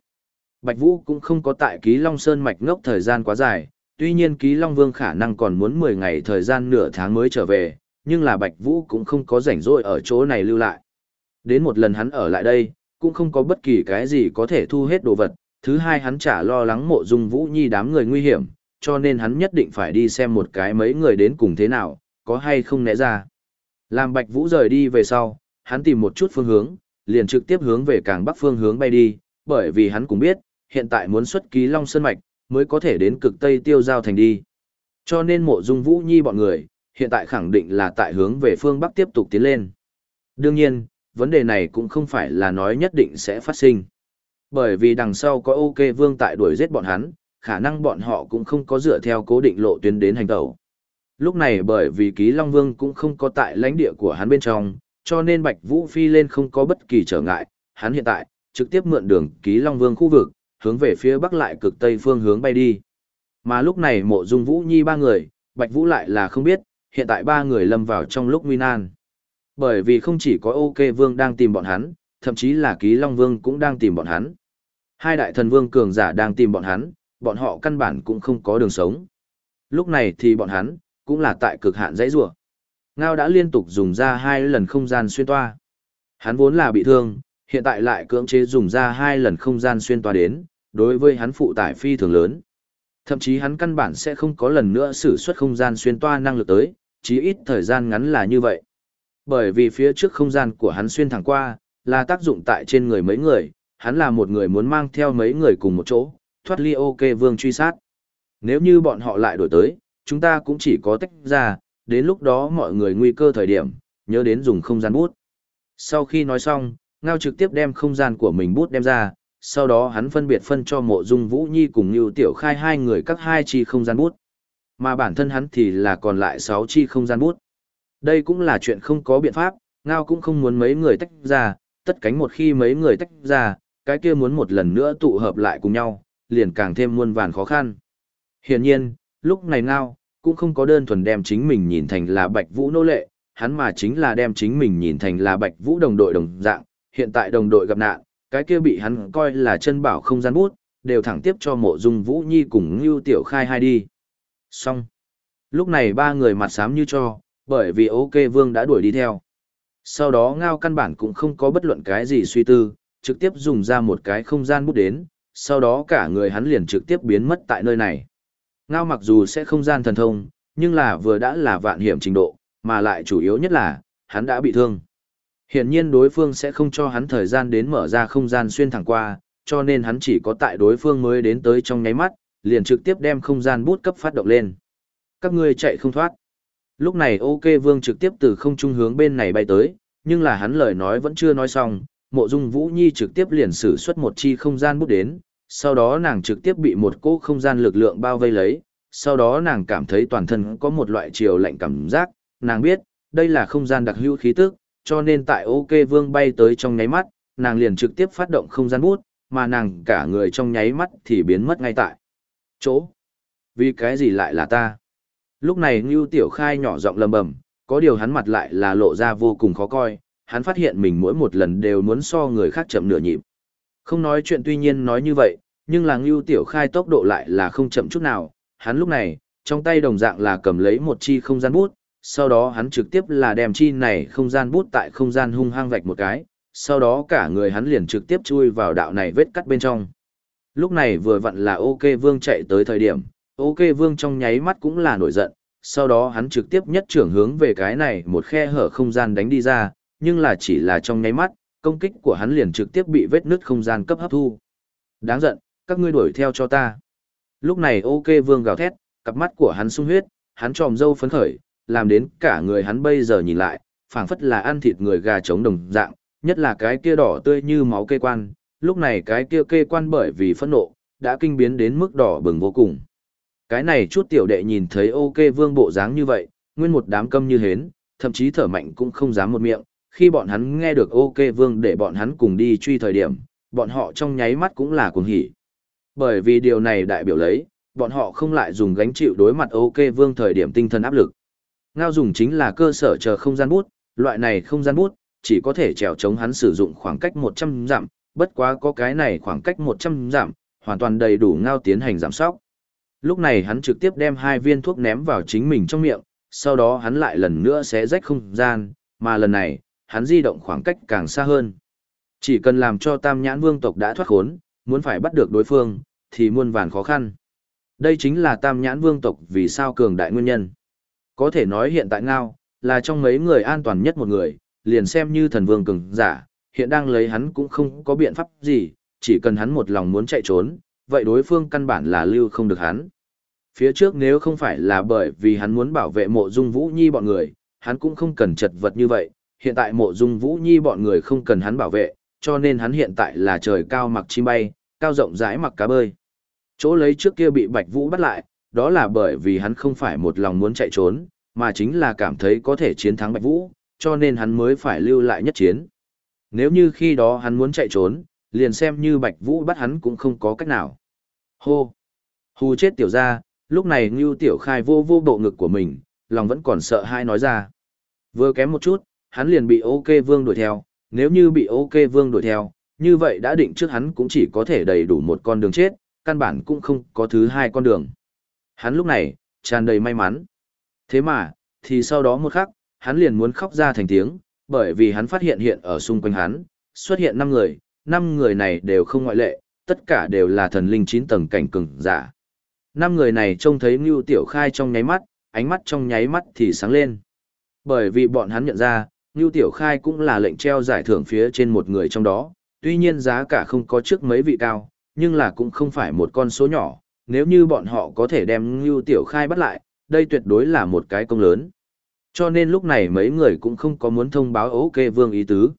Bạch Vũ cũng không có tại Ký Long Sơn mạch ngốc thời gian quá dài, tuy nhiên Ký Long Vương khả năng còn muốn 10 ngày thời gian nửa tháng mới trở về, nhưng là Bạch Vũ cũng không có rảnh rỗi ở chỗ này lưu lại. Đến một lần hắn ở lại đây, cũng không có bất kỳ cái gì có thể thu hết đồ vật, thứ hai hắn chả lo lắng mộ dung Vũ Nhi đám người nguy hiểm, cho nên hắn nhất định phải đi xem một cái mấy người đến cùng thế nào, có hay không né ra. Làm Bạch Vũ rời đi về sau, hắn tìm một chút phương hướng, liền trực tiếp hướng về càng bắc phương hướng bay đi, bởi vì hắn cũng biết, hiện tại muốn xuất ký Long Sơn Mạch, mới có thể đến cực Tây Tiêu Giao Thành đi. Cho nên mộ dung Vũ Nhi bọn người, hiện tại khẳng định là tại hướng về phương Bắc tiếp tục tiến lên. Đương nhiên, vấn đề này cũng không phải là nói nhất định sẽ phát sinh. Bởi vì đằng sau có OK Vương tại đuổi giết bọn hắn, khả năng bọn họ cũng không có dựa theo cố định lộ tuyến đến hành tẩu. Lúc này bởi vì Ký Long Vương cũng không có tại lãnh địa của hắn bên trong, cho nên Bạch Vũ phi lên không có bất kỳ trở ngại, hắn hiện tại trực tiếp mượn đường Ký Long Vương khu vực, hướng về phía bắc lại cực tây phương hướng bay đi. Mà lúc này Mộ Dung Vũ Nhi ba người, Bạch Vũ lại là không biết, hiện tại ba người lâm vào trong lúc nguy nan. Bởi vì không chỉ có OK Vương đang tìm bọn hắn, thậm chí là Ký Long Vương cũng đang tìm bọn hắn. Hai đại thần vương cường giả đang tìm bọn hắn, bọn họ căn bản cũng không có đường sống. Lúc này thì bọn hắn, cũng là tại cực hạn dãy rủa. Ngao đã liên tục dùng ra hai lần không gian xuyên toa. Hắn vốn là bị thương, hiện tại lại cưỡng chế dùng ra hai lần không gian xuyên toa đến, đối với hắn phụ tải phi thường lớn. Thậm chí hắn căn bản sẽ không có lần nữa sử xuất không gian xuyên toa năng lực tới, chí ít thời gian ngắn là như vậy. Bởi vì phía trước không gian của hắn xuyên thẳng qua, là tác dụng tại trên người mấy người, hắn là một người muốn mang theo mấy người cùng một chỗ, thoát ly ok vương truy sát. Nếu như bọn họ lại đổi tới, chúng ta cũng chỉ có tách ra, đến lúc đó mọi người nguy cơ thời điểm, nhớ đến dùng không gian bút. Sau khi nói xong, Ngao trực tiếp đem không gian của mình bút đem ra, sau đó hắn phân biệt phân cho mộ dung Vũ Nhi cùng Như Tiểu Khai hai người các hai chi không gian bút. Mà bản thân hắn thì là còn lại sáu chi không gian bút. Đây cũng là chuyện không có biện pháp, Ngao cũng không muốn mấy người tách ra, tất cánh một khi mấy người tách ra, cái kia muốn một lần nữa tụ hợp lại cùng nhau, liền càng thêm muôn vàn khó khăn. Hiển nhiên, Lúc này ngao, cũng không có đơn thuần đem chính mình nhìn thành là Bạch Vũ nô lệ, hắn mà chính là đem chính mình nhìn thành là Bạch Vũ đồng đội đồng dạng, hiện tại đồng đội gặp nạn, cái kia bị hắn coi là chân bảo không gian bút, đều thẳng tiếp cho mộ dung Vũ Nhi cùng Ngưu Tiểu Khai hai đi. Xong. Lúc này ba người mặt xám như cho, bởi vì ok vương đã đuổi đi theo. Sau đó ngao căn bản cũng không có bất luận cái gì suy tư, trực tiếp dùng ra một cái không gian bút đến, sau đó cả người hắn liền trực tiếp biến mất tại nơi này. Ngao mặc dù sẽ không gian thần thông, nhưng là vừa đã là vạn hiểm trình độ, mà lại chủ yếu nhất là, hắn đã bị thương. Hiển nhiên đối phương sẽ không cho hắn thời gian đến mở ra không gian xuyên thẳng qua, cho nên hắn chỉ có tại đối phương mới đến tới trong nháy mắt, liền trực tiếp đem không gian bút cấp phát động lên. Các ngươi chạy không thoát. Lúc này OK Vương trực tiếp từ không trung hướng bên này bay tới, nhưng là hắn lời nói vẫn chưa nói xong, mộ dung Vũ Nhi trực tiếp liền sử xuất một chi không gian bút đến, sau đó nàng trực tiếp bị một cỗ không gian lực lượng bao vây lấy, sau đó nàng cảm thấy toàn thân có một loại chiều lạnh cảm giác, nàng biết, đây là không gian đặc hữu khí tức, cho nên tại OK Vương bay tới trong nháy mắt, nàng liền trực tiếp phát động không gian bút, mà nàng cả người trong nháy mắt thì biến mất ngay tại chỗ. Vì cái gì lại là ta? Lúc này Ngưu Tiểu Khai nhỏ giọng lầm bầm, có điều hắn mặt lại là lộ ra vô cùng khó coi, hắn phát hiện mình mỗi một lần đều muốn so người khác chậm nửa nhịp. Không nói chuyện tuy nhiên nói như vậy, nhưng là Ngưu Tiểu Khai tốc độ lại là không chậm chút nào, hắn lúc này, trong tay đồng dạng là cầm lấy một chi không gian bút, sau đó hắn trực tiếp là đem chi này không gian bút tại không gian hung hăng vạch một cái, sau đó cả người hắn liền trực tiếp chui vào đạo này vết cắt bên trong. Lúc này vừa vặn là OK Vương chạy tới thời điểm, OK Vương trong nháy mắt cũng là nổi giận, sau đó hắn trực tiếp nhất trưởng hướng về cái này một khe hở không gian đánh đi ra, nhưng là chỉ là trong nháy mắt, công kích của hắn liền trực tiếp bị vết nứt không gian cấp hấp thu. Đáng giận, các ngươi đuổi theo cho ta. Lúc này OK Vương gào thét, cặp mắt của hắn sung huyết, hắn tròm dâu phấn khởi, làm đến cả người hắn bây giờ nhìn lại, phảng phất là ăn thịt người gà trống đồng dạng, nhất là cái kia đỏ tươi như máu kê quan, lúc này cái kia kê quan bởi vì phẫn nộ, đã kinh biến đến mức đỏ bừng vô cùng. Cái này chút tiểu đệ nhìn thấy ok vương bộ dáng như vậy, nguyên một đám câm như hến, thậm chí thở mạnh cũng không dám một miệng, khi bọn hắn nghe được ok vương để bọn hắn cùng đi truy thời điểm, bọn họ trong nháy mắt cũng là cuồng hỉ. Bởi vì điều này đại biểu lấy, bọn họ không lại dùng gánh chịu đối mặt ok vương thời điểm tinh thần áp lực. Ngao dùng chính là cơ sở chờ không gian bút, loại này không gian bút, chỉ có thể trèo chống hắn sử dụng khoảng cách 100 dặm, bất quá có cái này khoảng cách 100 dặm, hoàn toàn đầy đủ ngao tiến hành giảm sóc. Lúc này hắn trực tiếp đem hai viên thuốc ném vào chính mình trong miệng, sau đó hắn lại lần nữa sẽ rách không gian, mà lần này, hắn di động khoảng cách càng xa hơn. Chỉ cần làm cho tam nhãn vương tộc đã thoát khốn, muốn phải bắt được đối phương, thì muôn vàn khó khăn. Đây chính là tam nhãn vương tộc vì sao cường đại nguyên nhân. Có thể nói hiện tại ngao, là trong mấy người an toàn nhất một người, liền xem như thần vương cường giả, hiện đang lấy hắn cũng không có biện pháp gì, chỉ cần hắn một lòng muốn chạy trốn, vậy đối phương căn bản là lưu không được hắn. Phía trước nếu không phải là bởi vì hắn muốn bảo vệ mộ dung vũ nhi bọn người, hắn cũng không cần chật vật như vậy, hiện tại mộ dung vũ nhi bọn người không cần hắn bảo vệ, cho nên hắn hiện tại là trời cao mặc chim bay, cao rộng rãi mặc cá bơi. Chỗ lấy trước kia bị bạch vũ bắt lại, đó là bởi vì hắn không phải một lòng muốn chạy trốn, mà chính là cảm thấy có thể chiến thắng bạch vũ, cho nên hắn mới phải lưu lại nhất chiến. Nếu như khi đó hắn muốn chạy trốn, liền xem như Bạch Vũ bắt hắn cũng không có cách nào. Hô! Hù chết tiểu ra, lúc này Ngưu Tiểu Khai vô vô bộ ngực của mình, lòng vẫn còn sợ hai nói ra. Vừa kém một chút, hắn liền bị OK Vương đuổi theo, nếu như bị OK Vương đuổi theo, như vậy đã định trước hắn cũng chỉ có thể đầy đủ một con đường chết, căn bản cũng không có thứ hai con đường. Hắn lúc này, tràn đầy may mắn. Thế mà, thì sau đó một khắc, hắn liền muốn khóc ra thành tiếng, bởi vì hắn phát hiện hiện ở xung quanh hắn, xuất hiện 5 người, 5 người này đều không ngoại lệ, tất cả đều là thần linh 9 tầng cảnh cường giả. 5 người này trông thấy Ngưu Tiểu Khai trong nháy mắt, ánh mắt trong nháy mắt thì sáng lên. Bởi vì bọn hắn nhận ra, Ngưu Tiểu Khai cũng là lệnh treo giải thưởng phía trên một người trong đó, tuy nhiên giá cả không có trước mấy vị cao, nhưng là cũng không phải một con số nhỏ, nếu như bọn họ có thể đem Ngưu Tiểu Khai bắt lại, đây tuyệt đối là một cái công lớn. Cho nên lúc này mấy người cũng không có muốn thông báo OK Vương ý tứ.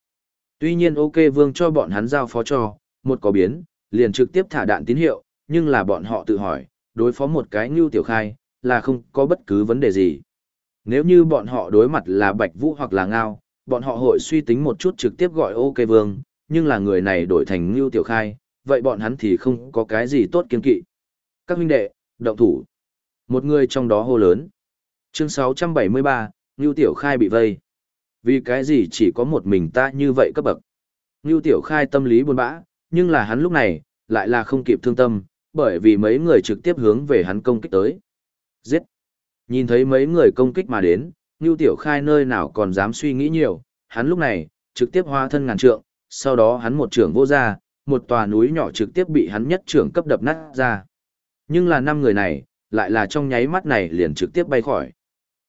Tuy nhiên OK Vương cho bọn hắn giao phó cho, một có biến, liền trực tiếp thả đạn tín hiệu, nhưng là bọn họ tự hỏi, đối phó một cái ngưu tiểu khai, là không có bất cứ vấn đề gì. Nếu như bọn họ đối mặt là Bạch Vũ hoặc là Ngao, bọn họ hội suy tính một chút trực tiếp gọi OK Vương, nhưng là người này đổi thành ngưu tiểu khai, vậy bọn hắn thì không có cái gì tốt kiên kỵ. Các huynh đệ, động thủ. Một người trong đó hô lớn. Chương 673, Ngưu Tiểu Khai bị vây. Vì cái gì chỉ có một mình ta như vậy cấp bậc. Ngưu Tiểu Khai tâm lý buồn bã, nhưng là hắn lúc này, lại là không kịp thương tâm, bởi vì mấy người trực tiếp hướng về hắn công kích tới. Giết! Nhìn thấy mấy người công kích mà đến, Ngưu Tiểu Khai nơi nào còn dám suy nghĩ nhiều, hắn lúc này, trực tiếp hóa thân ngàn trượng, sau đó hắn một trưởng vô ra, một tòa núi nhỏ trực tiếp bị hắn nhất trưởng cấp đập nát ra. Nhưng là năm người này, lại là trong nháy mắt này liền trực tiếp bay khỏi.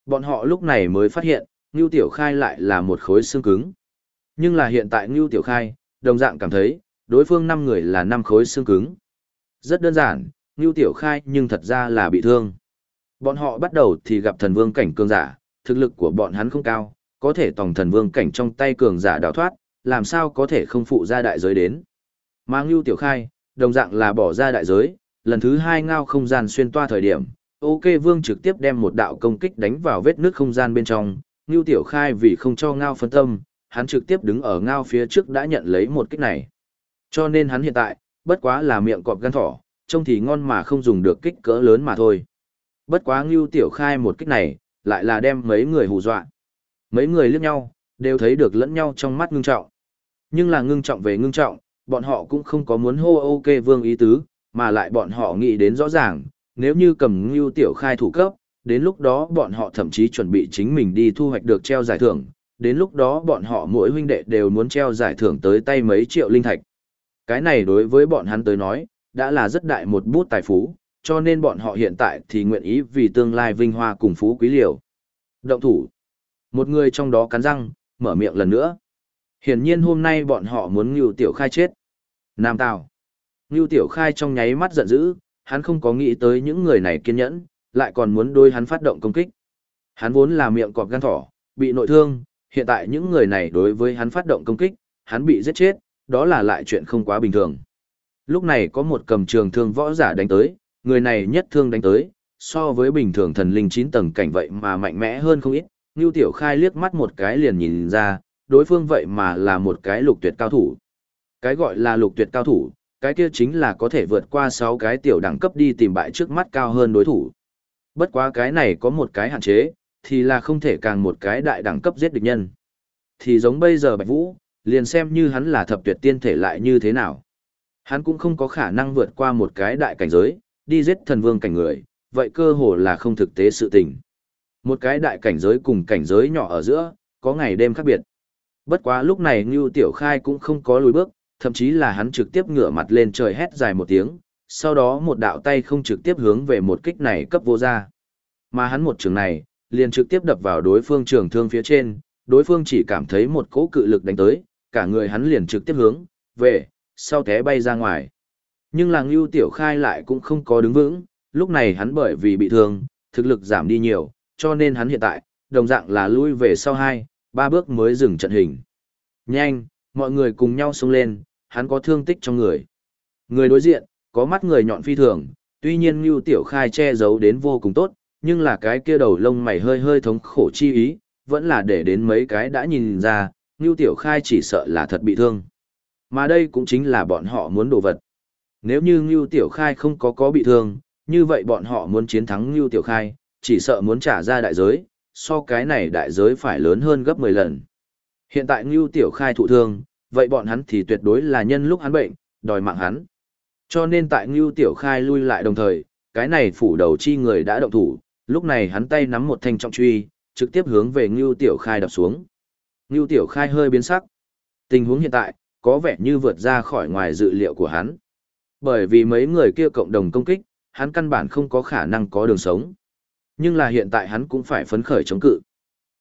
Bọn họ lúc này mới phát hiện, Ngưu Tiểu Khai lại là một khối xương cứng. Nhưng là hiện tại Ngưu Tiểu Khai, đồng dạng cảm thấy, đối phương năm người là năm khối xương cứng. Rất đơn giản, Ngưu Tiểu Khai nhưng thật ra là bị thương. Bọn họ bắt đầu thì gặp thần vương cảnh cường giả, thực lực của bọn hắn không cao, có thể tòng thần vương cảnh trong tay cường giả đào thoát, làm sao có thể không phụ ra đại giới đến. Mà Ngưu Tiểu Khai, đồng dạng là bỏ ra đại giới, lần thứ hai ngao không gian xuyên toa thời điểm, OK Vương trực tiếp đem một đạo công kích đánh vào vết nước không gian bên trong, Ngưu Tiểu Khai vì không cho ngao phân tâm, hắn trực tiếp đứng ở ngao phía trước đã nhận lấy một kích này. Cho nên hắn hiện tại, bất quá là miệng cọp gan thỏ, trông thì ngon mà không dùng được kích cỡ lớn mà thôi. Bất quá Ngưu Tiểu Khai một kích này, lại là đem mấy người hù dọa. Mấy người liếc nhau, đều thấy được lẫn nhau trong mắt ngưng trọng. Nhưng là ngưng trọng về ngưng trọng, bọn họ cũng không có muốn hô ok vương ý tứ, mà lại bọn họ nghĩ đến rõ ràng, nếu như cầm ngưu tiểu khai thủ cấp, đến lúc đó bọn họ thậm chí chuẩn bị chính mình đi thu hoạch được treo giải thưởng, đến lúc đó bọn họ mỗi huynh đệ đều muốn treo giải thưởng tới tay mấy triệu linh thạch. Cái này đối với bọn hắn tới nói, đã là rất đại một bút tài phú, cho nên bọn họ hiện tại thì nguyện ý vì tương lai vinh hoa cùng phú quý liều. Động thủ. Một người trong đó cắn răng, mở miệng lần nữa. Hiển nhiên hôm nay bọn họ muốn Ngưu Tiểu Khai chết. Nam Tào. Ngưu Tiểu Khai trong nháy mắt giận dữ, hắn không có nghĩ tới những người này kiên nhẫn, lại còn muốn đôi hắn phát động công kích. Hắn vốn là miệng cọp gan thỏ, bị nội thương, hiện tại những người này đối với hắn phát động công kích, hắn bị giết chết, đó là lại chuyện không quá bình thường. Lúc này có một cầm trường thương võ giả đánh tới, người này nhất thương đánh tới, so với bình thường thần linh 9 tầng cảnh vậy mà mạnh mẽ hơn không ít. Ngưu Tiểu Khai liếc mắt một cái liền nhìn ra, đối phương vậy mà là một cái lục tuyệt cao thủ. Cái gọi là lục tuyệt cao thủ, cái kia chính là có thể vượt qua 6 cái tiểu đẳng cấp đi tìm bại trước mắt cao hơn đối thủ. Bất quá cái này có một cái hạn chế, thì là không thể càng một cái đại đẳng cấp giết địch nhân. Thì giống bây giờ Bạch Vũ, liền xem như hắn là thập tuyệt tiên thể lại như thế nào. Hắn cũng không có khả năng vượt qua một cái đại cảnh giới, đi giết thần vương cảnh người, vậy cơ hồ là không thực tế sự tình. Một cái đại cảnh giới cùng cảnh giới nhỏ ở giữa, có ngày đêm khác biệt. Bất quá lúc này Ngưu Tiểu Khai cũng không có lùi bước, thậm chí là hắn trực tiếp ngửa mặt lên trời hét dài một tiếng, sau đó một đạo tay không trực tiếp hướng về một kích này cấp vô ra. Mà hắn một trường này, liền trực tiếp đập vào đối phương trường thương phía trên, đối phương chỉ cảm thấy một cỗ cự lực đánh tới, cả người hắn liền trực tiếp hướng về, sau té bay ra ngoài. Nhưng là Ngưu Tiểu Khai lại cũng không có đứng vững, lúc này hắn bởi vì bị thương, thực lực giảm đi nhiều, cho nên hắn hiện tại, đồng dạng là lui về sau hai, ba bước mới dừng trận hình. Nhanh, mọi người cùng nhau xông lên, hắn có thương tích trong người. Người đối diện, có mắt người nhọn phi thường, tuy nhiên Ngưu Tiểu Khai che giấu đến vô cùng tốt, nhưng là cái kia đầu lông mày hơi hơi thống khổ chi ý, vẫn là để đến mấy cái đã nhìn ra, Ngưu Tiểu Khai chỉ sợ là thật bị thương. Mà đây cũng chính là bọn họ muốn đồ vật. Nếu như Ngưu Tiểu Khai không có có bị thương, như vậy bọn họ muốn chiến thắng Ngưu Tiểu Khai, chỉ sợ muốn trả ra đại giới, so cái này đại giới phải lớn hơn gấp 10 lần. Hiện tại Ngưu Tiểu Khai thụ thương, vậy bọn hắn thì tuyệt đối là nhân lúc hắn bệnh, đòi mạng hắn. Cho nên tại Ngưu Tiểu Khai lui lại đồng thời, cái này phủ đầu chi người đã động thủ, lúc này hắn tay nắm một thanh trọng truy, trực tiếp hướng về Ngưu Tiểu Khai đập xuống. Ngưu Tiểu Khai hơi biến sắc. Tình huống hiện tại, có vẻ như vượt ra khỏi ngoài dự liệu của hắn. Bởi vì mấy người kia cộng đồng công kích, hắn căn bản không có khả năng có đường sống. Nhưng là hiện tại hắn cũng phải phấn khởi chống cự.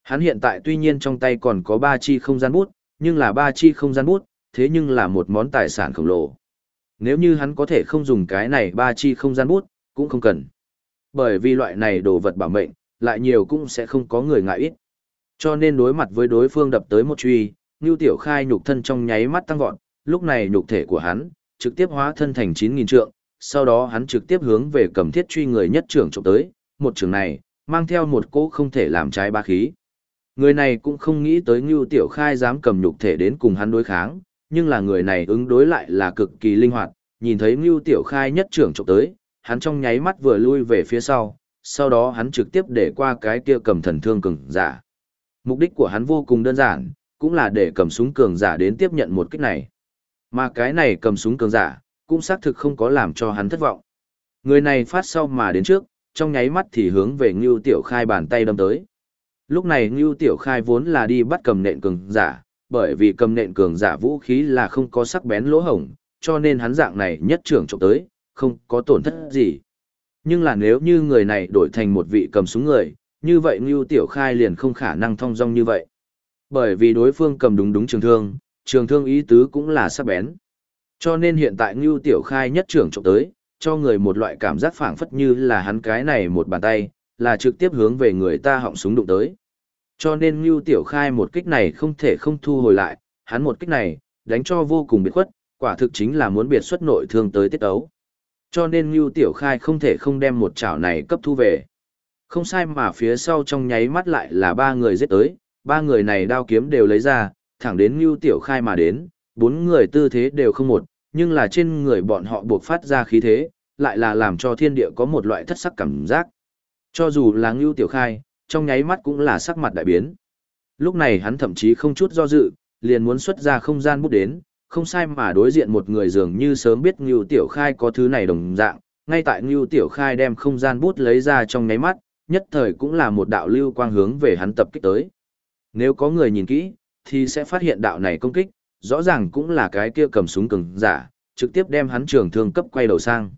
Hắn hiện tại tuy nhiên trong tay còn có ba chi không gian bút, nhưng là ba chi không gian bút, thế nhưng là một món tài sản khổng lồ. Nếu như hắn có thể không dùng cái này ba chi không gian bút, cũng không cần. Bởi vì loại này đồ vật bảo mệnh, lại nhiều cũng sẽ không có người ngại ít. Cho nên đối mặt với đối phương đập tới một truy, Ngưu Tiểu Khai nhục thân trong nháy mắt tăng vọt, lúc này nhục thể của hắn trực tiếp hóa thân thành 9000 trượng, sau đó hắn trực tiếp hướng về cầm thiết truy người nhất trưởng chụp tới, một trường này mang theo một cỗ không thể làm trái ba khí. Người này cũng không nghĩ tới Ngưu Tiểu Khai dám cầm nhục thể đến cùng hắn đối kháng, nhưng là người này ứng đối lại là cực kỳ linh hoạt, nhìn thấy Ngưu Tiểu Khai nhất trưởng chụp tới, hắn trong nháy mắt vừa lui về phía sau, sau đó hắn trực tiếp để qua cái kia cầm thần thương cường giả. Mục đích của hắn vô cùng đơn giản, cũng là để cầm súng cường giả đến tiếp nhận một kích này. Mà cái này cầm súng cường giả, cũng xác thực không có làm cho hắn thất vọng. Người này phát sau mà đến trước, trong nháy mắt thì hướng về Ngưu Tiểu Khai bàn tay đâm tới. Lúc này Ngưu Tiểu Khai vốn là đi bắt cầm nện cường giả, bởi vì cầm nện cường giả vũ khí là không có sắc bén lỗ hổng, cho nên hắn dạng này nhất trưởng trộm tới, không có tổn thất gì. Nhưng là nếu như người này đổi thành một vị cầm súng người, như vậy Ngưu Tiểu Khai liền không khả năng thong dong như vậy. Bởi vì đối phương cầm đúng đúng trường thương, trường thương ý tứ cũng là sắc bén. Cho nên hiện tại Ngưu Tiểu Khai nhất trưởng trộm tới, cho người một loại cảm giác phảng phất như là hắn cái này một bàn tay, là trực tiếp hướng về người ta họng súng đụng tới. Cho nên Ngưu Tiểu Khai một kích này không thể không thu hồi lại, hắn một kích này, đánh cho vô cùng biệt khuất, quả thực chính là muốn biệt xuất nội thương tới tiết ấu. Cho nên Ngưu Tiểu Khai không thể không đem một chảo này cấp thu về. Không sai mà phía sau trong nháy mắt lại là ba người giết tới, ba người này đao kiếm đều lấy ra, thẳng đến Ngưu Tiểu Khai mà đến, bốn người tư thế đều không một, nhưng là trên người bọn họ buộc phát ra khí thế, lại là làm cho thiên địa có một loại thất sắc cảm giác. Cho dù là Ngưu Tiểu Khai, trong nháy mắt cũng là sắc mặt đại biến. Lúc này hắn thậm chí không chút do dự, liền muốn xuất ra không gian bút đến, không sai mà đối diện một người dường như sớm biết Ngưu Tiểu Khai có thứ này đồng dạng, ngay tại Ngưu Tiểu Khai đem không gian bút lấy ra trong nháy mắt, nhất thời cũng là một đạo lưu quang hướng về hắn tập kích tới. Nếu có người nhìn kỹ, thì sẽ phát hiện đạo này công kích, rõ ràng cũng là cái kia cầm súng cứng giả, trực tiếp đem hắn trường thương cấp quay đầu sang.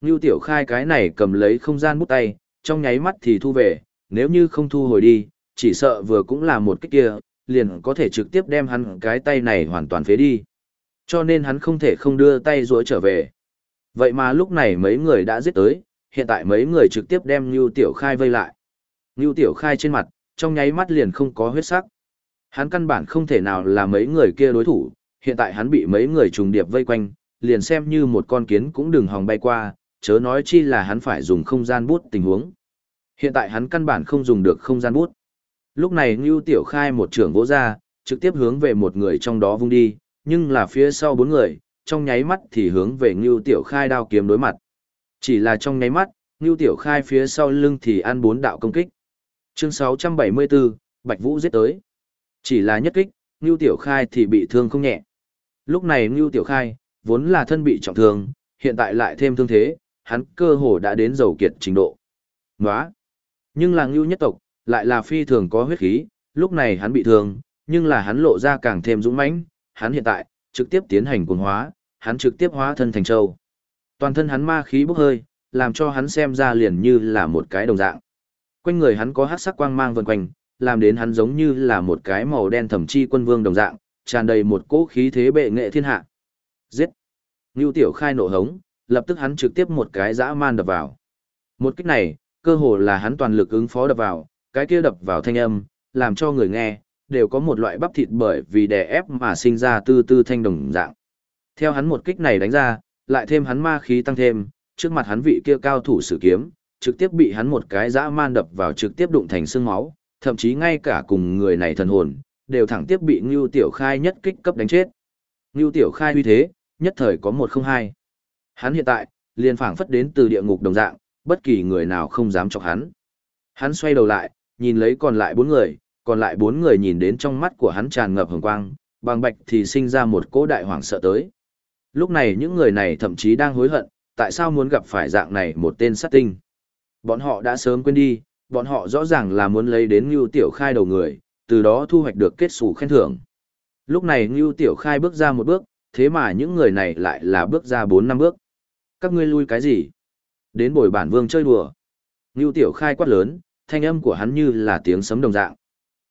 Ngưu Tiểu Khai cái này cầm lấy không gian bút tay, trong nháy mắt thì thu về, nếu như không thu hồi đi, chỉ sợ vừa cũng là một kích kia, liền có thể trực tiếp đem hắn cái tay này hoàn toàn phế đi. Cho nên hắn không thể không đưa tay rũa trở về. Vậy mà lúc này mấy người đã giết tới, hiện tại mấy người trực tiếp đem Ngưu Tiểu Khai vây lại. Ngưu Tiểu Khai trên mặt, trong nháy mắt liền không có huyết sắc. Hắn căn bản không thể nào là mấy người kia đối thủ, hiện tại hắn bị mấy người trùng điệp vây quanh, liền xem như một con kiến cũng đừng hòng bay qua, chớ nói chi là hắn phải dùng không gian bút tình huống. Hiện tại hắn căn bản không dùng được không gian bút. Lúc này Ngưu Tiểu Khai một trưởng vỗ ra, trực tiếp hướng về một người trong đó vung đi, nhưng là phía sau bốn người, trong nháy mắt thì hướng về Ngưu Tiểu Khai đao kiếm đối mặt. Chỉ là trong nháy mắt, Ngưu Tiểu Khai phía sau lưng thì ăn bốn đạo công kích. Chương 674, Bạch Vũ giết tới. Chỉ là nhất kích, Ngưu Tiểu Khai thì bị thương không nhẹ. Lúc này Ngưu Tiểu Khai, vốn là thân bị trọng thương, hiện tại lại thêm thương thế, hắn cơ hồ đã đến dầu kiệt trình độ. Nóa! Nhưng là Ngưu nhất tộc, lại là phi thường có huyết khí, lúc này hắn bị thương, nhưng là hắn lộ ra càng thêm dũng mãnh, hắn hiện tại, trực tiếp tiến hành cuồng hóa, hắn trực tiếp hóa thân thành châu. Toàn thân hắn ma khí bốc hơi, làm cho hắn xem ra liền như là một cái đồng dạng. Quanh người hắn có hắc sắc quang mang vần quanh, làm đến hắn giống như là một cái màu đen thẩm chi quân vương đồng dạng, tràn đầy một cỗ khí thế bệ nghệ thiên hạ. Giết! Ngưu Tiểu khai nộ hống, lập tức hắn trực tiếp một cái dã man đập vào. Một kích này, cơ hồ là hắn toàn lực ứng phó đập vào, cái kia đập vào thanh âm, làm cho người nghe, đều có một loại bắp thịt bởi vì đè ép mà sinh ra tư tư thanh đồng dạng. Theo hắn một kích này đánh ra, lại thêm hắn ma khí tăng thêm, trước mặt hắn vị kia cao thủ sử kiếm, trực tiếp bị hắn một cái dã man đập vào trực tiếp đụng thành xương máu, thậm chí ngay cả cùng người này thần hồn, đều thẳng tiếp bị Ngưu Tiểu Khai nhất kích cấp đánh chết. Ngưu Tiểu Khai uy thế, nhất thời có một không hai. Hắn hiện tại, liền phảng phất đến từ địa ngục đồng dạng, bất kỳ người nào không dám chọc hắn. Hắn xoay đầu lại, nhìn lấy còn lại bốn người, còn lại bốn người nhìn đến trong mắt của hắn tràn ngập hồng quang, bằng bạch thì sinh ra một cỗ đại hoảng sợ tới. Lúc này những người này thậm chí đang hối hận, tại sao muốn gặp phải dạng này một tên sát tinh. Bọn họ đã sớm quên đi, bọn họ rõ ràng là muốn lấy đến Ngưu Tiểu Khai đầu người, từ đó thu hoạch được kết xù khen thưởng. Lúc này Ngưu Tiểu Khai bước ra một bước, thế mà những người này lại là bước ra bốn năm bước. Các ngươi lui cái gì? Đến bồi bản vương chơi đùa. Ngưu Tiểu Khai quát lớn, thanh âm của hắn như là tiếng sấm đồng dạng.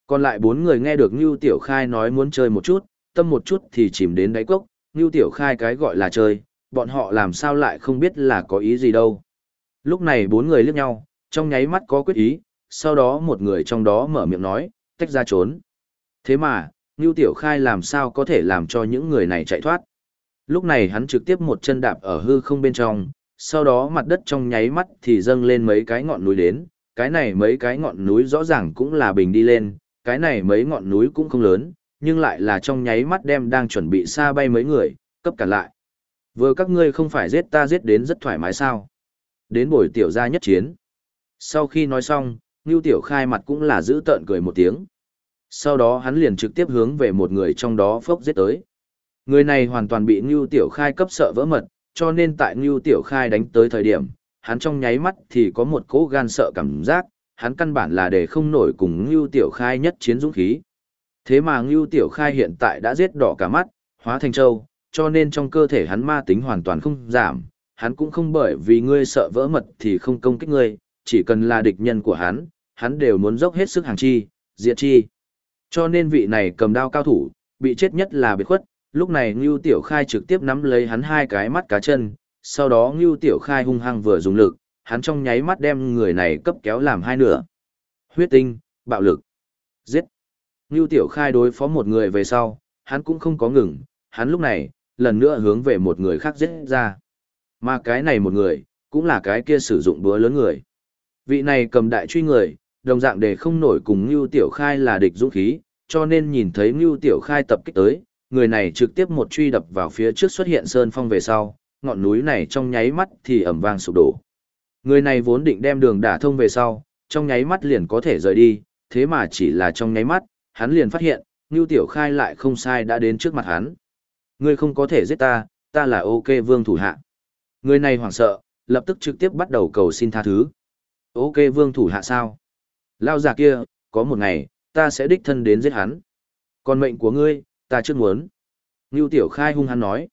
Còn lại bốn người nghe được Ngưu Tiểu Khai nói muốn chơi một chút, tâm một chút thì chìm đến đáy cốc, Ngưu Tiểu Khai cái gọi là chơi, bọn họ làm sao lại không biết là có ý gì đâu. Lúc này bốn người liếc nhau, trong nháy mắt có quyết ý, sau đó một người trong đó mở miệng nói, tách ra trốn. Thế mà, Ngưu Tiểu Khai làm sao có thể làm cho những người này chạy thoát. Lúc này hắn trực tiếp một chân đạp ở hư không bên trong, sau đó mặt đất trong nháy mắt thì dâng lên mấy cái ngọn núi đến, cái này mấy cái ngọn núi rõ ràng cũng là bình đi lên, cái này mấy ngọn núi cũng không lớn, nhưng lại là trong nháy mắt đem đang chuẩn bị xa bay mấy người, cấp cả lại. Vừa các ngươi không phải giết ta giết đến rất thoải mái sao. Đến buổi tiểu gia nhất chiến. Sau khi nói xong, Ngưu Tiểu Khai mặt cũng là giữ tợn cười một tiếng. Sau đó hắn liền trực tiếp hướng về một người trong đó phốc giết tới. Người này hoàn toàn bị Ngưu Tiểu Khai cấp sợ vỡ mật, cho nên tại Ngưu Tiểu Khai đánh tới thời điểm, hắn trong nháy mắt thì có một cỗ gan sợ cảm giác, hắn căn bản là để không nổi cùng Ngưu Tiểu Khai nhất chiến dũng khí. Thế mà Ngưu Tiểu Khai hiện tại đã giết đỏ cả mắt, hóa thành trâu, cho nên trong cơ thể hắn ma tính hoàn toàn không giảm, hắn cũng không bởi vì ngươi sợ vỡ mật thì không công kích ngươi, chỉ cần là địch nhân của hắn, hắn đều muốn dốc hết sức hàng chi, diệt chi. Cho nên vị này cầm đao cao thủ, bị chết nhất là biệt khuất, lúc này Ngưu Tiểu Khai trực tiếp nắm lấy hắn hai cái mắt cá chân, sau đó Ngưu Tiểu Khai hung hăng vừa dùng lực, hắn trong nháy mắt đem người này cấp kéo làm hai nửa. Huyết tinh, bạo lực, giết. Ngưu Tiểu Khai đối phó một người về sau, hắn cũng không có ngừng, hắn lúc này, lần nữa hướng về một người khác giết ra. Mà cái này một người, cũng là cái kia sử dụng búa lớn người. Vị này cầm đại truy người, đồng dạng để không nổi cùng Ngưu Tiểu Khai là địch dũng khí, cho nên nhìn thấy Ngưu Tiểu Khai tập kích tới, người này trực tiếp một truy đập vào phía trước xuất hiện sơn phong về sau, ngọn núi này trong nháy mắt thì ẩm vang sụp đổ. Người này vốn định đem đường đả thông về sau, trong nháy mắt liền có thể rời đi, thế mà chỉ là trong nháy mắt, hắn liền phát hiện, Ngưu Tiểu Khai lại không sai đã đến trước mặt hắn. Ngươi không có thể giết ta, ta là ok vương thủ hạ. Người này hoảng sợ, lập tức trực tiếp bắt đầu cầu xin tha thứ. Ok vương thủ hạ sao? Lao già kia, có một ngày, ta sẽ đích thân đến giết hắn. Còn mệnh của ngươi, ta chưa muốn. Ngưu Tiểu Khai hung hắn nói.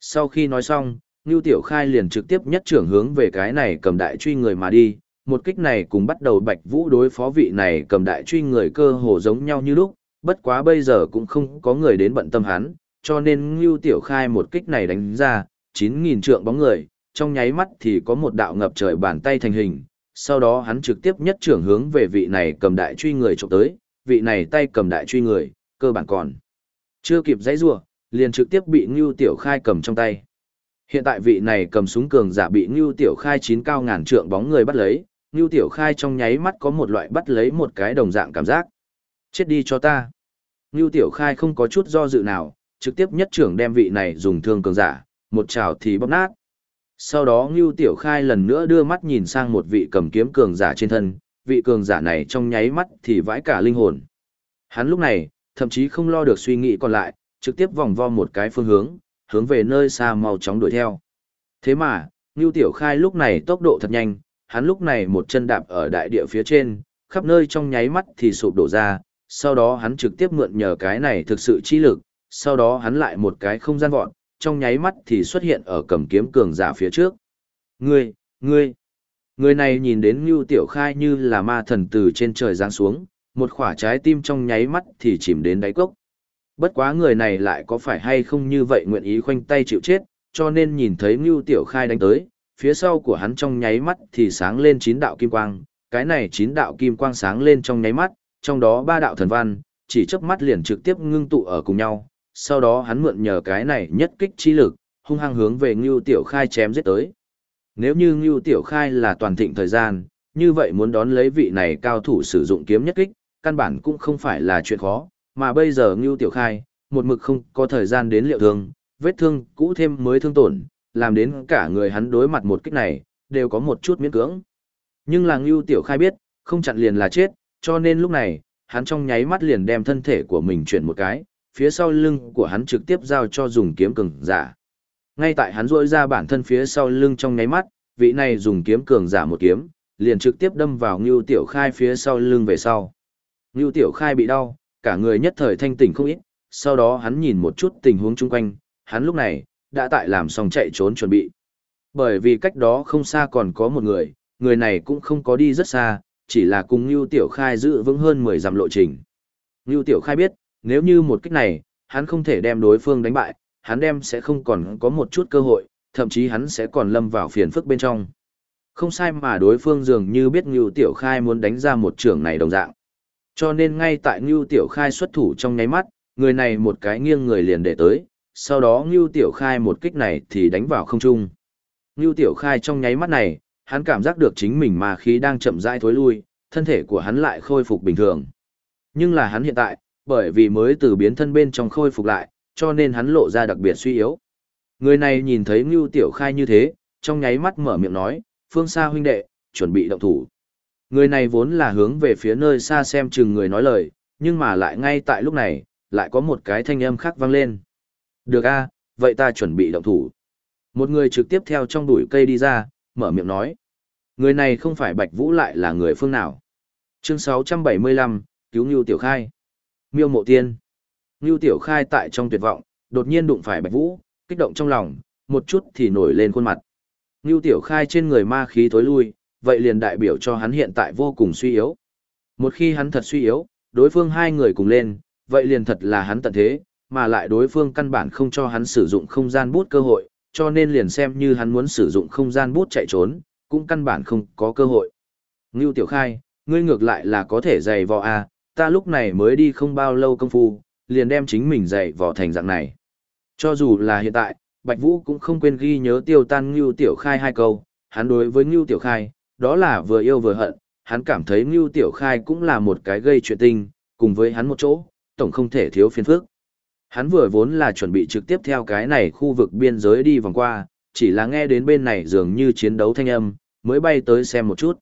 Sau khi nói xong, Ngưu Tiểu Khai liền trực tiếp nhất trưởng hướng về cái này cầm đại truy người mà đi. Một kích này cùng bắt đầu Bạch Vũ đối phó vị này cầm đại truy người cơ hồ giống nhau như lúc, bất quá bây giờ cũng không có người đến bận tâm hắn, cho nên Ngưu Tiểu Khai một kích này đánh ra, 9.000 trượng bóng người, trong nháy mắt thì có một đạo ngập trời bàn tay thành hình, sau đó hắn trực tiếp nhất trưởng hướng về vị này cầm đại truy người chụp tới, vị này tay cầm đại truy người, cơ bản còn. Chưa kịp giãy giụa, liền trực tiếp bị Ngưu Tiểu Khai cầm trong tay. Hiện tại vị này cầm súng cường giả bị Ngưu Tiểu Khai chín cao ngàn trượng bóng người bắt lấy, Ngưu Tiểu Khai trong nháy mắt có một loại bắt lấy một cái đồng dạng cảm giác. Chết đi cho ta. Ngưu Tiểu Khai không có chút do dự nào, trực tiếp nhất trưởng đem vị này dùng thương cường giả, một chảo thì bóp nát. Sau đó Ngưu Tiểu Khai lần nữa đưa mắt nhìn sang một vị cầm kiếm cường giả trên thân, vị cường giả này trong nháy mắt thì vãi cả linh hồn. Hắn lúc này, thậm chí không lo được suy nghĩ còn lại, trực tiếp vòng vo một cái phương hướng, hướng về nơi xa mau chóng đuổi theo. Thế mà, Ngưu Tiểu Khai lúc này tốc độ thật nhanh, hắn lúc này một chân đạp ở đại địa phía trên, khắp nơi trong nháy mắt thì sụp đổ ra, sau đó hắn trực tiếp mượn nhờ cái này thực sự chi lực, sau đó hắn lại một cái không gian vọt, trong nháy mắt thì xuất hiện ở cầm kiếm cường giả phía trước. Ngươi, ngươi, người này nhìn đến Ngưu Tiểu Khai như là ma thần từ trên trời giáng xuống, một khỏa trái tim trong nháy mắt thì chìm đến đáy cốc. Bất quá người này lại có phải hay không như vậy nguyện ý khoanh tay chịu chết, cho nên nhìn thấy Ngưu Tiểu Khai đánh tới, phía sau của hắn trong nháy mắt thì sáng lên chín đạo kim quang, cái này chín đạo kim quang sáng lên trong nháy mắt, trong đó ba đạo thần văn, chỉ chớp mắt liền trực tiếp ngưng tụ ở cùng nhau, sau đó hắn mượn nhờ cái này nhất kích chi lực, hung hăng hướng về Ngưu Tiểu Khai chém giết tới. Nếu như Ngưu Tiểu Khai là toàn thịnh thời gian, như vậy muốn đón lấy vị này cao thủ sử dụng kiếm nhất kích, căn bản cũng không phải là chuyện khó, mà bây giờ Ngưu Tiểu Khai, một mực không có thời gian đến liệu thương, vết thương cũ thêm mới thương tổn, làm đến cả người hắn đối mặt một kích này, đều có một chút miễn cưỡng. Nhưng là Ngưu Tiểu Khai biết, không chặn liền là chết, cho nên lúc này, hắn trong nháy mắt liền đem thân thể của mình chuyển một cái, phía sau lưng của hắn trực tiếp giao cho dùng kiếm cường giả. Ngay tại hắn rỗi ra bản thân phía sau lưng trong nháy mắt, vị này dùng kiếm cường giả một kiếm, liền trực tiếp đâm vào Ngưu Tiểu Khai phía sau lưng về sau. Ngưu Tiểu Khai bị đau, cả người nhất thời thanh tỉnh không ít, sau đó hắn nhìn một chút tình huống chung quanh, hắn lúc này, đã tại làm xong chạy trốn chuẩn bị. Bởi vì cách đó không xa còn có một người, người này cũng không có đi rất xa, chỉ là cùng Ngưu Tiểu Khai giữ vững hơn 10 dặm lộ trình. Ngưu Tiểu Khai biết, nếu như một kích này, hắn không thể đem đối phương đánh bại, hắn đem sẽ không còn có một chút cơ hội, thậm chí hắn sẽ còn lâm vào phiền phức bên trong. Không sai mà đối phương dường như biết Ngưu Tiểu Khai muốn đánh ra một trường này đồng dạng. Cho nên ngay tại Ngưu Tiểu Khai xuất thủ trong nháy mắt, người này một cái nghiêng người liền để tới, sau đó Ngưu Tiểu Khai một kích này thì đánh vào không trung. Ngưu Tiểu Khai trong nháy mắt này, hắn cảm giác được chính mình mà khí đang chậm rãi thối lui, thân thể của hắn lại khôi phục bình thường. Nhưng là hắn hiện tại, bởi vì mới từ biến thân bên trong khôi phục lại, cho nên hắn lộ ra đặc biệt suy yếu. Người này nhìn thấy Ngưu Tiểu Khai như thế, trong nháy mắt mở miệng nói, phương xa huynh đệ, chuẩn bị động thủ. Người này vốn là hướng về phía nơi xa xem chừng người nói lời, nhưng mà lại ngay tại lúc này, lại có một cái thanh âm khác vang lên. Được a, vậy ta chuẩn bị động thủ. Một người trực tiếp theo trong đuổi cây đi ra, mở miệng nói. Người này không phải Bạch Vũ lại là người phương nào. Chương 675, Cứu Ngưu Tiểu Khai. Miêu Mộ Tiên. Ngưu Tiểu Khai tại trong tuyệt vọng, đột nhiên đụng phải Bạch Vũ, kích động trong lòng, một chút thì nổi lên khuôn mặt. Ngưu Tiểu Khai trên người ma khí tối lui, vậy liền đại biểu cho hắn hiện tại vô cùng suy yếu. Một khi hắn thật suy yếu, đối phương hai người cùng lên, vậy liền thật là hắn tận thế, mà lại đối phương căn bản không cho hắn sử dụng không gian bút cơ hội, cho nên liền xem như hắn muốn sử dụng không gian bút chạy trốn, cũng căn bản không có cơ hội. Ngưu Tiểu Khai, ngươi ngược lại là có thể dày vò a, ta lúc này mới đi không bao lâu công phu, liền đem chính mình dạy vò thành dạng này. Cho dù là hiện tại, Bạch Vũ cũng không quên ghi nhớ tiêu tan Ngưu Tiểu Khai hai câu, hắn đối với Ngưu Tiểu Khai, đó là vừa yêu vừa hận, hắn cảm thấy Ngưu Tiểu Khai cũng là một cái gây chuyện tình, cùng với hắn một chỗ, tổng không thể thiếu phiền phức. Hắn vừa vốn là chuẩn bị trực tiếp theo cái này khu vực biên giới đi vòng qua, chỉ là nghe đến bên này dường như chiến đấu thanh âm, mới bay tới xem một chút.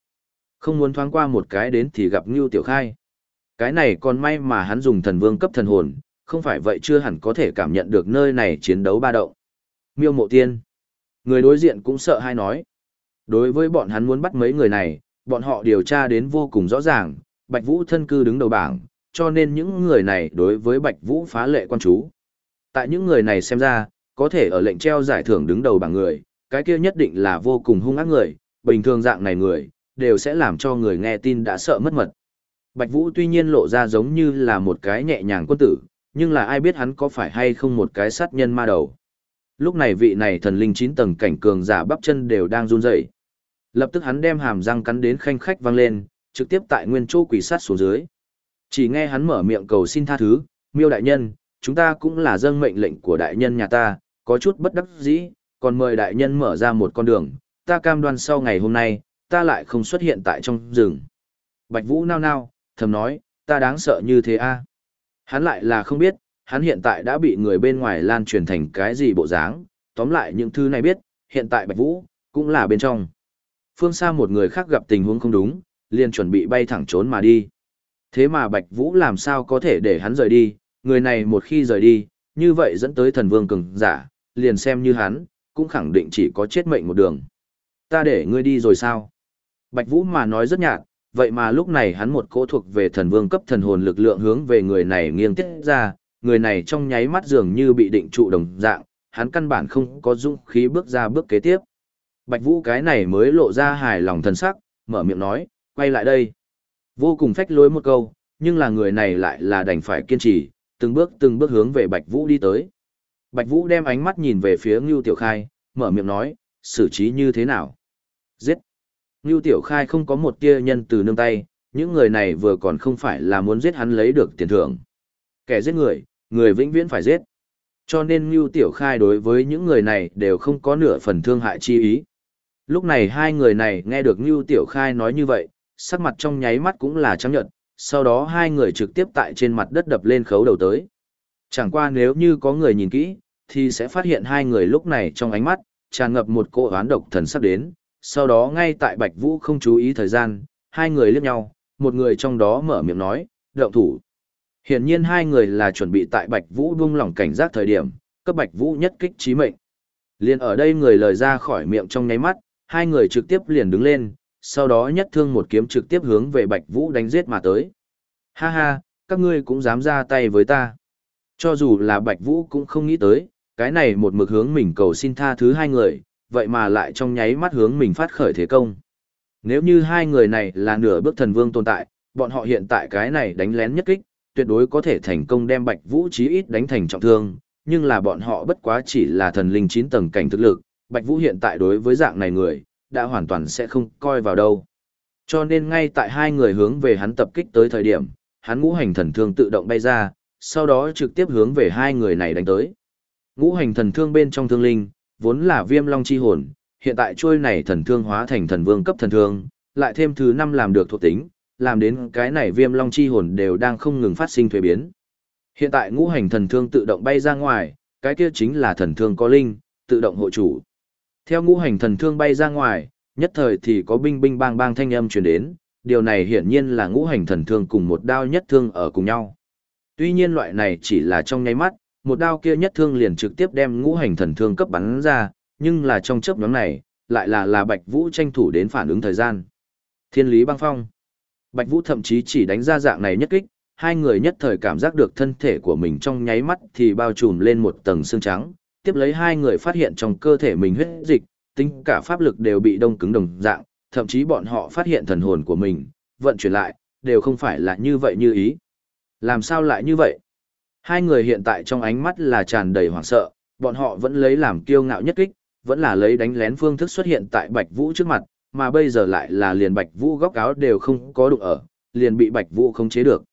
Không muốn thoáng qua một cái đến thì gặp Ngưu Tiểu Khai. Cái này còn may mà hắn dùng thần vương cấp thần hồn, không phải vậy chưa hẳn có thể cảm nhận được nơi này chiến đấu ba động. Miêu mộ tiên. Người đối diện cũng sợ hay nói. Đối với bọn hắn muốn bắt mấy người này, bọn họ điều tra đến vô cùng rõ ràng, Bạch Vũ thân cư đứng đầu bảng, cho nên những người này đối với Bạch Vũ phá lệ quan chú. Tại những người này xem ra, có thể ở lệnh treo giải thưởng đứng đầu bảng người, cái kia nhất định là vô cùng hung ác người, bình thường dạng này người, đều sẽ làm cho người nghe tin đã sợ mất mật. Bạch Vũ tuy nhiên lộ ra giống như là một cái nhẹ nhàng quân tử, nhưng là ai biết hắn có phải hay không một cái sát nhân ma đầu. Lúc này vị này thần linh 9 tầng cảnh cường giả bắp chân đều đang run rẩy. Lập tức hắn đem hàm răng cắn đến khanh khách vang lên, trực tiếp tại nguyên chỗ quỷ sát xuống dưới. Chỉ nghe hắn mở miệng cầu xin tha thứ, miêu đại nhân, chúng ta cũng là dâng mệnh lệnh của đại nhân nhà ta, có chút bất đắc dĩ, còn mời đại nhân mở ra một con đường, ta cam đoan sau ngày hôm nay, ta lại không xuất hiện tại trong rừng. Bạch Vũ nao nao, thầm nói, ta đáng sợ như thế a. Hắn lại là không biết, hắn hiện tại đã bị người bên ngoài lan truyền thành cái gì bộ dáng, tóm lại những thứ này biết, hiện tại Bạch Vũ, cũng là bên trong. Phương xa một người khác gặp tình huống không đúng, liền chuẩn bị bay thẳng trốn mà đi. Thế mà Bạch Vũ làm sao có thể để hắn rời đi, người này một khi rời đi, như vậy dẫn tới thần vương cường giả, liền xem như hắn, cũng khẳng định chỉ có chết mệnh một đường. Ta để ngươi đi rồi sao? Bạch Vũ mà nói rất nhạt, vậy mà lúc này hắn một cỗ thuộc về thần vương cấp thần hồn lực lượng hướng về người này nghiêng tiết ra, người này trong nháy mắt dường như bị định trụ đồng dạng, hắn căn bản không có dũng khí bước ra bước kế tiếp. Bạch Vũ cái này mới lộ ra hài lòng thần sắc, mở miệng nói, quay lại đây. Vô cùng phách lối một câu, nhưng là người này lại là đành phải kiên trì, từng bước từng bước hướng về Bạch Vũ đi tới. Bạch Vũ đem ánh mắt nhìn về phía Ngưu Tiểu Khai, mở miệng nói, xử trí như thế nào? Giết! Ngưu Tiểu Khai không có một tia nhân từ nương tay, những người này vừa còn không phải là muốn giết hắn lấy được tiền thưởng. Kẻ giết người, người vĩnh viễn phải giết. Cho nên Ngưu Tiểu Khai đối với những người này đều không có nửa phần thương hại chi ý. Lúc này hai người này nghe được Ngưu Tiểu Khai nói như vậy, sắc mặt trong nháy mắt cũng là trắng nhợt, sau đó hai người trực tiếp tại trên mặt đất đập lên khấu đầu tới. Chẳng qua nếu như có người nhìn kỹ, thì sẽ phát hiện hai người lúc này trong ánh mắt, tràn ngập một cỗ oán độc thần sắc đến, sau đó ngay tại Bạch Vũ không chú ý thời gian, hai người liếc nhau, một người trong đó mở miệng nói, động thủ. Hiển nhiên hai người là chuẩn bị tại Bạch Vũ buông lỏng cảnh giác thời điểm, cấp Bạch Vũ nhất kích chí mệnh. liền ở đây người lời ra khỏi miệng trong nháy mắt, hai người trực tiếp liền đứng lên, sau đó nhất thương một kiếm trực tiếp hướng về Bạch Vũ đánh giết mà tới. Ha ha, các ngươi cũng dám ra tay với ta. Cho dù là Bạch Vũ cũng không nghĩ tới, cái này một mực hướng mình cầu xin tha thứ hai người, vậy mà lại trong nháy mắt hướng mình phát khởi thế công. Nếu như hai người này là nửa bước thần vương tồn tại, bọn họ hiện tại cái này đánh lén nhất kích, tuyệt đối có thể thành công đem Bạch Vũ chí ít đánh thành trọng thương, nhưng là bọn họ bất quá chỉ là thần linh 9 tầng cảnh thực lực, Bạch Vũ hiện tại đối với dạng này người, đã hoàn toàn sẽ không coi vào đâu. Cho nên ngay tại hai người hướng về hắn tập kích tới thời điểm, hắn ngũ hành thần thương tự động bay ra, sau đó trực tiếp hướng về hai người này đánh tới. Ngũ hành thần thương bên trong thương linh, vốn là viêm long chi hồn, hiện tại trôi này thần thương hóa thành thần vương cấp thần thương, lại thêm thứ năm làm được thuộc tính, làm đến cái này viêm long chi hồn đều đang không ngừng phát sinh thuế biến. Hiện tại ngũ hành thần thương tự động bay ra ngoài, cái kia chính là thần thương có linh, tự động hộ chủ. Theo ngũ hành thần thương bay ra ngoài, nhất thời thì có binh binh bang bang thanh âm truyền đến, điều này hiển nhiên là ngũ hành thần thương cùng một đao nhất thương ở cùng nhau. Tuy nhiên loại này chỉ là trong nháy mắt, một đao kia nhất thương liền trực tiếp đem ngũ hành thần thương cấp bắn ra, nhưng là trong chớp nhóm này, lại là là Bạch Vũ tranh thủ đến phản ứng thời gian. Thiên lý băng phong. Bạch Vũ thậm chí chỉ đánh ra dạng này nhất kích, hai người nhất thời cảm giác được thân thể của mình trong nháy mắt thì bao trùm lên một tầng xương trắng, tiếp lấy hai người phát hiện trong cơ thể mình huyết dịch, tính cả pháp lực đều bị đông cứng đồng dạng, thậm chí bọn họ phát hiện thần hồn của mình, vận chuyển lại, đều không phải là như vậy như ý. Làm sao lại như vậy? Hai người hiện tại trong ánh mắt là tràn đầy hoảng sợ, bọn họ vẫn lấy làm kiêu ngạo nhất kích, vẫn là lấy đánh lén phương thức xuất hiện tại Bạch Vũ trước mặt, mà bây giờ lại là liền Bạch Vũ góc áo đều không có đụng ở, liền bị Bạch Vũ không chế được.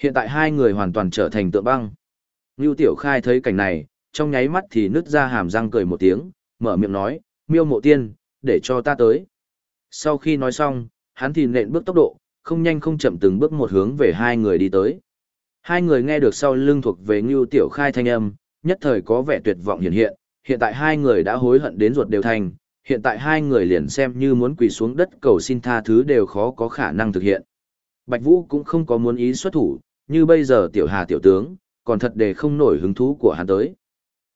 Hiện tại hai người hoàn toàn trở thành tượng băng. Nưu Tiểu Khai thấy cảnh này, trong nháy mắt thì nứt ra hàm răng cười một tiếng, mở miệng nói, miêu mộ tiên, để cho ta tới. Sau khi nói xong, hắn thì nện bước tốc độ, không nhanh không chậm từng bước một hướng về hai người đi tới. Hai người nghe được sau lưng thuộc về Ngưu Tiểu Khai thanh âm, nhất thời có vẻ tuyệt vọng hiện hiện, hiện tại hai người đã hối hận đến ruột đều thành, hiện tại hai người liền xem như muốn quỳ xuống đất cầu xin tha thứ đều khó có khả năng thực hiện. Bạch Vũ cũng không có muốn ý xuất thủ, như bây giờ tiểu hà tiểu tướng, còn thật để không nổi hứng thú của hắn tới.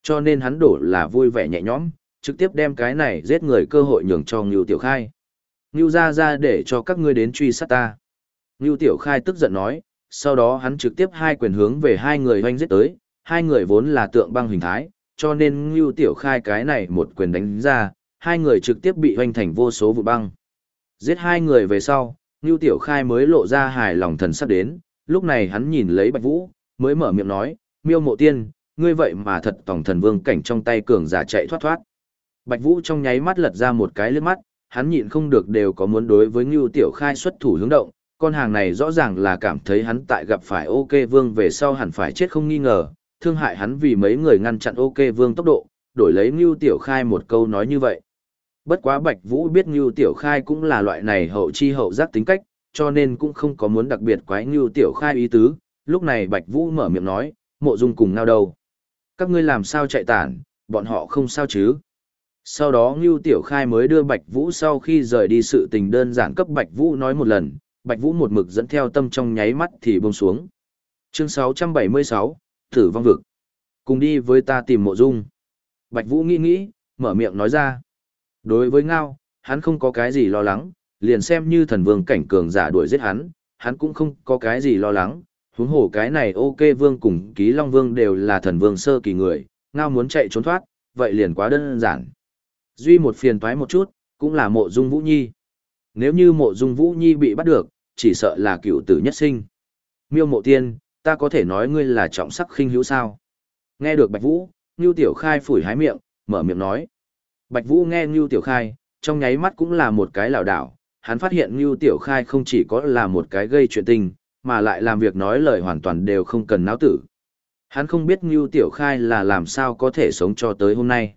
Cho nên hắn đổ là vui vẻ nhẹ nhõm, trực tiếp đem cái này giết người cơ hội nhường cho Ngưu Tiểu Khai. Ngưu ra ra để cho các ngươi đến truy sát ta. Ngưu Tiểu Khai tức giận nói, sau đó hắn trực tiếp hai quyền hướng về hai người hoanh giết tới, hai người vốn là tượng băng hình thái, cho nên Ngưu Tiểu Khai cái này một quyền đánh ra, hai người trực tiếp bị hoanh thành vô số vụ băng. Giết hai người về sau, Ngưu Tiểu Khai mới lộ ra hài lòng thần sắc đến, lúc này hắn nhìn lấy Bạch Vũ, mới mở miệng nói, miêu mộ tiên, ngươi vậy mà thật tổng thần vương cảnh trong tay cường giả chạy thoát thoát. Bạch Vũ trong nháy mắt lật ra một cái lướt mắt, hắn nhịn không được đều có muốn đối với Ngưu Tiểu Khai xuất thủ hướng động, con hàng này rõ ràng là cảm thấy hắn tại gặp phải OK Vương về sau hẳn phải chết không nghi ngờ, thương hại hắn vì mấy người ngăn chặn OK Vương tốc độ, đổi lấy Ngưu Tiểu Khai một câu nói như vậy. Bất quá Bạch Vũ biết Ngưu Tiểu Khai cũng là loại này hậu chi hậu giác tính cách, cho nên cũng không có muốn đặc biệt quái Ngưu Tiểu Khai ý tứ, lúc này Bạch Vũ mở miệng nói, mộ dung cùng nào đâu. Các ngươi làm sao chạy tản, bọn họ không sao chứ. Sau đó Ngưu Tiểu Khai mới đưa Bạch Vũ sau khi rời đi sự tình đơn giản cấp Bạch Vũ nói một lần, Bạch Vũ một mực dẫn theo tâm trong nháy mắt thì buông xuống. Chương 676, Tử vong vực. Cùng đi với ta tìm mộ dung. Bạch Vũ nghĩ nghĩ, mở miệng nói ra. Đối với Ngao, hắn không có cái gì lo lắng, liền xem như thần vương cảnh cường giả đuổi giết hắn, hắn cũng không có cái gì lo lắng. Huống hồ cái này ok vương cùng ký long vương đều là thần vương sơ kỳ người, Ngao muốn chạy trốn thoát, vậy liền quá đơn giản. Duy một phiền toái một chút, cũng là mộ dung Vũ Nhi. Nếu như mộ dung Vũ Nhi bị bắt được, chỉ sợ là cựu tử nhất sinh. Miêu mộ tiên, ta có thể nói ngươi là trọng sắc khinh hữu sao? Nghe được Bạch Vũ, Ngưu Tiểu Khai phủi hái miệng, mở miệng nói. Bạch Vũ nghe Ngưu Tiểu Khai, trong nháy mắt cũng là một cái lảo đảo, hắn phát hiện Ngưu Tiểu Khai không chỉ có là một cái gây chuyện tình, mà lại làm việc nói lời hoàn toàn đều không cần náo tử. Hắn không biết Ngưu Tiểu Khai là làm sao có thể sống cho tới hôm nay.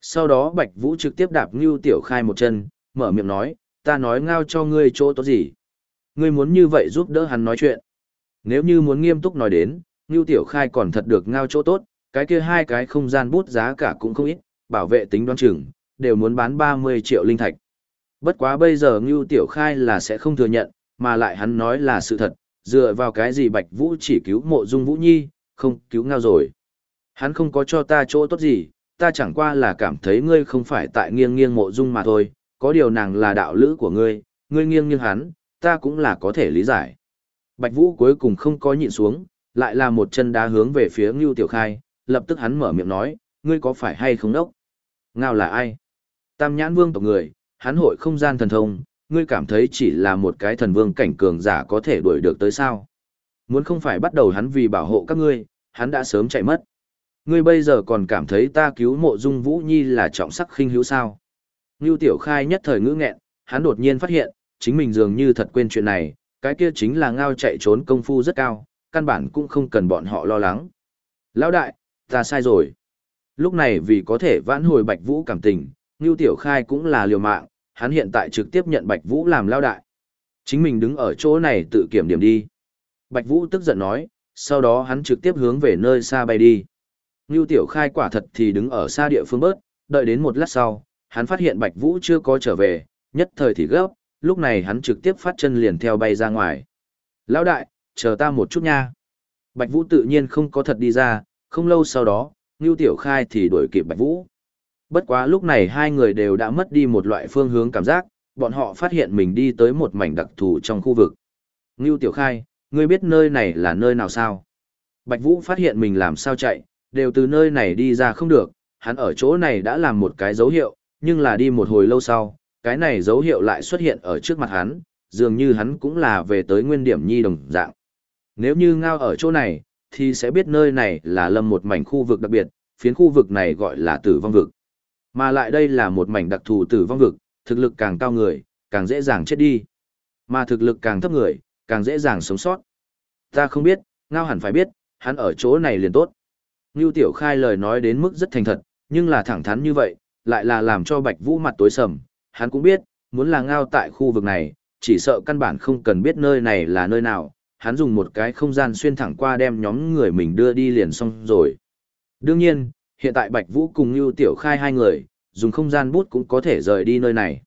Sau đó Bạch Vũ trực tiếp đạp Ngưu Tiểu Khai một chân, mở miệng nói, ta nói ngao cho ngươi chỗ tốt gì. Ngươi muốn như vậy giúp đỡ hắn nói chuyện. Nếu như muốn nghiêm túc nói đến, Ngưu Tiểu Khai còn thật được ngao chỗ tốt, cái kia hai cái không gian bút giá cả cũng không ít, bảo vệ tính đoán chừng, đều muốn bán 30 triệu linh thạch. Bất quá bây giờ Ngưu Tiểu Khai là sẽ không thừa nhận, mà lại hắn nói là sự thật, dựa vào cái gì Bạch Vũ chỉ cứu mộ dung Vũ Nhi, không cứu ngao rồi. Hắn không có cho ta chỗ tốt gì, ta chẳng qua là cảm thấy ngươi không phải tại nghiêng nghiêng mộ dung mà thôi, có điều nàng là đạo lữ của ngươi, ngươi nghiêng nghiêng hắn, ta cũng là có thể lý giải. Bạch Vũ cuối cùng không có nhịn xuống, lại là một chân đá hướng về phía Ngưu Tiểu Khai, lập tức hắn mở miệng nói, ngươi có phải hay không đốc? Ngao là ai? Tam nhãn vương tộc người, hắn hội không gian thần thông, ngươi cảm thấy chỉ là một cái thần vương cảnh cường giả có thể đuổi được tới sao? Muốn không phải bắt đầu hắn vì bảo hộ các ngươi, hắn đã sớm chạy mất. Ngươi bây giờ còn cảm thấy ta cứu mộ dung Vũ Nhi là trọng sắc khinh hữu sao? Ngưu Tiểu Khai nhất thời ngữ nghẹn, hắn đột nhiên phát hiện, chính mình dường như thật quên chuyện này, cái kia chính là ngao chạy trốn công phu rất cao, căn bản cũng không cần bọn họ lo lắng. Lão đại, ta sai rồi. Lúc này vì có thể vãn hồi Bạch Vũ cảm tình, Ngưu Tiểu Khai cũng là liều mạng, hắn hiện tại trực tiếp nhận Bạch Vũ làm lao đại. Chính mình đứng ở chỗ này tự kiểm điểm đi. Bạch Vũ tức giận nói, sau đó hắn trực tiếp hướng về nơi xa bay đi. Ngưu Tiểu Khai quả thật thì đứng ở xa địa phương bớt, đợi đến một lát sau, hắn phát hiện Bạch Vũ chưa có trở về, nhất thời thì gấp, lúc này hắn trực tiếp phát chân liền theo bay ra ngoài. Lão đại, chờ ta một chút nha. Bạch Vũ tự nhiên không có thật đi ra, không lâu sau đó, Ngưu Tiểu Khai thì đuổi kịp Bạch Vũ. Bất quá lúc này hai người đều đã mất đi một loại phương hướng cảm giác, bọn họ phát hiện mình đi tới một mảnh đặc thù trong khu vực. Ngưu Tiểu Khai, ngươi biết nơi này là nơi nào sao? Bạch Vũ phát hiện mình làm sao chạy, đều từ nơi này đi ra không được, hắn ở chỗ này đã làm một cái dấu hiệu, nhưng là đi một hồi lâu sau, cái này dấu hiệu lại xuất hiện ở trước mặt hắn, dường như hắn cũng là về tới nguyên điểm nhi đồng dạng. Nếu như ngao ở chỗ này, thì sẽ biết nơi này là lâm một mảnh khu vực đặc biệt, phiến khu vực này gọi là tử vong vực. Mà lại đây là một mảnh đặc thù tử vong vực, thực lực càng cao người, càng dễ dàng chết đi. Mà thực lực càng thấp người, càng dễ dàng sống sót. Ta không biết, ngao hẳn phải biết, hắn ở chỗ này liền tốt. Ngưu Tiểu Khai lời nói đến mức rất thành thật, nhưng là thẳng thắn như vậy, lại là làm cho Bạch Vũ mặt tối sầm. Hắn cũng biết, muốn là ngao tại khu vực này, chỉ sợ căn bản không cần biết nơi này là nơi nào, hắn dùng một cái không gian xuyên thẳng qua đem nhóm người mình đưa đi liền xong rồi. Đương nhiên, hiện tại Bạch Vũ cùng Nưu Tiểu Khai hai người, dùng không gian bút cũng có thể rời đi nơi này.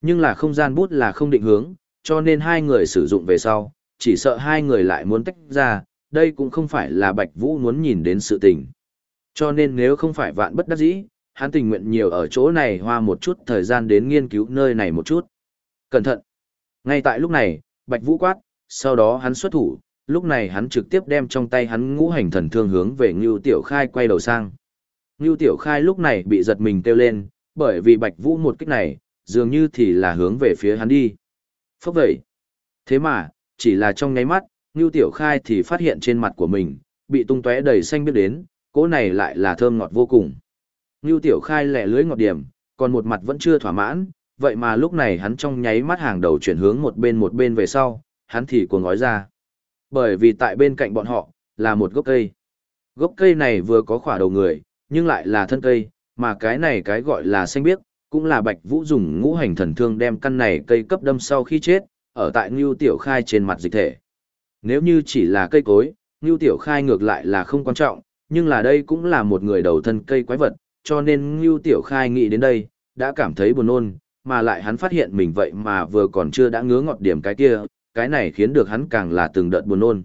Nhưng là không gian bút là không định hướng, cho nên hai người sử dụng về sau, chỉ sợ hai người lại muốn tách ra, đây cũng không phải là Bạch Vũ muốn nhìn đến sự tình. Cho nên nếu không phải vạn bất đắc dĩ, hắn tình nguyện nhiều ở chỗ này hoa một chút thời gian đến nghiên cứu nơi này một chút. Cẩn thận! Ngay tại lúc này, Bạch Vũ quát, sau đó hắn xuất thủ, lúc này hắn trực tiếp đem trong tay hắn ngũ hành thần thương hướng về Ngưu Tiểu Khai quay đầu sang. Ngưu Tiểu Khai lúc này bị giật mình kêu lên, bởi vì Bạch Vũ một kích này, dường như thì là hướng về phía hắn đi. Phốc vậy. Thế mà, chỉ là trong nháy mắt, Ngưu Tiểu Khai thì phát hiện trên mặt của mình, bị tung tóe đầy xanh biết đến, cỗ này lại là thơm ngọt vô cùng. Ngưu Tiểu Khai lẻ lưới ngọt điểm, còn một mặt vẫn chưa thỏa mãn, vậy mà lúc này hắn trong nháy mắt hàng đầu chuyển hướng một bên một bên về sau, hắn thì cuồng ngói ra. Bởi vì tại bên cạnh bọn họ, là một gốc cây. Gốc cây này vừa có khỏa đầu người, nhưng lại là thân cây, mà cái này cái gọi là xanh biếc, cũng là Bạch Vũ dùng ngũ hành thần thương đem căn này cây cấp đâm sau khi chết, ở tại Ngưu Tiểu Khai trên mặt dịch thể. Nếu như chỉ là cây cối, Ngưu Tiểu Khai ngược lại là không quan trọng, nhưng là đây cũng là một người đầu thân cây quái vật, cho nên Ngưu Tiểu Khai nghĩ đến đây, đã cảm thấy buồn nôn, mà lại hắn phát hiện mình vậy mà vừa còn chưa đã ngứa ngọt điểm cái kia, cái này khiến được hắn càng là từng đợt buồn nôn.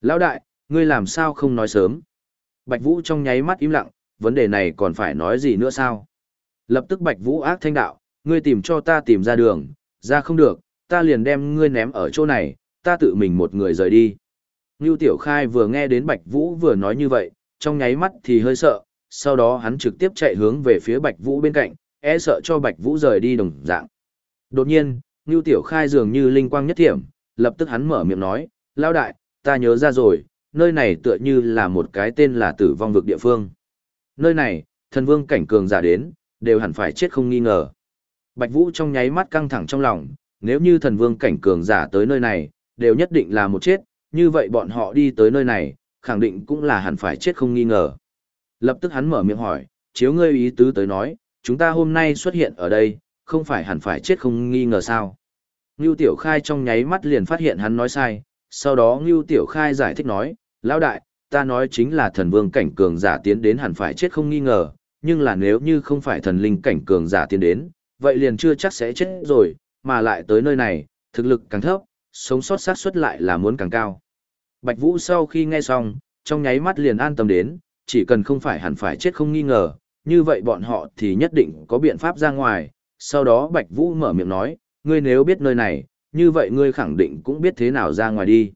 Lão đại, ngươi làm sao không nói sớm? Bạch Vũ trong nháy mắt im lặng, vấn đề này còn phải nói gì nữa sao? Lập tức Bạch Vũ ác thanh đạo, ngươi tìm cho ta tìm ra đường, ra không được, ta liền đem ngươi ném ở chỗ này, ta tự mình một người rời đi. Ngưu Tiểu Khai vừa nghe đến Bạch Vũ vừa nói như vậy, trong nháy mắt thì hơi sợ, sau đó hắn trực tiếp chạy hướng về phía Bạch Vũ bên cạnh, e sợ cho Bạch Vũ rời đi đồng dạng. Đột nhiên, Ngưu Tiểu Khai dường như linh quang nhất thiểm, lập tức hắn mở miệng nói, lao đại, ta nhớ ra rồi, nơi này tựa như là một cái tên là tử vong vực địa phương. Nơi này, thần vương cảnh cường giả đến, đều hẳn phải chết không nghi ngờ. Bạch Vũ trong nháy mắt căng thẳng trong lòng, nếu như thần vương cảnh cường giả tới nơi này, đều nhất định là một chết, như vậy bọn họ đi tới nơi này, khẳng định cũng là hẳn phải chết không nghi ngờ. Lập tức hắn mở miệng hỏi, chiếu ngươi ý tứ tới nói, chúng ta hôm nay xuất hiện ở đây, không phải hẳn phải chết không nghi ngờ sao. Ngưu Tiểu Khai trong nháy mắt liền phát hiện hắn nói sai, sau đó Ngưu Tiểu Khai giải thích nói, lão đại, ta nói chính là thần vương cảnh cường giả tiến đến hẳn phải chết không nghi ngờ, nhưng là nếu như không phải thần linh cảnh cường giả tiến đến, vậy liền chưa chắc sẽ chết rồi, mà lại tới nơi này, thực lực càng thấp, sống sót xác suất lại là muốn càng cao. Bạch Vũ sau khi nghe xong, trong nháy mắt liền an tâm đến, chỉ cần không phải hẳn phải chết không nghi ngờ, như vậy bọn họ thì nhất định có biện pháp ra ngoài. Sau đó Bạch Vũ mở miệng nói, ngươi nếu biết nơi này, như vậy ngươi khẳng định cũng biết thế nào ra ngoài đi.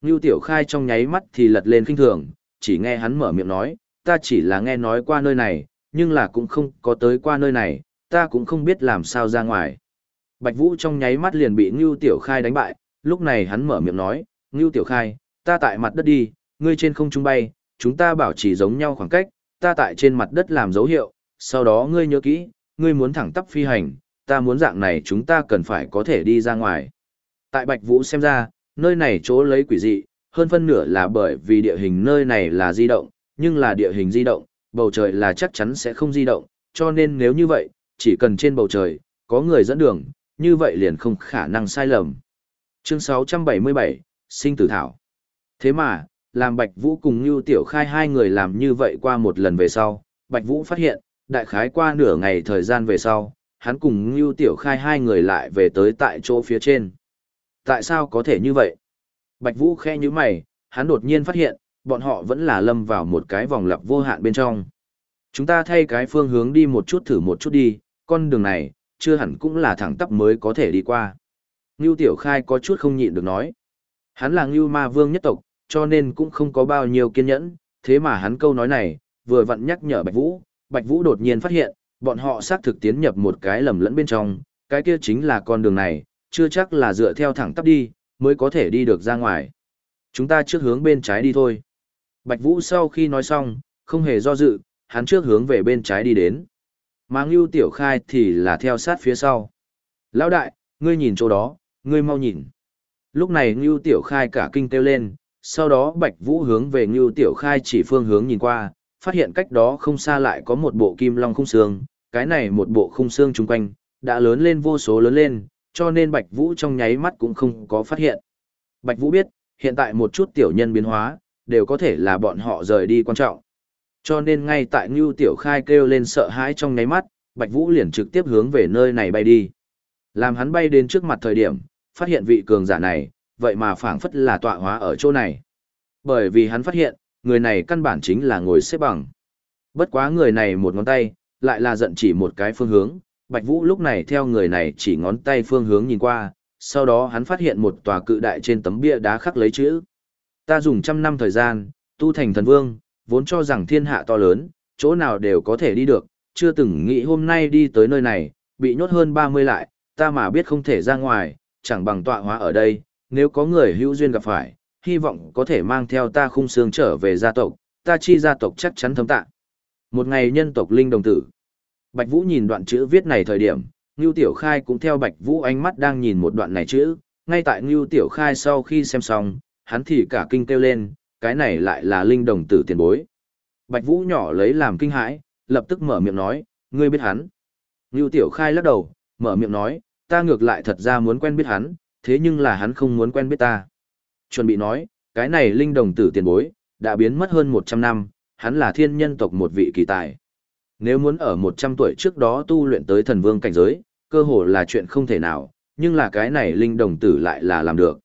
Ngưu Tiểu Khai trong nháy mắt thì lật lên kinh thường, chỉ nghe hắn mở miệng nói, ta chỉ là nghe nói qua nơi này, nhưng là cũng không có tới qua nơi này, ta cũng không biết làm sao ra ngoài. Bạch Vũ trong nháy mắt liền bị Ngưu Tiểu Khai đánh bại, lúc này hắn mở miệng nói, Ngưu Tiểu Khai, ta tại mặt đất đi, ngươi trên không trung bay, chúng ta bảo trì giống nhau khoảng cách, ta tại trên mặt đất làm dấu hiệu, sau đó ngươi nhớ kỹ, ngươi muốn thẳng tắp phi hành, ta muốn dạng này chúng ta cần phải có thể đi ra ngoài. Tại Bạch Vũ xem ra, nơi này chỗ lấy quỷ dị, hơn phân nửa là bởi vì địa hình nơi này là di động, nhưng là địa hình di động, bầu trời là chắc chắn sẽ không di động, cho nên nếu như vậy, chỉ cần trên bầu trời, có người dẫn đường, như vậy liền không khả năng sai lầm. Chương 677, Sinh tử thảo. Thế mà, làm Bạch Vũ cùng Nưu Tiểu Khai hai người làm như vậy qua một lần về sau, Bạch Vũ phát hiện, đại khái qua nửa ngày thời gian về sau, hắn cùng Nưu Tiểu Khai hai người lại về tới tại chỗ phía trên. Tại sao có thể như vậy? Bạch Vũ khe nhíu mày, hắn đột nhiên phát hiện, bọn họ vẫn là lâm vào một cái vòng lặp vô hạn bên trong. Chúng ta thay cái phương hướng đi một chút thử một chút đi, con đường này, chưa hẳn cũng là thẳng tắp mới có thể đi qua. Ngưu Tiểu Khai có chút không nhịn được nói. Hắn là Ngưu Ma Vương nhất tộc, cho nên cũng không có bao nhiêu kiên nhẫn, thế mà hắn câu nói này, vừa vặn nhắc nhở Bạch Vũ, Bạch Vũ đột nhiên phát hiện, bọn họ xác thực tiến nhập một cái lầm lẫn bên trong, cái kia chính là con đường này, chưa chắc là dựa theo thẳng tắp đi, mới có thể đi được ra ngoài. Chúng ta trước hướng bên trái đi thôi. Bạch Vũ sau khi nói xong, không hề do dự, hắn trước hướng về bên trái đi đến. Mà Ngưu Tiểu Khai thì là theo sát phía sau. Lão đại, ngươi nhìn chỗ đó, ngươi mau nhìn. Lúc này Ngưu Tiểu Khai cả kinh kêu lên, sau đó Bạch Vũ hướng về Ngưu Tiểu Khai chỉ phương hướng nhìn qua, phát hiện cách đó không xa lại có một bộ kim long khung xương, cái này một bộ khung xương chung quanh, đã lớn lên vô số lớn lên, cho nên Bạch Vũ trong nháy mắt cũng không có phát hiện. Bạch Vũ biết, hiện tại một chút tiểu nhân biến hóa, đều có thể là bọn họ rời đi quan trọng. Cho nên ngay tại Ngưu Tiểu Khai kêu lên sợ hãi trong nháy mắt, Bạch Vũ liền trực tiếp hướng về nơi này bay đi. Làm hắn bay đến trước mặt thời điểm, phát hiện vị cường giả này, vậy mà phảng phất là tọa hóa ở chỗ này. Bởi vì hắn phát hiện, người này căn bản chính là ngồi xếp bằng. Bất quá người này một ngón tay, lại là giận chỉ một cái phương hướng, Bạch Vũ lúc này theo người này chỉ ngón tay phương hướng nhìn qua, sau đó hắn phát hiện một tòa cự đại trên tấm bia đá khắc lấy chữ. Ta dùng trăm năm thời gian, tu thành thần vương, vốn cho rằng thiên hạ to lớn, chỗ nào đều có thể đi được, chưa từng nghĩ hôm nay đi tới nơi này, bị nhốt hơn 30 lại, ta mà biết không thể ra ngoài, chẳng bằng tọa hóa ở đây, nếu có người hữu duyên gặp phải, hy vọng có thể mang theo ta khung xương trở về gia tộc, ta chi gia tộc chắc chắn thấm tạ. Một ngày nhân tộc linh đồng tử. Bạch Vũ nhìn đoạn chữ viết này thời điểm, Ngưu Tiểu Khai cũng theo Bạch Vũ ánh mắt đang nhìn một đoạn này chữ, ngay tại Ngưu Tiểu Khai sau khi xem xong, hắn thì cả kinh kêu lên, cái này lại là linh đồng tử tiền bối. Bạch Vũ nhỏ lấy làm kinh hãi, lập tức mở miệng nói, ngươi biết hắn. Ngưu Tiểu Khai lắc đầu, mở miệng nói, ta ngược lại thật ra muốn quen biết hắn, thế nhưng là hắn không muốn quen biết ta. Chuẩn bị nói, cái này linh đồng tử tiền bối, đã biến mất hơn 100 năm, hắn là thiên nhân tộc một vị kỳ tài. Nếu muốn ở 100 tuổi trước đó tu luyện tới thần vương cảnh giới, cơ hồ là chuyện không thể nào, nhưng là cái này linh đồng tử lại là làm được.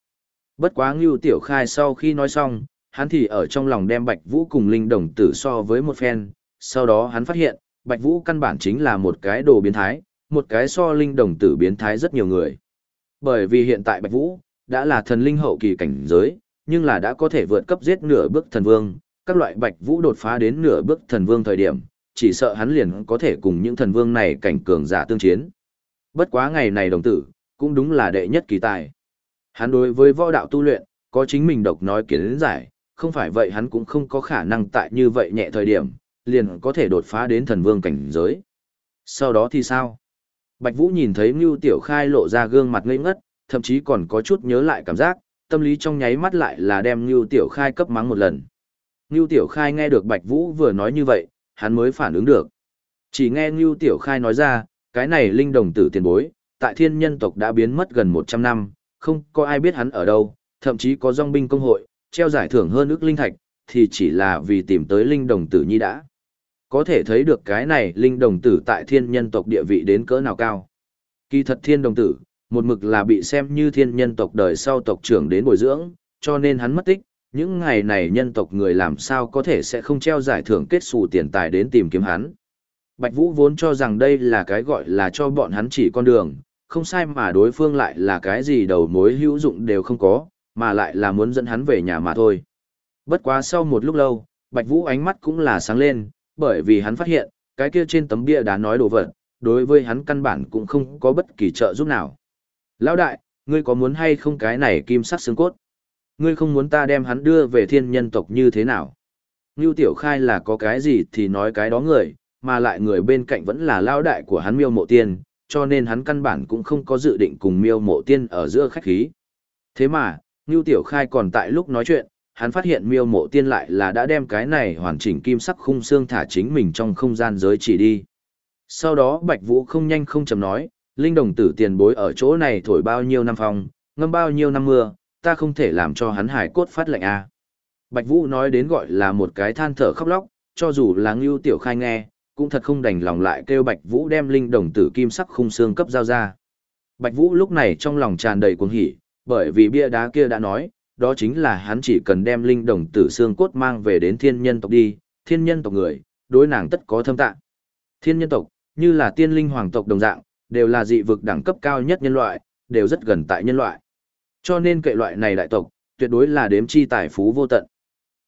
Bất quá Ngưu Tiểu Khai sau khi nói xong, hắn thì ở trong lòng đem Bạch Vũ cùng linh đồng tử so với một phen, sau đó hắn phát hiện, Bạch Vũ căn bản chính là một cái đồ biến thái, một cái so linh đồng tử biến thái rất nhiều người. Bởi vì hiện tại Bạch Vũ, đã là thần linh hậu kỳ cảnh giới, nhưng là đã có thể vượt cấp giết nửa bước thần vương, các loại Bạch Vũ đột phá đến nửa bước thần vương thời điểm, chỉ sợ hắn liền có thể cùng những thần vương này cảnh cường giả tương chiến. Bất quá ngày này đồng tử, cũng đúng là đệ nhất kỳ tài. Hắn đối với võ đạo tu luyện, có chính mình độc nói kiến giải, không phải vậy hắn cũng không có khả năng tại như vậy nhẹ thời điểm, liền có thể đột phá đến thần vương cảnh giới. Sau đó thì sao? Bạch Vũ nhìn thấy Ngưu Tiểu Khai lộ ra gương mặt ngây ngất, thậm chí còn có chút nhớ lại cảm giác, tâm lý trong nháy mắt lại là đem Ngưu Tiểu Khai cấp mắng một lần. Ngưu Tiểu Khai nghe được Bạch Vũ vừa nói như vậy, hắn mới phản ứng được. Chỉ nghe Ngưu Tiểu Khai nói ra, cái này linh đồng tử tiền bối, tại thiên nhân tộc đã biến mất gần 100 năm, không có ai biết hắn ở đâu, thậm chí có dòng binh công hội, treo giải thưởng hơn ước linh thạch, thì chỉ là vì tìm tới linh đồng tử nhi đã. Có thể thấy được cái này linh đồng tử tại thiên nhân tộc địa vị đến cỡ nào cao. Kỳ thật thiên đồng tử, một mực là bị xem như thiên nhân tộc đời sau tộc trưởng đến bồi dưỡng, cho nên hắn mất tích. Những ngày này nhân tộc người làm sao có thể sẽ không treo giải thưởng kết xù tiền tài đến tìm kiếm hắn. Bạch Vũ vốn cho rằng đây là cái gọi là cho bọn hắn chỉ con đường, không sai mà đối phương lại là cái gì đầu mối hữu dụng đều không có, mà lại là muốn dẫn hắn về nhà mà thôi. Bất quá sau một lúc lâu, Bạch Vũ ánh mắt cũng là sáng lên, bởi vì hắn phát hiện, cái kia trên tấm bia đá nói đồ vật, đối với hắn căn bản cũng không có bất kỳ trợ giúp nào. Lão đại, ngươi có muốn hay không cái này kim sắc xương cốt? Ngươi không muốn ta đem hắn đưa về thiên nhân tộc như thế nào? Ngưu Tiểu Khai là có cái gì thì nói cái đó người, mà lại người bên cạnh vẫn là lão đại của hắn miêu mộ tiên, cho nên hắn căn bản cũng không có dự định cùng miêu mộ tiên ở giữa khách khí. Thế mà, Ngưu Tiểu Khai còn tại lúc nói chuyện, hắn phát hiện miêu mộ tiên lại là đã đem cái này hoàn chỉnh kim sắc khung xương thả chính mình trong không gian giới chỉ đi. Sau đó Bạch Vũ không nhanh không chậm nói, linh đồng tử tiền bối ở chỗ này thổi bao nhiêu năm phong, ngâm bao nhiêu năm mưa, ta không thể làm cho hắn hải cốt phát lệnh a. À. Bạch Vũ nói đến gọi là một cái than thở khóc lóc, cho dù là Ngưu Tiểu Khai nghe, cũng thật không đành lòng lại kêu Bạch Vũ đem linh đồng tử kim sắc khung xương cấp giao ra. Bạch Vũ lúc này trong lòng tràn đầy cuồng hỉ, bởi vì bia đá kia đã nói, đó chính là hắn chỉ cần đem linh đồng tử xương cốt mang về đến thiên nhân tộc đi, thiên nhân tộc người, đối nàng tất có thâm tạng. Thiên nhân tộc, như là tiên linh hoàng tộc đồng dạng, đều là dị vực đẳng cấp cao nhất nhân loại, đều rất gần tại nhân loại. Cho nên kệ loại này đại tộc, tuyệt đối là đếm chi tài phú vô tận.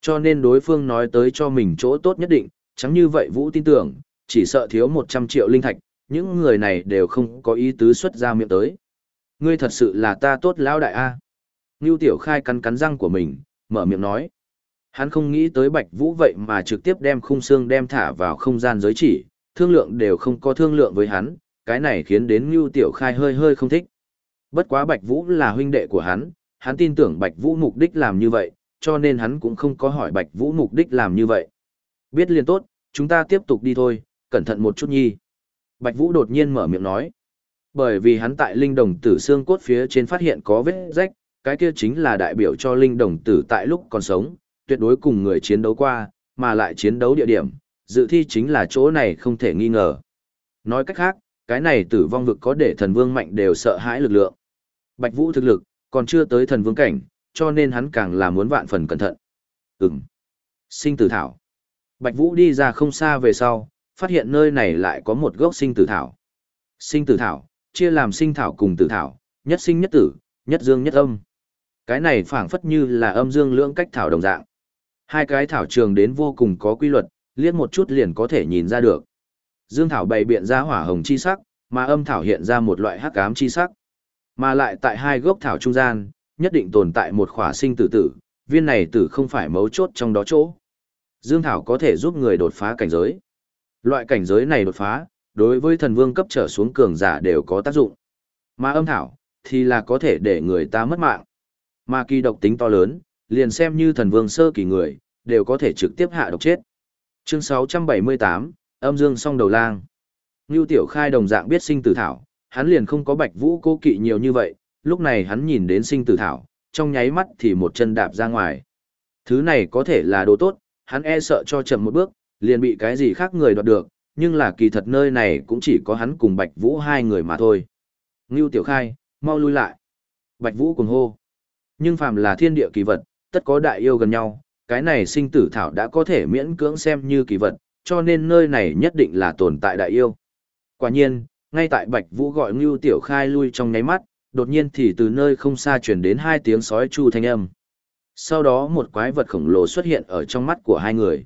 Cho nên đối phương nói tới cho mình chỗ tốt nhất định, chẳng như vậy Vũ tin tưởng, chỉ sợ thiếu 100 triệu linh thạch, những người này đều không có ý tứ xuất ra miệng tới. Ngươi thật sự là ta tốt lão đại A. Ngưu Tiểu Khai cắn cắn răng của mình, mở miệng nói. Hắn không nghĩ tới Bạch Vũ vậy mà trực tiếp đem khung xương đem thả vào không gian giới chỉ, thương lượng đều không có thương lượng với hắn, cái này khiến đến Ngưu Tiểu Khai hơi hơi không thích. Bất quá Bạch Vũ là huynh đệ của hắn, hắn tin tưởng Bạch Vũ mục đích làm như vậy, cho nên hắn cũng không có hỏi Bạch Vũ mục đích làm như vậy. Biết liền tốt, chúng ta tiếp tục đi thôi, cẩn thận một chút nhi. Bạch Vũ đột nhiên mở miệng nói. Bởi vì hắn tại linh đồng tử xương cốt phía trên phát hiện có vết rách, cái kia chính là đại biểu cho linh đồng tử tại lúc còn sống, tuyệt đối cùng người chiến đấu qua, mà lại chiến đấu địa điểm, dự thi chính là chỗ này không thể nghi ngờ. Nói cách khác, cái này tử vong vực có để thần vương mạnh đều sợ hãi lực lượng. Bạch Vũ thực lực, còn chưa tới thần vương cảnh, cho nên hắn càng là muốn vạn phần cẩn thận. Ừm. Sinh tử thảo. Bạch Vũ đi ra không xa về sau, phát hiện nơi này lại có một gốc sinh tử thảo. Sinh tử thảo, chia làm sinh thảo cùng tử thảo, nhất sinh nhất tử, nhất dương nhất âm. Cái này phảng phất như là âm dương lưỡng cách thảo đồng dạng. Hai cái thảo trường đến vô cùng có quy luật, liếc một chút liền có thể nhìn ra được. Dương thảo bày biện ra hỏa hồng chi sắc, mà âm thảo hiện ra một loại hắc ám chi sắc. Mà lại tại hai gốc thảo trung gian, nhất định tồn tại một khỏa sinh tử tử, viên này tử không phải mấu chốt trong đó chỗ. Dương thảo có thể giúp người đột phá cảnh giới. Loại cảnh giới này đột phá, đối với thần vương cấp trở xuống cường giả đều có tác dụng. Mà âm thảo, thì là có thể để người ta mất mạng. Mà kỳ độc tính to lớn, liền xem như thần vương sơ kỳ người, đều có thể trực tiếp hạ độc chết. Chương 678, âm dương song đầu lang. Ngưu Tiểu Khai đồng dạng biết sinh tử thảo, hắn liền không có bạch vũ cố kỵ nhiều như vậy, lúc này hắn nhìn đến sinh tử thảo, trong nháy mắt thì một chân đạp ra ngoài. Thứ này có thể là đồ tốt, hắn e sợ cho chậm một bước, liền bị cái gì khác người đoạt được, nhưng là kỳ thật nơi này cũng chỉ có hắn cùng Bạch Vũ hai người mà thôi. Ngưu Tiểu Khai, mau lui lại. Bạch Vũ cùng hô. Nhưng phàm là thiên địa kỳ vật, tất có đại yêu gần nhau, cái này sinh tử thảo đã có thể miễn cưỡng xem như kỳ vật, cho nên nơi này nhất định là tồn tại đại yêu. Quả nhiên, ngay tại Bạch Vũ gọi Ngưu Tiểu Khai lui trong nháy mắt, đột nhiên thì từ nơi không xa truyền đến hai tiếng sói chu thanh âm. Sau đó một quái vật khổng lồ xuất hiện ở trong mắt của hai người.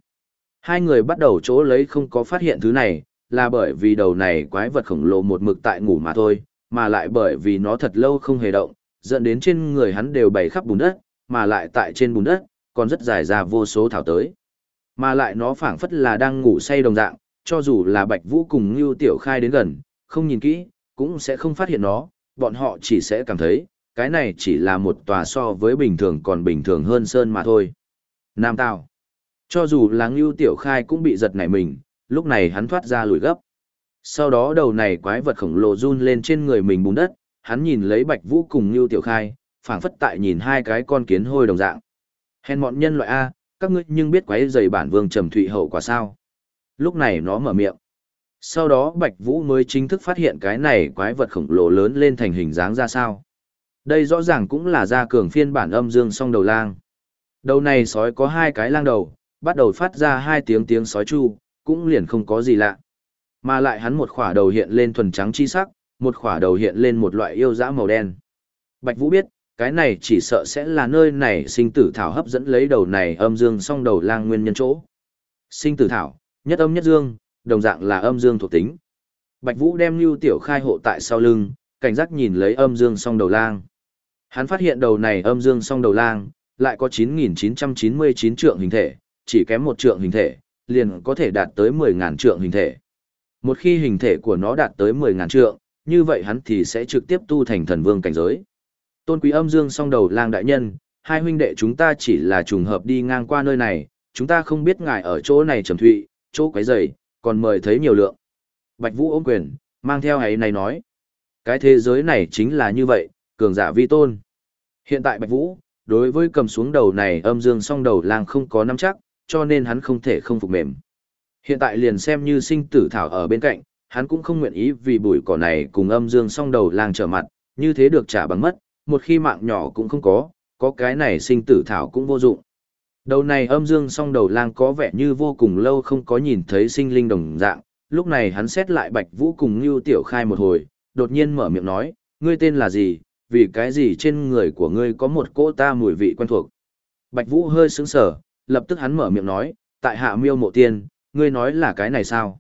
Hai người bắt đầu chỗ lấy không có phát hiện thứ này, là bởi vì đầu này quái vật khổng lồ một mực tại ngủ mà thôi, mà lại bởi vì nó thật lâu không hề động, dẫn đến trên người hắn đều bày khắp bùn đất, mà lại tại trên bùn đất, còn rất dài ra vô số thảo tới. Mà lại nó phảng phất là đang ngủ say đồng dạng, cho dù là Bạch Vũ cùng Ngưu Tiểu Khai đến gần, không nhìn kỹ, cũng sẽ không phát hiện nó, bọn họ chỉ sẽ cảm thấy, cái này chỉ là một tòa so với bình thường còn bình thường hơn sơn mà thôi. Nam Tào cho dù là Ngưu Tiểu Khai cũng bị giật nảy mình, lúc này hắn thoát ra lùi gấp. Sau đó đầu này quái vật khổng lồ run lên trên người mình bùn đất, hắn nhìn lấy Bạch Vũ cùng Lưu Tiểu Khai, phảng phất tại nhìn hai cái con kiến hôi đồng dạng. Hèn mọn nhân loại A, các ngươi nhưng biết quái dày bản vương trầm thụy hậu quả sao. Lúc này nó mở miệng. Sau đó Bạch Vũ mới chính thức phát hiện cái này quái vật khổng lồ lớn lên thành hình dáng ra sao. Đây rõ ràng cũng là gia cường phiên bản âm dương song đầu lang. Đầu này sói có hai cái lang đầu, bắt đầu phát ra hai tiếng tiếng sói chu, cũng liền không có gì lạ. Mà lại hắn một khỏa đầu hiện lên thuần trắng chi sắc, một khỏa đầu hiện lên một loại yêu dã màu đen. Bạch Vũ biết, cái này chỉ sợ sẽ là nơi này sinh tử thảo hấp dẫn lấy đầu này âm dương song đầu lang nguyên nhân chỗ. Sinh tử thảo, nhất âm nhất dương, đồng dạng là âm dương thuộc tính. Bạch Vũ đem Nưu Tiểu Khai hộ tại sau lưng, cảnh giác nhìn lấy âm dương song đầu lang. Hắn phát hiện đầu này âm dương song đầu lang, lại có 9.999 trượng hình thể, chỉ kém một trượng hình thể, liền có thể đạt tới 10.000 trượng hình thể. Một khi hình thể của nó đạt tới 10.000 trượng, như vậy hắn thì sẽ trực tiếp tu thành thần vương cảnh giới. Tôn quý âm dương song đầu lang đại nhân, hai huynh đệ chúng ta chỉ là trùng hợp đi ngang qua nơi này, chúng ta không biết ngài ở chỗ này trầm thụy, chỗ quấy rầy, còn mời thấy nhiều lượng. Bạch Vũ ôm quyền, mang theo ấy này nói. Cái thế giới này chính là như vậy, cường giả vi tôn. Hiện tại Bạch Vũ, đối với cầm xuống đầu này âm dương song đầu lang không có nắm chắc, cho nên hắn không thể không phục mềm. Hiện tại liền xem như sinh tử thảo ở bên cạnh, hắn cũng không nguyện ý vì bụi cỏ này cùng âm dương song đầu lang trở mặt, như thế được trả bằng mất, một khi mạng nhỏ cũng không có, có cái này sinh tử thảo cũng vô dụng. Đầu này âm dương song đầu lang có vẻ như vô cùng lâu không có nhìn thấy sinh linh đồng dạng, lúc này hắn xét lại Bạch Vũ cùng Ngưu Tiểu Khai một hồi, đột nhiên mở miệng nói, ngươi tên là gì, vì cái gì trên người của ngươi có một cỗ ta mùi vị quen thuộc. Bạch Vũ hơi sững sờ, lập tức hắn mở miệng nói, tại hạ miêu mộ tiên, ngươi nói là cái này sao?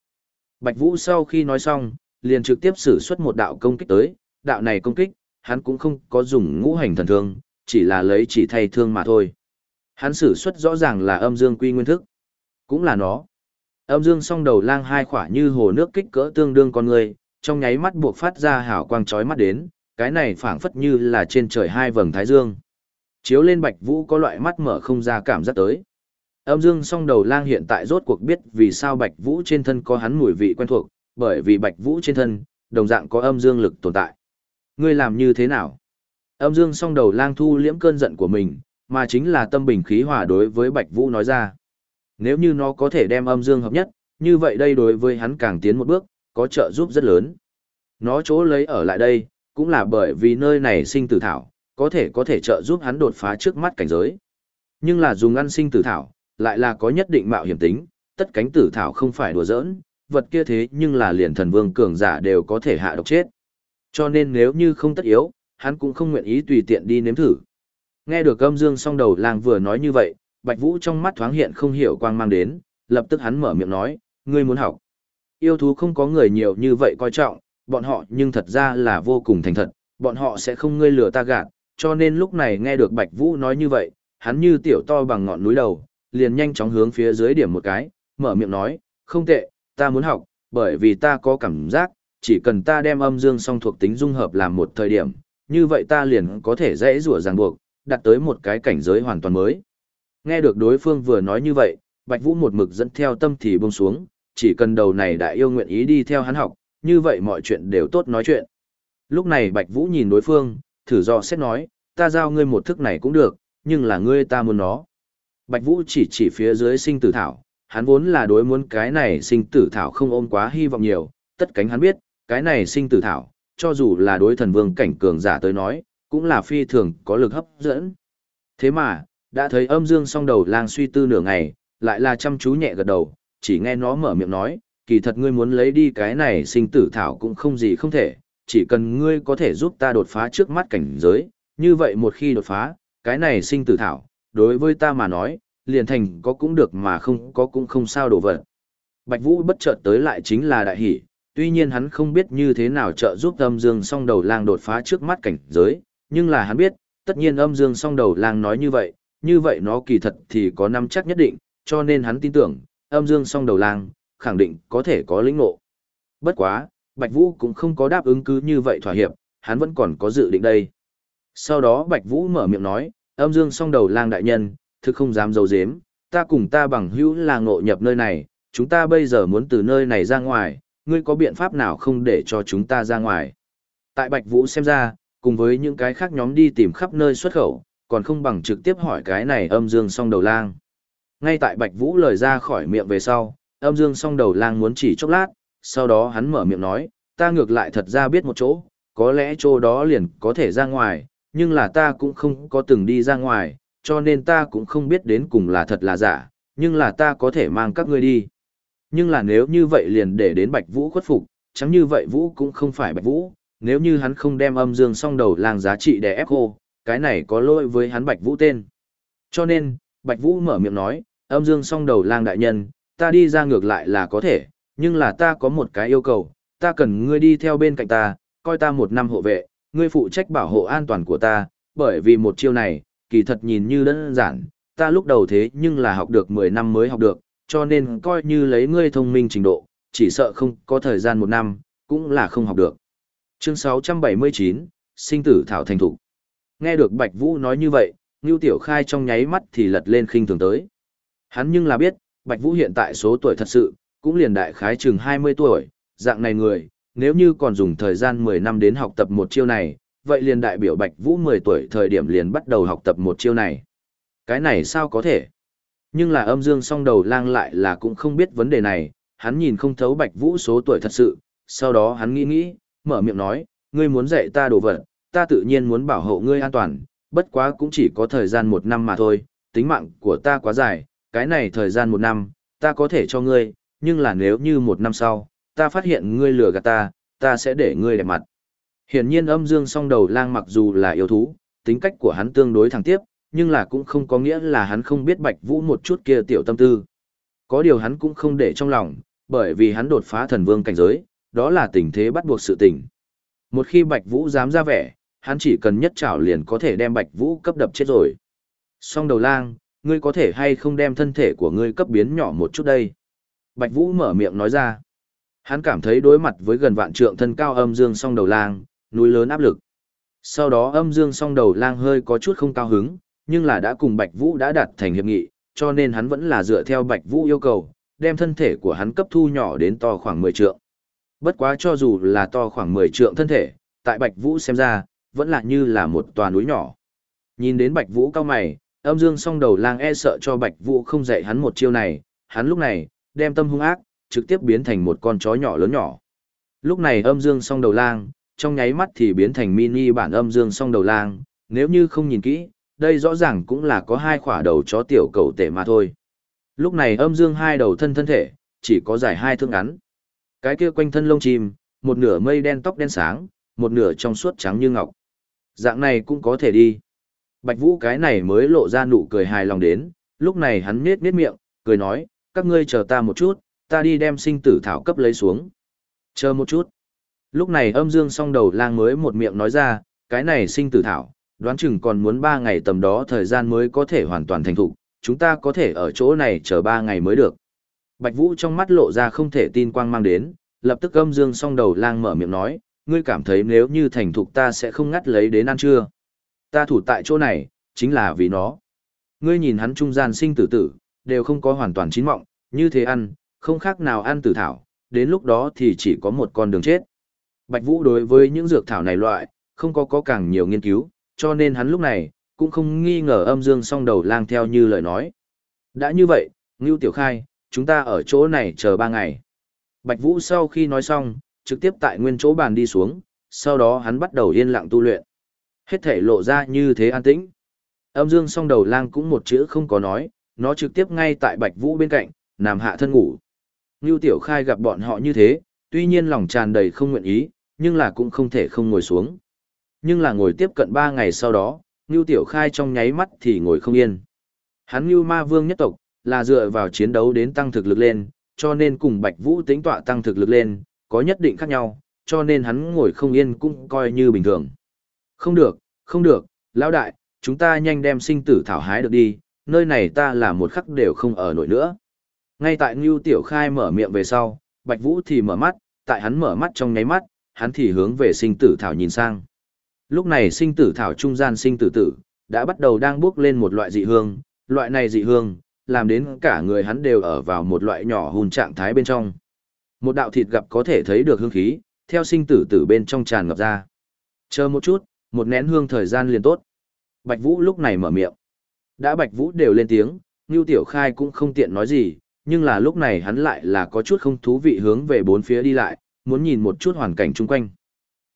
Bạch Vũ sau khi nói xong, liền trực tiếp sử xuất một đạo công kích tới, đạo này công kích, hắn cũng không có dùng ngũ hành thần thương, chỉ là lấy chỉ thay thương mà thôi. Hắn sử xuất rõ ràng là âm dương quy nguyên thức. Cũng là nó. Âm dương song đầu lang hai khỏa như hồ nước kích cỡ tương đương con người, trong nháy mắt buộc phát ra hào quang chói mắt đến, cái này phảng phất như là trên trời hai vầng thái dương. Chiếu lên Bạch Vũ có loại mắt mở không ra cảm giác tới. Âm dương song đầu lang hiện tại rốt cuộc biết vì sao Bạch Vũ trên thân có hắn mùi vị quen thuộc, bởi vì Bạch Vũ trên thân, đồng dạng có âm dương lực tồn tại. Ngươi làm như thế nào? Âm dương song đầu lang thu liễm cơn giận của mình, mà chính là tâm bình khí hòa đối với Bạch Vũ nói ra. Nếu như nó có thể đem âm dương hợp nhất, như vậy đây đối với hắn càng tiến một bước, có trợ giúp rất lớn. Nó chỗ lấy ở lại đây, cũng là bởi vì nơi này sinh tử thảo, có thể có thể trợ giúp hắn đột phá trước mắt cảnh giới. Nhưng là dùng ăn sinh tử thảo, lại là có nhất định mạo hiểm tính, tất cánh tử thảo không phải đùa giỡn, vật kia thế nhưng là liền thần vương cường giả đều có thể hạ độc chết. Cho nên nếu như không tất yếu, hắn cũng không nguyện ý tùy tiện đi nếm thử. Nghe được âm dương song đầu làng vừa nói như vậy, Bạch Vũ trong mắt thoáng hiện không hiểu quang mang đến, lập tức hắn mở miệng nói, ngươi muốn học. Yêu thú không có người nhiều như vậy coi trọng, bọn họ nhưng thật ra là vô cùng thành thật, bọn họ sẽ không ngươi lừa ta gạt, cho nên lúc này nghe được Bạch Vũ nói như vậy, hắn như tiểu to bằng ngọn núi đầu, liền nhanh chóng hướng phía dưới điểm một cái, mở miệng nói, không tệ, ta muốn học, bởi vì ta có cảm giác, chỉ cần ta đem âm dương song thuộc tính dung hợp làm một thời điểm, như vậy ta liền có thể dễ rủa ràng buộc, đặt tới một cái cảnh giới hoàn toàn mới. Nghe được đối phương vừa nói như vậy, Bạch Vũ một mực dẫn theo tâm thì buông xuống, chỉ cần đầu này đại yêu nguyện ý đi theo hắn học, như vậy mọi chuyện đều tốt nói chuyện. Lúc này Bạch Vũ nhìn đối phương, thử dò xét nói, ta giao ngươi một thức này cũng được, nhưng là ngươi ta muốn nó. Bạch Vũ chỉ chỉ phía dưới sinh tử thảo, hắn vốn là đối muốn cái này sinh tử thảo không ôm quá hy vọng nhiều, tất cánh hắn biết, cái này sinh tử thảo, cho dù là đối thần vương cảnh cường giả tới nói, cũng là phi thường có lực hấp dẫn. Thế mà, đã thấy âm dương song đầu lang suy tư nửa ngày, lại là chăm chú nhẹ gật đầu, chỉ nghe nó mở miệng nói, kỳ thật ngươi muốn lấy đi cái này sinh tử thảo cũng không gì không thể, chỉ cần ngươi có thể giúp ta đột phá trước mắt cảnh giới, như vậy một khi đột phá, cái này sinh tử thảo, đối với ta mà nói, liền thành có cũng được mà không có cũng không sao đổ vật. Bạch Vũ bất chợt tới lại chính là đại hỷ, tuy nhiên hắn không biết như thế nào trợ giúp âm dương song đầu lang đột phá trước mắt cảnh giới, nhưng là hắn biết, tất nhiên âm dương song đầu lang nói như vậy, như vậy nó kỳ thật thì có năm chắc nhất định, cho nên hắn tin tưởng, âm dương song đầu lang, khẳng định có thể có lĩnh ngộ. Bất quá, Bạch Vũ cũng không có đáp ứng cứ như vậy thỏa hiệp, hắn vẫn còn có dự định đây. Sau đó Bạch Vũ mở miệng nói, âm dương song đầu lang đại nhân, thực không dám dấu dếm, ta cùng ta bằng hữu là ngộ nhập nơi này, chúng ta bây giờ muốn từ nơi này ra ngoài, ngươi có biện pháp nào không để cho chúng ta ra ngoài. Tại Bạch Vũ xem ra, cùng với những cái khác nhóm đi tìm khắp nơi xuất khẩu, còn không bằng trực tiếp hỏi cái này âm dương song đầu lang. Ngay tại Bạch Vũ lời ra khỏi miệng về sau, âm dương song đầu lang muốn chỉ chốc lát, sau đó hắn mở miệng nói, ta ngược lại thật ra biết một chỗ, có lẽ chỗ đó liền có thể ra ngoài, nhưng là ta cũng không có từng đi ra ngoài, cho nên ta cũng không biết đến cùng là thật là giả, nhưng là ta có thể mang các ngươi đi. Nhưng là nếu như vậy liền để đến Bạch Vũ khuất phục, chẳng như vậy Vũ cũng không phải Bạch Vũ, nếu như hắn không đem âm dương song đầu lang giá trị để ép hô, cái này có lỗi với hắn Bạch Vũ tên. Cho nên, Bạch Vũ mở miệng nói, âm dương song đầu lang đại nhân, ta đi ra ngược lại là có thể, nhưng là ta có một cái yêu cầu, ta cần ngươi đi theo bên cạnh ta, coi ta một năm hộ vệ, ngươi phụ trách bảo hộ an toàn của ta, bởi vì một chiêu này, kỳ thật nhìn như đơn giản, ta lúc đầu thế nhưng là học được 10 năm mới học được, cho nên coi như lấy ngươi thông minh trình độ, chỉ sợ không có thời gian một năm, cũng là không học được. Chương 679, Sinh tử Thảo Thành Thủ. Nghe được Bạch Vũ nói như vậy, Ngưu Tiểu Khai trong nháy mắt thì lật lên khinh thường tới. Hắn nhưng là biết, Bạch Vũ hiện tại số tuổi thật sự, cũng liền đại khái chừng 20 tuổi, dạng này người, nếu như còn dùng thời gian 10 năm đến học tập một chiêu này, vậy liền đại biểu Bạch Vũ 10 tuổi thời điểm liền bắt đầu học tập một chiêu này. Cái này sao có thể? Nhưng là âm dương song đầu lang lại là cũng không biết vấn đề này, hắn nhìn không thấu Bạch Vũ số tuổi thật sự, sau đó hắn nghĩ nghĩ, mở miệng nói, ngươi muốn dạy ta đồ vật, ta tự nhiên muốn bảo hộ ngươi an toàn, bất quá cũng chỉ có thời gian một năm mà thôi, tính mạng của ta quá dài, cái này thời gian một năm, ta có thể cho ngươi, nhưng là nếu như một năm sau, ta phát hiện ngươi lừa gạt ta, ta sẽ để ngươi đẹp mặt. Hiển nhiên âm dương song đầu lang mặc dù là yêu thú, tính cách của hắn tương đối thẳng tiếp, nhưng là cũng không có nghĩa là hắn không biết Bạch Vũ một chút kia tiểu tâm tư. Có điều hắn cũng không để trong lòng, bởi vì hắn đột phá thần vương cảnh giới, đó là tình thế bắt buộc sự tình. Một khi Bạch Vũ dám ra vẻ, hắn chỉ cần nhất trảo liền có thể đem Bạch Vũ cấp đập chết rồi. Song đầu lang, ngươi có thể hay không đem thân thể của ngươi cấp biến nhỏ một chút đây? Bạch Vũ mở miệng nói ra. Hắn cảm thấy đối mặt với gần vạn trượng thân cao âm dương song đầu lang, núi lớn áp lực. Sau đó âm dương song đầu lang hơi có chút không cao hứng, nhưng là đã cùng Bạch Vũ đã đạt thành hiệp nghị, cho nên hắn vẫn là dựa theo Bạch Vũ yêu cầu, đem thân thể của hắn cấp thu nhỏ đến to khoảng 10 trượng. Bất quá cho dù là to khoảng 10 trượng thân thể, tại Bạch Vũ xem ra, vẫn là như là một tòa núi nhỏ. Nhìn đến Bạch Vũ cao mày, âm dương song đầu lang e sợ cho Bạch Vũ không dạy hắn một chiêu này, hắn lúc này, đem tâm hung ác, trực tiếp biến thành một con chó nhỏ lớn nhỏ. Lúc này âm dương song đầu lang, trong nháy mắt thì biến thành mini bản âm dương song đầu lang, nếu như không nhìn kỹ, đây rõ ràng cũng là có hai khỏa đầu chó tiểu cầu tể mà thôi. Lúc này âm dương hai đầu thân thân thể, chỉ có dài hai thước ngắn. Cái kia quanh thân lông chim, một nửa mây đen tóc đen sáng, một nửa trong suốt trắng như ngọc. Dạng này cũng có thể đi. Bạch Vũ cái này mới lộ ra nụ cười hài lòng đến, lúc này hắn nết nết miệng, cười nói, các ngươi chờ ta một chút, ta đi đem sinh tử thảo cấp lấy xuống. Chờ một chút. Lúc này âm dương song đầu lang mới một miệng nói ra, cái này sinh tử thảo, đoán chừng còn muốn ba ngày tầm đó thời gian mới có thể hoàn toàn thành thục, chúng ta có thể ở chỗ này chờ ba ngày mới được. Bạch Vũ trong mắt lộ ra không thể tin quang mang đến, lập tức âm dương song đầu lang mở miệng nói, ngươi cảm thấy nếu như thành thục ta sẽ không ngắt lấy đến ăn chưa? Ta thủ tại chỗ này, chính là vì nó. Ngươi nhìn hắn trung gian sinh tử tử, đều không có hoàn toàn chín mọng, như thế ăn, không khác nào ăn tử thảo, đến lúc đó thì chỉ có một con đường chết. Bạch Vũ đối với những dược thảo này loại, không có có càng nhiều nghiên cứu, cho nên hắn lúc này, cũng không nghi ngờ âm dương song đầu lang theo như lời nói. Đã như vậy, Ngưu Tiểu Khai, chúng ta ở chỗ này chờ ba ngày. Bạch Vũ sau khi nói xong, trực tiếp tại nguyên chỗ bàn đi xuống, sau đó hắn bắt đầu yên lặng tu luyện. Hết thể lộ ra như thế an tĩnh. Âm dương song đầu lang cũng một chữ không có nói, nó trực tiếp ngay tại Bạch Vũ bên cạnh, nằm hạ thân ngủ. Ngưu Tiểu Khai gặp bọn họ như thế, tuy nhiên lòng tràn đầy không nguyện ý, nhưng là cũng không thể không ngồi xuống. Nhưng là ngồi tiếp cận 3 ngày sau đó, Ngưu Tiểu Khai trong nháy mắt thì ngồi không yên. Hắn Ngưu Ma Vương nhất tộc, là dựa vào chiến đấu đến tăng thực lực lên, cho nên cùng Bạch Vũ tính tọa tăng thực lực lên, có nhất định khác nhau, cho nên hắn ngồi không yên cũng coi như bình thường. Không được, không được, lão đại, chúng ta nhanh đem sinh tử thảo hái được đi, nơi này ta là một khắc đều không ở nổi nữa. Ngay tại Ngưu Tiểu Khai mở miệng về sau, Bạch Vũ thì mở mắt, tại hắn mở mắt trong nháy mắt, hắn thì hướng về sinh tử thảo nhìn sang. Lúc này sinh tử thảo trung gian sinh tử tử, đã bắt đầu đang bước lên một loại dị hương, loại này dị hương, làm đến cả người hắn đều ở vào một loại nhỏ hùn trạng thái bên trong. Một đạo thịt gặp có thể thấy được hương khí, theo sinh tử tử bên trong tràn ngập ra. Chờ một chút, một nén hương thời gian liền tốt. Bạch Vũ lúc này mở miệng. Đã Bạch Vũ đều lên tiếng, Ngưu Tiểu Khai cũng không tiện nói gì, nhưng là lúc này hắn lại là có chút không thú vị hướng về bốn phía đi lại, muốn nhìn một chút hoàn cảnh chung quanh.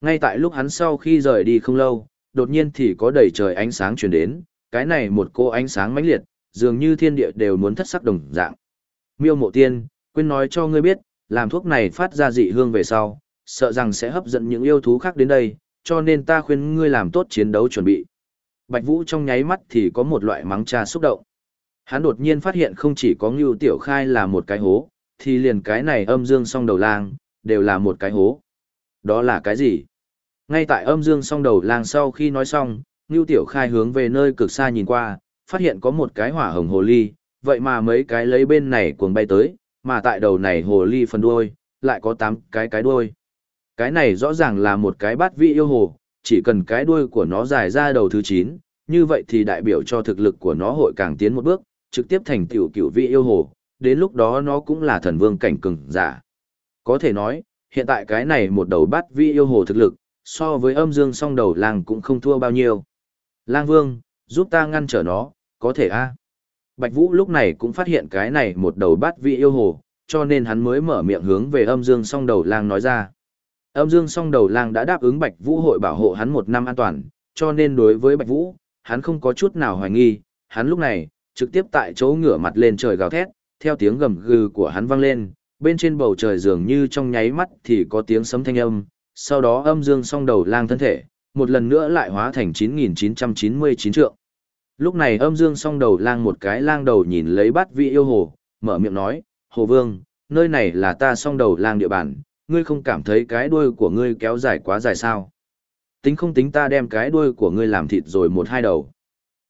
Ngay tại lúc hắn sau khi rời đi không lâu, đột nhiên thì có đầy trời ánh sáng truyền đến, cái này một cô ánh sáng mãnh liệt, dường như thiên địa đều muốn thất sắc đồng dạng. Miêu Mộ Tiên, quên nói cho ngươi biết, làm thuốc này phát ra dị hương về sau, sợ rằng sẽ hấp dẫn những yêu thú khác đến đây, cho nên ta khuyên ngươi làm tốt chiến đấu chuẩn bị. Bạch Vũ trong nháy mắt thì có một loại mắng cha xúc động. Hắn đột nhiên phát hiện không chỉ có Ngưu Tiểu Khai là một cái hố, thì liền cái này âm dương song đầu lang, đều là một cái hố. Đó là cái gì? Ngay tại âm dương song đầu lang sau khi nói xong, Ngưu Tiểu Khai hướng về nơi cực xa nhìn qua, phát hiện có một cái hỏa hồng hồ ly, vậy mà mấy cái lấy bên này cuồng bay tới, mà tại đầu này hồ ly phần đuôi, lại có 8 cái cái đuôi. Cái này rõ ràng là một cái bát vị yêu hồ, chỉ cần cái đuôi của nó dài ra đầu thứ 9, như vậy thì đại biểu cho thực lực của nó hội càng tiến một bước, trực tiếp thành tiểu cửu vị yêu hồ, đến lúc đó nó cũng là thần vương cảnh cường giả. Có thể nói, hiện tại cái này một đầu bát vị yêu hồ thực lực, so với âm dương song đầu lang cũng không thua bao nhiêu. Lang vương, giúp ta ngăn trở nó, có thể a Bạch Vũ lúc này cũng phát hiện cái này một đầu bát vị yêu hồ, cho nên hắn mới mở miệng hướng về âm dương song đầu lang nói ra. Âm dương song đầu lang đã đáp ứng Bạch Vũ hội bảo hộ hắn một năm an toàn, cho nên đối với Bạch Vũ, hắn không có chút nào hoài nghi, hắn lúc này, trực tiếp tại chỗ ngửa mặt lên trời gào thét, theo tiếng gầm gừ của hắn vang lên, bên trên bầu trời dường như trong nháy mắt thì có tiếng sấm thanh âm, sau đó âm dương song đầu lang thân thể, một lần nữa lại hóa thành 9999 trượng. Lúc này âm dương song đầu lang một cái lang đầu nhìn lấy bát vị yêu hồ, mở miệng nói, Hồ Vương, nơi này là ta song đầu lang địa bàn, ngươi không cảm thấy cái đuôi của ngươi kéo dài quá dài sao? Tính không tính ta đem cái đuôi của ngươi làm thịt rồi một hai đầu.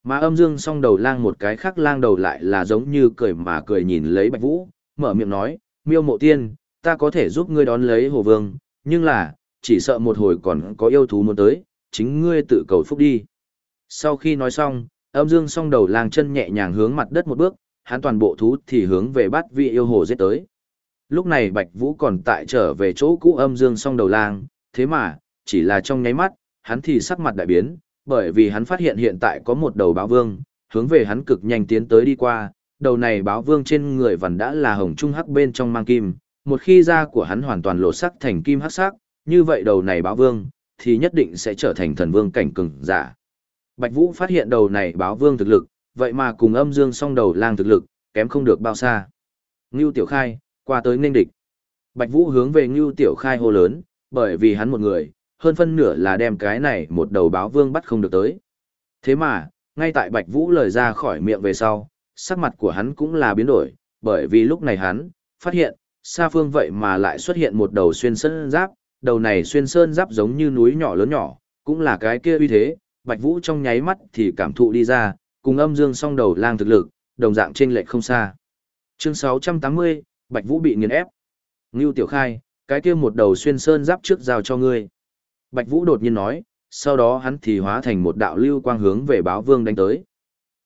Mà âm dương song đầu lang một cái khác lang đầu lại là giống như cười mà cười nhìn lấy Bạch Vũ, mở miệng nói, miêu mộ tiên, ta có thể giúp ngươi đón lấy Hồ Vương, nhưng là, chỉ sợ một hồi còn có yêu thú muốn tới, chính ngươi tự cầu phúc đi. Sau khi nói xong, âm dương song đầu lang chân nhẹ nhàng hướng mặt đất một bước, hắn toàn bộ thú thì hướng về bắt vị yêu hồ giết tới. Lúc này Bạch Vũ còn tại trở về chỗ cũ âm dương song đầu lang, thế mà, chỉ là trong nháy mắt, hắn thì sắc mặt đại biến, bởi vì hắn phát hiện hiện tại có một đầu báo vương, hướng về hắn cực nhanh tiến tới đi qua, đầu này báo vương trên người vằn đã là hồng trung hắc bên trong mang kim, một khi da của hắn hoàn toàn lộ sắc thành kim hắc sắc, như vậy đầu này báo vương, thì nhất định sẽ trở thành thần vương cảnh cường giả. Bạch Vũ phát hiện đầu này báo vương thực lực, vậy mà cùng âm dương song đầu lang thực lực, kém không được bao xa. Ngưu Tiểu Khai, qua tới nên địch. Bạch Vũ hướng về Ngưu Tiểu Khai hô lớn, bởi vì hắn một người, hơn phân nửa là đem cái này một đầu báo vương bắt không được tới. Thế mà, ngay tại Bạch Vũ lời ra khỏi miệng về sau, sắc mặt của hắn cũng là biến đổi, bởi vì lúc này hắn, phát hiện, xa phương vậy mà lại xuất hiện một đầu xuyên sơn giáp, đầu này xuyên sơn giáp giống như núi nhỏ lớn nhỏ, cũng là cái kia uy thế, Bạch Vũ trong nháy mắt thì cảm thụ đi ra, cùng âm dương song đầu lang thực lực, đồng dạng trên lệch không xa. Chương 680, Bạch Vũ bị nghiền ép. Ngưu Tiểu Khai, cái kia một đầu xuyên sơn giáp trước giao cho ngươi. Bạch Vũ đột nhiên nói, sau đó hắn thì hóa thành một đạo lưu quang hướng về báo vương đánh tới.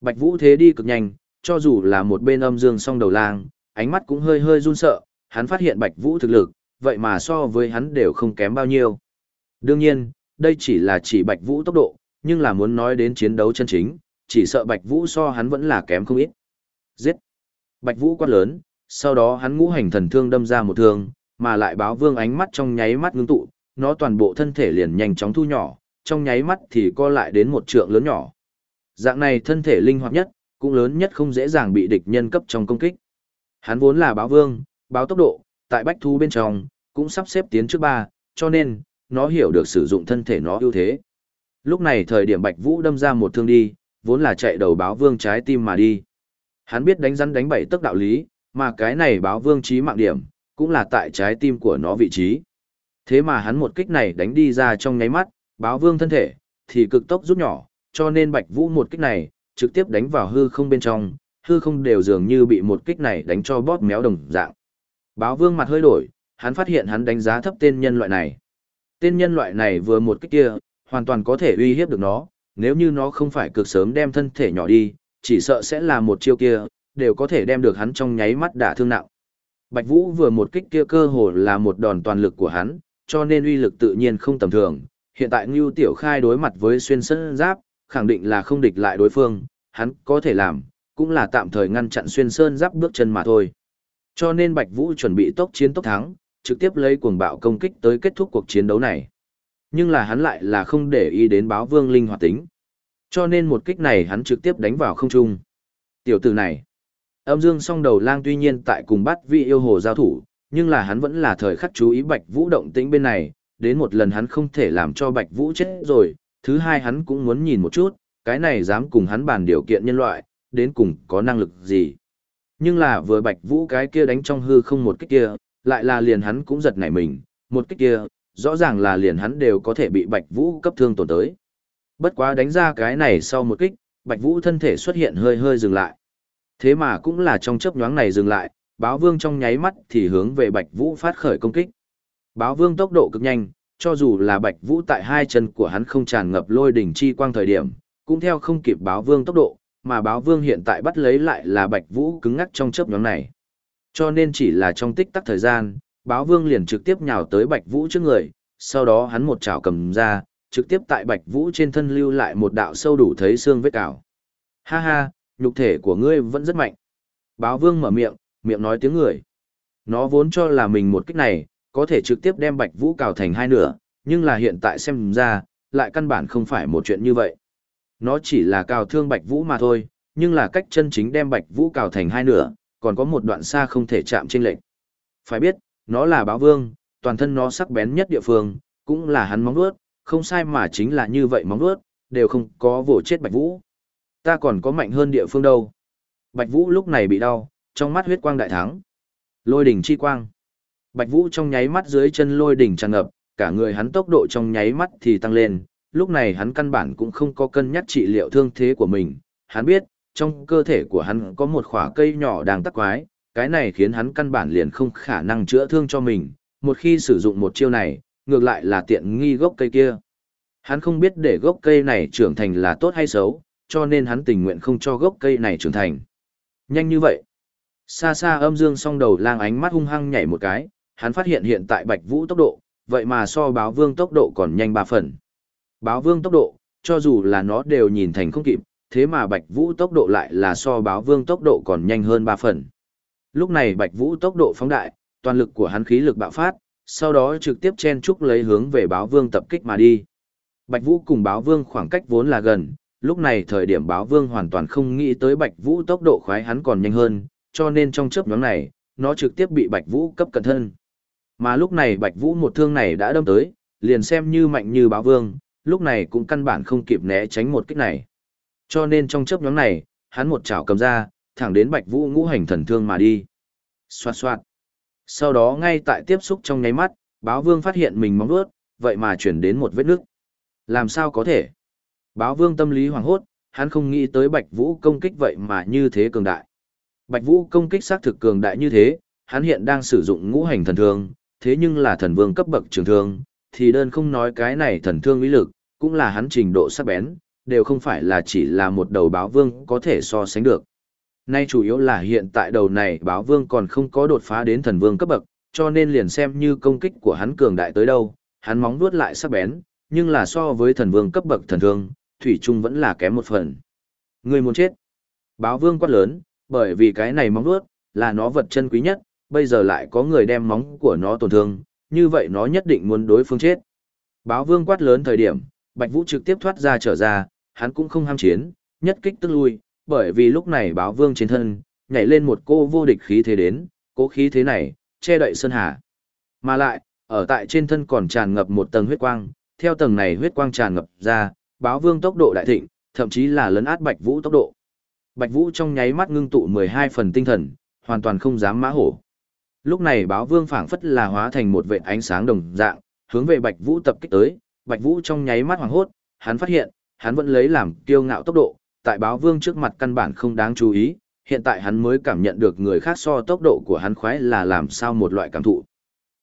Bạch Vũ thế đi cực nhanh, cho dù là một bên âm dương song đầu lang, ánh mắt cũng hơi hơi run sợ, hắn phát hiện Bạch Vũ thực lực, vậy mà so với hắn đều không kém bao nhiêu. Đương nhiên, đây chỉ là chỉ Bạch Vũ tốc độ, nhưng là muốn nói đến chiến đấu chân chính, chỉ sợ Bạch Vũ so hắn vẫn là kém không ít. Giết! Bạch Vũ quát lớn, sau đó hắn ngũ hành thần thương đâm ra một thương, mà lại báo vương ánh mắt trong nháy mắt ngưng tụ, nó toàn bộ thân thể liền nhanh chóng thu nhỏ, trong nháy mắt thì co lại đến một trượng lớn nhỏ. Dạng này thân thể linh hoạt nhất, cũng lớn nhất không dễ dàng bị địch nhân cấp trong công kích. Hắn vốn là báo vương, báo tốc độ, tại bách thu bên trong, cũng sắp xếp tiến trước ba, cho nên, nó hiểu được sử dụng thân thể nó ưu thế. Lúc này thời điểm Bạch Vũ đâm ra một thương đi, vốn là chạy đầu báo vương trái tim mà đi. Hắn biết đánh rắn đánh bảy tức đạo lý, mà cái này báo vương trí mạng điểm, cũng là tại trái tim của nó vị trí. Thế mà hắn một kích này đánh đi ra trong nháy mắt, báo vương thân thể, thì cực tốc rút nhỏ, cho nên Bạch Vũ một kích này, trực tiếp đánh vào hư không bên trong, hư không đều dường như bị một kích này đánh cho bóp méo đồng dạng. Báo vương mặt hơi đổi, hắn phát hiện hắn đánh giá thấp tên nhân loại này. Tên nhân loại này vừa một kích kia, hoàn toàn có thể uy hiếp được nó, nếu như nó không phải cực sớm đem thân thể nhỏ đi, chỉ sợ sẽ là một chiêu kia, đều có thể đem được hắn trong nháy mắt đả thương nặng. Bạch Vũ vừa một kích kia cơ hồ là một đòn toàn lực của hắn, cho nên uy lực tự nhiên không tầm thường. Hiện tại Ngưu Tiểu Khai đối mặt với xuyên sơn giáp, khẳng định là không địch lại đối phương, hắn có thể làm, cũng là tạm thời ngăn chặn xuyên sơn giáp bước chân mà thôi. Cho nên Bạch Vũ chuẩn bị tốc chiến tốc thắng, trực tiếp lấy cuồng bạo công kích tới kết thúc cuộc chiến đấu này. Nhưng là hắn lại là không để ý đến báo vương linh hoạt tính. Cho nên một kích này hắn trực tiếp đánh vào không trung. Tiểu tử này, âm dương song đầu lang tuy nhiên tại cùng bắt vị yêu hồ giao thủ, nhưng là hắn vẫn là thời khắc chú ý Bạch Vũ động tĩnh bên này, đến một lần hắn không thể làm cho Bạch Vũ chết rồi, thứ hai hắn cũng muốn nhìn một chút, cái này dám cùng hắn bàn điều kiện nhân loại, đến cùng có năng lực gì. Nhưng là vừa Bạch Vũ cái kia đánh trong hư không một kích kia, lại là liền hắn cũng giật nảy mình, một kích kia, rõ ràng là liền hắn đều có thể bị Bạch Vũ cấp thương tổn tới. Bất quá đánh ra cái này sau một kích, Bạch Vũ thân thể xuất hiện hơi hơi dừng lại. Thế mà cũng là trong chớp nhoáng này dừng lại, báo vương trong nháy mắt thì hướng về Bạch Vũ phát khởi công kích. Báo vương tốc độ cực nhanh, cho dù là Bạch Vũ tại hai chân của hắn không tràn ngập lôi đỉnh chi quang thời điểm, cũng theo không kịp báo vương tốc độ, mà báo vương hiện tại bắt lấy lại là Bạch Vũ cứng ngắc trong chớp nhoáng này. Cho nên chỉ là trong tích tắc thời gian, báo vương liền trực tiếp nhào tới Bạch Vũ trước người, sau đó hắn một chảo cầm ra, trực tiếp tại Bạch Vũ trên thân lưu lại một đạo sâu đủ thấy xương vết cào. Ha ha, nhục thể của ngươi vẫn rất mạnh. Báo vương mở miệng, miệng nói tiếng người. Nó vốn cho là mình một kích này, có thể trực tiếp đem Bạch Vũ cào thành hai nửa, nhưng là hiện tại xem ra, lại căn bản không phải một chuyện như vậy. Nó chỉ là cào thương Bạch Vũ mà thôi, nhưng là cách chân chính đem Bạch Vũ cào thành hai nửa, còn có một đoạn xa không thể chạm trên lệnh. Phải biết, nó là báo vương, toàn thân nó sắc bén nhất địa phương, cũng là hắn móng vuốt, không sai mà chính là như vậy móng vuốt, đều không có vồ chết Bạch Vũ. Ta còn có mạnh hơn địa phương đâu. Bạch Vũ lúc này bị đau, trong mắt huyết quang đại thắng. Lôi đỉnh chi quang. Bạch Vũ trong nháy mắt dưới chân lôi đỉnh tràn ngập, cả người hắn tốc độ trong nháy mắt thì tăng lên, lúc này hắn căn bản cũng không có cân nhắc trị liệu thương thế của mình, hắn biết, trong cơ thể của hắn có một khỏa cây nhỏ đang tắc quái, cái này khiến hắn căn bản liền không khả năng chữa thương cho mình, một khi sử dụng một chiêu này, ngược lại là tiện nghi gốc cây kia. Hắn không biết để gốc cây này trưởng thành là tốt hay xấu, cho nên hắn tình nguyện không cho gốc cây này trưởng thành. Nhanh như vậy. Xa xa âm dương song đầu lang ánh mắt hung hăng nhảy một cái, hắn phát hiện hiện tại Bạch Vũ tốc độ, vậy mà so báo vương tốc độ còn nhanh ba phần. Báo vương tốc độ, cho dù là nó đều nhìn thành không kịp, thế mà Bạch Vũ tốc độ lại là so báo vương tốc độ còn nhanh hơn ba phần. Lúc này Bạch Vũ tốc độ phóng đại, toàn lực của hắn khí lực bạo phát, sau đó trực tiếp chen trúc lấy hướng về báo vương tập kích mà đi. Bạch Vũ cùng báo vương khoảng cách vốn là gần, lúc này thời điểm báo vương hoàn toàn không nghĩ tới Bạch Vũ tốc độ khoái hắn còn nhanh hơn, cho nên trong chớp nhoáng này, nó trực tiếp bị Bạch Vũ cấp cận thân. Mà lúc này Bạch Vũ một thương này đã đâm tới, liền xem như mạnh như báo vương, lúc này cũng căn bản không kịp né tránh một kích này. Cho nên trong chớp nhoáng này, hắn một chảo cầm ra, thẳng đến Bạch Vũ ngũ hành thần thương mà đi. Xoạt xoạt. Sau đó ngay tại tiếp xúc trong nháy mắt, báo vương phát hiện mình móng vuốt, vậy mà chuyển đến một vết nước. Làm sao có thể? Báo vương tâm lý hoảng hốt, hắn không nghĩ tới Bạch Vũ công kích vậy mà như thế cường đại. Bạch Vũ công kích sát thực cường đại như thế, hắn hiện đang sử dụng ngũ hành thần thương, thế nhưng là thần vương cấp bậc trường thương, thì đơn không nói cái này thần thương uy lực, cũng là hắn trình độ sắc bén, đều không phải là chỉ là một đầu báo vương có thể so sánh được. Nay chủ yếu là hiện tại đầu này báo vương còn không có đột phá đến thần vương cấp bậc, cho nên liền xem như công kích của hắn cường đại tới đâu, hắn móng vuốt lại sắc bén, nhưng là so với thần vương cấp bậc thần thương, thủy trung vẫn là kém một phần. Người muốn chết. Báo vương quát lớn, bởi vì cái này móng vuốt là nó vật chân quý nhất, bây giờ lại có người đem móng của nó tổn thương, như vậy nó nhất định muốn đối phương chết. Báo vương quát lớn thời điểm, Bạch Vũ trực tiếp thoát ra trở ra, hắn cũng không ham chiến, nhất kích tức lui, bởi vì lúc này báo vương trên thân, nhảy lên một cô vô địch khí thế đến, cố khí thế này, che đậy sơn hà. Mà lại, ở tại trên thân còn tràn ngập một tầng huyết quang, theo tầng này huyết quang tràn ngập ra, báo vương tốc độ đại thịnh, thậm chí là lấn át Bạch Vũ tốc độ. Bạch Vũ trong nháy mắt ngưng tụ 12 phần tinh thần, hoàn toàn không dám mã hổ. Lúc này báo vương phảng phất là hóa thành một vệt ánh sáng đồng dạng, hướng về Bạch Vũ tập kích tới, Bạch Vũ trong nháy mắt hoảng hốt, hắn phát hiện, hắn vẫn lấy làm kiêu ngạo tốc độ, tại báo vương trước mặt căn bản không đáng chú ý, hiện tại hắn mới cảm nhận được người khác so tốc độ của hắn khoái là làm sao một loại cảm thụ.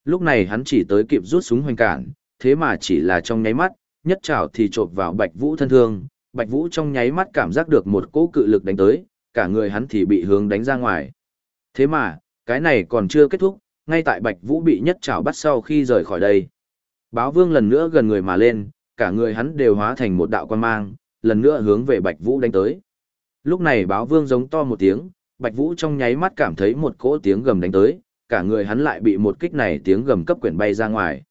Lúc này hắn chỉ tới kịp rút súng hoành cản, thế mà chỉ là trong nháy mắt, nhất trảo thì chộp vào Bạch Vũ thân thương, Bạch Vũ trong nháy mắt cảm giác được một cỗ cự lực đánh tới, cả người hắn thì bị hướng đánh ra ngoài. Thế mà, cái này còn chưa kết thúc, ngay tại Bạch Vũ bị nhất trảo bắt sau khi rời khỏi đây. Báo Vương lần nữa gần người mà lên, cả người hắn đều hóa thành một đạo quan mang, lần nữa hướng về Bạch Vũ đánh tới. Lúc này báo vương giống to một tiếng, Bạch Vũ trong nháy mắt cảm thấy một cỗ tiếng gầm đánh tới, cả người hắn lại bị một kích này tiếng gầm cấp quyển bay ra ngoài.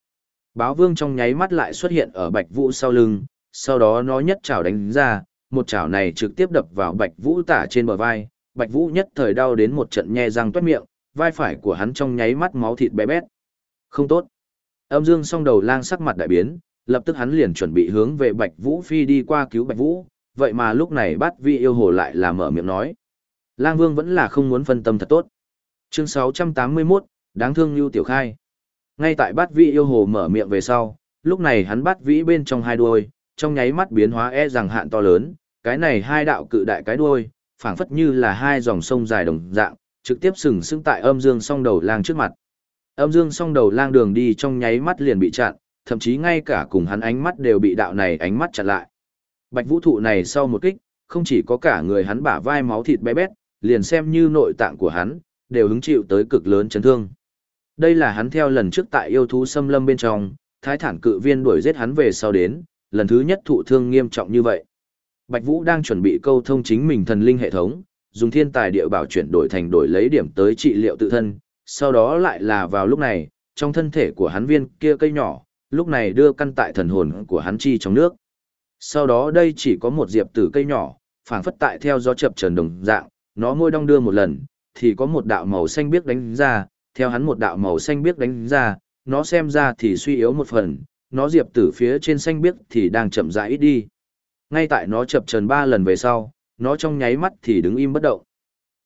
Báo vương trong nháy mắt lại xuất hiện ở Bạch Vũ sau lưng, sau đó nó nhất chảo đánh ra, một chảo này trực tiếp đập vào Bạch Vũ tả trên bờ vai, Bạch Vũ nhất thời đau đến một trận nhe răng toét miệng, vai phải của hắn trong nháy mắt máu thịt bé bét. Không tốt. Âm Dương song đầu lang sắc mặt đại biến, lập tức hắn liền chuẩn bị hướng về Bạch Vũ phi đi qua cứu Bạch Vũ, vậy mà lúc này bát vi yêu hồ lại là mở miệng nói. Lang Vương vẫn là không muốn phân tâm thật tốt. Chương 681, đáng thương Lưu Tiểu Khai. Ngay tại bát vi yêu hồ mở miệng về sau, lúc này hắn bát vĩ bên trong hai đuôi, trong nháy mắt biến hóa e rằng hạn to lớn, cái này hai đạo cự đại cái đuôi, phảng phất như là hai dòng sông dài đồng dạng, trực tiếp sừng sững tại âm dương song đầu lang trước mặt. Âm dương song đầu lang đường đi trong nháy mắt liền bị chặn, thậm chí ngay cả cùng hắn ánh mắt đều bị đạo này ánh mắt chặn lại. Bạch vũ thụ này sau một kích, không chỉ có cả người hắn bả vai máu thịt bé bét, liền xem như nội tạng của hắn, đều hứng chịu tới cực lớn chấn thương. Đây là hắn theo lần trước tại yêu thú xâm lâm bên trong, thái thản cự viên đuổi giết hắn về sau đến, lần thứ nhất thụ thương nghiêm trọng như vậy. Bạch Vũ đang chuẩn bị câu thông chính mình thần linh hệ thống, dùng thiên tài địa bảo chuyển đổi thành đổi lấy điểm tới trị liệu tự thân, sau đó lại là vào lúc này, trong thân thể của hắn viên kia cây nhỏ, lúc này đưa căn tại thần hồn của hắn chi trong nước. Sau đó đây chỉ có một diệp tử cây nhỏ, phảng phất tại theo gió chập trần đồng dạng, nó môi đong đưa một lần, thì có một đạo màu xanh biếc đánh ra, theo hắn một đạo màu xanh biếc đánh ra, nó xem ra thì suy yếu một phần, nó diệp tử phía trên xanh biếc thì đang chậm rãi ít đi. Ngay tại nó chập trần ba lần về sau, nó trong nháy mắt thì đứng im bất động.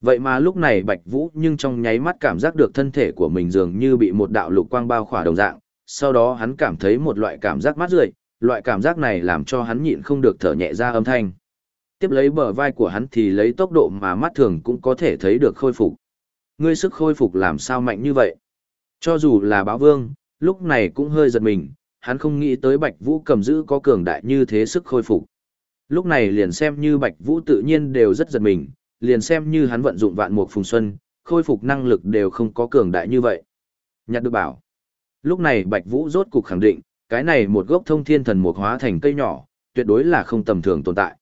Vậy mà lúc này Bạch Vũ nhưng trong nháy mắt cảm giác được thân thể của mình dường như bị một đạo lục quang bao khỏa đồng dạng, sau đó hắn cảm thấy một loại cảm giác mát rượi, loại cảm giác này làm cho hắn nhịn không được thở nhẹ ra âm thanh. Tiếp lấy bờ vai của hắn thì lấy tốc độ mà mắt thường cũng có thể thấy được khôi phục. Ngươi sức khôi phục làm sao mạnh như vậy? Cho dù là báo vương, lúc này cũng hơi giật mình, hắn không nghĩ tới Bạch Vũ cầm giữ có cường đại như thế sức khôi phục. Lúc này liền xem như Bạch Vũ tự nhiên đều rất giật mình, liền xem như hắn vận dụng vạn mục phùng xuân, khôi phục năng lực đều không có cường đại như vậy. Nhặt được bảo. Lúc này Bạch Vũ rốt cục khẳng định, cái này một gốc thông thiên thần mục hóa thành cây nhỏ, tuyệt đối là không tầm thường tồn tại.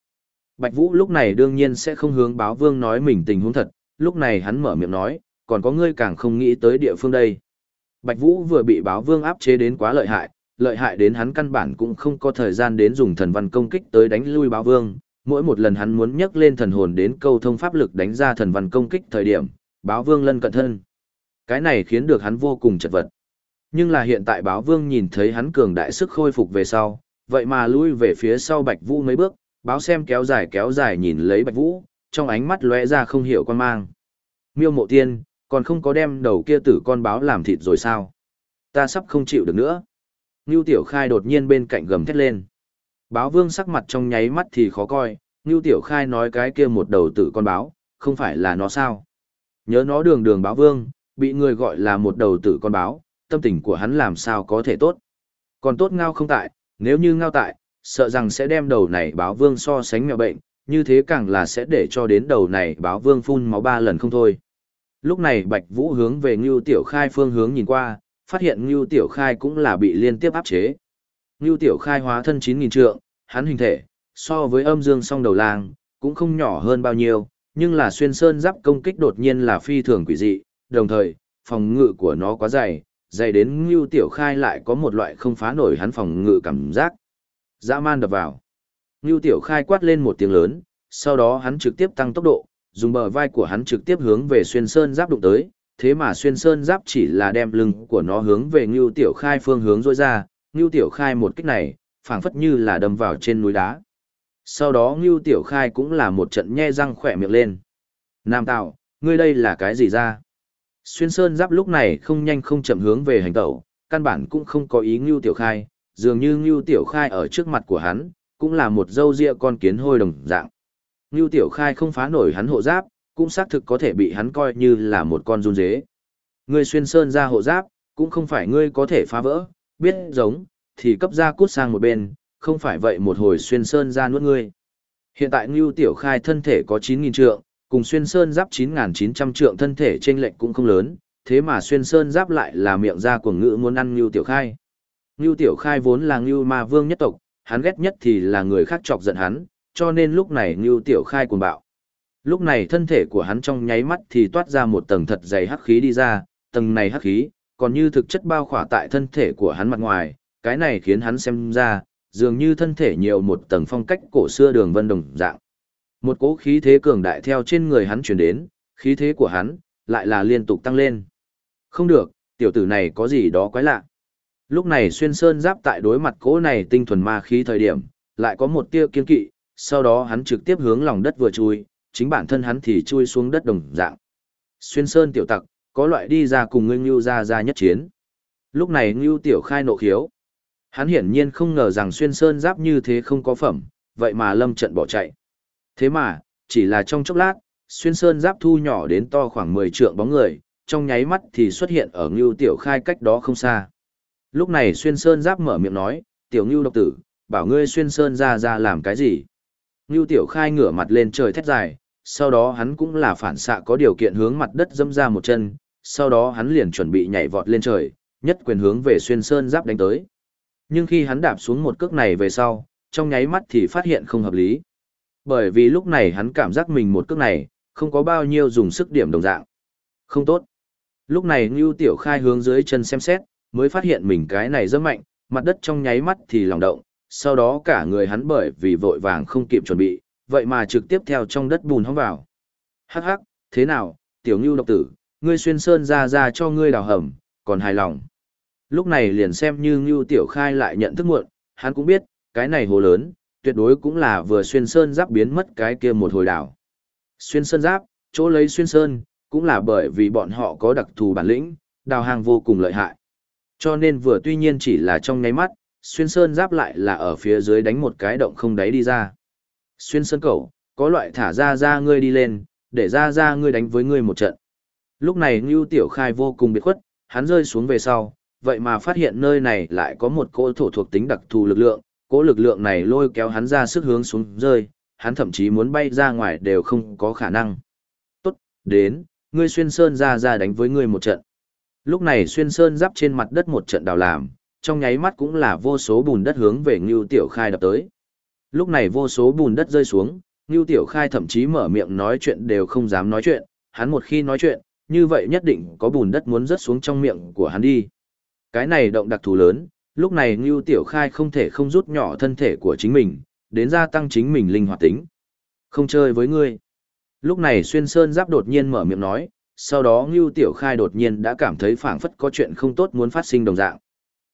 Bạch Vũ lúc này đương nhiên sẽ không hướng báo vương nói mình tình huống thật, lúc này hắn mở miệng nói, còn có ngươi càng không nghĩ tới địa phương đây. Bạch Vũ vừa bị báo vương áp chế đến quá lợi hại, lợi hại đến hắn căn bản cũng không có thời gian đến dùng thần văn công kích tới đánh lui báo vương. Mỗi một lần hắn muốn nhấc lên thần hồn đến câu thông pháp lực đánh ra thần văn công kích thời điểm, báo vương lân cận thân. Cái này khiến được hắn vô cùng chật vật. Nhưng là hiện tại báo vương nhìn thấy hắn cường đại sức khôi phục về sau, vậy mà lui về phía sau Bạch Vũ mấy bước, báo xem kéo dài kéo dài nhìn lấy Bạch Vũ, trong ánh mắt lóe ra không hiểu quan mang. Miêu mộ tiên, còn không có đem đầu kia tử con báo làm thịt rồi sao? Ta sắp không chịu được nữa. Ngưu Tiểu Khai đột nhiên bên cạnh gầm thét lên. Báo vương sắc mặt trong nháy mắt thì khó coi, Ngưu Tiểu Khai nói cái kia một đầu tử con báo, không phải là nó sao? Nhớ nó đường đường báo vương, bị người gọi là một đầu tử con báo, tâm tình của hắn làm sao có thể tốt. Còn tốt ngao không tại, nếu như ngao tại, sợ rằng sẽ đem đầu này báo vương so sánh mèo bệnh, như thế càng là sẽ để cho đến đầu này báo vương phun máu ba lần không thôi. Lúc này Bạch Vũ hướng về Ngưu Tiểu Khai phương hướng nhìn qua, phát hiện Ngưu Tiểu Khai cũng là bị liên tiếp áp chế. Ngưu Tiểu Khai hóa thân 9.000 trượng, hắn hình thể, so với âm dương song đầu lang, cũng không nhỏ hơn bao nhiêu, nhưng là xuyên sơn giáp công kích đột nhiên là phi thường quỷ dị, đồng thời, phòng ngự của nó quá dày, dày đến Ngưu Tiểu Khai lại có một loại không phá nổi hắn phòng ngự cảm giác. Dã man đập vào. Ngưu Tiểu Khai quát lên một tiếng lớn, sau đó hắn trực tiếp tăng tốc độ, dùng bờ vai của hắn trực tiếp hướng về xuyên sơn giáp đụng tới, thế mà xuyên sơn giáp chỉ là đem lưng của nó hướng về Ngưu Tiểu Khai phương hướng rôi ra, Ngưu Tiểu Khai một kích này, phảng phất như là đâm vào trên núi đá. Sau đó Ngưu Tiểu Khai cũng là một trận nhe răng khỏe miệng lên. Nam Tạo, ngươi đây là cái gì ra? Xuyên sơn giáp lúc này không nhanh không chậm hướng về hành tẩu, căn bản cũng không có ý Ngưu Tiểu Khai, dường như Ngưu Tiểu Khai ở trước mặt của hắn, cũng là một dâu ria con kiến hôi đồng dạng. Ngưu Tiểu Khai không phá nổi hắn hộ giáp, cũng xác thực có thể bị hắn coi như là một con run dế. Ngươi xuyên sơn ra hộ giáp, cũng không phải ngươi có thể phá vỡ, biết giống, thì cấp ra cút sang một bên, không phải vậy một hồi xuyên sơn ra nuốt ngươi. Hiện tại Ngưu Tiểu Khai thân thể có 9.000 trượng, cùng xuyên sơn giáp 9.900 trượng thân thể trên lệnh cũng không lớn, thế mà xuyên sơn giáp lại là miệng ra của ngữ muốn ăn Ngưu Tiểu Khai. Ngưu Tiểu Khai vốn là Ngưu Ma Vương nhất tộc, hắn ghét nhất thì là người khác chọc giận hắn, cho nên lúc này Ngưu Tiểu Khai cuồng bạo. Lúc này thân thể của hắn trong nháy mắt thì toát ra một tầng thật dày hắc khí đi ra, tầng này hắc khí, còn như thực chất bao khỏa tại thân thể của hắn mặt ngoài, cái này khiến hắn xem ra, dường như thân thể nhiều một tầng phong cách cổ xưa đường vân đồng dạng. Một cỗ khí thế cường đại theo trên người hắn truyền đến, khí thế của hắn lại là liên tục tăng lên. Không được, tiểu tử này có gì đó quái lạ. Lúc này xuyên sơn giáp tại đối mặt cỗ này tinh thuần ma khí thời điểm, lại có một tia kiên kỵ, sau đó hắn trực tiếp hướng lòng đất vừa chui, chính bản thân hắn thì chui xuống đất đồng dạng. Xuyên sơn tiểu tặc, có loại đi ra cùng ngươi Ngưu ra ra nhất chiến. Lúc này Ngưu tiểu khai nộ khiếu. Hắn hiển nhiên không ngờ rằng xuyên sơn giáp như thế không có phẩm, vậy mà lâm trận bỏ chạy. Thế mà, chỉ là trong chốc lát, xuyên sơn giáp thu nhỏ đến to khoảng 10 trượng bóng người, trong nháy mắt thì xuất hiện ở Ngưu tiểu khai cách đó không xa. Lúc này xuyên sơn giáp mở miệng nói, tiểu Ngưu độc tử, bảo ngươi xuyên sơn ra ra làm cái gì? Ngưu Tiểu Khai ngửa mặt lên trời thét dài, sau đó hắn cũng là phản xạ có điều kiện hướng mặt đất dâm ra một chân, sau đó hắn liền chuẩn bị nhảy vọt lên trời, nhất quyền hướng về xuyên sơn giáp đánh tới. Nhưng khi hắn đạp xuống một cước này về sau, trong nháy mắt thì phát hiện không hợp lý. Bởi vì lúc này hắn cảm giác mình một cước này, không có bao nhiêu dùng sức điểm đồng dạng. Không tốt. Lúc này Ngưu Tiểu Khai hướng dưới chân xem xét, mới phát hiện mình cái này rất mạnh, mặt đất trong nháy mắt thì lòng động, sau đó cả người hắn bởi vì vội vàng không kịp chuẩn bị, vậy mà trực tiếp theo trong đất bùn hóng vào. Hắc hắc, thế nào, Tiểu Ngưu độc tử, ngươi xuyên sơn ra ra cho ngươi đào hầm, còn hài lòng. Lúc này liền xem như Ngưu Tiểu Khai lại nhận thức muộn, hắn cũng biết, cái này hồ lớn, tuyệt đối cũng là vừa xuyên sơn giáp biến mất cái kia một hồi đảo. Xuyên sơn giáp, chỗ lấy xuyên sơn, cũng là bởi vì bọn họ có đặc thù bản lĩnh, đào hàng vô cùng lợi hại. Cho nên vừa tuy nhiên chỉ là trong nháy mắt, xuyên sơn giáp lại là ở phía dưới đánh một cái động không đáy đi ra. Xuyên sơn cầu, có loại thả ra ra ngươi đi lên, để ra ra ngươi đánh với ngươi một trận. Lúc này Ngưu Tiểu Khai vô cùng biệt khuất, hắn rơi xuống về sau, vậy mà phát hiện nơi này lại có một cỗ thổ thuộc tính đặc thù lực lượng, cỗ lực lượng này lôi kéo hắn ra sức hướng xuống rơi, hắn thậm chí muốn bay ra ngoài đều không có khả năng. Tốt, đến, ngươi xuyên sơn ra ra đánh với ngươi một trận. Lúc này xuyên sơn giáp trên mặt đất một trận đào làm, trong nháy mắt cũng là vô số bùn đất hướng về Ngưu Tiểu Khai đập tới. Lúc này vô số bùn đất rơi xuống, Ngưu Tiểu Khai thậm chí mở miệng nói chuyện đều không dám nói chuyện, hắn một khi nói chuyện, như vậy nhất định có bùn đất muốn rớt xuống trong miệng của hắn đi. Cái này động đặc thù lớn, lúc này Ngưu Tiểu Khai không thể không rút nhỏ thân thể của chính mình, đến gia tăng chính mình linh hoạt tính. Không chơi với ngươi. Lúc này Xuyên Sơn Giáp đột nhiên mở miệng nói, sau đó Ngưu Tiểu Khai đột nhiên đã cảm thấy phảng phất có chuyện không tốt muốn phát sinh đồng dạng.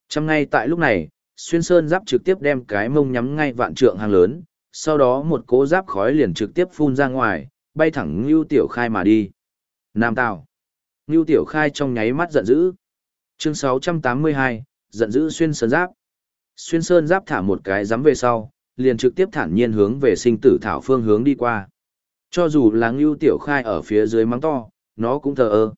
Trong ngay tại lúc này, Xuyên Sơn Giáp trực tiếp đem cái mông nhắm ngay vạn trượng hàng lớn, sau đó một cỗ giáp khói liền trực tiếp phun ra ngoài, bay thẳng Ngưu Tiểu Khai mà đi. Nam Tào. Ngưu Tiểu Khai trong nháy mắt giận dữ. Chương 682, giận dữ Xuyên Sơn Giáp. Xuyên Sơn Giáp thả một cái giẫm về sau, liền trực tiếp thản nhiên hướng về sinh tử thảo phương hướng đi qua. Cho dù là Ngưu Tiểu Khai ở phía dưới mắng to, nó cũng thờ ơ.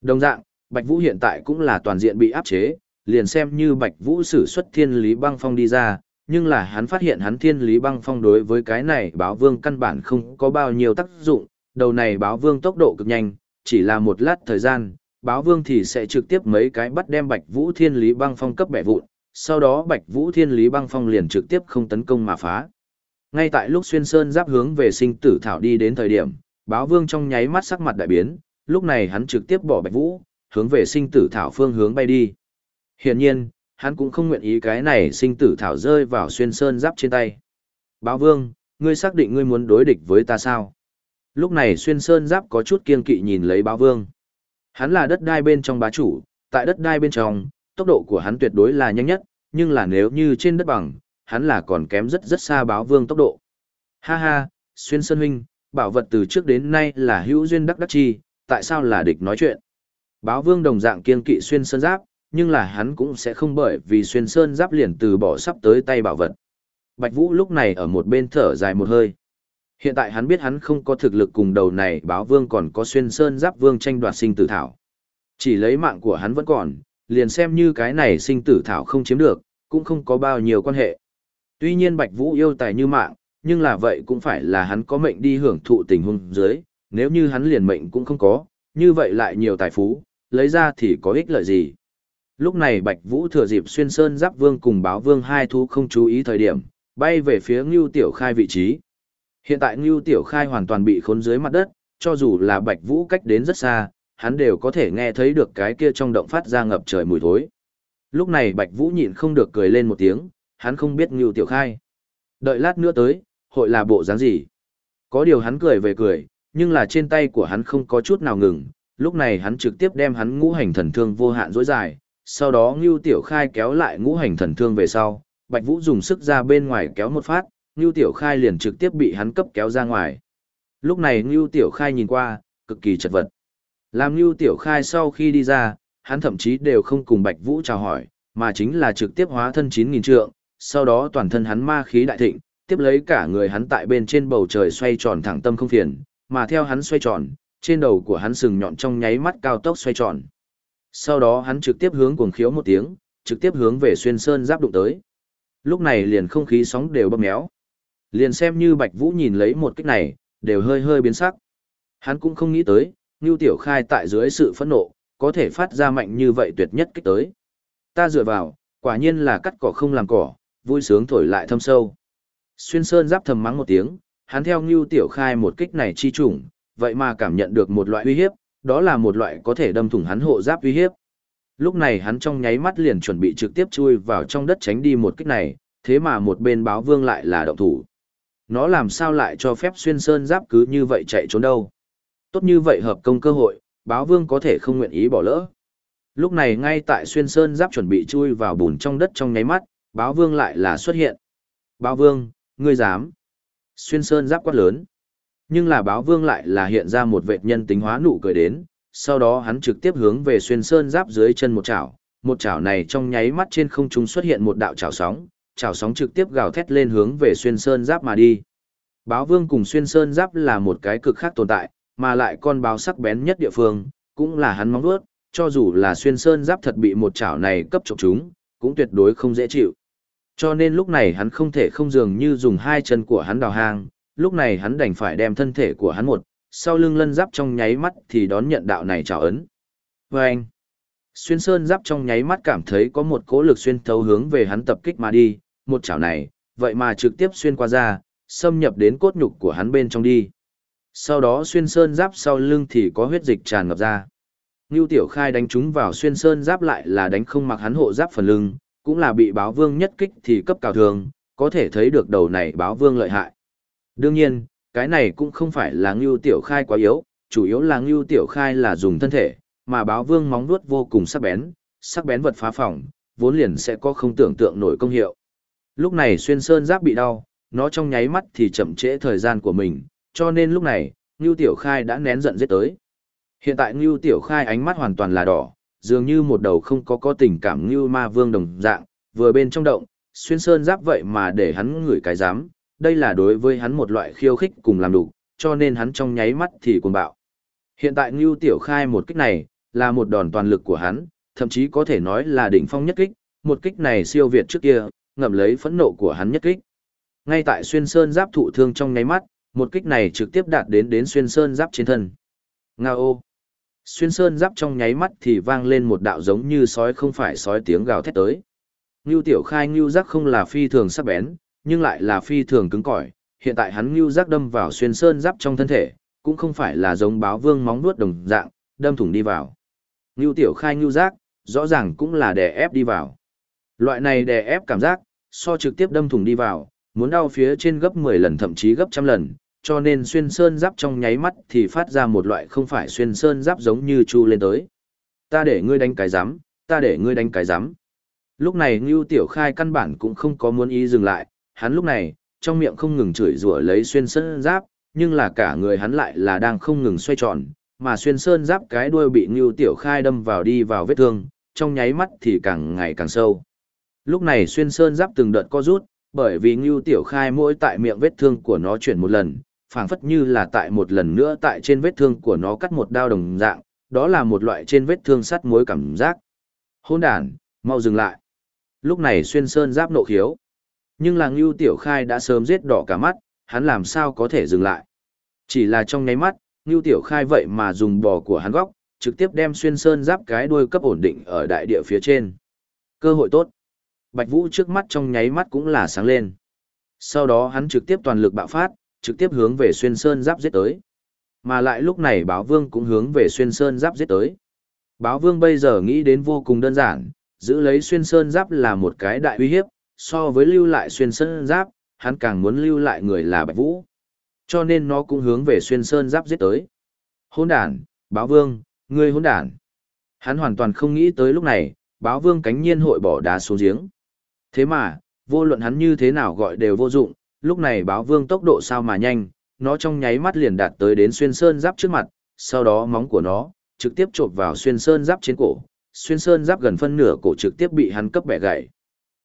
Đồng dạng, Bạch Vũ hiện tại cũng là toàn diện bị áp chế, liền xem như Bạch Vũ sử xuất thiên lý băng phong đi ra, nhưng là hắn phát hiện hắn thiên lý băng phong đối với cái này báo vương căn bản không có bao nhiêu tác dụng, đầu này báo vương tốc độ cực nhanh, chỉ là một lát thời gian, báo vương thì sẽ trực tiếp mấy cái bắt đem Bạch Vũ thiên lý băng phong cấp bẻ vụn, sau đó Bạch Vũ thiên lý băng phong liền trực tiếp không tấn công mà phá. Ngay tại lúc xuyên sơn giáp hướng về sinh tử thảo đi đến thời điểm, báo vương trong nháy mắt sắc mặt đại biến, lúc này hắn trực tiếp bỏ Bạch Vũ, hướng về sinh tử thảo phương hướng bay đi. Hiển nhiên, hắn cũng không nguyện ý cái này sinh tử thảo rơi vào xuyên sơn giáp trên tay. Báo vương, ngươi xác định ngươi muốn đối địch với ta sao? Lúc này xuyên sơn giáp có chút kiên kỵ nhìn lấy báo vương. Hắn là đất đai bên trong bá chủ, tại đất đai bên trong, tốc độ của hắn tuyệt đối là nhanh nhất, nhưng là nếu như trên đất bằng, hắn là còn kém rất rất xa báo vương tốc độ. Ha ha, xuyên sơn huynh, bảo vật từ trước đến nay là hữu duyên đắc đắc chi, tại sao là địch nói chuyện? Báo vương đồng dạng kiên kỵ xuyên sơn giáp, nhưng là hắn cũng sẽ không bởi vì xuyên sơn giáp liền từ bỏ sắp tới tay bảo vật. Bạch Vũ lúc này ở một bên thở dài một hơi. Hiện tại hắn biết hắn không có thực lực cùng đầu này báo vương còn có xuyên sơn giáp vương tranh đoạt sinh tử thảo. Chỉ lấy mạng của hắn vẫn còn, liền xem như cái này sinh tử thảo không chiếm được, cũng không có bao nhiêu quan hệ. Tuy nhiên Bạch Vũ yêu tài như mạng, nhưng là vậy cũng phải là hắn có mệnh đi hưởng thụ tình huống dưới, nếu như hắn liền mệnh cũng không có, như vậy lại nhiều tài phú, lấy ra thì có ích lợi gì. Lúc này Bạch Vũ thừa dịp xuyên sơn giáp vương cùng báo vương hai thú không chú ý thời điểm, bay về phía Ngưu Tiểu Khai vị trí. Hiện tại Ngưu Tiểu Khai hoàn toàn bị khốn dưới mặt đất, cho dù là Bạch Vũ cách đến rất xa, hắn đều có thể nghe thấy được cái kia trong động phát ra ngập trời mùi thối. Lúc này Bạch Vũ nhịn không được cười lên một tiếng, hắn không biết Ngưu Tiểu Khai. Đợi lát nữa tới, hội là bộ dáng gì? Có điều hắn cười về cười, nhưng là trên tay của hắn không có chút nào ngừng, lúc này hắn trực tiếp đem hắn ngũ hành thần thương vô hạn dối dài, sau đó Ngưu Tiểu Khai kéo lại ngũ hành thần thương về sau, Bạch Vũ dùng sức ra bên ngoài kéo một phát, Ngưu Tiểu Khai liền trực tiếp bị hắn cấp kéo ra ngoài. Lúc này Ngưu Tiểu Khai nhìn qua, cực kỳ chật vật. Làm Ngưu Tiểu Khai sau khi đi ra, hắn thậm chí đều không cùng Bạch Vũ chào hỏi, mà chính là trực tiếp hóa thân 9.000 trượng, sau đó toàn thân hắn ma khí đại thịnh, tiếp lấy cả người hắn tại bên trên bầu trời xoay tròn thẳng tâm không phiền, mà theo hắn xoay tròn, trên đầu của hắn sừng nhọn trong nháy mắt cao tốc xoay tròn. Sau đó hắn trực tiếp hướng cuồng khiếu một tiếng, trực tiếp hướng về xuyên sơn giáp đụng tới. Lúc này liền không khí sóng đều bơm méo. Liền xem như Bạch Vũ nhìn lấy một kích này, đều hơi hơi biến sắc. Hắn cũng không nghĩ tới, Nưu Tiểu Khai tại dưới sự phẫn nộ, có thể phát ra mạnh như vậy tuyệt nhất kích tới. Ta dựa vào, quả nhiên là cắt cỏ không làm cỏ, vui sướng thổi lại thâm sâu. Xuyên Sơn giáp thầm mắng một tiếng, Hắn theo Nưu Tiểu Khai một kích này chi trùng, vậy mà cảm nhận được một loại uy hiếp, đó là một loại có thể đâm thủng hắn hộ giáp uy hiếp. Lúc này hắn trong nháy mắt liền chuẩn bị trực tiếp chui vào trong đất tránh đi một kích này, thế mà một bên báo vương lại là động thủ. Nó làm sao lại cho phép xuyên sơn giáp cứ như vậy chạy trốn đâu. Tốt như vậy hợp công cơ hội, báo vương có thể không nguyện ý bỏ lỡ. Lúc này ngay tại xuyên sơn giáp chuẩn bị chui vào bùn trong đất trong nháy mắt, báo vương lại là xuất hiện. Báo vương, ngươi dám. Xuyên sơn giáp quát lớn. Nhưng là báo vương lại là hiện ra một vệ nhân tính hóa nụ cười đến, sau đó hắn trực tiếp hướng về xuyên sơn giáp dưới chân một chảo, một chảo này trong nháy mắt trên không trung xuất hiện một đạo chảo sóng, chảo sóng trực tiếp gào thét lên hướng về xuyên sơn giáp mà đi. Báo vương cùng xuyên sơn giáp là một cái cực khác tồn tại, mà lại con báo sắc bén nhất địa phương, cũng là hắn móng vuốt, cho dù là xuyên sơn giáp thật bị một chảo này cấp trộm chúng, cũng tuyệt đối không dễ chịu. Cho nên lúc này hắn không thể không dường như dùng hai chân của hắn đào hang, lúc này hắn đành phải đem thân thể của hắn một, sau lưng lân giáp trong nháy mắt thì đón nhận đạo này trào ấn. Và anh, xuyên sơn giáp trong nháy mắt cảm thấy có một cỗ lực xuyên thấu hướng về hắn tập kích mà đi, một chảo này, vậy mà trực tiếp xuyên qua ra, xâm nhập đến cốt nhục của hắn bên trong đi. Sau đó xuyên sơn giáp sau lưng thì có huyết dịch tràn ngập ra. Ngưu Tiểu Khai đánh chúng vào xuyên sơn giáp lại là đánh không mặc hắn hộ giáp phần lưng, cũng là bị báo vương nhất kích thì cấp cào thường, có thể thấy được đầu này báo vương lợi hại. Đương nhiên, cái này cũng không phải là Ngưu Tiểu Khai quá yếu, chủ yếu là Ngưu Tiểu Khai là dùng thân thể, mà báo vương móng vuốt vô cùng sắc bén, sắc bén vật phá phòng, vốn liền sẽ có không tưởng tượng nổi công hiệu. Lúc này xuyên sơn giáp bị đau, nó trong nháy mắt thì chậm trễ thời gian của mình, cho nên lúc này, Ngưu Tiểu Khai đã nén giận giết tới. Hiện tại Ngưu Tiểu Khai ánh mắt hoàn toàn là đỏ, dường như một đầu không có có tình cảm Ngưu Ma Vương đồng dạng, vừa bên trong động, xuyên sơn giáp vậy mà để hắn ngửi cái dám, đây là đối với hắn một loại khiêu khích cùng làm đủ, cho nên hắn trong nháy mắt thì cuồng bạo. Hiện tại Ngưu Tiểu Khai một kích này, là một đòn toàn lực của hắn, thậm chí có thể nói là đỉnh phong nhất kích, một kích này siêu việt trước kia, ngậm lấy phẫn nộ của hắn nhất kích. Ngay tại xuyên sơn giáp thụ thương trong nháy mắt, một kích này trực tiếp đạt đến đến xuyên sơn giáp trên thân. Ngao! Xuyên sơn giáp trong nháy mắt thì vang lên một đạo giống như sói không phải sói tiếng gào thét tới. Ngưu tiểu khai ngưu giác không là phi thường sắc bén, nhưng lại là phi thường cứng cỏi. Hiện tại hắn ngưu giác đâm vào xuyên sơn giáp trong thân thể, cũng không phải là giống báo vương móng nuốt đồng dạng, đâm thủng đi vào. Ngưu tiểu khai ngưu giác, rõ ràng cũng là đè ép đi vào. Loại này đè ép cảm giác, so trực tiếp đâm thủng đi vào, muốn đau phía trên gấp 10 lần thậm chí gấp trăm lần, cho nên xuyên sơn giáp trong nháy mắt thì phát ra một loại không phải xuyên sơn giáp giống như chu lên tới. Ta để ngươi đánh cái giám, ta để ngươi đánh cái giám. Lúc này Ngưu Tiểu Khai căn bản cũng không có muốn ý dừng lại, hắn lúc này, trong miệng không ngừng chửi rủa lấy xuyên sơn giáp, nhưng là cả người hắn lại là đang không ngừng xoay tròn, mà xuyên sơn giáp cái đuôi bị Ngưu Tiểu Khai đâm vào đi vào vết thương, trong nháy mắt thì càng ngày càng sâu. Lúc này xuyên sơn giáp từng đợt co rút, bởi vì Ngưu Tiểu Khai mỗi tại miệng vết thương của nó chuyển một lần, phảng phất như là tại một lần nữa tại trên vết thương của nó cắt một đao đồng dạng, đó là một loại trên vết thương sắt muối cảm giác. Hôn đàn, mau dừng lại. Lúc này xuyên sơn giáp nộ khiếu. Nhưng là Ngưu Tiểu Khai đã sớm giết đỏ cả mắt, hắn làm sao có thể dừng lại. Chỉ là trong nháy mắt, Ngưu Tiểu Khai vậy mà dùng bò của hắn góc, trực tiếp đem xuyên sơn giáp cái đuôi cấp ổn định ở đại địa phía trên. Cơ hội tốt. Bạch Vũ trước mắt trong nháy mắt cũng là sáng lên. Sau đó hắn trực tiếp toàn lực bạo phát, trực tiếp hướng về xuyên sơn giáp giết tới. Mà lại lúc này báo vương cũng hướng về xuyên sơn giáp giết tới. Báo vương bây giờ nghĩ đến vô cùng đơn giản, giữ lấy xuyên sơn giáp là một cái đại uy hiếp, so với lưu lại xuyên sơn giáp, hắn càng muốn lưu lại người là bạch vũ. Cho nên nó cũng hướng về xuyên sơn giáp giết tới. Hỗn đàn, báo vương, ngươi hỗn đàn. Hắn hoàn toàn không nghĩ tới lúc này, báo vương cánh nhiên hội bỏ đá xuống giếng. Thế mà, vô luận hắn như thế nào gọi đều vô dụng, lúc này báo vương tốc độ sao mà nhanh, nó trong nháy mắt liền đạt tới đến xuyên sơn giáp trước mặt, sau đó móng của nó, trực tiếp chộp vào xuyên sơn giáp trên cổ, xuyên sơn giáp gần phân nửa cổ trực tiếp bị hắn cấp bẻ gãy.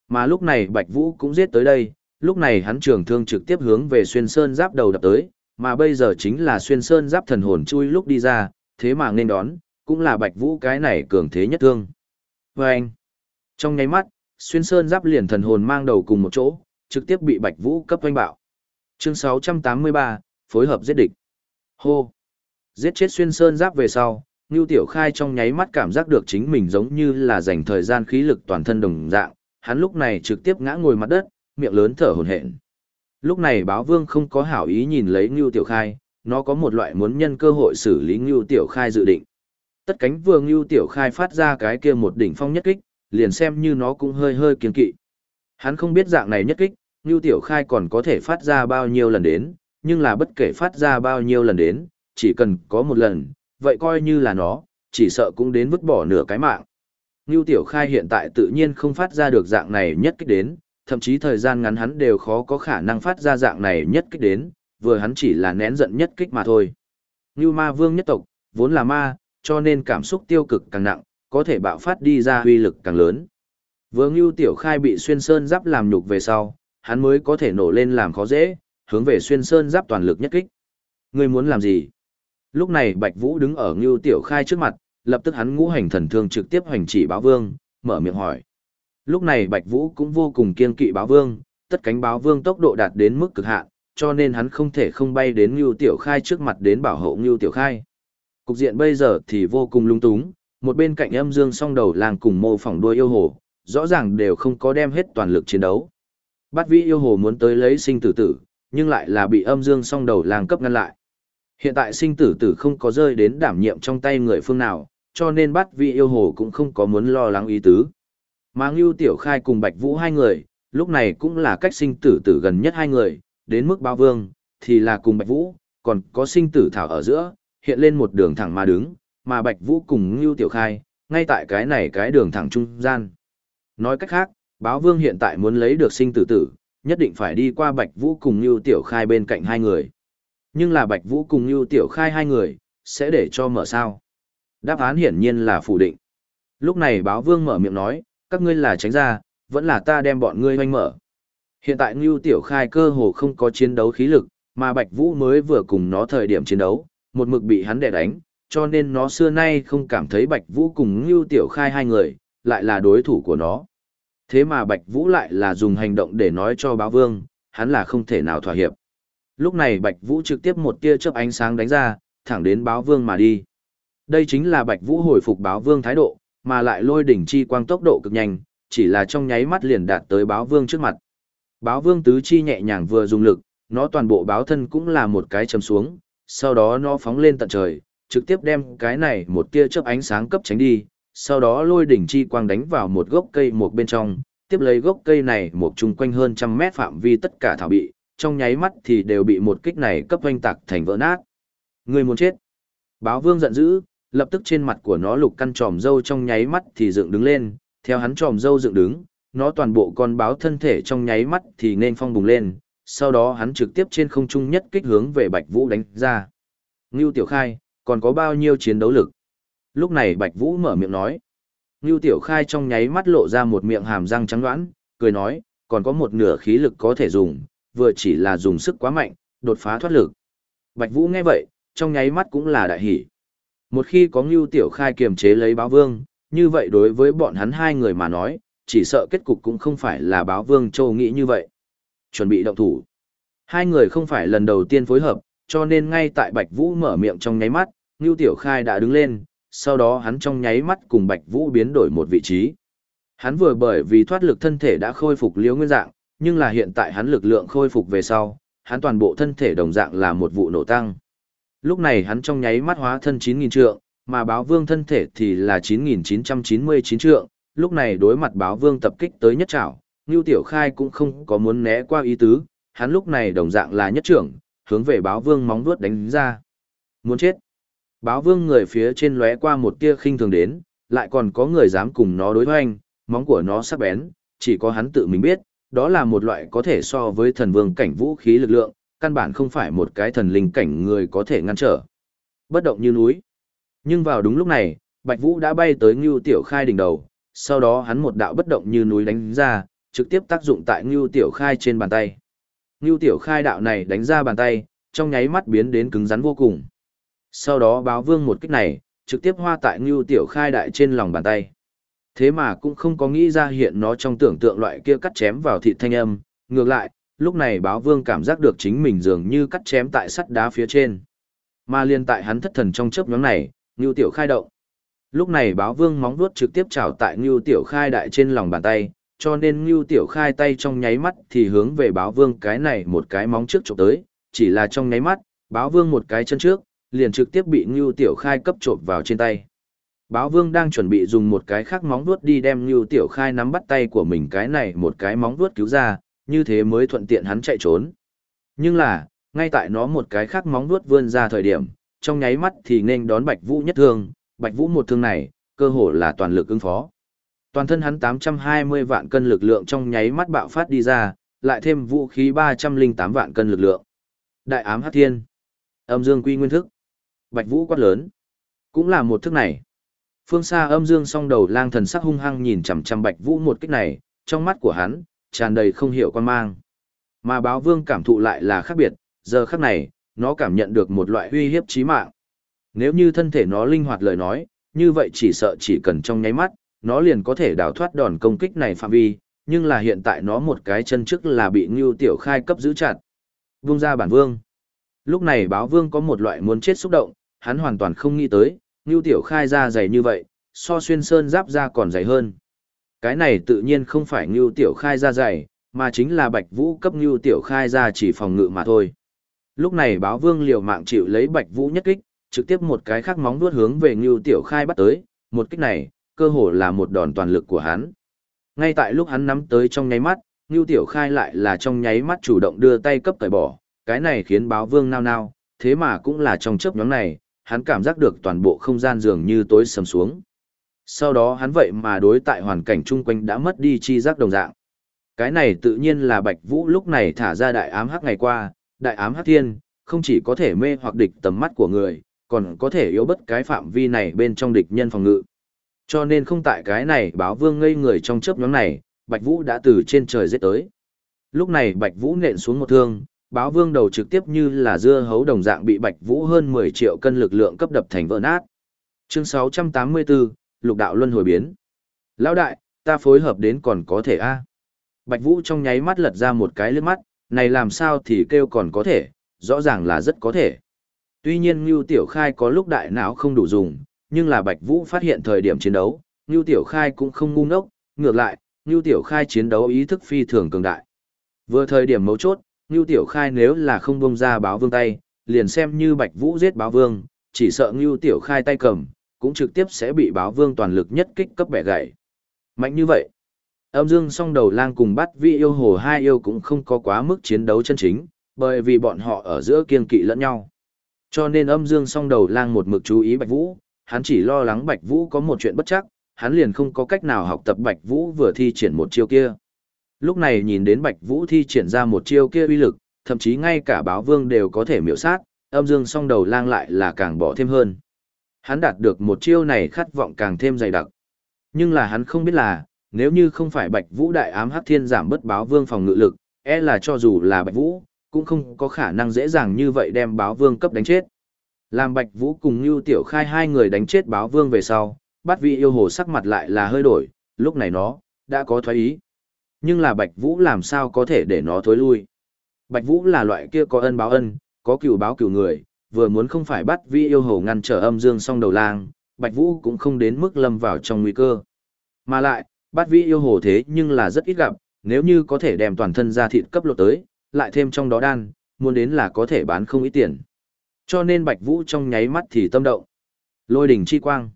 Mà lúc này Bạch Vũ cũng giết tới đây, lúc này hắn trường thương trực tiếp hướng về xuyên sơn giáp đầu đập tới, mà bây giờ chính là xuyên sơn giáp thần hồn chui lúc đi ra, thế mà nên đón, cũng là Bạch Vũ cái này cường thế nhất thương. Và anh, trong nháy mắt, xuyên sơn giáp liền thần hồn mang đầu cùng một chỗ, trực tiếp bị Bạch Vũ cấp oanh bạo. Chương 683, phối hợp giết địch. Hô. Giết chết xuyên sơn giáp về sau, Ngưu Tiểu Khai trong nháy mắt cảm giác được chính mình giống như là dành thời gian khí lực toàn thân đồng dạng, hắn lúc này trực tiếp ngã ngồi mặt đất, miệng lớn thở hổn hển. Lúc này báo vương không có hảo ý nhìn lấy Ngưu Tiểu Khai, nó có một loại muốn nhân cơ hội xử lý Ngưu Tiểu Khai dự định. Tất cánh vừa Ngưu Tiểu Khai phát ra cái kia một đỉnh phong nhất kích, liền xem như nó cũng hơi hơi kiên kỵ. Hắn không biết dạng này nhất kích, Ngưu Tiểu Khai còn có thể phát ra bao nhiêu lần đến, nhưng là bất kể phát ra bao nhiêu lần đến, chỉ cần có một lần, vậy coi như là nó, chỉ sợ cũng đến vứt bỏ nửa cái mạng. Ngưu Tiểu Khai hiện tại tự nhiên không phát ra được dạng này nhất kích đến, thậm chí thời gian ngắn hắn đều khó có khả năng phát ra dạng này nhất kích đến, vừa hắn chỉ là nén giận nhất kích mà thôi. Ngưu Ma Vương nhất tộc, vốn là ma, cho nên cảm xúc tiêu cực càng nặng, có thể bạo phát đi ra uy lực càng lớn. Vừa Ngưu Tiểu Khai bị xuyên sơn giáp làm nhục về sau, hắn mới có thể nổ lên làm khó dễ, hướng về xuyên sơn giáp toàn lực nhất kích. Ngươi muốn làm gì? Lúc này Bạch Vũ đứng ở Ngưu Tiểu Khai trước mặt, lập tức hắn ngũ hành thần thương trực tiếp hoành chỉ báo vương, mở miệng hỏi. Lúc này Bạch Vũ cũng vô cùng kiên kỵ báo vương, tất cánh báo vương tốc độ đạt đến mức cực hạn, cho nên hắn không thể không bay đến Ngưu Tiểu Khai trước mặt đến bảo hộ Ngưu Tiểu Khai. Cục diện bây giờ thì vô cùng lung túng, một bên cạnh âm dương song đầu làng cùng mô phỏng đuôi yêu hồ, rõ ràng đều không có đem hết toàn lực chiến đấu. Bát vĩ yêu hồ muốn tới lấy sinh tử tử, nhưng lại là bị âm dương song đầu làng cấp ngăn lại. Hiện tại sinh tử tử không có rơi đến đảm nhiệm trong tay người phương nào, cho nên bát vị yêu hồ cũng không có muốn lo lắng ý tứ. Mà Ngưu Tiểu Khai cùng Bạch Vũ hai người, lúc này cũng là cách sinh tử tử gần nhất hai người, đến mức bao vương, thì là cùng Bạch Vũ, còn có sinh tử thảo ở giữa, hiện lên một đường thẳng mà đứng, mà Bạch Vũ cùng Ngưu Tiểu Khai, ngay tại cái này cái đường thẳng trung gian. Nói cách khác, báo vương hiện tại muốn lấy được sinh tử tử, nhất định phải đi qua Bạch Vũ cùng Ngưu Tiểu Khai bên cạnh hai người. Nhưng là Bạch Vũ cùng Ngưu Tiểu Khai hai người, sẽ để cho mở sao. Đáp án hiển nhiên là phủ định. Lúc này báo vương mở miệng nói, các ngươi là tránh ra, vẫn là ta đem bọn ngươi hoanh mở. Hiện tại Ngưu Tiểu Khai cơ hồ không có chiến đấu khí lực, mà Bạch Vũ mới vừa cùng nó thời điểm chiến đấu, một mực bị hắn đè đánh, cho nên nó xưa nay không cảm thấy Bạch Vũ cùng Ngưu Tiểu Khai hai người, lại là đối thủ của nó. Thế mà Bạch Vũ lại là dùng hành động để nói cho báo vương, hắn là không thể nào thỏa hiệp. Lúc này Bạch Vũ trực tiếp một tia chớp ánh sáng đánh ra, thẳng đến báo vương mà đi. Đây chính là Bạch Vũ hồi phục báo vương thái độ, mà lại lôi đỉnh chi quang tốc độ cực nhanh, chỉ là trong nháy mắt liền đạt tới báo vương trước mặt. Báo vương tứ chi nhẹ nhàng vừa dùng lực, nó toàn bộ báo thân cũng là một cái chầm xuống, sau đó nó phóng lên tận trời, trực tiếp đem cái này một tia chớp ánh sáng cấp tránh đi, sau đó lôi đỉnh chi quang đánh vào một gốc cây một bên trong, tiếp lấy gốc cây này một chung quanh hơn trăm mét phạm vi tất cả thảo bị, trong nháy mắt thì đều bị một kích này cấp hoanh tạc thành vỡ nát. Người muốn chết. Báo vương giận dữ, lập tức trên mặt của nó lục căn tròm dâu trong nháy mắt thì dựng đứng lên, theo hắn tròm dâu dựng đứng, nó toàn bộ con báo thân thể trong nháy mắt thì nên phong bùng lên, sau đó hắn trực tiếp trên không trung nhất kích hướng về Bạch Vũ đánh ra. Ngưu Tiểu Khai, còn có bao nhiêu chiến đấu lực? Lúc này Bạch Vũ mở miệng nói. Ngưu Tiểu Khai trong nháy mắt lộ ra một miệng hàm răng trắng đoán, cười nói, còn có một nửa khí lực có thể dùng, vừa chỉ là dùng sức quá mạnh, đột phá thoát lực. Bạch Vũ nghe vậy, trong nháy mắt cũng là đại hỉ. Một khi có Ngưu Tiểu Khai kiềm chế lấy báo vương, như vậy đối với bọn hắn hai người mà nói, chỉ sợ kết cục cũng không phải là báo vương châu nghĩ như vậy. Chuẩn bị động thủ. Hai người không phải lần đầu tiên phối hợp, cho nên ngay tại Bạch Vũ mở miệng trong nháy mắt, Ngưu Tiểu Khai đã đứng lên, sau đó hắn trong nháy mắt cùng Bạch Vũ biến đổi một vị trí. Hắn vừa bởi vì thoát lực thân thể đã khôi phục liễu nguyên dạng, nhưng là hiện tại hắn lực lượng khôi phục về sau, hắn toàn bộ thân thể đồng dạng là một vụ nổ tăng. Lúc này hắn trong nháy mắt hóa thân 9.000 trượng, mà báo vương thân thể thì là 9.999 trượng, lúc này đối mặt báo vương tập kích tới nhất trảo, Ngưu Tiểu Khai cũng không có muốn né qua ý tứ, hắn lúc này đồng dạng là nhất trưởng, hướng về báo vương móng vuốt đánh ra. Muốn chết. Báo vương người phía trên lóe qua một tia khinh thường đến, lại còn có người dám cùng nó đối hoành, móng của nó sắc bén, chỉ có hắn tự mình biết, đó là một loại có thể so với thần vương cảnh vũ khí lực lượng, căn bản không phải một cái thần linh cảnh người có thể ngăn trở. Bất động như núi. Nhưng vào đúng lúc này, Bạch Vũ đã bay tới Ngưu Tiểu Khai đỉnh đầu, sau đó hắn một đạo bất động như núi đánh ra, trực tiếp tác dụng tại Ngưu Tiểu Khai trên bàn tay. Ngưu Tiểu Khai đạo này đánh ra bàn tay, trong nháy mắt biến đến cứng rắn vô cùng. Sau đó báo vương một kích này, trực tiếp hoa tại Ngưu Tiểu Khai đại trên lòng bàn tay. Thế mà cũng không có nghĩ ra hiện nó trong tưởng tượng loại kia cắt chém vào thịt thanh âm, ngược lại, lúc này báo vương cảm giác được chính mình dường như cắt chém tại sắt đá phía trên. Mà liên tại hắn thất thần trong chớp nhóm này, Ngưu Tiểu khai động. Lúc này báo vương móng vuốt trực tiếp chảo tại Ngưu Tiểu khai đại trên lòng bàn tay, cho nên Ngưu Tiểu Khai tay trong nháy mắt thì hướng về báo vương cái này một cái móng trước chụp tới, chỉ là trong nháy mắt, báo vương một cái chân trước, liền trực tiếp bị Ngưu Tiểu Khai cấp chộp vào trên tay. Báo vương đang chuẩn bị dùng một cái khác móng vuốt đi đem Ngưu Tiểu Khai nắm bắt tay của mình cái này một cái móng vuốt cứu ra, như thế mới thuận tiện hắn chạy trốn. Nhưng là, ngay tại nó một cái khác móng vuốt vươn ra thời điểm, trong nháy mắt thì nên đón Bạch Vũ nhất thương, Bạch Vũ một thương này, cơ hồ là toàn lực ứng phó. Toàn thân hắn 820 vạn cân lực lượng trong nháy mắt bạo phát đi ra, lại thêm vũ khí 308 vạn cân lực lượng. Đại ám hắc thiên. Âm dương quy nguyên thức. Bạch Vũ quát lớn. Cũng là một thức này. Phương xa âm dương song đầu lang thần sắc hung hăng nhìn chằm chằm Bạch Vũ một kích này, trong mắt của hắn tràn đầy không hiểu quan mang. Mà báo vương cảm thụ lại là khác biệt, giờ khắc này, nó cảm nhận được một loại uy hiếp chí mạng. Nếu như thân thể nó linh hoạt lời nói, như vậy chỉ sợ chỉ cần trong nháy mắt, nó liền có thể đào thoát đòn công kích này phạm vi, nhưng là hiện tại nó một cái chân trước là bị Ngưu Tiểu Khai cấp giữ chặt. Vung ra bản vương. Lúc này báo vương có một loại muốn chết xúc động, hắn hoàn toàn không nghĩ tới, Ngưu Tiểu Khai ra dày như vậy, so xuyên sơn giáp ra còn dày hơn. Cái này tự nhiên không phải Ngưu Tiểu Khai ra dạy, mà chính là Bạch Vũ cấp Ngưu Tiểu Khai ra chỉ phòng ngự mà thôi. Lúc này báo vương liều mạng chịu lấy Bạch Vũ nhất kích, trực tiếp một cái khác móng vuốt hướng về Ngưu Tiểu Khai bắt tới, một kích này, cơ hồ là một đòn toàn lực của hắn. Ngay tại lúc hắn nắm tới trong nháy mắt, Ngưu Tiểu Khai lại là trong nháy mắt chủ động đưa tay cấp cởi bỏ, cái này khiến báo vương nao nao, thế mà cũng là trong chớp nhóm này, hắn cảm giác được toàn bộ không gian dường như tối sầm xuống. Sau đó hắn vậy mà đối tại hoàn cảnh chung quanh đã mất đi chi giác đồng dạng. Cái này tự nhiên là Bạch Vũ lúc này thả ra đại ám hắc ngày qua, đại ám hắc thiên, không chỉ có thể mê hoặc địch tầm mắt của người, còn có thể yếu bất cái phạm vi này bên trong địch nhân phòng ngự. Cho nên không tại cái này báo vương ngây người trong chớp nhóm này, Bạch Vũ đã từ trên trời giết tới. Lúc này Bạch Vũ nện xuống một thương, báo vương đầu trực tiếp như là dưa hấu đồng dạng bị Bạch Vũ hơn 10 triệu cân lực lượng cấp đập thành vỡ nát. Chương 684, Lục đạo luân hồi biến. Lão đại, ta phối hợp đến còn có thể a. Bạch Vũ trong nháy mắt lật ra một cái lướt mắt, này làm sao thì kêu còn có thể, rõ ràng là rất có thể. Tuy nhiên Ngưu Tiểu Khai có lúc đại não không đủ dùng, nhưng là Bạch Vũ phát hiện thời điểm chiến đấu, Ngưu Tiểu Khai cũng không ngu ngốc, ngược lại, Ngưu Tiểu Khai chiến đấu ý thức phi thường cường đại. Vừa thời điểm mấu chốt, Ngưu Tiểu Khai nếu là không buông ra báo vương tay, liền xem như Bạch Vũ giết báo vương, chỉ sợ Ngưu Tiểu Khai tay cầm, cũng trực tiếp sẽ bị báo vương toàn lực nhất kích cấp bẻ gãy. Mạnh như vậy, âm dương song đầu lang cùng bắt vị yêu hồ hai yêu cũng không có quá mức chiến đấu chân chính, bởi vì bọn họ ở giữa kiên kỵ lẫn nhau. Cho nên âm dương song đầu lang một mực chú ý Bạch Vũ, hắn chỉ lo lắng Bạch Vũ có một chuyện bất chắc, hắn liền không có cách nào học tập Bạch Vũ vừa thi triển một chiêu kia. Lúc này nhìn đến Bạch Vũ thi triển ra một chiêu kia uy lực, thậm chí ngay cả báo vương đều có thể miểu sát, âm dương song đầu lang lại là càng bỏ thêm hơn. Hắn đạt được một chiêu này khát vọng càng thêm dày đặc. Nhưng là hắn không biết là, nếu như không phải Bạch Vũ đại ám hắc thiên giảm bất báo vương phòng ngự lực, e là cho dù là Bạch Vũ, cũng không có khả năng dễ dàng như vậy đem báo vương cấp đánh chết. Làm Bạch Vũ cùng Nưu Tiểu Khai hai người đánh chết báo vương về sau, bắt vị yêu hồ sắc mặt lại là hơi đổi, lúc này nó, đã có thoái ý. Nhưng là Bạch Vũ làm sao có thể để nó thối lui. Bạch Vũ là loại kia có ân báo ân, có cửu báo cửu người, vừa muốn không phải bắt vi yêu hồ ngăn trở âm dương song đầu lang, Bạch Vũ cũng không đến mức lâm vào trong nguy cơ. Mà lại, bắt vi yêu hồ thế nhưng là rất ít gặp, nếu như có thể đem toàn thân ra thịt cấp lột tới, lại thêm trong đó đan, muốn đến là có thể bán không ít tiền. Cho nên Bạch Vũ trong nháy mắt thì tâm động. Lôi đỉnh chi quang.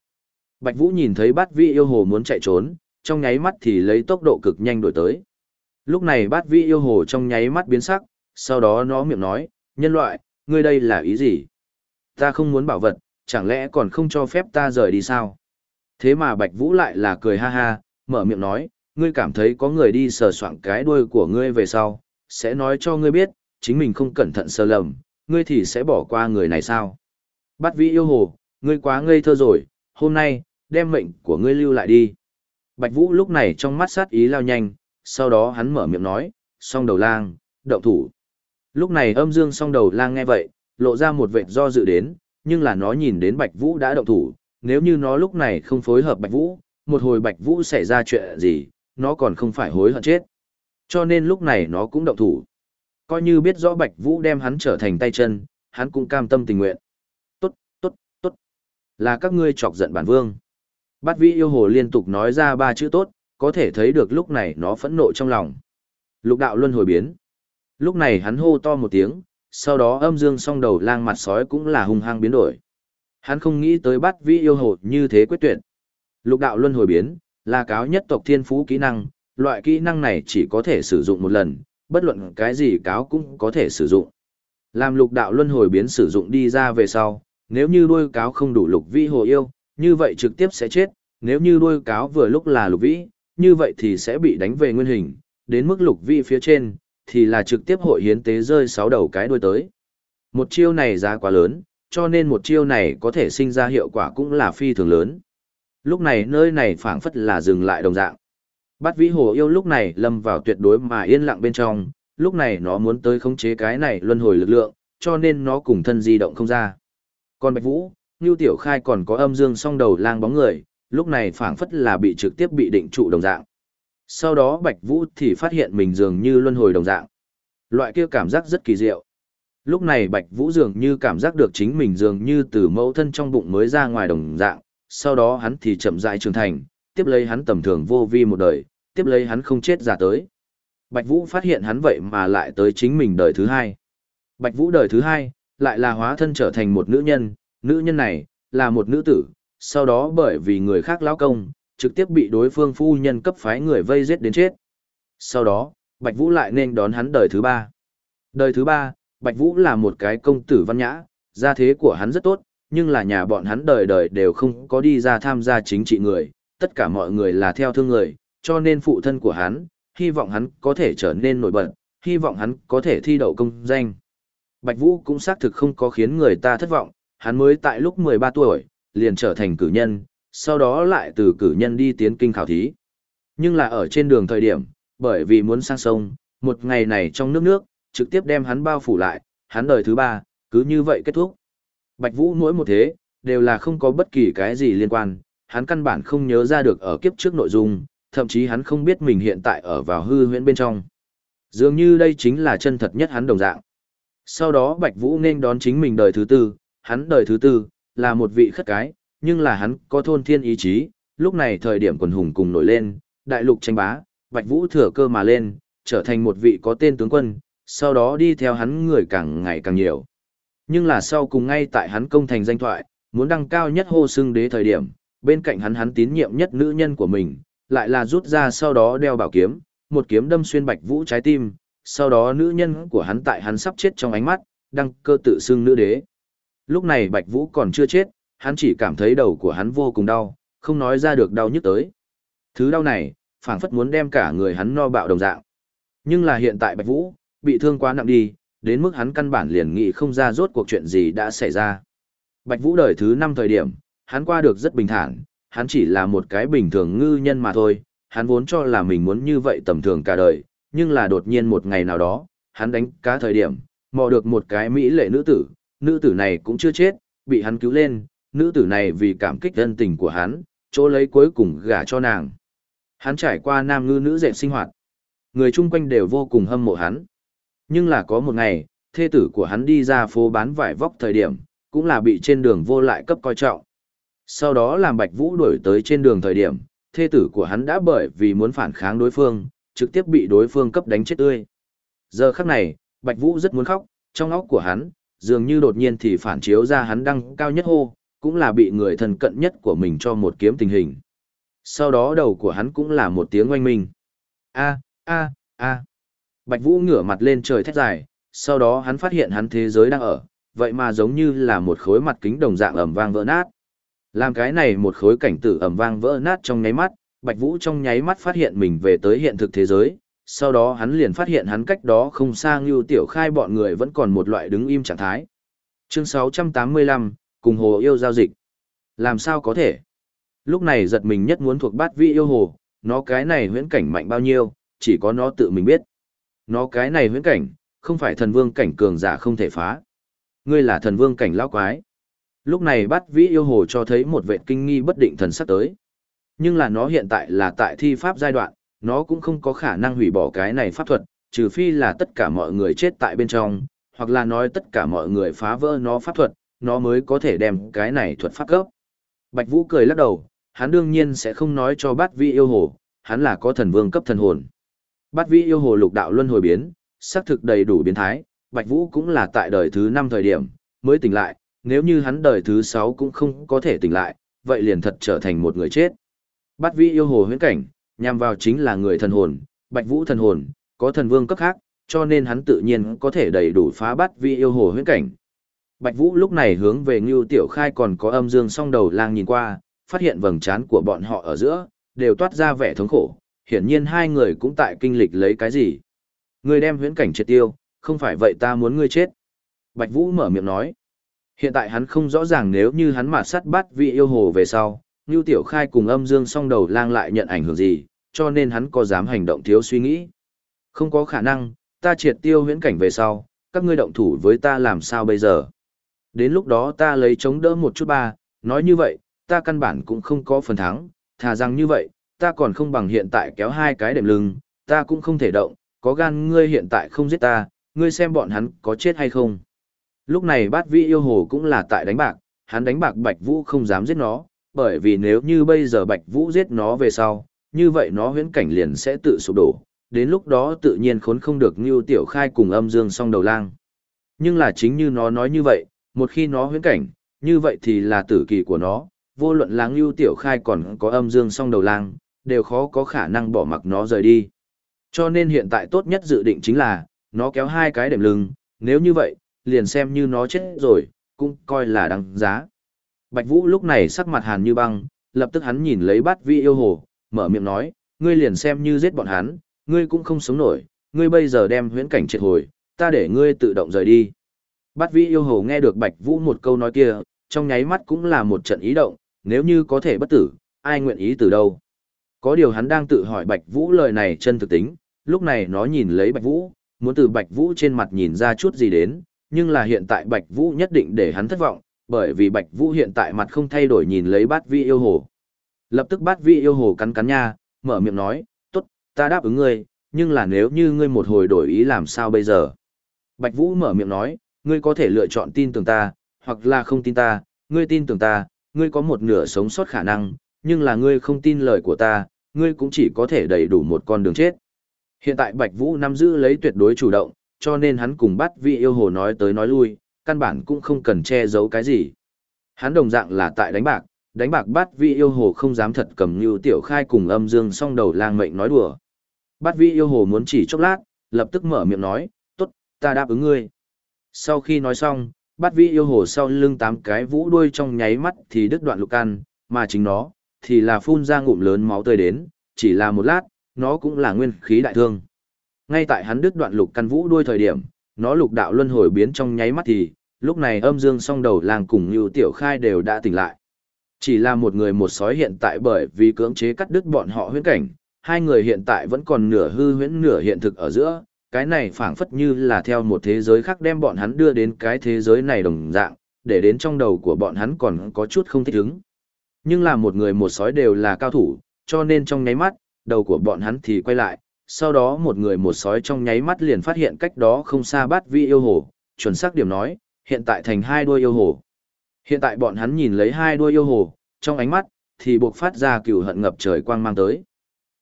Bạch Vũ nhìn thấy bát vi yêu hồ muốn chạy trốn, trong nháy mắt thì lấy tốc độ cực nhanh đuổi tới. Lúc này bát vi yêu hồ trong nháy mắt biến sắc, sau đó nó miệng nói, nhân loại, ngươi đây là ý gì? Ta không muốn bảo vật, chẳng lẽ còn không cho phép ta rời đi sao? Thế mà Bạch Vũ lại là cười ha ha, mở miệng nói, ngươi cảm thấy có người đi sờ soạng cái đuôi của ngươi về sau, sẽ nói cho ngươi biết, chính mình không cẩn thận sơ lầm, ngươi thì sẽ bỏ qua người này sao? Bắt vĩ yêu hồ, ngươi quá ngây thơ rồi, hôm nay, đem mệnh của ngươi lưu lại đi. Bạch Vũ lúc này trong mắt sát ý lao nhanh, sau đó hắn mở miệng nói, song đầu lang, động thủ. Lúc này âm dương song đầu lang nghe vậy, lộ ra một vệt do dự đến, nhưng là nó nhìn đến Bạch Vũ đã động thủ, nếu như nó lúc này không phối hợp Bạch Vũ, một hồi Bạch Vũ xảy ra chuyện gì, nó còn không phải hối hận chết. Cho nên lúc này nó cũng động thủ. Coi như biết rõ Bạch Vũ đem hắn trở thành tay chân, hắn cũng cam tâm tình nguyện. Tốt, tốt, tốt. Là các ngươi chọc giận bản vương. Bát vĩ yêu hồ liên tục nói ra ba chữ tốt, có thể thấy được lúc này nó phẫn nộ trong lòng. Lục đạo luân hồi biến. Lúc này hắn hô to một tiếng, sau đó âm dương song đầu lang mặt sói cũng là hung hăng biến đổi. Hắn không nghĩ tới bắt vĩ yêu hồ như thế quyết tuyệt. Lục đạo luân hồi biến, là cáo nhất tộc thiên phú kỹ năng, loại kỹ năng này chỉ có thể sử dụng một lần, bất luận cái gì cáo cũng có thể sử dụng. Làm lục đạo luân hồi biến sử dụng đi ra về sau, nếu như đuôi cáo không đủ lục vĩ hồ yêu, như vậy trực tiếp sẽ chết, nếu như đuôi cáo vừa lúc là lục vĩ, như vậy thì sẽ bị đánh về nguyên hình, đến mức lục vĩ phía trên, thì là trực tiếp hội hiến tế rơi sáu đầu cái đuôi tới. Một chiêu này giá quá lớn, cho nên một chiêu này có thể sinh ra hiệu quả cũng là phi thường lớn. Lúc này nơi này phảng phất là dừng lại đồng dạng. Bát vĩ hồ yêu lúc này lâm vào tuyệt đối mà yên lặng bên trong, lúc này nó muốn tới khống chế cái này luân hồi lực lượng, cho nên nó cùng thân di động không ra. Còn Bạch Vũ, Nưu Tiểu Khai còn có âm dương song đầu lang bóng người, lúc này phảng phất là bị trực tiếp bị định trụ đồng dạng. Sau đó Bạch Vũ thì phát hiện mình dường như luân hồi đồng dạng. Loại kia cảm giác rất kỳ diệu. Lúc này Bạch Vũ dường như cảm giác được chính mình dường như từ mẫu thân trong bụng mới ra ngoài đồng dạng, sau đó hắn thì chậm rãi trưởng thành, tiếp lấy hắn tầm thường vô vi một đời, tiếp lấy hắn không chết ra tới. Bạch Vũ phát hiện hắn vậy mà lại tới chính mình đời thứ hai. Bạch Vũ đời thứ hai, lại là hóa thân trở thành một nữ nhân, nữ nhân này, là một nữ tử, sau đó bởi vì người khác lão công, trực tiếp bị đối phương phu nhân cấp phái người vây giết đến chết. Sau đó, Bạch Vũ lại nên đón hắn đời thứ ba. Đời thứ ba, Bạch Vũ là một cái công tử văn nhã, gia thế của hắn rất tốt, nhưng là nhà bọn hắn đời đời đều không có đi ra tham gia chính trị người, tất cả mọi người là theo thương người, cho nên phụ thân của hắn, hy vọng hắn có thể trở nên nổi bật, hy vọng hắn có thể thi đậu công danh. Bạch Vũ cũng xác thực không có khiến người ta thất vọng, hắn mới tại lúc 13 tuổi, liền trở thành cử nhân, sau đó lại từ cử nhân đi tiến kinh khảo thí. Nhưng là ở trên đường thời điểm, bởi vì muốn sang sông, một ngày này trong nước nước, trực tiếp đem hắn bao phủ lại, hắn đời thứ ba, cứ như vậy kết thúc. Bạch Vũ mỗi một thế, đều là không có bất kỳ cái gì liên quan, hắn căn bản không nhớ ra được ở kiếp trước nội dung, thậm chí hắn không biết mình hiện tại ở vào hư huyễn bên trong. Dường như đây chính là chân thật nhất hắn đồng dạng. Sau đó Bạch Vũ nên đón chính mình đời thứ tư, hắn đời thứ tư, là một vị khất cái, nhưng là hắn có thôn thiên ý chí, lúc này thời điểm quần hùng cùng nổi lên, đại lục tranh bá, Bạch Vũ thừa cơ mà lên, trở thành một vị có tên tướng quân, sau đó đi theo hắn người càng ngày càng nhiều. Nhưng là sau cùng ngay tại hắn công thành danh thoại, muốn đăng cao nhất hô xưng đế thời điểm, bên cạnh hắn hắn tín nhiệm nhất nữ nhân của mình, lại là rút ra sau đó đeo bảo kiếm, một kiếm đâm xuyên Bạch Vũ trái tim, sau đó nữ nhân của hắn tại hắn sắp chết trong ánh mắt, đăng cơ tự xưng nữ đế. Lúc này Bạch Vũ còn chưa chết, hắn chỉ cảm thấy đầu của hắn vô cùng đau, không nói ra được đau nhức tới. Thứ đau này, phảng phất muốn đem cả người hắn no bạo đồng dạng. Nhưng là hiện tại Bạch Vũ, bị thương quá nặng đi, đến mức hắn căn bản liền nghĩ không ra rốt cuộc chuyện gì đã xảy ra. Bạch Vũ đời thứ 5 thời điểm, hắn qua được rất bình thản, hắn chỉ là một cái bình thường ngư nhân mà thôi, hắn vốn cho là mình muốn như vậy tầm thường cả đời, nhưng là đột nhiên một ngày nào đó, hắn đánh cá thời điểm, mò được một cái mỹ lệ nữ tử, nữ tử này cũng chưa chết, bị hắn cứu lên, nữ tử này vì cảm kích thân tình của hắn, chỗ lấy cuối cùng gả cho nàng. Hắn trải qua nam ngư nữ dệt sinh hoạt. Người chung quanh đều vô cùng hâm mộ hắn. Nhưng là có một ngày, thê tử của hắn đi ra phố bán vải vóc thời điểm, cũng là bị trên đường vô lại cấp coi trọng. Sau đó làm Bạch Vũ đuổi tới trên đường thời điểm, thê tử của hắn đã bởi vì muốn phản kháng đối phương, trực tiếp bị đối phương cấp đánh chết tươi. Giờ khắc này, Bạch Vũ rất muốn khóc, trong óc của hắn, dường như đột nhiên thì phản chiếu ra hắn đăng cao nhất hô, cũng là bị người thân cận nhất của mình cho một kiếm tình hình. Sau đó đầu của hắn cũng là một tiếng oanh minh. A, a, a. Bạch Vũ ngửa mặt lên trời thét dài, sau đó hắn phát hiện hắn thế giới đang ở, vậy mà giống như là một khối mặt kính đồng dạng ẩm vang vỡ nát. Làm cái này một khối cảnh tử ẩm vang vỡ nát trong nháy mắt, Bạch Vũ trong nháy mắt phát hiện mình về tới hiện thực thế giới, sau đó hắn liền phát hiện hắn cách đó không xa Ngưu Tiểu Khai bọn người vẫn còn một loại đứng im trạng thái. Chương 685, cùng hồ yêu giao dịch. Làm sao có thể? Lúc này giật mình nhất muốn thuộc bát vị yêu hồ, nó cái này huyễn cảnh mạnh bao nhiêu, chỉ có nó tự mình biết. Nó cái này huyễn cảnh, không phải thần vương cảnh cường giả không thể phá. Ngươi là thần vương cảnh lão quái. Lúc này bát vĩ yêu hồ cho thấy một vệ kinh nghi bất định thần sắc tới. Nhưng là nó hiện tại là tại thi pháp giai đoạn, nó cũng không có khả năng hủy bỏ cái này pháp thuật, trừ phi là tất cả mọi người chết tại bên trong, hoặc là nói tất cả mọi người phá vỡ nó pháp thuật, nó mới có thể đem cái này thuật pháp cấp. Bạch Vũ cười lắc đầu, hắn đương nhiên sẽ không nói cho bát Vi yêu hồ, hắn là có thần vương cấp thần hồn. Bát Vi yêu hồ lục đạo luân hồi biến, xác thực đầy đủ biến thái, Bạch Vũ cũng là tại đời thứ 5 thời điểm, mới tỉnh lại, nếu như hắn đời thứ 6 cũng không có thể tỉnh lại, vậy liền thật trở thành một người chết. Bát Vi yêu hồ huyễn cảnh, nhằm vào chính là người thần hồn, Bạch Vũ thần hồn, có thần vương cấp khác, cho nên hắn tự nhiên có thể đầy đủ phá bát Vi yêu hồ huyễn cảnh. Bạch Vũ lúc này hướng về Ngưu Tiểu Khai còn có âm dương song đầu lang nhìn qua, phát hiện vầng trán của bọn họ ở giữa, đều toát ra vẻ thống khổ, hiển nhiên hai người cũng tại kinh lịch lấy cái gì. Ngươi đem huyễn cảnh triệt tiêu, không phải vậy ta muốn ngươi chết. Bạch Vũ mở miệng nói. Hiện tại hắn không rõ ràng nếu như hắn mà sát bắt vị yêu hồ về sau, Ngưu Tiểu Khai cùng âm dương song đầu lang lại nhận ảnh hưởng gì, cho nên hắn có dám hành động thiếu suy nghĩ. Không có khả năng, ta triệt tiêu huyễn cảnh về sau, các ngươi động thủ với ta làm sao bây giờ. Đến lúc đó ta lấy chống đỡ một chút ba, nói như vậy, ta căn bản cũng không có phần thắng, thà rằng như vậy, ta còn không bằng hiện tại kéo hai cái đệm lưng, ta cũng không thể động, có gan ngươi hiện tại không giết ta, ngươi xem bọn hắn có chết hay không. Lúc này bát vĩ yêu hồ cũng là tại đánh bạc, hắn đánh bạc Bạch Vũ không dám giết nó, bởi vì nếu như bây giờ Bạch Vũ giết nó về sau, như vậy nó huyễn cảnh liền sẽ tự sụp đổ, đến lúc đó tự nhiên khốn không được như tiểu khai cùng âm dương song đầu lang. Nhưng là chính như nó nói như vậy, một khi nó huyễn cảnh, như vậy thì là tử kỳ của nó, vô luận láng lưu tiểu khai còn có âm dương song đầu lang, đều khó có khả năng bỏ mặc nó rời đi. Cho nên hiện tại tốt nhất dự định chính là, nó kéo hai cái đệm lưng, nếu như vậy, liền xem như nó chết rồi, cũng coi là đáng giá. Bạch Vũ lúc này sắc mặt hàn như băng, lập tức hắn nhìn lấy bát vi yêu hồ, mở miệng nói, ngươi liền xem như giết bọn hắn, ngươi cũng không sống nổi, ngươi bây giờ đem huyễn cảnh triệt hồi, ta để ngươi tự động rời đi. Bát vi yêu hồ nghe được Bạch Vũ một câu nói kia, trong nháy mắt cũng là một trận ý động, nếu như có thể bất tử, ai nguyện ý từ đâu. Có điều hắn đang tự hỏi Bạch Vũ lời này chân thực tính, lúc này nó nhìn lấy Bạch Vũ, muốn từ Bạch Vũ trên mặt nhìn ra chút gì đến, nhưng là hiện tại Bạch Vũ nhất định để hắn thất vọng, bởi vì Bạch Vũ hiện tại mặt không thay đổi nhìn lấy bát vi yêu hồ. Lập tức bát vi yêu hồ cắn cắn nha, mở miệng nói, tốt, ta đáp ứng ngươi, nhưng là nếu như ngươi một hồi đổi ý làm sao bây giờ? Bạch Vũ mở miệng nói, ngươi có thể lựa chọn tin tưởng ta, hoặc là không tin ta, ngươi tin tưởng ta, ngươi có một nửa sống sót khả năng, nhưng là ngươi không tin lời của ta, ngươi cũng chỉ có thể đầy đủ một con đường chết. Hiện tại Bạch Vũ nắm giữ lấy tuyệt đối chủ động, cho nên hắn cùng bắt vị yêu hồ nói tới nói lui, căn bản cũng không cần che giấu cái gì. Hắn đồng dạng là tại đánh bạc, đánh bạc bắt vị yêu hồ không dám thật cầm như tiểu khai cùng âm dương song đầu lang mệnh nói đùa. Bắt vị yêu hồ muốn chỉ chốc lát, lập tức mở miệng nói, tốt, ta đáp ứng ngươi. Sau khi nói xong, bắt Vĩ yêu hồ sau lưng tám cái vũ đuôi trong nháy mắt thì đứt đoạn lục căn, mà chính nó, thì là phun ra ngụm lớn máu tươi đến, chỉ là một lát, nó cũng là nguyên khí đại thương. Ngay tại hắn đứt đoạn lục căn vũ đuôi thời điểm, nó lục đạo luân hồi biến trong nháy mắt thì, lúc này âm dương song đầu làng cùng như tiểu khai đều đã tỉnh lại. Chỉ là một người một sói hiện tại bởi vì cưỡng chế cắt đứt bọn họ huyễn cảnh, hai người hiện tại vẫn còn nửa hư huyễn nửa hiện thực ở giữa, cái này phảng phất như là theo một thế giới khác đem bọn hắn đưa đến cái thế giới này đồng dạng, để đến trong đầu của bọn hắn còn có chút không thích ứng. Nhưng là một người một sói đều là cao thủ, cho nên trong nháy mắt, đầu của bọn hắn thì quay lại, sau đó một người một sói trong nháy mắt liền phát hiện cách đó không xa bát vi yêu hồ, chuẩn xác điểm nói, hiện tại thành hai đuôi yêu hồ. Hiện tại bọn hắn nhìn lấy hai đuôi yêu hồ, trong ánh mắt, thì buộc phát ra cừu hận ngập trời quang mang tới.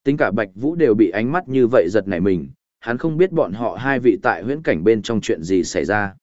Tính cả Bạch Vũ đều bị ánh mắt như vậy giật nảy mình, hắn không biết bọn họ hai vị tại huyễn cảnh bên trong chuyện gì xảy ra.